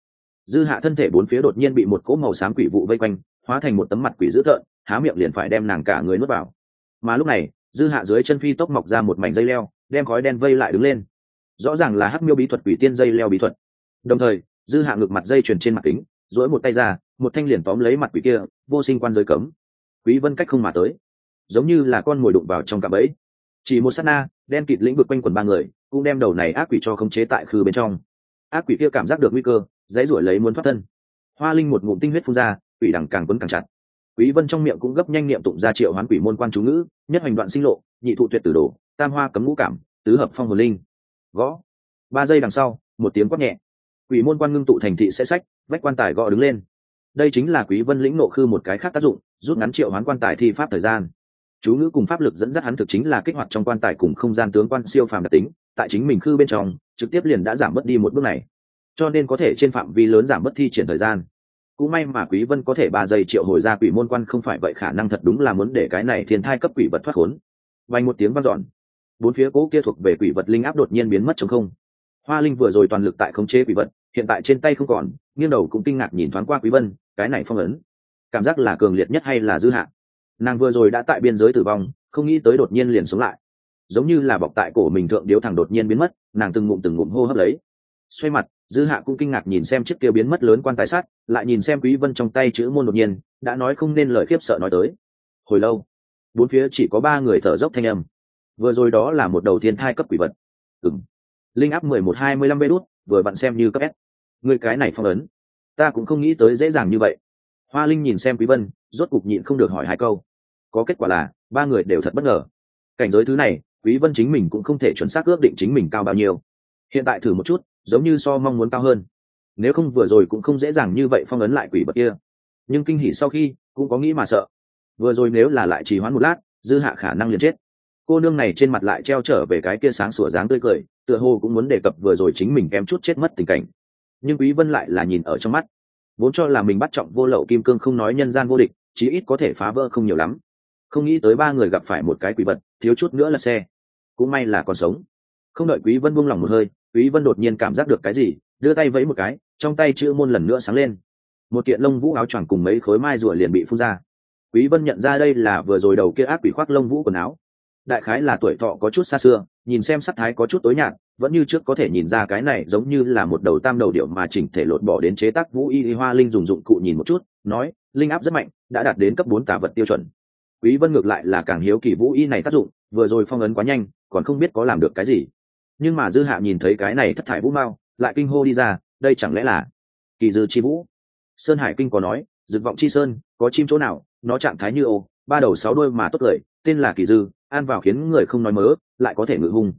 dư hạ thân thể bốn phía đột nhiên bị một cỗ màu xám quỷ vụ vây quanh, hóa thành một tấm mặt quỷ dữ thợn há miệng liền phải đem nàng cả người nuốt vào. Mà lúc này, dư hạ dưới chân phi tốc mọc ra một mảnh dây leo, đem khói đen vây lại đứng lên. Rõ ràng là hắc miêu bí thuật quỷ tiên dây leo bí thuật. Đồng thời, dư hạ ngược mặt dây chuyền trên mặt kính dỗi một tay ra, một thanh liền tóm lấy mặt quỷ kia, vô sinh quan giới cấm. Quý vân cách không mà tới. Giống như là con mồi đụng vào trong cạm bẫy. Chỉ một sát na, đen kịt lĩnh vực quanh quần ba người, cũng đem đầu này ác quỷ cho khống chế tại khư bên trong. Ác quỷ kia cảm giác được nguy cơ dãy ruổi lấy muốn thoát thân. Hoa linh một ngụm tinh huyết phun ra, quỷ đằng càng quấn càng chặt. Quý vân trong miệng cũng gấp nhanh niệm tụng ra triệu hoán quỷ môn quan chú ngữ, nhất hành đoạn sinh lộ, nhị thụ tuyệt tử đồ, tam hoa cấm ngũ cảm, tứ hợp phong hồn linh. Gõ. Ba giây đằng sau, một tiếng quát nhẹ. Quỷ môn quan ngưng tụ thành thị sẽ sách, vách quan tài gõ đứng lên. Đây chính là quý vân lĩnh nộ khư một cái khác tác dụng, rút ngắn triệu hoán quan tài thi pháp thời gian. Chú ngữ cùng pháp lực dẫn dắt hắn thực chính là kích hoạt trong quan tài cùng không gian tướng quan siêu phàm đặc tính, tại chính mình khư bên trong, trực tiếp liền đã giảm mất đi một bước này cho nên có thể trên phạm vi lớn giảm bất thi triển thời gian. Cũng may mà quý vân có thể ba giây triệu hồi ra quỷ môn quan không phải vậy khả năng thật đúng là muốn để cái này thiên thai cấp quỷ vật thoát khốn. Vang một tiếng vang dọn. Bốn phía cố kia thuộc về quỷ vật linh áp đột nhiên biến mất trong không. Hoa linh vừa rồi toàn lực tại khống chế quỷ vật, hiện tại trên tay không còn, nghiêng đầu cũng kinh ngạc nhìn thoáng qua quý vân, cái này phong ấn, cảm giác là cường liệt nhất hay là dư hạn nàng vừa rồi đã tại biên giới tử vong, không nghĩ tới đột nhiên liền sống lại. Giống như là bọc tại cổ mình thượng điếu thẳng đột nhiên biến mất, nàng từng ngụm từng ngụm hô hấp lấy. Xoay mặt dư hạ cũng kinh ngạc nhìn xem chiếc kia biến mất lớn quan tài sát, lại nhìn xem quý vân trong tay chữ môn đột nhiên, đã nói không nên lời khiếp sợ nói tới. Hồi lâu, bốn phía chỉ có ba người thở dốc thanh âm. Vừa rồi đó là một đầu tiên thai cấp quỷ vật. Ừng linh áp mười một hai mươi lăm bê đút, vừa bạn xem như cấp s. Người cái này phong ấn. Ta cũng không nghĩ tới dễ dàng như vậy. Hoa linh nhìn xem quý vân, rốt cục nhịn không được hỏi hai câu. Có kết quả là, ba người đều thật bất ngờ. Cảnh giới thứ này, quý vân chính mình cũng không thể chuẩn xác ước định chính mình cao bao nhiêu. Hiện tại thử một chút giống như so mong muốn cao hơn. Nếu không vừa rồi cũng không dễ dàng như vậy phong ấn lại quỷ vật kia. Nhưng kinh hỉ sau khi cũng có nghĩ mà sợ. Vừa rồi nếu là lại trì hoãn một lát, dư hạ khả năng liền chết. Cô nương này trên mặt lại treo trở về cái kia sáng sủa dáng tươi cười, tựa hồ cũng muốn đề cập vừa rồi chính mình kém chút chết mất tình cảnh. Nhưng quý vân lại là nhìn ở trong mắt. Vốn cho là mình bắt trọng vô lậu kim cương không nói nhân gian vô địch, chí ít có thể phá vỡ không nhiều lắm. Không nghĩ tới ba người gặp phải một cái quỷ vật, thiếu chút nữa là xe. Cũng may là còn sống. Không đợi quý vân buông lòng một hơi quý vân đột nhiên cảm giác được cái gì, đưa tay vẫy một cái, trong tay chữ môn lần nữa sáng lên. Một kiện lông vũ áo choàng cùng mấy khối mai rùa liền bị phun ra. Quý vân nhận ra đây là vừa rồi đầu kia ác quỷ khoác lông vũ quần áo. Đại khái là tuổi thọ có chút xa xưa, nhìn xem sắc thái có chút tối nhạt, vẫn như trước có thể nhìn ra cái này giống như là một đầu tam đầu điệu mà chỉnh thể lột bỏ đến chế tác vũ y hoa linh dùng dụng cụ nhìn một chút, nói, linh áp rất mạnh, đã đạt đến cấp bốn tà vật tiêu chuẩn. Quý vân ngược lại là càng hiếu kỳ vũ y này tác dụng, vừa rồi phong ấn quá nhanh, còn không biết có làm được cái gì nhưng mà dư hạ nhìn thấy cái này thất thải vũ mao, lại kinh hô đi ra, đây chẳng lẽ là kỳ dư chi vũ? Sơn hải kinh có nói dực vọng chi sơn, có chim chỗ nào, nó trạng thái như ô, ba đầu sáu đuôi mà tốt lời, tên là kỳ dư, an vào khiến người không nói mớ, lại có thể ngự hung.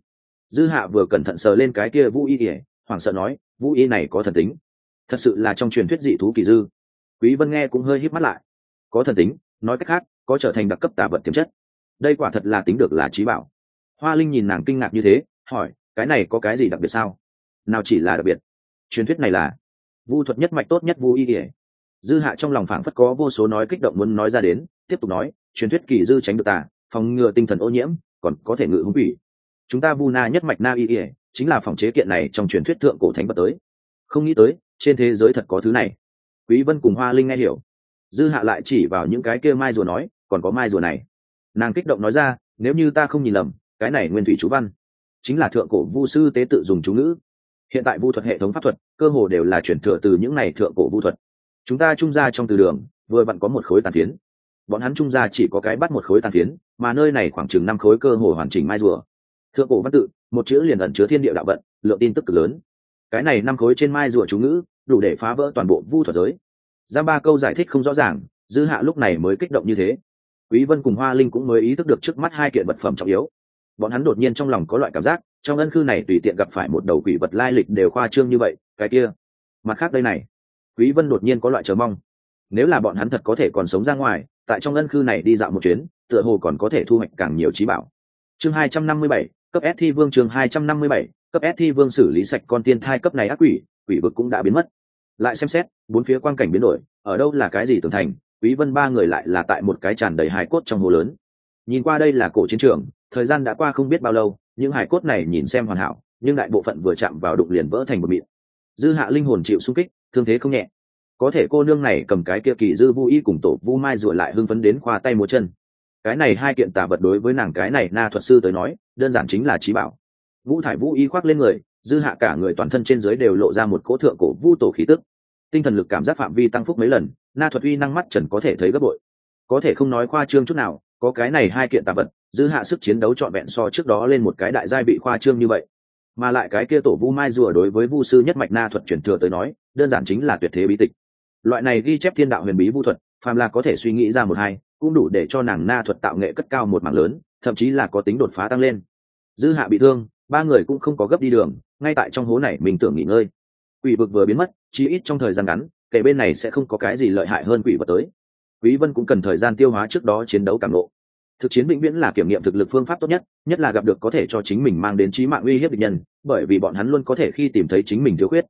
Dư hạ vừa cẩn thận sờ lên cái kia vũ y ỉa hoảng sợ nói, vũ y này có thần tính. Thật sự là trong truyền thuyết dị thú kỳ dư. Quý vân nghe cũng hơi híp mắt lại. Có thần tính, nói cách khác, có trở thành đặc cấp tà vật tiềm chất. Đây quả thật là tính được là trí bảo. Hoa linh nhìn nàng kinh ngạc như thế, hỏi cái này có cái gì đặc biệt sao? Nào chỉ là đặc biệt. Truyền thuyết này là, vu thuật nhất mạch tốt nhất vu y ỉa dư hạ trong lòng phảng phất có vô số nói kích động muốn nói ra đến, tiếp tục nói, truyền thuyết kỳ dư tránh được tà, phòng ngừa tinh thần ô nhiễm, còn có thể ngự hứng quỷ. Chúng ta vu na nhất mạch na y ỉa chính là phòng chế kiện này trong truyền thuyết thượng cổ thánh vật tới. Không nghĩ tới, trên thế giới thật có thứ này. Quý vân cùng hoa linh nghe hiểu. Dư hạ lại chỉ vào những cái kia mai rùa nói, còn có mai rùa này. Nàng kích động nói ra, nếu như ta không nhìn lầm, cái này nguyên thủy chú văn chính là thượng cổ vu sư tế tự dùng chú ngữ. Hiện tại vu thuật hệ thống pháp thuật, cơ hồ đều là chuyển thừa từ những này thượng cổ vu thuật. Chúng ta trung ra trong từ đường, vừa vặn có một khối tàn phiến. Bọn hắn trung ra chỉ có cái bắt một khối tàn phiến, mà nơi này khoảng chừng năm khối cơ hồ hoàn chỉnh mai rùa. Thượng cổ văn tự, một chữ liền ẩn chứa thiên địa đạo vận, lượng tin tức cực lớn. Cái này năm khối trên mai rùa chú ngữ, đủ để phá vỡ toàn bộ vu thuật giới. Giam ba câu giải thích không rõ ràng, dư hạ lúc này mới kích động như thế. Quý vân cùng hoa linh cũng mới ý thức được trước mắt hai kiện vật phẩm trọng yếu bọn hắn đột nhiên trong lòng có loại cảm giác trong ân khư này tùy tiện gặp phải một đầu quỷ vật lai lịch đều khoa trương như vậy cái kia. Mặt khác đây này quý vân đột nhiên có loại chờ mong. Nếu là bọn hắn thật có thể còn sống ra ngoài tại trong ân khư này đi dạo một chuyến tựa hồ còn có thể thu hoạch càng nhiều trí bảo. Chương 257, cấp S thi vương chương 257, cấp S thi vương xử lý sạch con tiên thai cấp này ác quỷ quỷ vực cũng đã biến mất. Lại xem xét bốn phía quang cảnh biến đổi ở đâu là cái gì tường thành quý vân ba người lại là tại một cái tràn đầy hài cốt trong hồ lớn. Nhìn qua đây là cổ chiến trường thời gian đã qua không biết bao lâu, những hải cốt này nhìn xem hoàn hảo, nhưng đại bộ phận vừa chạm vào đụng liền vỡ thành một mịn. Dư hạ linh hồn chịu sung kích, thương thế không nhẹ. Có thể cô nương này cầm cái kia kỳ dư vu y cùng tổ vu mai rủa lại hưng phấn đến khoa tay múa chân. Cái này hai kiện tà vật đối với nàng cái này na thuật sư tới nói, đơn giản chính là trí bảo. Vũ thải vũ y khoác lên người, dư hạ cả người toàn thân trên dưới đều lộ ra một cỗ thượng cổ vu tổ khí tức. Tinh thần lực cảm giác phạm vi tăng phúc mấy lần, na thuật uy năng mắt trần có thể thấy gấp bội. Có thể không nói khoa trương chút nào, có cái này hai kiện tà vật dư hạ sức chiến đấu trọn vẹn so trước đó lên một cái đại giai bị khoa trương như vậy. Mà lại cái kia tổ vu mai rùa đối với vu sư nhất mạch na thuật truyền thừa tới nói, đơn giản chính là tuyệt thế bí tịch. Loại này ghi chép thiên đạo huyền bí vu thuật, phàm là có thể suy nghĩ ra một hai, cũng đủ để cho nàng na thuật tạo nghệ cất cao một mảng lớn, thậm chí là có tính đột phá tăng lên. Dư hạ bị thương, ba người cũng không có gấp đi đường, ngay tại trong hố này mình tưởng nghỉ ngơi. Quỷ vực vừa biến mất, chí ít trong thời gian ngắn kể bên này sẽ không có cái gì lợi hại hơn quỷ vật tới. Quý vân cũng cần thời gian tiêu hóa trước đó chiến đấu cảm lộ thực chiến vĩnh viễn là kiểm nghiệm thực lực phương pháp tốt nhất nhất là gặp được có thể cho chính mình mang đến trí mạng uy hiếp địch nhân, bởi vì bọn hắn luôn có thể khi tìm thấy chính mình thiếu khuyết.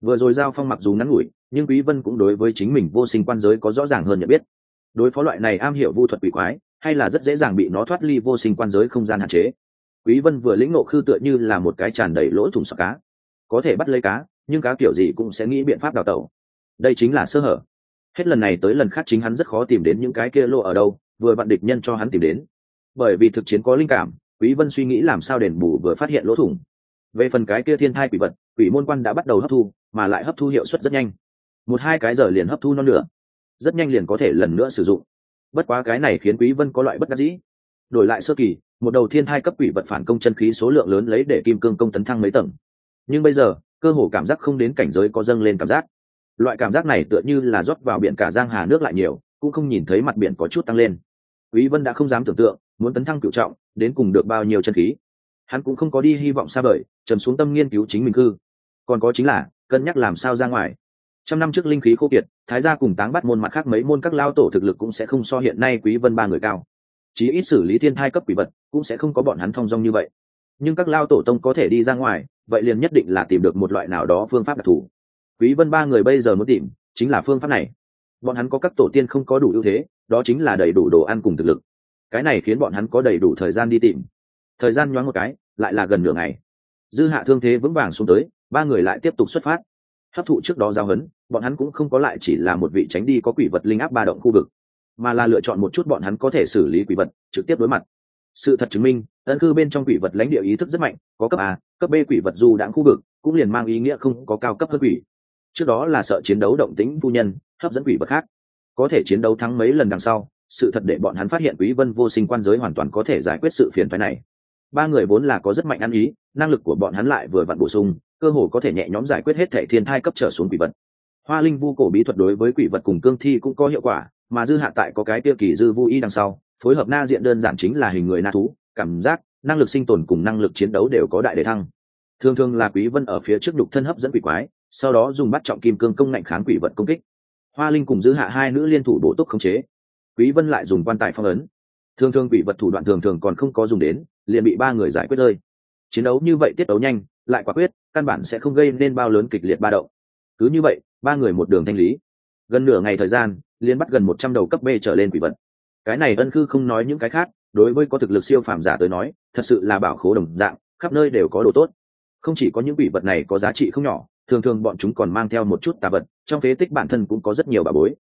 Vừa rồi giao phong mặc dù ngắn ngủi, nhưng quý vân cũng đối với chính mình vô sinh quan giới có rõ ràng hơn nhận biết. Đối phó loại này am hiểu vu thuật quỷ quái, hay là rất dễ dàng bị nó thoát ly vô sinh quan giới không gian hạn chế. Quý vân vừa lĩnh ngộ khư tựa như là một cái tràn đầy lỗ thủng sọ cá. Có thể bắt lấy cá, nhưng cá kiểu gì cũng sẽ nghĩ biện pháp đào tẩu. Đây chính là sơ hở. Hết lần này tới lần khác chính hắn rất khó tìm đến những cái kia lô ở đâu vừa vặn địch nhân cho hắn tìm đến. Bởi vì thực chiến có linh cảm, quý vân suy nghĩ làm sao đền bù vừa phát hiện lỗ thủng. Về phần cái kia thiên thai quỷ vật, quỷ môn quan đã bắt đầu hấp thu, mà lại hấp thu hiệu suất rất nhanh. Một hai cái giờ liền hấp thu non nữa rất nhanh liền có thể lần nữa sử dụng. Bất quá cái này khiến quý vân có loại bất đắc dĩ. Đổi lại sơ kỳ, một đầu thiên thai cấp quỷ vật phản công chân khí số lượng lớn lấy để kim cương công tấn thăng mấy tầng. Nhưng bây giờ, cơ hồ cảm giác không đến cảnh giới có dâng lên cảm giác. Loại cảm giác này tựa như là rót vào biển cả giang hà nước lại nhiều cũng không nhìn thấy mặt biển có chút tăng lên. Quý vân đã không dám tưởng tượng, muốn tấn thăng cửu trọng, đến cùng được bao nhiêu chân khí. Hắn cũng không có đi hy vọng xa vời, trầm xuống tâm nghiên cứu chính mình cư. Còn có chính là, cân nhắc làm sao ra ngoài. Trăm năm trước linh khí khô kiệt, thái gia cùng táng bắt môn mặt khác mấy môn các lao tổ thực lực cũng sẽ không so hiện nay quý vân ba người cao. Chí ít xử lý thiên thai cấp quỷ vật, cũng sẽ không có bọn hắn thông dong như vậy. Nhưng các lao tổ tông có thể đi ra ngoài, vậy liền nhất định là tìm được một loại nào đó phương pháp đặc thù. Quý vân ba người bây giờ muốn tìm, chính là phương pháp này bọn hắn có các tổ tiên không có đủ ưu thế, đó chính là đầy đủ đồ ăn cùng thực lực. Cái này khiến bọn hắn có đầy đủ thời gian đi tìm. Thời gian nhoáng một cái, lại là gần nửa ngày. Dư hạ thương thế vững vàng xuống tới, ba người lại tiếp tục xuất phát. Hấp thụ trước đó giao hấn, bọn hắn cũng không có lại chỉ là một vị tránh đi có quỷ vật linh áp ba động khu vực, mà là lựa chọn một chút bọn hắn có thể xử lý quỷ vật, trực tiếp đối mặt. Sự thật chứng minh ấn cư bên trong quỷ vật lãnh địa ý thức rất mạnh, có cấp a, cấp b quỷ vật dù đãng khu vực, cũng liền mang ý nghĩa không có cao cấp hơn quỷ. Trước đó là sợ chiến đấu động tĩnh phu nhân hấp dẫn quỷ vật khác. Có thể chiến đấu thắng mấy lần đằng sau, sự thật để bọn hắn phát hiện quý vân vô sinh quan giới hoàn toàn có thể giải quyết sự phiền phức này. Ba người vốn là có rất mạnh ăn ý, năng lực của bọn hắn lại vừa vặn bổ sung, cơ hồ có thể nhẹ nhõm giải quyết hết thể thiên thai cấp trở xuống quỷ vật. Hoa linh vu cổ bí thuật đối với quỷ vật cùng cương thi cũng có hiệu quả, mà dư hạ tại có cái tiêu kỳ dư vu y đằng sau, phối hợp na diện đơn giản chính là hình người na thú, cảm giác, năng lực sinh tồn cùng năng lực chiến đấu đều có đại đề thăng. Thường thường là quý vân ở phía trước đục thân hấp dẫn quỷ quái, sau đó dùng bắt trọng kim cương công ngạnh kháng quỷ vật công kích hoa linh cùng giữ hạ hai nữ liên thủ bổ túc khống chế. Quý vân lại dùng quan tài phong ấn. Thường thường quỷ vật thủ đoạn thường thường còn không có dùng đến, liền bị ba người giải quyết rơi. Chiến đấu như vậy tiết đấu nhanh, lại quả quyết, căn bản sẽ không gây nên bao lớn kịch liệt ba động. Cứ như vậy, ba người một đường thanh lý. Gần nửa ngày thời gian liên bắt gần một trăm đầu cấp b trở lên quỷ vật. Cái này ân khư không nói những cái khác, đối với có thực lực siêu phàm giả tới nói, thật sự là bảo khố đồng dạng, khắp nơi đều có đồ tốt. Không chỉ có những quỷ vật này có giá trị không nhỏ, thường thường bọn chúng còn mang theo một chút tà vật trong phế tích bản thân cũng có rất nhiều bà bối.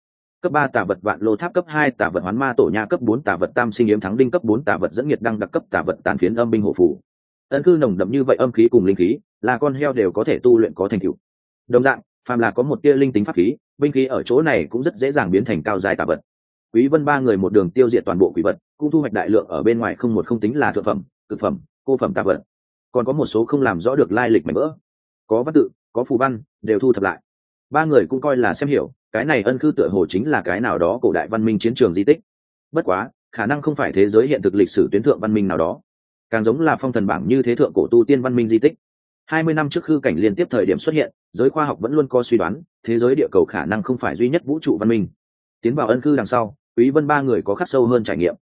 Cấp ba tả vật vạn lô tháp, cấp hai tả vật hoán ma tổ nha, cấp bốn tả vật tam sinh yếm thắng đinh, cấp bốn tả vật dẫn nhiệt đăng đặc, cấp tả vật tàn phiến âm binh hộ phủ. Ân cư nồng đậm như vậy âm khí cùng linh khí, là con heo đều có thể tu luyện có thành tựu. Đồng dạng, phàm là có một tia linh tính pháp khí, binh khí ở chỗ này cũng rất dễ dàng biến thành cao dài tả vật. Quý vân ba người một đường tiêu diệt toàn bộ quỷ vật, cũng thu hoạch đại lượng ở bên ngoài không một không tính là thượng phẩm, cực phẩm, cô phẩm tà vật. Còn có một số không làm rõ được lai lịch mảnh vỡ. Có văn tự, có phù văn, đều thu thập lại ba người cũng coi là xem hiểu, cái này ân cư tựa hồ chính là cái nào đó cổ đại văn minh chiến trường di tích. Bất quá, khả năng không phải thế giới hiện thực lịch sử tuyến thượng văn minh nào đó. Càng giống là phong thần bảng như thế thượng cổ tu tiên văn minh di tích. Hai mươi năm trước khư cảnh liên tiếp thời điểm xuất hiện, giới khoa học vẫn luôn có suy đoán, thế giới địa cầu khả năng không phải duy nhất vũ trụ văn minh. Tiến vào ân cư đằng sau, quý vân ba người có khắc sâu hơn trải nghiệm.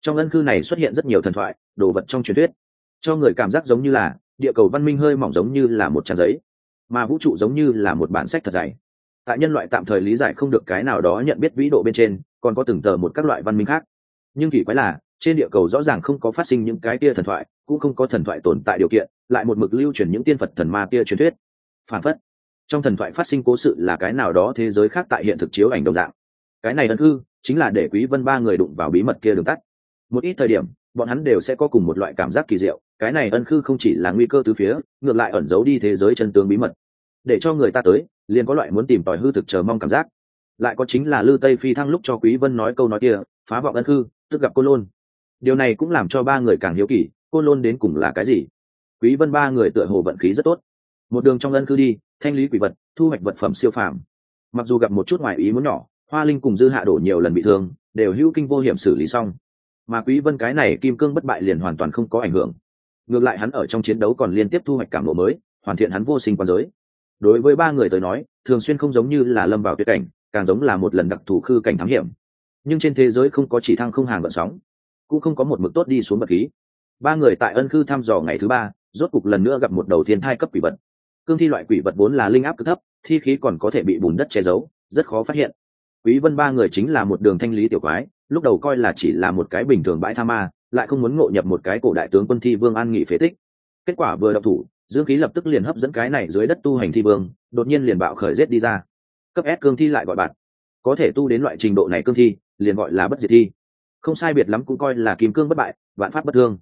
Trong ân cư này xuất hiện rất nhiều thần thoại, đồ vật trong truyền thuyết. Cho người cảm giác giống như là, địa cầu văn minh hơi mỏng giống như là một trang giấy mà vũ trụ giống như là một bản sách thật dày. Tại nhân loại tạm thời lý giải không được cái nào đó nhận biết vĩ độ bên trên, còn có từng tờ một các loại văn minh khác. Nhưng kỳ quái là, trên địa cầu rõ ràng không có phát sinh những cái kia thần thoại, cũng không có thần thoại tồn tại điều kiện, lại một mực lưu truyền những tiên phật thần ma kia truyền thuyết. Phản phất, trong thần thoại phát sinh cố sự là cái nào đó thế giới khác tại hiện thực chiếu ảnh đồng dạng. Cái này ân hư chính là để quý vân ba người đụng vào bí mật kia đường tắt. Một ít thời điểm, bọn hắn đều sẽ có cùng một loại cảm giác kỳ diệu cái này ân khư không chỉ là nguy cơ từ phía, ngược lại ẩn giấu đi thế giới chân tướng bí mật. Để cho người ta tới, liền có loại muốn tìm tòi hư thực chờ mong cảm giác. Lại có chính là lư tây phi thăng lúc cho quý vân nói câu nói kia, phá vọng ân khư, tức gặp cô lôn. Điều này cũng làm cho ba người càng hiếu kỳ, cô lôn đến cùng là cái gì? Quý vân ba người tựa hồ vận khí rất tốt. Một đường trong ân khư đi, thanh lý quỷ vật, thu hoạch vật phẩm siêu phàm. Mặc dù gặp một chút ngoài ý muốn nhỏ, hoa linh cùng dư hạ đổ nhiều lần bị thương, đều hữu kinh vô hiểm xử lý xong. Mà quý vân cái này kim cương bất bại liền hoàn toàn không có ảnh hưởng ngược lại hắn ở trong chiến đấu còn liên tiếp thu hoạch cảm lộ mới, hoàn thiện hắn vô sinh quan giới. Đối với ba người tới nói, thường xuyên không giống như là lâm vào tuyệt cảnh, càng giống là một lần đặc thù khư cảnh thám hiểm. Nhưng trên thế giới không có chỉ thăng không hàng vận sóng, cũng không có một mực tốt đi xuống bậc khí. Ba người tại ân khư thăm dò ngày thứ ba, rốt cục lần nữa gặp một đầu thiên thai cấp quỷ vật. Cương thi loại quỷ vật vốn là linh áp cực thấp, thi khí còn có thể bị bùn đất che giấu, rất khó phát hiện. Quý vân ba người chính là một đường thanh lý tiểu quái, lúc đầu coi là chỉ là một cái bình thường bãi tha ma lại không muốn ngộ nhập một cái cổ đại tướng quân thi vương an nghị phế tích. Kết quả vừa đậu thủ, dương khí lập tức liền hấp dẫn cái này dưới đất tu hành thi vương, đột nhiên liền bạo khởi giết đi ra. Cấp s cương thi lại gọi bạn. Có thể tu đến loại trình độ này cương thi, liền gọi là bất diệt thi. Không sai biệt lắm cũng coi là kim cương bất bại, vạn pháp bất thương.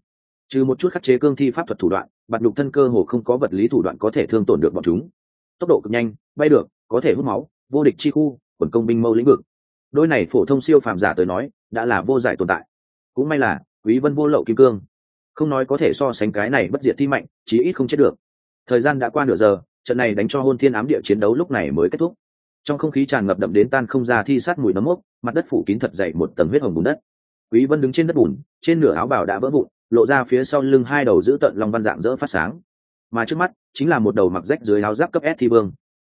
Trừ một chút khắc chế cương thi pháp thuật thủ đoạn, bạt nhục thân cơ hồ không có vật lý thủ đoạn có thể thương tổn được bọn chúng. Tốc độ cực nhanh, bay được, có thể hút máu, vô địch chi khu, quần công binh mâu lĩnh vực. Đôi này phổ thông siêu phàm giả tới nói, đã là vô giải tồn tại. Cũng may là quý vân vô lậu kim cương. Không nói có thể so sánh cái này bất diệt thi mạnh, chí ít không chết được. Thời gian đã qua nửa giờ, trận này đánh cho hôn thiên ám địa chiến đấu lúc này mới kết thúc. Trong không khí tràn ngập đậm đến tan không ra thi sát mùi nấm mốc, mặt đất phủ kín thật dày một tầng huyết hồng bùn đất. Quý vân đứng trên đất bùn, trên nửa áo bào đã vỡ vụn, lộ ra phía sau lưng hai đầu giữ tận long văn dạng dỡ phát sáng. Mà trước mắt, chính là một đầu mặc rách dưới áo giáp cấp S thi vương.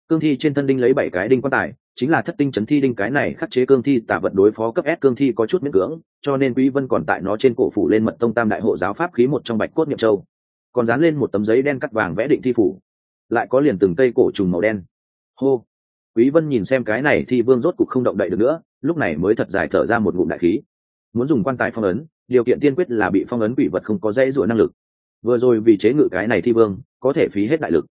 Cương thi trên thân đinh lấy bảy cái đinh quan tài chính là thất tinh chấn thi đinh cái này khắc chế cương thi tả vận đối phó cấp S cương thi có chút miễn cưỡng cho nên quý vân còn tại nó trên cổ phủ lên mật tông tam đại hộ giáo pháp khí một trong bạch cốt nhậm châu. Còn dán lên một tấm giấy đen cắt vàng vẽ định thi phủ. Lại có liền từng cây cổ trùng màu đen. Hô! Quý vân nhìn xem cái này thì vương rốt cục không động đậy được nữa lúc này mới thật dài thở ra một ngụm đại khí. Muốn dùng quan tài phong ấn điều kiện tiên quyết là bị phong ấn quỷ vật không có dễ dụa năng lực. Vừa rồi vì chế ngự cái này thi vương có thể phí hết đại lực.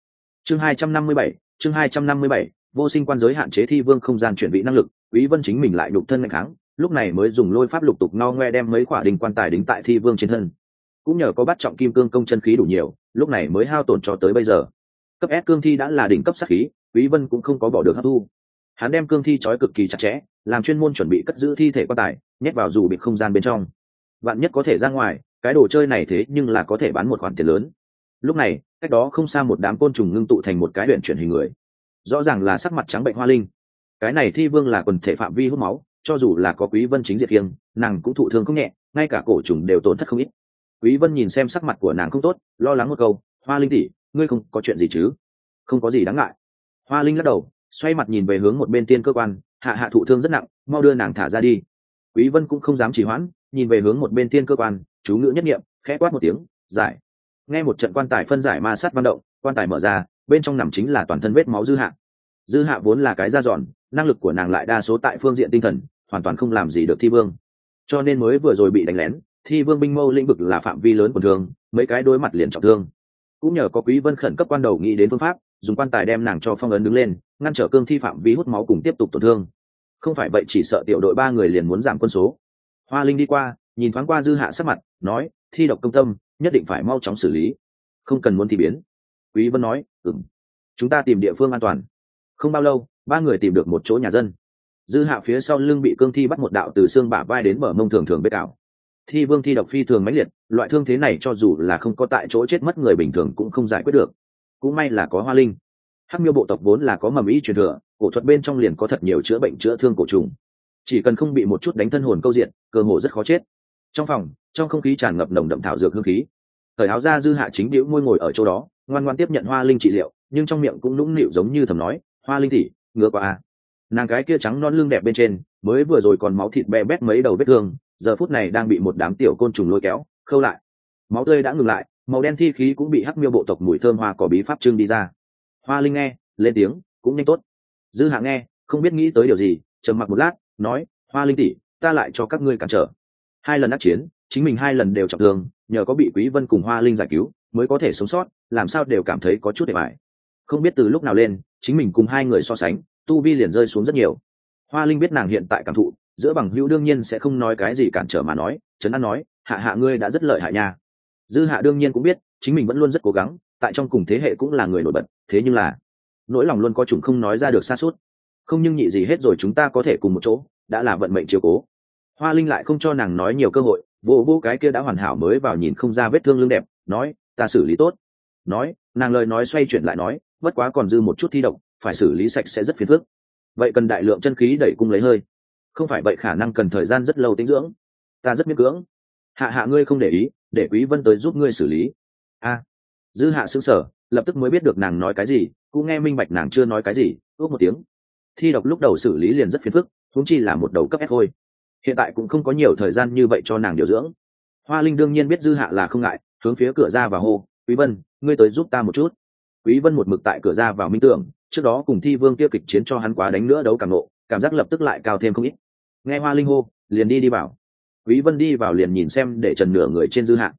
Chương 257, chương 257, vô sinh quan giới hạn chế thi vương không gian chuyển vị năng lực, quý vân chính mình lại đục thân mạnh kháng, lúc này mới dùng lôi pháp lục tục no ngoe đem mấy quả đình quan tài đính tại thi vương trên thân. Cũng nhờ có bắt trọng kim cương công chân khí đủ nhiều, lúc này mới hao tổn cho tới bây giờ. Cấp S cương thi đã là đỉnh cấp sát khí, quý vân cũng không có bỏ được hấp thu. Hắn đem cương thi trói cực kỳ chặt chẽ, làm chuyên môn chuẩn bị cất giữ thi thể quan tài, nhét vào dù bị không gian bên trong. Bạn nhất có thể ra ngoài, cái đồ chơi này thế nhưng là có thể bán một khoản tiền lớn. Lúc này, cách đó không xa một đám côn trùng ngưng tụ thành một cái luyện chuyển hình người rõ ràng là sắc mặt trắng bệnh hoa linh. Cái này thi vương là quần thể phạm vi hút máu, cho dù là có quý vân chính diệt kiêng, nàng cũng thụ thương không nhẹ, ngay cả cổ trùng đều tổn thất không ít. Quý vân nhìn xem sắc mặt của nàng không tốt, lo lắng một câu, hoa linh tỷ, ngươi không có chuyện gì chứ? Không có gì đáng ngại. Hoa linh lắc đầu, xoay mặt nhìn về hướng một bên tiên cơ quan, hạ hạ thụ thương rất nặng, mau đưa nàng thả ra đi. Quý vân cũng không dám trì hoãn, nhìn về hướng một bên tiên cơ quan, chú ngữ nhất niệm, khẽ quát một tiếng, giải. Nghe một trận quan tài phân giải ma sát văn động, quan tài mở ra bên trong nằm chính là toàn thân vết máu dư hạ. Dư hạ vốn là cái da giòn năng lực của nàng lại đa số tại phương diện tinh thần, hoàn toàn không làm gì được thi vương. Cho nên mới vừa rồi bị đánh lén, thi vương binh mâu lĩnh vực là phạm vi lớn của thương, mấy cái đối mặt liền trọng thương. Cũng nhờ có quý vân khẩn cấp quan đầu nghĩ đến phương pháp, dùng quan tài đem nàng cho phong ấn đứng lên, ngăn trở cương thi phạm vi hút máu cùng tiếp tục tổn thương. Không phải vậy chỉ sợ tiểu đội ba người liền muốn giảm quân số. Hoa linh đi qua, nhìn thoáng qua dư hạ sắc mặt, nói, thi độc công tâm, nhất định phải mau chóng xử lý. Không cần muốn thi biến quý vân nói, ừm, chúng ta tìm địa phương an toàn. Không bao lâu, ba người tìm được một chỗ nhà dân. Dư hạ phía sau lưng bị cương thi bắt một đạo từ xương bả vai đến mở mông thường thường bết ảo. Thi vương thi độc phi thường mãnh liệt, loại thương thế này cho dù là không có tại chỗ chết mất người bình thường cũng không giải quyết được. Cũng may là có hoa linh. Hắc miêu bộ tộc vốn là có mầm ý truyền thừa, cổ thuật bên trong liền có thật nhiều chữa bệnh chữa thương cổ trùng. Chỉ cần không bị một chút đánh thân hồn câu diện, cơ hồ rất khó chết. Trong phòng, trong không khí tràn ngập nồng đậm thảo dược hương khí. Thời áo ra dư hạ chính điệu môi ngồi ở chỗ đó ngoan ngoan tiếp nhận hoa linh trị liệu, nhưng trong miệng cũng nũng nịu giống như thầm nói, hoa linh tỉ ngứa qua à. nàng cái kia trắng non lưng đẹp bên trên, mới vừa rồi còn máu thịt be bét mấy đầu vết thương, giờ phút này đang bị một đám tiểu côn trùng lôi kéo, khâu lại. Máu tươi đã ngừng lại, màu đen thi khí cũng bị hắc miêu bộ tộc mùi thơm hoa cỏ bí pháp trưng đi ra. Hoa linh nghe, lên tiếng, cũng nhanh tốt. Dư hạ nghe, không biết nghĩ tới điều gì, trầm mặc một lát, nói, hoa linh tỷ, ta lại cho các ngươi cản trở. Hai lần đắc chiến, chính mình hai lần đều trọng thương, nhờ có bị quý vân cùng hoa linh giải cứu mới có thể sống sót, làm sao đều cảm thấy có chút để mải. không biết từ lúc nào lên, chính mình cùng hai người so sánh, tu vi liền rơi xuống rất nhiều. Hoa linh biết nàng hiện tại cảm thụ, giữa bằng hữu đương nhiên sẽ không nói cái gì cản trở mà nói, trấn an nói, hạ hạ ngươi đã rất lợi hại nha. Dư hạ đương nhiên cũng biết, chính mình vẫn luôn rất cố gắng, tại trong cùng thế hệ cũng là người nổi bật, thế nhưng là, nỗi lòng luôn có chủng không nói ra được xa suốt. Không nhưng nhị gì hết rồi chúng ta có thể cùng một chỗ, đã là vận mệnh chiều cố. Hoa linh lại không cho nàng nói nhiều cơ hội vô vô cái kia đã hoàn hảo mới vào nhìn không ra vết thương lưng đẹp, nói ta xử lý tốt. Nói nàng lời nói xoay chuyển lại nói bất quá còn dư một chút thi độc, phải xử lý sạch sẽ rất phiền phức. Vậy cần đại lượng chân khí đẩy cung lấy hơi. Không phải vậy khả năng cần thời gian rất lâu tinh dưỡng. Ta rất miễn cưỡng. Hạ hạ ngươi không để ý để quý vân tới giúp ngươi xử lý. A. Dư hạ sững sở lập tức mới biết được nàng nói cái gì cũng nghe minh bạch nàng chưa nói cái gì ước một tiếng. Thi độc lúc đầu xử lý liền rất phiền phức huống chi là một đầu cấp ép thôi. Hiện tại cũng không có nhiều thời gian như vậy cho nàng điều dưỡng. Hoa linh đương nhiên biết dư hạ là không ngại hướng phía cửa ra và hô, quý vân, ngươi tới giúp ta một chút. Quý vân một mực tại cửa ra vào minh tưởng, trước đó cùng thi vương kia kịch chiến cho hắn quá đánh nữa đấu cảm nộ, cảm giác lập tức lại cao thêm không ít. Nghe hoa linh hô, liền đi đi vào. Quý vân đi vào liền nhìn xem để trần nửa người trên dư hạn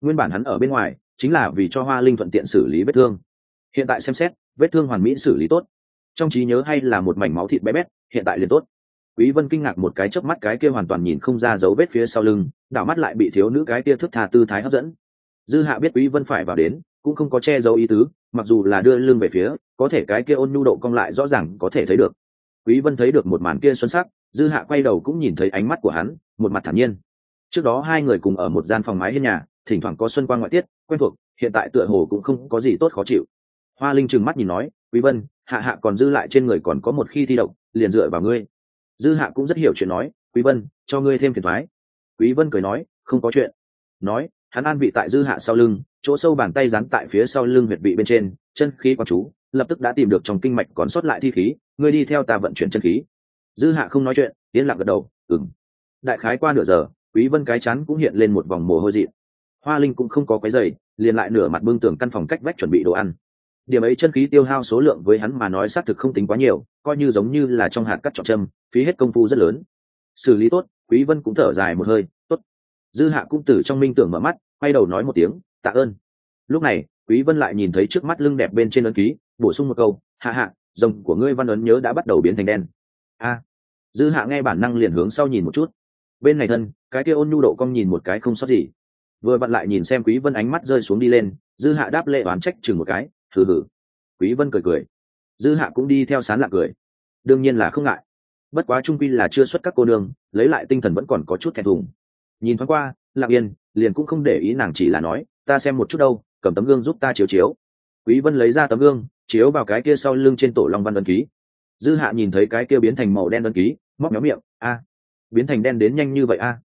nguyên bản hắn ở bên ngoài, chính là vì cho hoa linh thuận tiện xử lý vết thương. Hiện tại xem xét, vết thương hoàn mỹ xử lý tốt. Trong trí nhớ hay là một mảnh máu thịt bé bét, hiện tại liền tốt. Quý vân kinh ngạc một cái chớp mắt cái kia hoàn toàn nhìn không ra dấu vết phía sau lưng, đảo mắt lại bị thiếu nữ cái kia thức tha tư thái hấp dẫn dư hạ biết quý vân phải vào đến, cũng không có che giấu ý tứ, mặc dù là đưa lưng về phía, có thể cái kia ôn nhu độ cong lại rõ ràng có thể thấy được. Quý vân thấy được một màn kia xuân sắc, dư hạ quay đầu cũng nhìn thấy ánh mắt của hắn, một mặt thản nhiên. Trước đó hai người cùng ở một gian phòng mái hiên nhà, thỉnh thoảng có xuân quang ngoại tiết, quen thuộc, hiện tại tựa hồ cũng không có gì tốt khó chịu. Hoa linh trừng mắt nhìn nói, quý vân, hạ hạ còn dư lại trên người còn có một khi thi động liền dựa vào ngươi. Dư hạ cũng rất hiểu chuyện nói, quý vân, cho ngươi thêm phiền thoái. Quý vân cười nói, không có chuyện. Nói hắn an vị tại dư hạ sau lưng, chỗ sâu bàn tay rắn tại phía sau lưng huyệt vị bên trên, chân khí quan chú, lập tức đã tìm được trong kinh mạch còn sót lại thi khí, ngươi đi theo ta vận chuyển chân khí. Dư hạ không nói chuyện, yên lặng gật đầu ừng đại khái qua nửa giờ, quý vân cái chán cũng hiện lên một vòng mồ hôi dị hoa linh cũng không có cái giày liền lại nửa mặt bưng tường căn phòng cách vách chuẩn bị đồ ăn. Điểm ấy chân khí tiêu hao số lượng với hắn mà nói xác thực không tính quá nhiều, coi như giống như là trong hạt cắt trọng châm, phí hết công phu rất lớn. Xử lý tốt, quý vân cũng thở dài một hơi, tốt dư hạ cũng từ trong minh tưởng mở mắt, quay đầu nói một tiếng, tạ ơn. Lúc này, quý vân lại nhìn thấy trước mắt lưng đẹp bên trên ấn ký, bổ sung một câu, hạ hạ, rồng của ngươi văn ấn nhớ đã bắt đầu biến thành đen. A. Dư hạ nghe bản năng liền hướng sau nhìn một chút. Bên này thân, cái kia ôn nhu độ cong nhìn một cái không sót gì. Vừa vặn lại nhìn xem quý vân ánh mắt rơi xuống đi lên, dư hạ đáp lệ oán trách chừng một cái thử thử. quý vân cười cười. Dư hạ cũng đi theo sán lạc cười. Đương nhiên là không ngại. Bất quá trung quy là chưa xuất các cô nương, lấy lại tinh thần vẫn còn có chút thẹn thùng nhìn thoáng qua, lặng yên liền cũng không để ý nàng chỉ là nói, ta xem một chút đâu, cầm tấm gương giúp ta chiếu chiếu. Quý vân lấy ra tấm gương, chiếu vào cái kia sau lưng trên tổ long văn đơn ký. Dư hạ nhìn thấy cái kia biến thành màu đen đơn ký, móc méo miệng, a, biến thành đen đến nhanh như vậy a?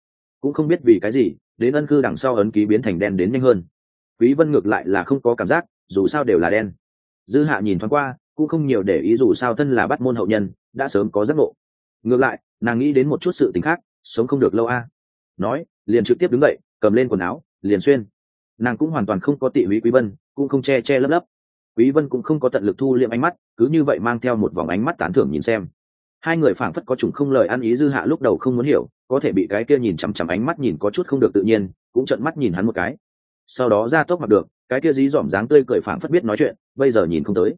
Cũng không biết vì cái gì, đến ân cư đằng sau ấn ký biến thành đen đến nhanh hơn. Quý vân ngược lại là không có cảm giác, dù sao đều là đen. Dư hạ nhìn thoáng qua, cũng không nhiều để ý dù sao thân là bắt môn hậu nhân, đã sớm có giác ngộ. Ngược lại, nàng nghĩ đến một chút sự tình khác, sống không được lâu a nói, liền trực tiếp đứng dậy, cầm lên quần áo, liền xuyên. Nàng cũng hoàn toàn không có tị húy quý vân, cũng không che che lấp lấp. Quý vân cũng không có tận lực thu liệm ánh mắt, cứ như vậy mang theo một vòng ánh mắt tán thưởng nhìn xem. Hai người phảng phất có chủng không lời ăn ý dư hạ lúc đầu không muốn hiểu, có thể bị cái kia nhìn chằm chằm ánh mắt nhìn có chút không được tự nhiên, cũng trợn mắt nhìn hắn một cái. Sau đó ra tốc mặt được, cái kia dí dỏm dáng tươi cười phảng phất biết nói chuyện, bây giờ nhìn không tới.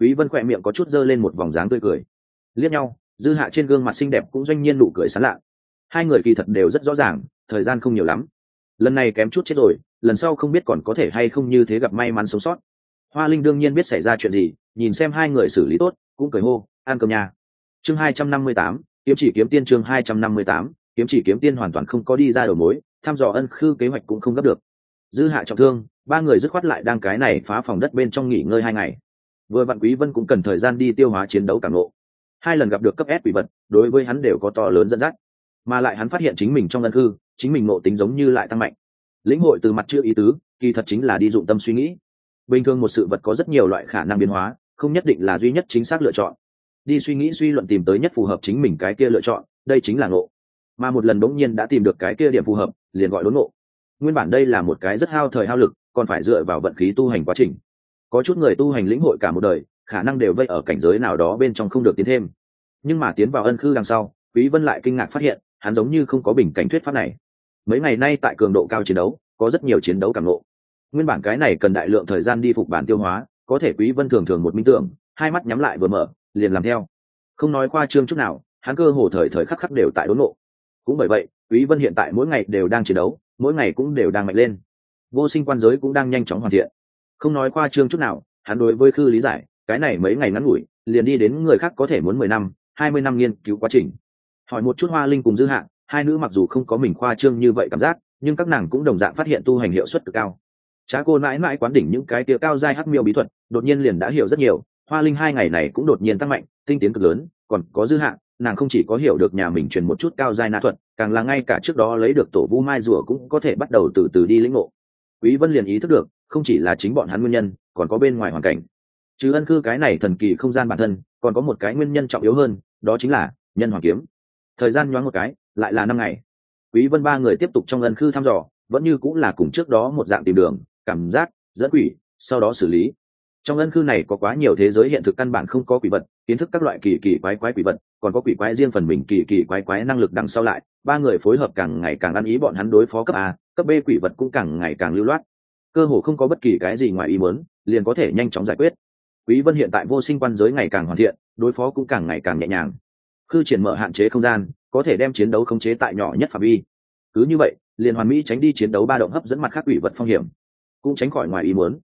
Quý vân khỏe miệng có chút dơ lên một vòng dáng tươi cười. Liếc nhau, dư hạ trên gương mặt xinh đẹp cũng doanh nhiên nụ cười sán lạ hai người kỳ thật đều rất rõ ràng, thời gian không nhiều lắm. Lần này kém chút chết rồi, lần sau không biết còn có thể hay không như thế gặp may mắn sống sót. Hoa linh đương nhiên biết xảy ra chuyện gì, nhìn xem hai người xử lý tốt, cũng cười hô, ăn cơm nhà chương hai trăm năm mươi tám, kiếm chỉ kiếm tiên chương hai trăm năm mươi tám, kiếm chỉ kiếm tiên hoàn toàn không có đi ra đầu mối thăm dò ân khư kế hoạch cũng không gấp được. Dư hạ trọng thương, ba người dứt khoát lại đang cái này phá phòng đất bên trong nghỉ ngơi hai ngày. Vừa vặn quý vân cũng cần thời gian đi tiêu hóa chiến đấu cảm lộ. Hai lần gặp được cấp S quỷ vật, đối với hắn đều có to lớn dẫn dắt mà lại hắn phát hiện chính mình trong ân hư, chính mình ngộ tính giống như lại tăng mạnh. Lĩnh hội từ mặt chưa ý tứ kỳ thật chính là đi dụng tâm suy nghĩ. Bình thường một sự vật có rất nhiều loại khả năng biến hóa không nhất định là duy nhất chính xác lựa chọn. Đi suy nghĩ suy luận tìm tới nhất phù hợp chính mình cái kia lựa chọn đây chính là ngộ. Mà một lần đống nhiên đã tìm được cái kia điểm phù hợp liền gọi đốn ngộ. Nguyên bản đây là một cái rất hao thời hao lực còn phải dựa vào vận khí tu hành quá trình. Có chút người tu hành lĩnh hội cả một đời khả năng đều vây ở cảnh giới nào đó bên trong không được tiến thêm. Nhưng mà tiến vào ân khư đằng sau quý vân lại kinh ngạc phát hiện hắn giống như không có bình cảnh thuyết pháp này. Mấy ngày nay tại cường độ cao chiến đấu, có rất nhiều chiến đấu cảm ngộ. Nguyên bản cái này cần đại lượng thời gian đi phục bản tiêu hóa, có thể quý vân thường thường một minh tưởng, hai mắt nhắm lại vừa mở, liền làm theo. Không nói qua trương chút nào, hắn cơ hồ thời thời khắc khắc đều tại đốn ngộ cũng bởi vậy, quý vân hiện tại mỗi ngày đều đang chiến đấu, mỗi ngày cũng đều đang mạnh lên. Vô sinh quan giới cũng đang nhanh chóng hoàn thiện. Không nói qua trương chút nào, hắn đối với khư lý giải, cái này mấy ngày ngắn ngủi, liền đi đến người khác có thể muốn mười năm, hai mươi năm nghiên cứu quá trình hỏi một chút hoa linh cùng dư hạ hai nữ mặc dù không có mình khoa trương như vậy cảm giác, nhưng các nàng cũng đồng dạng phát hiện tu hành hiệu suất cực cao. Trá cô mãi mãi quán đỉnh những cái tia cao dai hắc miêu bí thuật, đột nhiên liền đã hiểu rất nhiều, hoa linh hai ngày này cũng đột nhiên tăng mạnh, tinh tiến cực lớn, còn có dư hạ nàng không chỉ có hiểu được nhà mình truyền một chút cao dai na thuật, càng là ngay cả trước đó lấy được tổ vu mai rùa cũng có thể bắt đầu từ từ đi lĩnh ngộ. Quý vân liền ý thức được, không chỉ là chính bọn hắn nguyên nhân, còn có bên ngoài hoàn cảnh. Chứ ân cư cái này thần kỳ không gian bản thân, còn có một cái nguyên nhân trọng yếu hơn, đó chính là nhân hoàng kiếm thời gian nhoáng một cái, lại là năm ngày. Quý vân ba người tiếp tục trong ân cư thăm dò, vẫn như cũng là cùng trước đó một dạng tìm đường, cảm giác, dẫn quỷ, sau đó xử lý. Trong ân cư này có quá nhiều thế giới hiện thực căn bản không có quỷ vật, kiến thức các loại kỳ kỳ quái quái quỷ vật, còn có quỷ quái riêng phần mình kỳ kỳ quái quái năng lực đằng sau lại, ba người phối hợp càng ngày càng ăn ý bọn hắn đối phó cấp a, cấp b quỷ vật cũng càng ngày càng lưu loát. Cơ hồ không có bất kỳ cái gì ngoài ý muốn, liền có thể nhanh chóng giải quyết. Quý vân hiện tại vô sinh quan giới ngày càng hoàn thiện, đối phó cũng càng ngày càng nhẹ nhàng khư triển mở hạn chế không gian, có thể đem chiến đấu khống chế tại nhỏ nhất phạm vi. Cứ như vậy liền hoàn mỹ tránh đi chiến đấu ba động hấp dẫn mặt khác quỷ vật phong hiểm, cũng tránh khỏi ngoài ý muốn.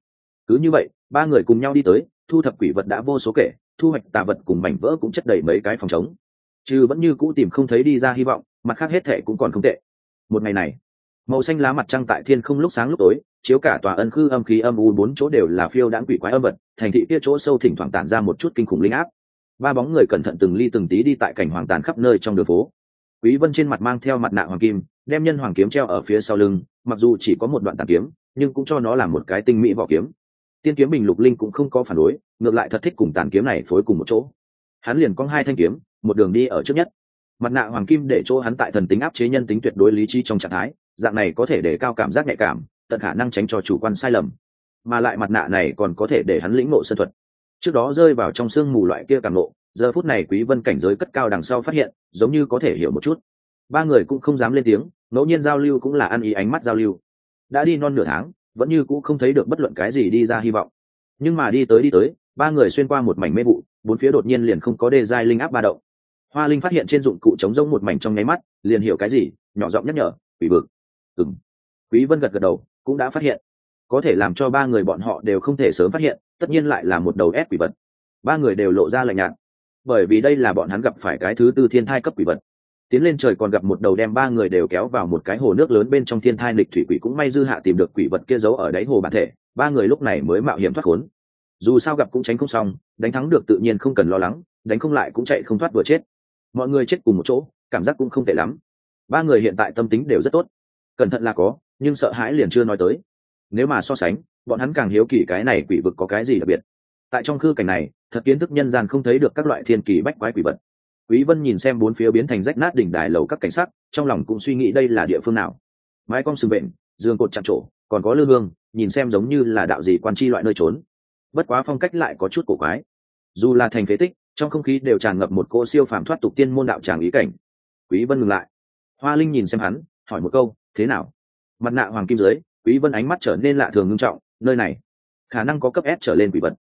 Cứ như vậy, ba người cùng nhau đi tới, thu thập quỷ vật đã vô số kể, thu hoạch tà vật cùng mảnh vỡ cũng chất đầy mấy cái phòng chống chứ vẫn như cũ tìm không thấy đi ra hy vọng, mặt khác hết thệ cũng còn không tệ. Một ngày này, màu xanh lá mặt trăng tại thiên không lúc sáng lúc tối, chiếu cả tòa ân khư âm khí âm u bốn chỗ đều là phiêu đãng quỷ quái âm vật, thành thị kia chỗ sâu thỉnh thoảng tản ra một chút kinh khủng linh áp ba bóng người cẩn thận từng ly từng tí đi tại cảnh hoàng tàn khắp nơi trong đường phố. Quý vân trên mặt mang theo mặt nạ hoàng kim, đem nhân hoàng kiếm treo ở phía sau lưng, mặc dù chỉ có một đoạn tàn kiếm, nhưng cũng cho nó làm một cái tinh mỹ vỏ kiếm. Tiên kiếm bình lục linh cũng không có phản đối, ngược lại thật thích cùng tàn kiếm này phối cùng một chỗ. Hắn liền có hai thanh kiếm, một đường đi ở trước nhất. Mặt nạ hoàng kim để chỗ hắn tại thần tính áp chế nhân tính tuyệt đối lý trí trong trạng thái, dạng này có thể để cao cảm giác nhạy cảm, tận khả năng tránh cho chủ quan sai lầm. Mà lại mặt nạ này còn có thể để hắn lĩnh ngộ sân thuật trước đó rơi vào trong sương mù loại kia cảm lộ giờ phút này quý vân cảnh giới cất cao đằng sau phát hiện, giống như có thể hiểu một chút. Ba người cũng không dám lên tiếng, ngẫu nhiên giao lưu cũng là ăn ý ánh mắt giao lưu. Đã đi non nửa tháng, vẫn như cũng không thấy được bất luận cái gì đi ra hy vọng. Nhưng mà đi tới đi tới, ba người xuyên qua một mảnh mê vụ, bốn phía đột nhiên liền không có đề giai linh áp ba động. Hoa linh phát hiện trên dụng cụ chống rông một mảnh trong nháy mắt, liền hiểu cái gì, nhỏ giọng nhắc nhở, quỷ bực ừng quý vân gật gật đầu, cũng đã phát hiện có thể làm cho ba người bọn họ đều không thể sớm phát hiện, tất nhiên lại là một đầu ép quỷ vật. Ba người đều lộ ra lạnh nhạt. Bởi vì đây là bọn hắn gặp phải cái thứ tư thiên thai cấp quỷ vật. Tiến lên trời còn gặp một đầu đem ba người đều kéo vào một cái hồ nước lớn bên trong thiên thai lịch thủy quỷ cũng may dư hạ tìm được quỷ vật kia giấu ở đáy hồ bản thể, ba người lúc này mới mạo hiểm thoát khốn. Dù sao gặp cũng tránh không xong, đánh thắng được tự nhiên không cần lo lắng, đánh không lại cũng chạy không thoát vừa chết. Mọi người chết cùng một chỗ, cảm giác cũng không tệ lắm. Ba người hiện tại tâm tính đều rất tốt. Cẩn thận là có, nhưng sợ hãi liền chưa nói tới nếu mà so sánh, bọn hắn càng hiếu kỳ cái này quỷ vực có cái gì đặc biệt. Tại trong khư cảnh này, thật kiến thức nhân gian không thấy được các loại thiên kỳ bách quái quỷ vật. Quý vân nhìn xem bốn phía biến thành rách nát đỉnh đài lầu các cảnh sát trong lòng cũng suy nghĩ đây là địa phương nào. Mái cong sừng bệnh, giường cột chặt trổ, còn có lư hương, nhìn xem giống như là đạo gì quan chi loại nơi trốn. Bất quá phong cách lại có chút cổ quái. Dù là thành phế tích, trong không khí đều tràn ngập một cô siêu phàm thoát tục tiên môn đạo tràng ý cảnh. Quý vân ngừng lại. Hoa linh nhìn xem hắn, hỏi một câu, thế nào? Mặt nạ hoàng kim dưới quý vân ánh mắt trở nên lạ thường ngưng trọng, nơi này, khả năng có cấp s trở lên quỷ vật.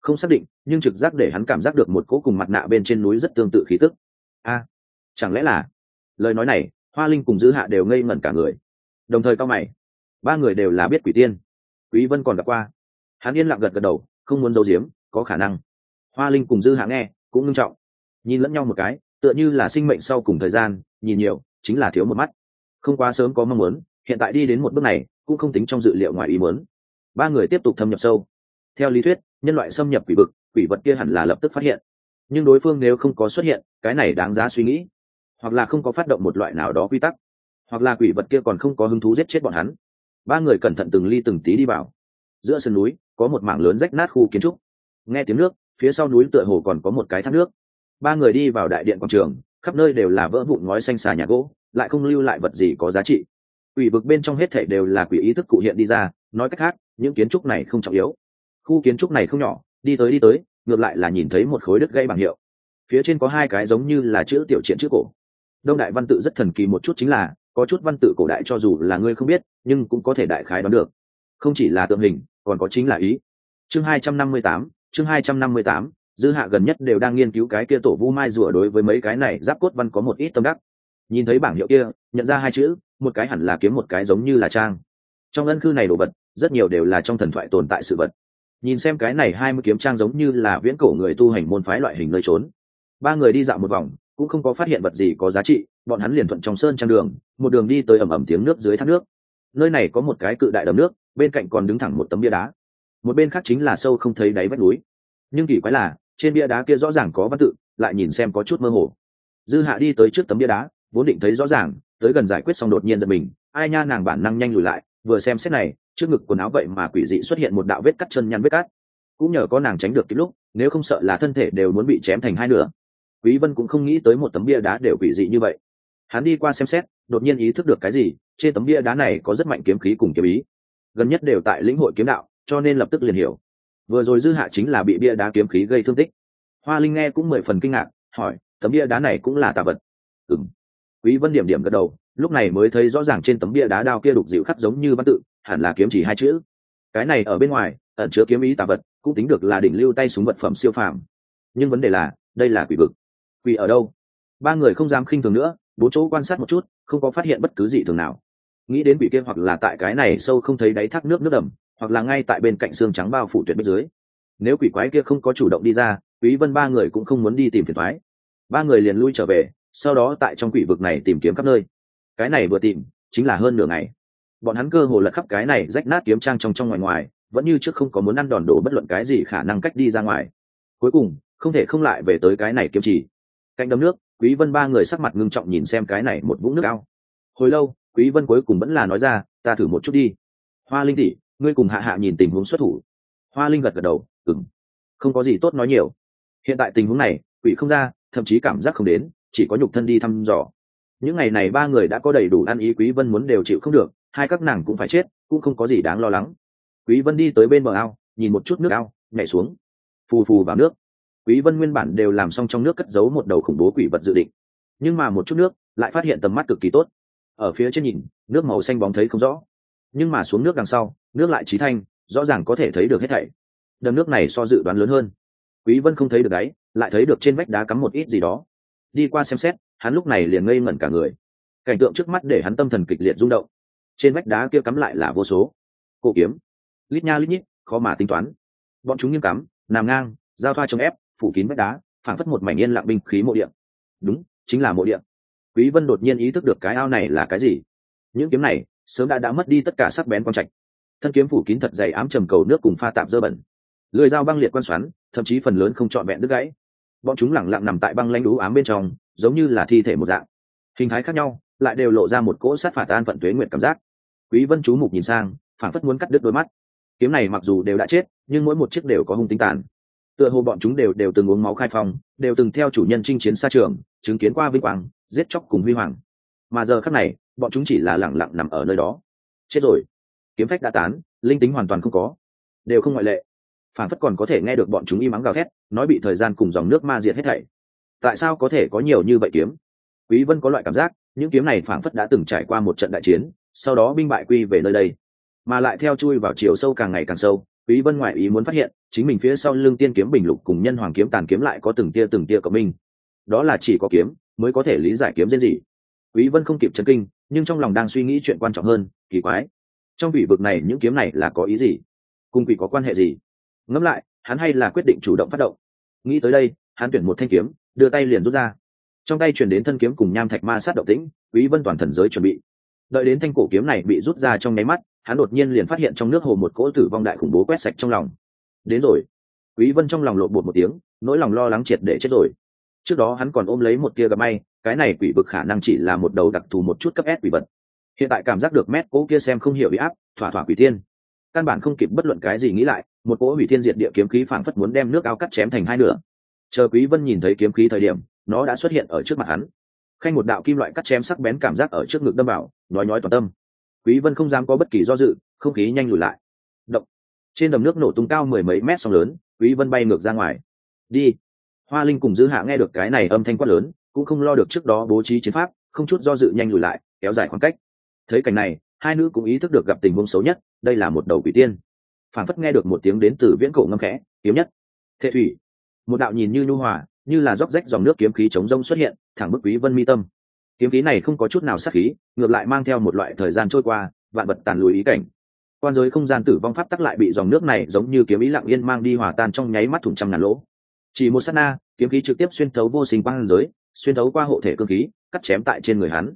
Không xác định, nhưng trực giác để hắn cảm giác được một cỗ cùng mặt nạ bên trên núi rất tương tự khí tức. A, chẳng lẽ là? Lời nói này, hoa linh cùng dư hạ đều ngây ngẩn cả người. Đồng thời cao mày, ba người đều là biết quỷ tiên. Quý vân còn gặp qua. Hắn yên lặng gật gật đầu, không muốn giấu giếm, có khả năng. Hoa linh cùng dư hạ nghe, cũng nghiêm trọng. Nhìn lẫn nhau một cái, tựa như là sinh mệnh sau cùng thời gian, nhìn nhiều, chính là thiếu một mắt. Không quá sớm có mong muốn, hiện tại đi đến một bước này cũng không tính trong dự liệu ngoài ý muốn. Ba người tiếp tục thâm nhập sâu. Theo lý thuyết, nhân loại xâm nhập quỷ vực, quỷ vật kia hẳn là lập tức phát hiện. Nhưng đối phương nếu không có xuất hiện, cái này đáng giá suy nghĩ. Hoặc là không có phát động một loại nào đó quy tắc. Hoặc là quỷ vật kia còn không có hứng thú giết chết bọn hắn. Ba người cẩn thận từng ly từng tí đi vào. Giữa sườn núi, có một mảng lớn rách nát khu kiến trúc. Nghe tiếng nước, phía sau núi tựa hồ còn có một cái thác nước. Ba người đi vào đại điện quảng trường, khắp nơi đều là vỡ vụn ngói xanh xà nhà gỗ, lại không lưu lại vật gì có giá trị quỷ vực bên trong hết thể đều là quỷ ý thức cụ hiện đi ra, nói cách khác, những kiến trúc này không trọng yếu. Khu kiến trúc này không nhỏ, đi tới đi tới, ngược lại là nhìn thấy một khối đất gây bảng hiệu. Phía trên có hai cái giống như là chữ tiểu triển chữ cổ. Đông đại văn tự rất thần kỳ một chút chính là, có chút văn tự cổ đại cho dù là ngươi không biết, nhưng cũng có thể đại khái đoán được. Không chỉ là tượng hình, còn có chính là ý. Chương hai trăm năm mươi tám, chương hai trăm năm mươi tám, dư hạ gần nhất đều đang nghiên cứu cái kia tổ vu mai rùa đối với mấy cái này giáp cốt văn có một ít tâm đắc. Nhìn thấy bảng hiệu kia, nhận ra hai chữ một cái hẳn là kiếm một cái giống như là trang. Trong ân cư này đồ vật, rất nhiều đều là trong thần thoại tồn tại sự vật. Nhìn xem cái này hai mươi kiếm trang giống như là viễn cổ người tu hành môn phái loại hình nơi trốn. Ba người đi dạo một vòng, cũng không có phát hiện vật gì có giá trị, bọn hắn liền thuận trong sơn trang đường, một đường đi tới ẩm ẩm tiếng nước dưới thác nước. Nơi này có một cái cự đại đầm nước, bên cạnh còn đứng thẳng một tấm bia đá. Một bên khác chính là sâu không thấy đáy vách núi. Nhưng kỳ quái là, trên bia đá kia rõ ràng có văn tự, lại nhìn xem có chút mơ hồ. Dư hạ đi tới trước tấm bia đá vốn định thấy rõ ràng, tới gần giải quyết xong đột nhiên giật mình. Ai nha, nàng bản năng nhanh lùi lại, vừa xem xét này, trước ngực quần áo vậy mà quỷ dị xuất hiện một đạo vết cắt chân nhăn vết cắt. Cũng nhờ có nàng tránh được kịp lúc, nếu không sợ là thân thể đều muốn bị chém thành hai nửa. Quý vân cũng không nghĩ tới một tấm bia đá đều quỷ dị như vậy. Hắn đi qua xem xét, đột nhiên ý thức được cái gì, trên tấm bia đá này có rất mạnh kiếm khí cùng kiếm ý. Gần nhất đều tại lĩnh hội kiếm đạo, cho nên lập tức liền hiểu. Vừa rồi dư hạ chính là bị bia đá kiếm khí gây thương tích. Hoa linh nghe cũng mười phần kinh ngạc, hỏi, tấm bia đá này cũng là tà vật? Ừ quý vân điểm điểm gật đầu, lúc này mới thấy rõ ràng trên tấm bia đá đao kia đục dịu khắc giống như văn tự, hẳn là kiếm chỉ hai chữ. Cái này ở bên ngoài, ẩn chứa kiếm ý tà vật, cũng tính được là đỉnh lưu tay súng vật phẩm siêu phàm. Nhưng vấn đề là, đây là quỷ vực. Quỷ ở đâu? Ba người không dám khinh thường nữa, bốn chỗ quan sát một chút, không có phát hiện bất cứ gì thường nào. Nghĩ đến quỷ kia hoặc là tại cái này sâu không thấy đáy thác nước nước đầm, hoặc là ngay tại bên cạnh xương trắng bao phủ tuyệt bên dưới. Nếu quỷ quái kia không có chủ động đi ra, quý vân ba người cũng không muốn đi tìm phiền thoái ba người liền lui trở về sau đó tại trong quỷ vực này tìm kiếm khắp nơi. Cái này vừa tìm, chính là hơn nửa ngày. Bọn hắn cơ hồ lật khắp cái này rách nát kiếm trang trong trong ngoài ngoài, vẫn như trước không có muốn ăn đòn đổ bất luận cái gì khả năng cách đi ra ngoài. Cuối cùng, không thể không lại về tới cái này kiếm chỉ. Cạnh đấm nước, quý vân ba người sắc mặt ngưng trọng nhìn xem cái này một vũng nước ao. Hồi lâu, quý vân cuối cùng vẫn là nói ra, ta thử một chút đi. Hoa linh tỷ, ngươi cùng hạ hạ nhìn tình huống xuất thủ. Hoa linh gật gật đầu ừng không có gì tốt nói nhiều. Hiện tại tình huống này, quỷ không ra, thậm chí cảm giác không đến chỉ có nhục thân đi thăm dò. Những ngày này ba người đã có đầy đủ ăn ý, quý vân muốn đều chịu không được, hai các nàng cũng phải chết, cũng không có gì đáng lo lắng. Quý vân đi tới bên bờ ao, nhìn một chút nước ao, nhảy xuống. Phù phù vào nước. Quý vân nguyên bản đều làm xong trong nước cất giấu một đầu khủng bố quỷ vật dự định. Nhưng mà một chút nước, lại phát hiện tầm mắt cực kỳ tốt. Ở phía trên nhìn, nước màu xanh bóng thấy không rõ. Nhưng mà xuống nước đằng sau, nước lại trí thanh, rõ ràng có thể thấy được hết thảy. Đầm nước này so dự đoán lớn hơn. Quý vân không thấy được đáy, lại thấy được trên vách đá cắm một ít gì đó đi qua xem xét, hắn lúc này liền ngây ngẩn cả người. Cảnh tượng trước mắt để hắn tâm thần kịch liệt rung động. Trên vách đá kia cắm lại là vô số cổ kiếm. Lít nha lít nhít, khó mà tính toán. Bọn chúng nghiêng cắm, nằm ngang, giao thoa chống ép, phủ kín vách đá, phảng phất một mảnh yên lặng binh khí mộ điện đúng, chính là mộ điện quý vân đột nhiên ý thức được cái ao này là cái gì. Những kiếm này, sớm đã đã mất đi tất cả sắc bén quang trạch. Thân kiếm phủ kín thật dày ám trầm cầu nước cùng pha tạp dơ bẩn. Lưỡi dao băng liệt quan xoắn, thậm chí phần lớn không trọn vẹn đứt gãy bọn chúng lẳng lặng nằm tại băng lãnh đú ám bên trong, giống như là thi thể một dạng. Hình thái khác nhau, lại đều lộ ra một cỗ sát phạt an phận tuế nguyện cảm giác. Quý vân chú mục nhìn sang, phảng phất muốn cắt đứt đôi mắt. Kiếm này mặc dù đều đã chết, nhưng mỗi một chiếc đều có hung tính tàn. Tựa hồ bọn chúng đều đều từng uống máu khai phong, đều từng theo chủ nhân chinh chiến xa trường, chứng kiến qua vinh quang, giết chóc cùng huy hoàng. Mà giờ khắc này, bọn chúng chỉ là lẳng lặng nằm ở nơi đó. Chết rồi. Kiếm phách đã tán, linh tính hoàn toàn không có. Đều không ngoại lệ phản phất còn có thể nghe được bọn chúng im mắng gào thét, nói bị thời gian cùng dòng nước ma diệt hết thảy. Tại sao có thể có nhiều như vậy kiếm? Quý vân có loại cảm giác, những kiếm này phản phất đã từng trải qua một trận đại chiến, sau đó binh bại quy về nơi đây. Mà lại theo chui vào chiều sâu càng ngày càng sâu, quý vân ngoại ý muốn phát hiện, chính mình phía sau lưng tiên kiếm bình lục cùng nhân hoàng kiếm tàn kiếm lại có từng tia từng tia của mình đó là chỉ có kiếm mới có thể lý giải kiếm diễn gì. Quý vân không kịp chấn kinh, nhưng trong lòng đang suy nghĩ chuyện quan trọng hơn, kỳ quái. Trong vị vực này những kiếm này là có ý gì? Cùng quỷ có quan hệ gì? Ngẫm lại, hắn hay là quyết định chủ động phát động. Nghĩ tới đây, hắn tuyển một thanh kiếm, đưa tay liền rút ra. Trong tay chuyển đến thân kiếm cùng nham thạch ma sát động tĩnh, quý vân toàn thần giới chuẩn bị. Đợi đến thanh cổ kiếm này bị rút ra trong nháy mắt, hắn đột nhiên liền phát hiện trong nước hồ một cỗ tử vong đại khủng bố quét sạch trong lòng. Đến rồi. Quý vân trong lòng lộ bột một tiếng, nỗi lòng lo lắng triệt để chết rồi. Trước đó hắn còn ôm lấy một tia gặp may, cái này quỷ vực khả năng chỉ là một đầu đặc thù một chút cấp ép quỷ vật. Hiện tại cảm giác được mét cỗ kia xem không hiểu bị áp, thỏa thỏa quỷ tiên căn bản không kịp bất luận cái gì nghĩ lại, một cỗ hủy thiên diệt địa kiếm khí phảng phất muốn đem nước ao cắt chém thành hai nửa. Chờ quý vân nhìn thấy kiếm khí thời điểm, nó đã xuất hiện ở trước mặt hắn. Khanh một đạo kim loại cắt chém sắc bén cảm giác ở trước ngực đâm vào nói nói toàn tâm. Quý vân không dám có bất kỳ do dự, không khí nhanh lùi lại. Động. Trên đầm nước nổ tung cao mười mấy mét sóng lớn, quý vân bay ngược ra ngoài. Đi. Hoa linh cùng dư hạ nghe được cái này âm thanh quát lớn, cũng không lo được trước đó bố trí chiến pháp, không chút do dự nhanh lùi lại, kéo dài khoảng cách. Thấy cảnh này hai nữ cũng ý thức được gặp tình huống xấu nhất, đây là một đầu quỷ tiên. Phản phất nghe được một tiếng đến từ viễn cổ ngâm khẽ kiếm nhất. Thệ thủy. Một đạo nhìn như nhu hòa, như là róc rách dòng nước kiếm khí chống rông xuất hiện, thẳng bức quý vân mi tâm. Kiếm khí này không có chút nào sát khí, ngược lại mang theo một loại thời gian trôi qua, vạn vật tàn lùi ý cảnh. Quan giới không gian tử vong pháp tắc lại bị dòng nước này giống như kiếm ý lặng yên mang đi hòa tan trong nháy mắt thủng trăm ngàn lỗ. Chỉ một sát na, kiếm khí trực tiếp xuyên thấu vô sinh quan giới, xuyên thấu qua hộ thể cơ khí, cắt chém tại trên người hắn.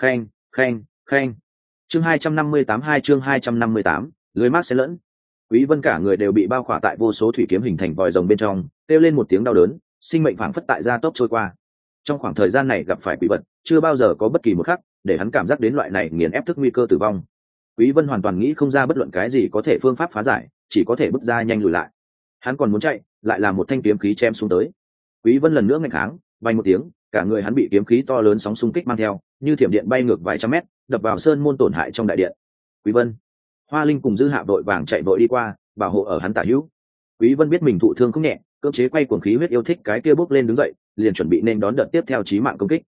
Khen khen khen chương hai trăm năm mươi tám hai chương hai trăm năm mươi tám, lưới mát sẽ lẫn. Quý vân cả người đều bị bao khỏa tại vô số thủy kiếm hình thành vòi rồng bên trong, kêu lên một tiếng đau đớn, sinh mệnh phảng phất tại gia tốc trôi qua. Trong khoảng thời gian này gặp phải quỷ vật, chưa bao giờ có bất kỳ một khắc để hắn cảm giác đến loại này nghiền ép thức nguy cơ tử vong. Quý vân hoàn toàn nghĩ không ra bất luận cái gì có thể phương pháp phá giải, chỉ có thể bước ra nhanh lùi lại. Hắn còn muốn chạy, lại là một thanh kiếm khí chém xuống tới. Quý vân lần nữa ngạch kháng, bay một tiếng, cả người hắn bị kiếm khí to lớn sóng xung kích mang theo, như thiểm điện bay ngược vài trăm mét đập vào sơn môn tổn hại trong đại điện. Quý vân, hoa linh cùng dư hạ vội vàng chạy vội đi qua, bảo hộ ở hắn tả hữu. Quý vân biết mình thụ thương không nhẹ, cưỡng chế quay cuồng khí huyết yêu thích cái kia bốc lên đứng dậy, liền chuẩn bị nên đón đợt tiếp theo chí mạng công kích.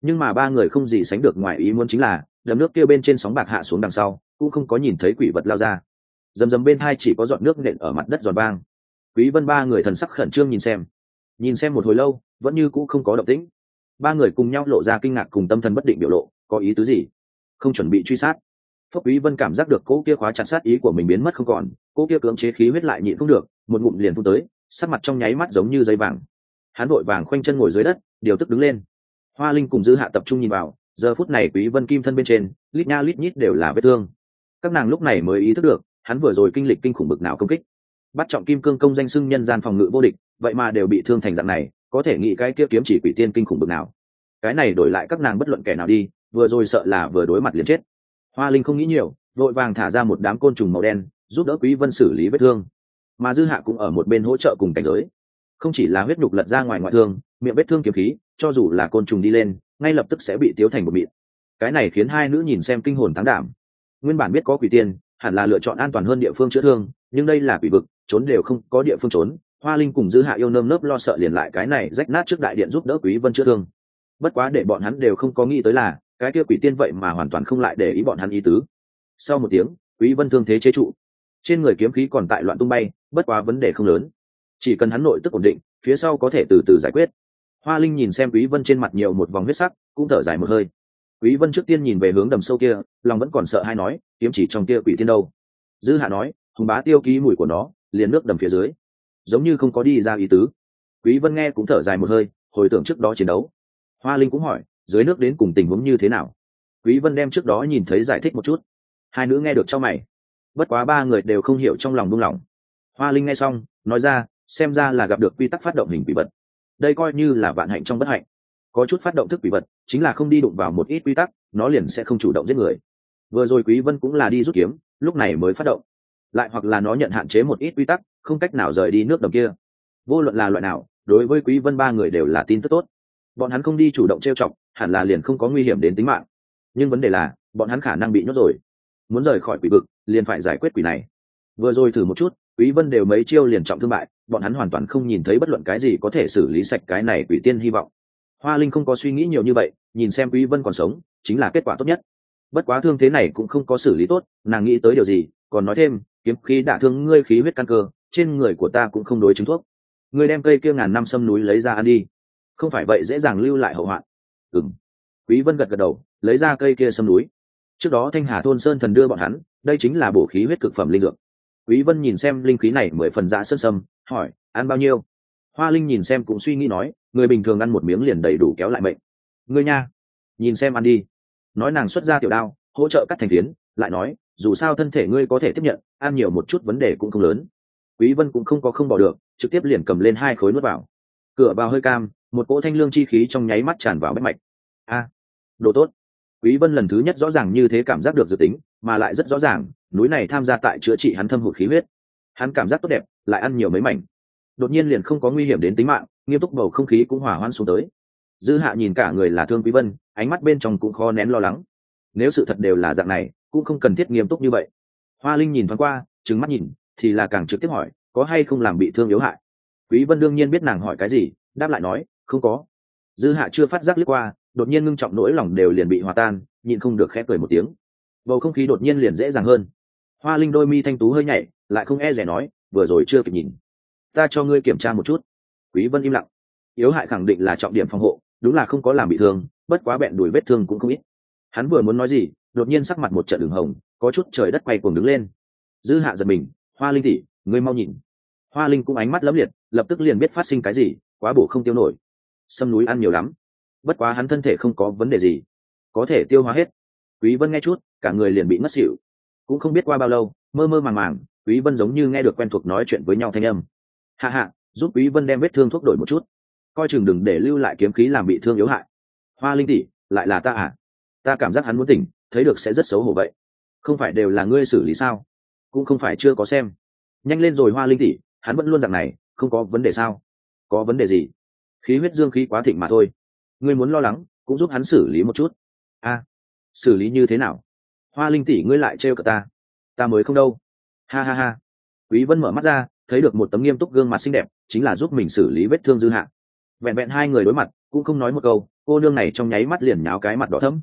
Nhưng mà ba người không gì sánh được ngoài ý muốn chính là, đầm nước kia bên trên sóng bạc hạ xuống đằng sau, cũng không có nhìn thấy quỷ vật lao ra. Dầm dầm bên hai chỉ có giọt nước nện ở mặt đất giòn vang. Quý vân ba người thần sắc khẩn trương nhìn xem. Nhìn xem một hồi lâu, vẫn như cũ không có động tĩnh. Ba người cùng nhau lộ ra kinh ngạc cùng tâm thần bất định biểu lộ, có ý tứ gì? Không chuẩn bị truy sát. Phúc quý vân cảm giác được cỗ kia khóa chặt sát ý của mình biến mất không còn, cỗ kia cưỡng chế khí huyết lại nhịn không được, một ngụm liền phun tới, sắc mặt trong nháy mắt giống như dây vàng. Hắn vội vàng khoanh chân ngồi dưới đất, điều tức đứng lên. Hoa linh cùng dư hạ tập trung nhìn vào, giờ phút này quý vân kim thân bên trên, lít nha lít nhít đều là vết thương. Các nàng lúc này mới ý thức được, hắn vừa rồi kinh lịch kinh khủng bực nào công kích. Bắt trọng kim cương công danh xưng nhân gian phòng ngự vô địch, vậy mà đều bị thương thành dạng này, có thể nghĩ cái kia kiếm chỉ quỷ tiên kinh khủng bực nào. Cái này đổi lại các nàng bất luận kẻ nào đi vừa rồi sợ là vừa đối mặt liền chết. Hoa linh không nghĩ nhiều, vội vàng thả ra một đám côn trùng màu đen, giúp đỡ quý vân xử lý vết thương. Mà dư hạ cũng ở một bên hỗ trợ cùng cảnh giới. Không chỉ là huyết nhục lật ra ngoài ngoại thương, miệng vết thương kiếm khí, cho dù là côn trùng đi lên, ngay lập tức sẽ bị tiếu thành một mịn. Cái này khiến hai nữ nhìn xem kinh hồn thắng đảm. Nguyên bản biết có quỷ tiên, hẳn là lựa chọn an toàn hơn địa phương chữa thương, nhưng đây là quỷ vực, trốn đều không có địa phương trốn. Hoa linh cùng dư hạ yêu nơm nớp lo sợ liền lại cái này rách nát trước đại điện giúp đỡ quý vân chữa thương. Bất quá để bọn hắn đều không có nghĩ tới là cái kia quỷ tiên vậy mà hoàn toàn không lại để ý bọn hắn ý tứ. Sau một tiếng, quý vân thương thế chế trụ. Trên người kiếm khí còn tại loạn tung bay, bất quá vấn đề không lớn. Chỉ cần hắn nội tức ổn định, phía sau có thể từ từ giải quyết. Hoa linh nhìn xem quý vân trên mặt nhiều một vòng huyết sắc, cũng thở dài một hơi. Quý vân trước tiên nhìn về hướng đầm sâu kia, lòng vẫn còn sợ hay nói, kiếm chỉ trong kia quỷ tiên đâu? Dư hạ nói, hùng bá tiêu ký mùi của nó, liền nước đầm phía dưới. Giống như không có đi ra ý tứ. Quý vân nghe cũng thở dài một hơi, hồi tưởng trước đó chiến đấu. Hoa linh cũng hỏi dưới nước đến cùng tình huống như thế nào? Quý vân đem trước đó nhìn thấy giải thích một chút. Hai nữ nghe được cho mày. Bất quá ba người đều không hiểu trong lòng buông lỏng. Hoa linh nghe xong, nói ra, xem ra là gặp được quy tắc phát động hình quỷ vật. Đây coi như là vạn hạnh trong bất hạnh. Có chút phát động thức quỷ vật, chính là không đi đụng vào một ít quy tắc, nó liền sẽ không chủ động giết người. Vừa rồi quý vân cũng là đi rút kiếm, lúc này mới phát động. Lại hoặc là nó nhận hạn chế một ít quy tắc, không cách nào rời đi nước đầm kia. Vô luận là loại nào, đối với quý vân ba người đều là tin tức tốt. Bọn hắn không đi chủ động trêu chọc hẳn là liền không có nguy hiểm đến tính mạng. Nhưng vấn đề là, bọn hắn khả năng bị nhốt rồi. Muốn rời khỏi quỷ vực, liền phải giải quyết quỷ này. Vừa rồi thử một chút, quý vân đều mấy chiêu liền trọng thương bại, bọn hắn hoàn toàn không nhìn thấy bất luận cái gì có thể xử lý sạch cái này quỷ tiên hy vọng. Hoa linh không có suy nghĩ nhiều như vậy, nhìn xem quý vân còn sống, chính là kết quả tốt nhất. Bất quá thương thế này cũng không có xử lý tốt, nàng nghĩ tới điều gì, còn nói thêm, kiếm khí đả thương ngươi khí huyết căn cơ, trên người của ta cũng không đối chứng thuốc. Ngươi đem cây kia ngàn năm sâm núi lấy ra ăn đi. Không phải vậy dễ dàng lưu lại hậu hoạn ừng quý vân gật gật đầu, lấy ra cây kia sâm núi. Trước đó thanh hà thôn sơn thần đưa bọn hắn, đây chính là bổ khí huyết cực phẩm linh dược. Quý vân nhìn xem linh khí này mười phần dạ sơn sâm, hỏi, ăn bao nhiêu? Hoa linh nhìn xem cũng suy nghĩ nói, người bình thường ăn một miếng liền đầy đủ kéo lại mệnh. Ngươi nha. Nhìn xem ăn đi. Nói nàng xuất ra tiểu đao, hỗ trợ cắt thành phiến, lại nói, dù sao thân thể ngươi có thể tiếp nhận, ăn nhiều một chút vấn đề cũng không lớn. Quý vân cũng không có không bỏ được, trực tiếp liền cầm lên hai khối nuốt vào. Cửa vào hơi cam một cỗ thanh lương chi khí trong nháy mắt tràn vào bách mạch. A, đồ tốt. Quý vân lần thứ nhất rõ ràng như thế cảm giác được dự tính, mà lại rất rõ ràng, núi này tham gia tại chữa trị hắn thâm hụt khí huyết. Hắn cảm giác tốt đẹp, lại ăn nhiều mấy mảnh. Đột nhiên liền không có nguy hiểm đến tính mạng, nghiêm túc bầu không khí cũng hỏa hoãn xuống tới. Dư hạ nhìn cả người là thương quý vân, ánh mắt bên trong cũng khó nén lo lắng. Nếu sự thật đều là dạng này, cũng không cần thiết nghiêm túc như vậy. Hoa linh nhìn thoáng qua, trừng mắt nhìn, thì là càng trực tiếp hỏi, có hay không làm bị thương yếu hại? Quý vân đương nhiên biết nàng hỏi cái gì, đáp lại nói không có. Dư hạ chưa phát giác lướt qua, đột nhiên ngưng trọng nỗi lòng đều liền bị hòa tan, nhịn không được khẽ cười một tiếng. Bầu không khí đột nhiên liền dễ dàng hơn. Hoa linh đôi mi thanh tú hơi nhảy, lại không e rẻ nói, vừa rồi chưa kịp nhìn. Ta cho ngươi kiểm tra một chút. Quý vân im lặng. Yếu hại khẳng định là trọng điểm phòng hộ, đúng là không có làm bị thương, bất quá bẹn đuổi vết thương cũng không ít. Hắn vừa muốn nói gì, đột nhiên sắc mặt một trận đường hồng, có chút trời đất quay cuồng đứng lên. Dư hạ giật mình, hoa linh tỷ, ngươi mau nhìn. Hoa linh cũng ánh mắt lấm liệt, lập tức liền biết phát sinh cái gì, quá bổ không tiêu nổi sâm núi ăn nhiều lắm. Bất quá hắn thân thể không có vấn đề gì. Có thể tiêu hóa hết. Quý vân nghe chút, cả người liền bị ngất xỉu. Cũng không biết qua bao lâu, mơ mơ màng màng, quý vân giống như nghe được quen thuộc nói chuyện với nhau thanh âm. Hạ hạ giúp quý vân đem vết thương thuốc đổi một chút. Coi chừng đừng để lưu lại kiếm khí làm bị thương yếu hại. Hoa linh tỷ, lại là ta à? Ta cảm giác hắn muốn tỉnh, thấy được sẽ rất xấu hổ vậy. Không phải đều là ngươi xử lý sao? Cũng không phải chưa có xem. Nhanh lên rồi hoa linh tỷ, hắn vẫn luôn dạng này, không có vấn đề sao? Có vấn đề gì? Khí huyết dương khí quá thịnh mà thôi. Ngươi muốn lo lắng, cũng giúp hắn xử lý một chút. A, xử lý như thế nào? Hoa linh tỷ, ngươi lại trêu cả ta. Ta mới không đâu. Ha ha ha. Quý vân mở mắt ra, thấy được một tấm nghiêm túc gương mặt xinh đẹp, chính là giúp mình xử lý vết thương dư hạ. Vẹn vẹn hai người đối mặt, cũng không nói một câu, cô nương này trong nháy mắt liền nháo cái mặt đỏ thẫm.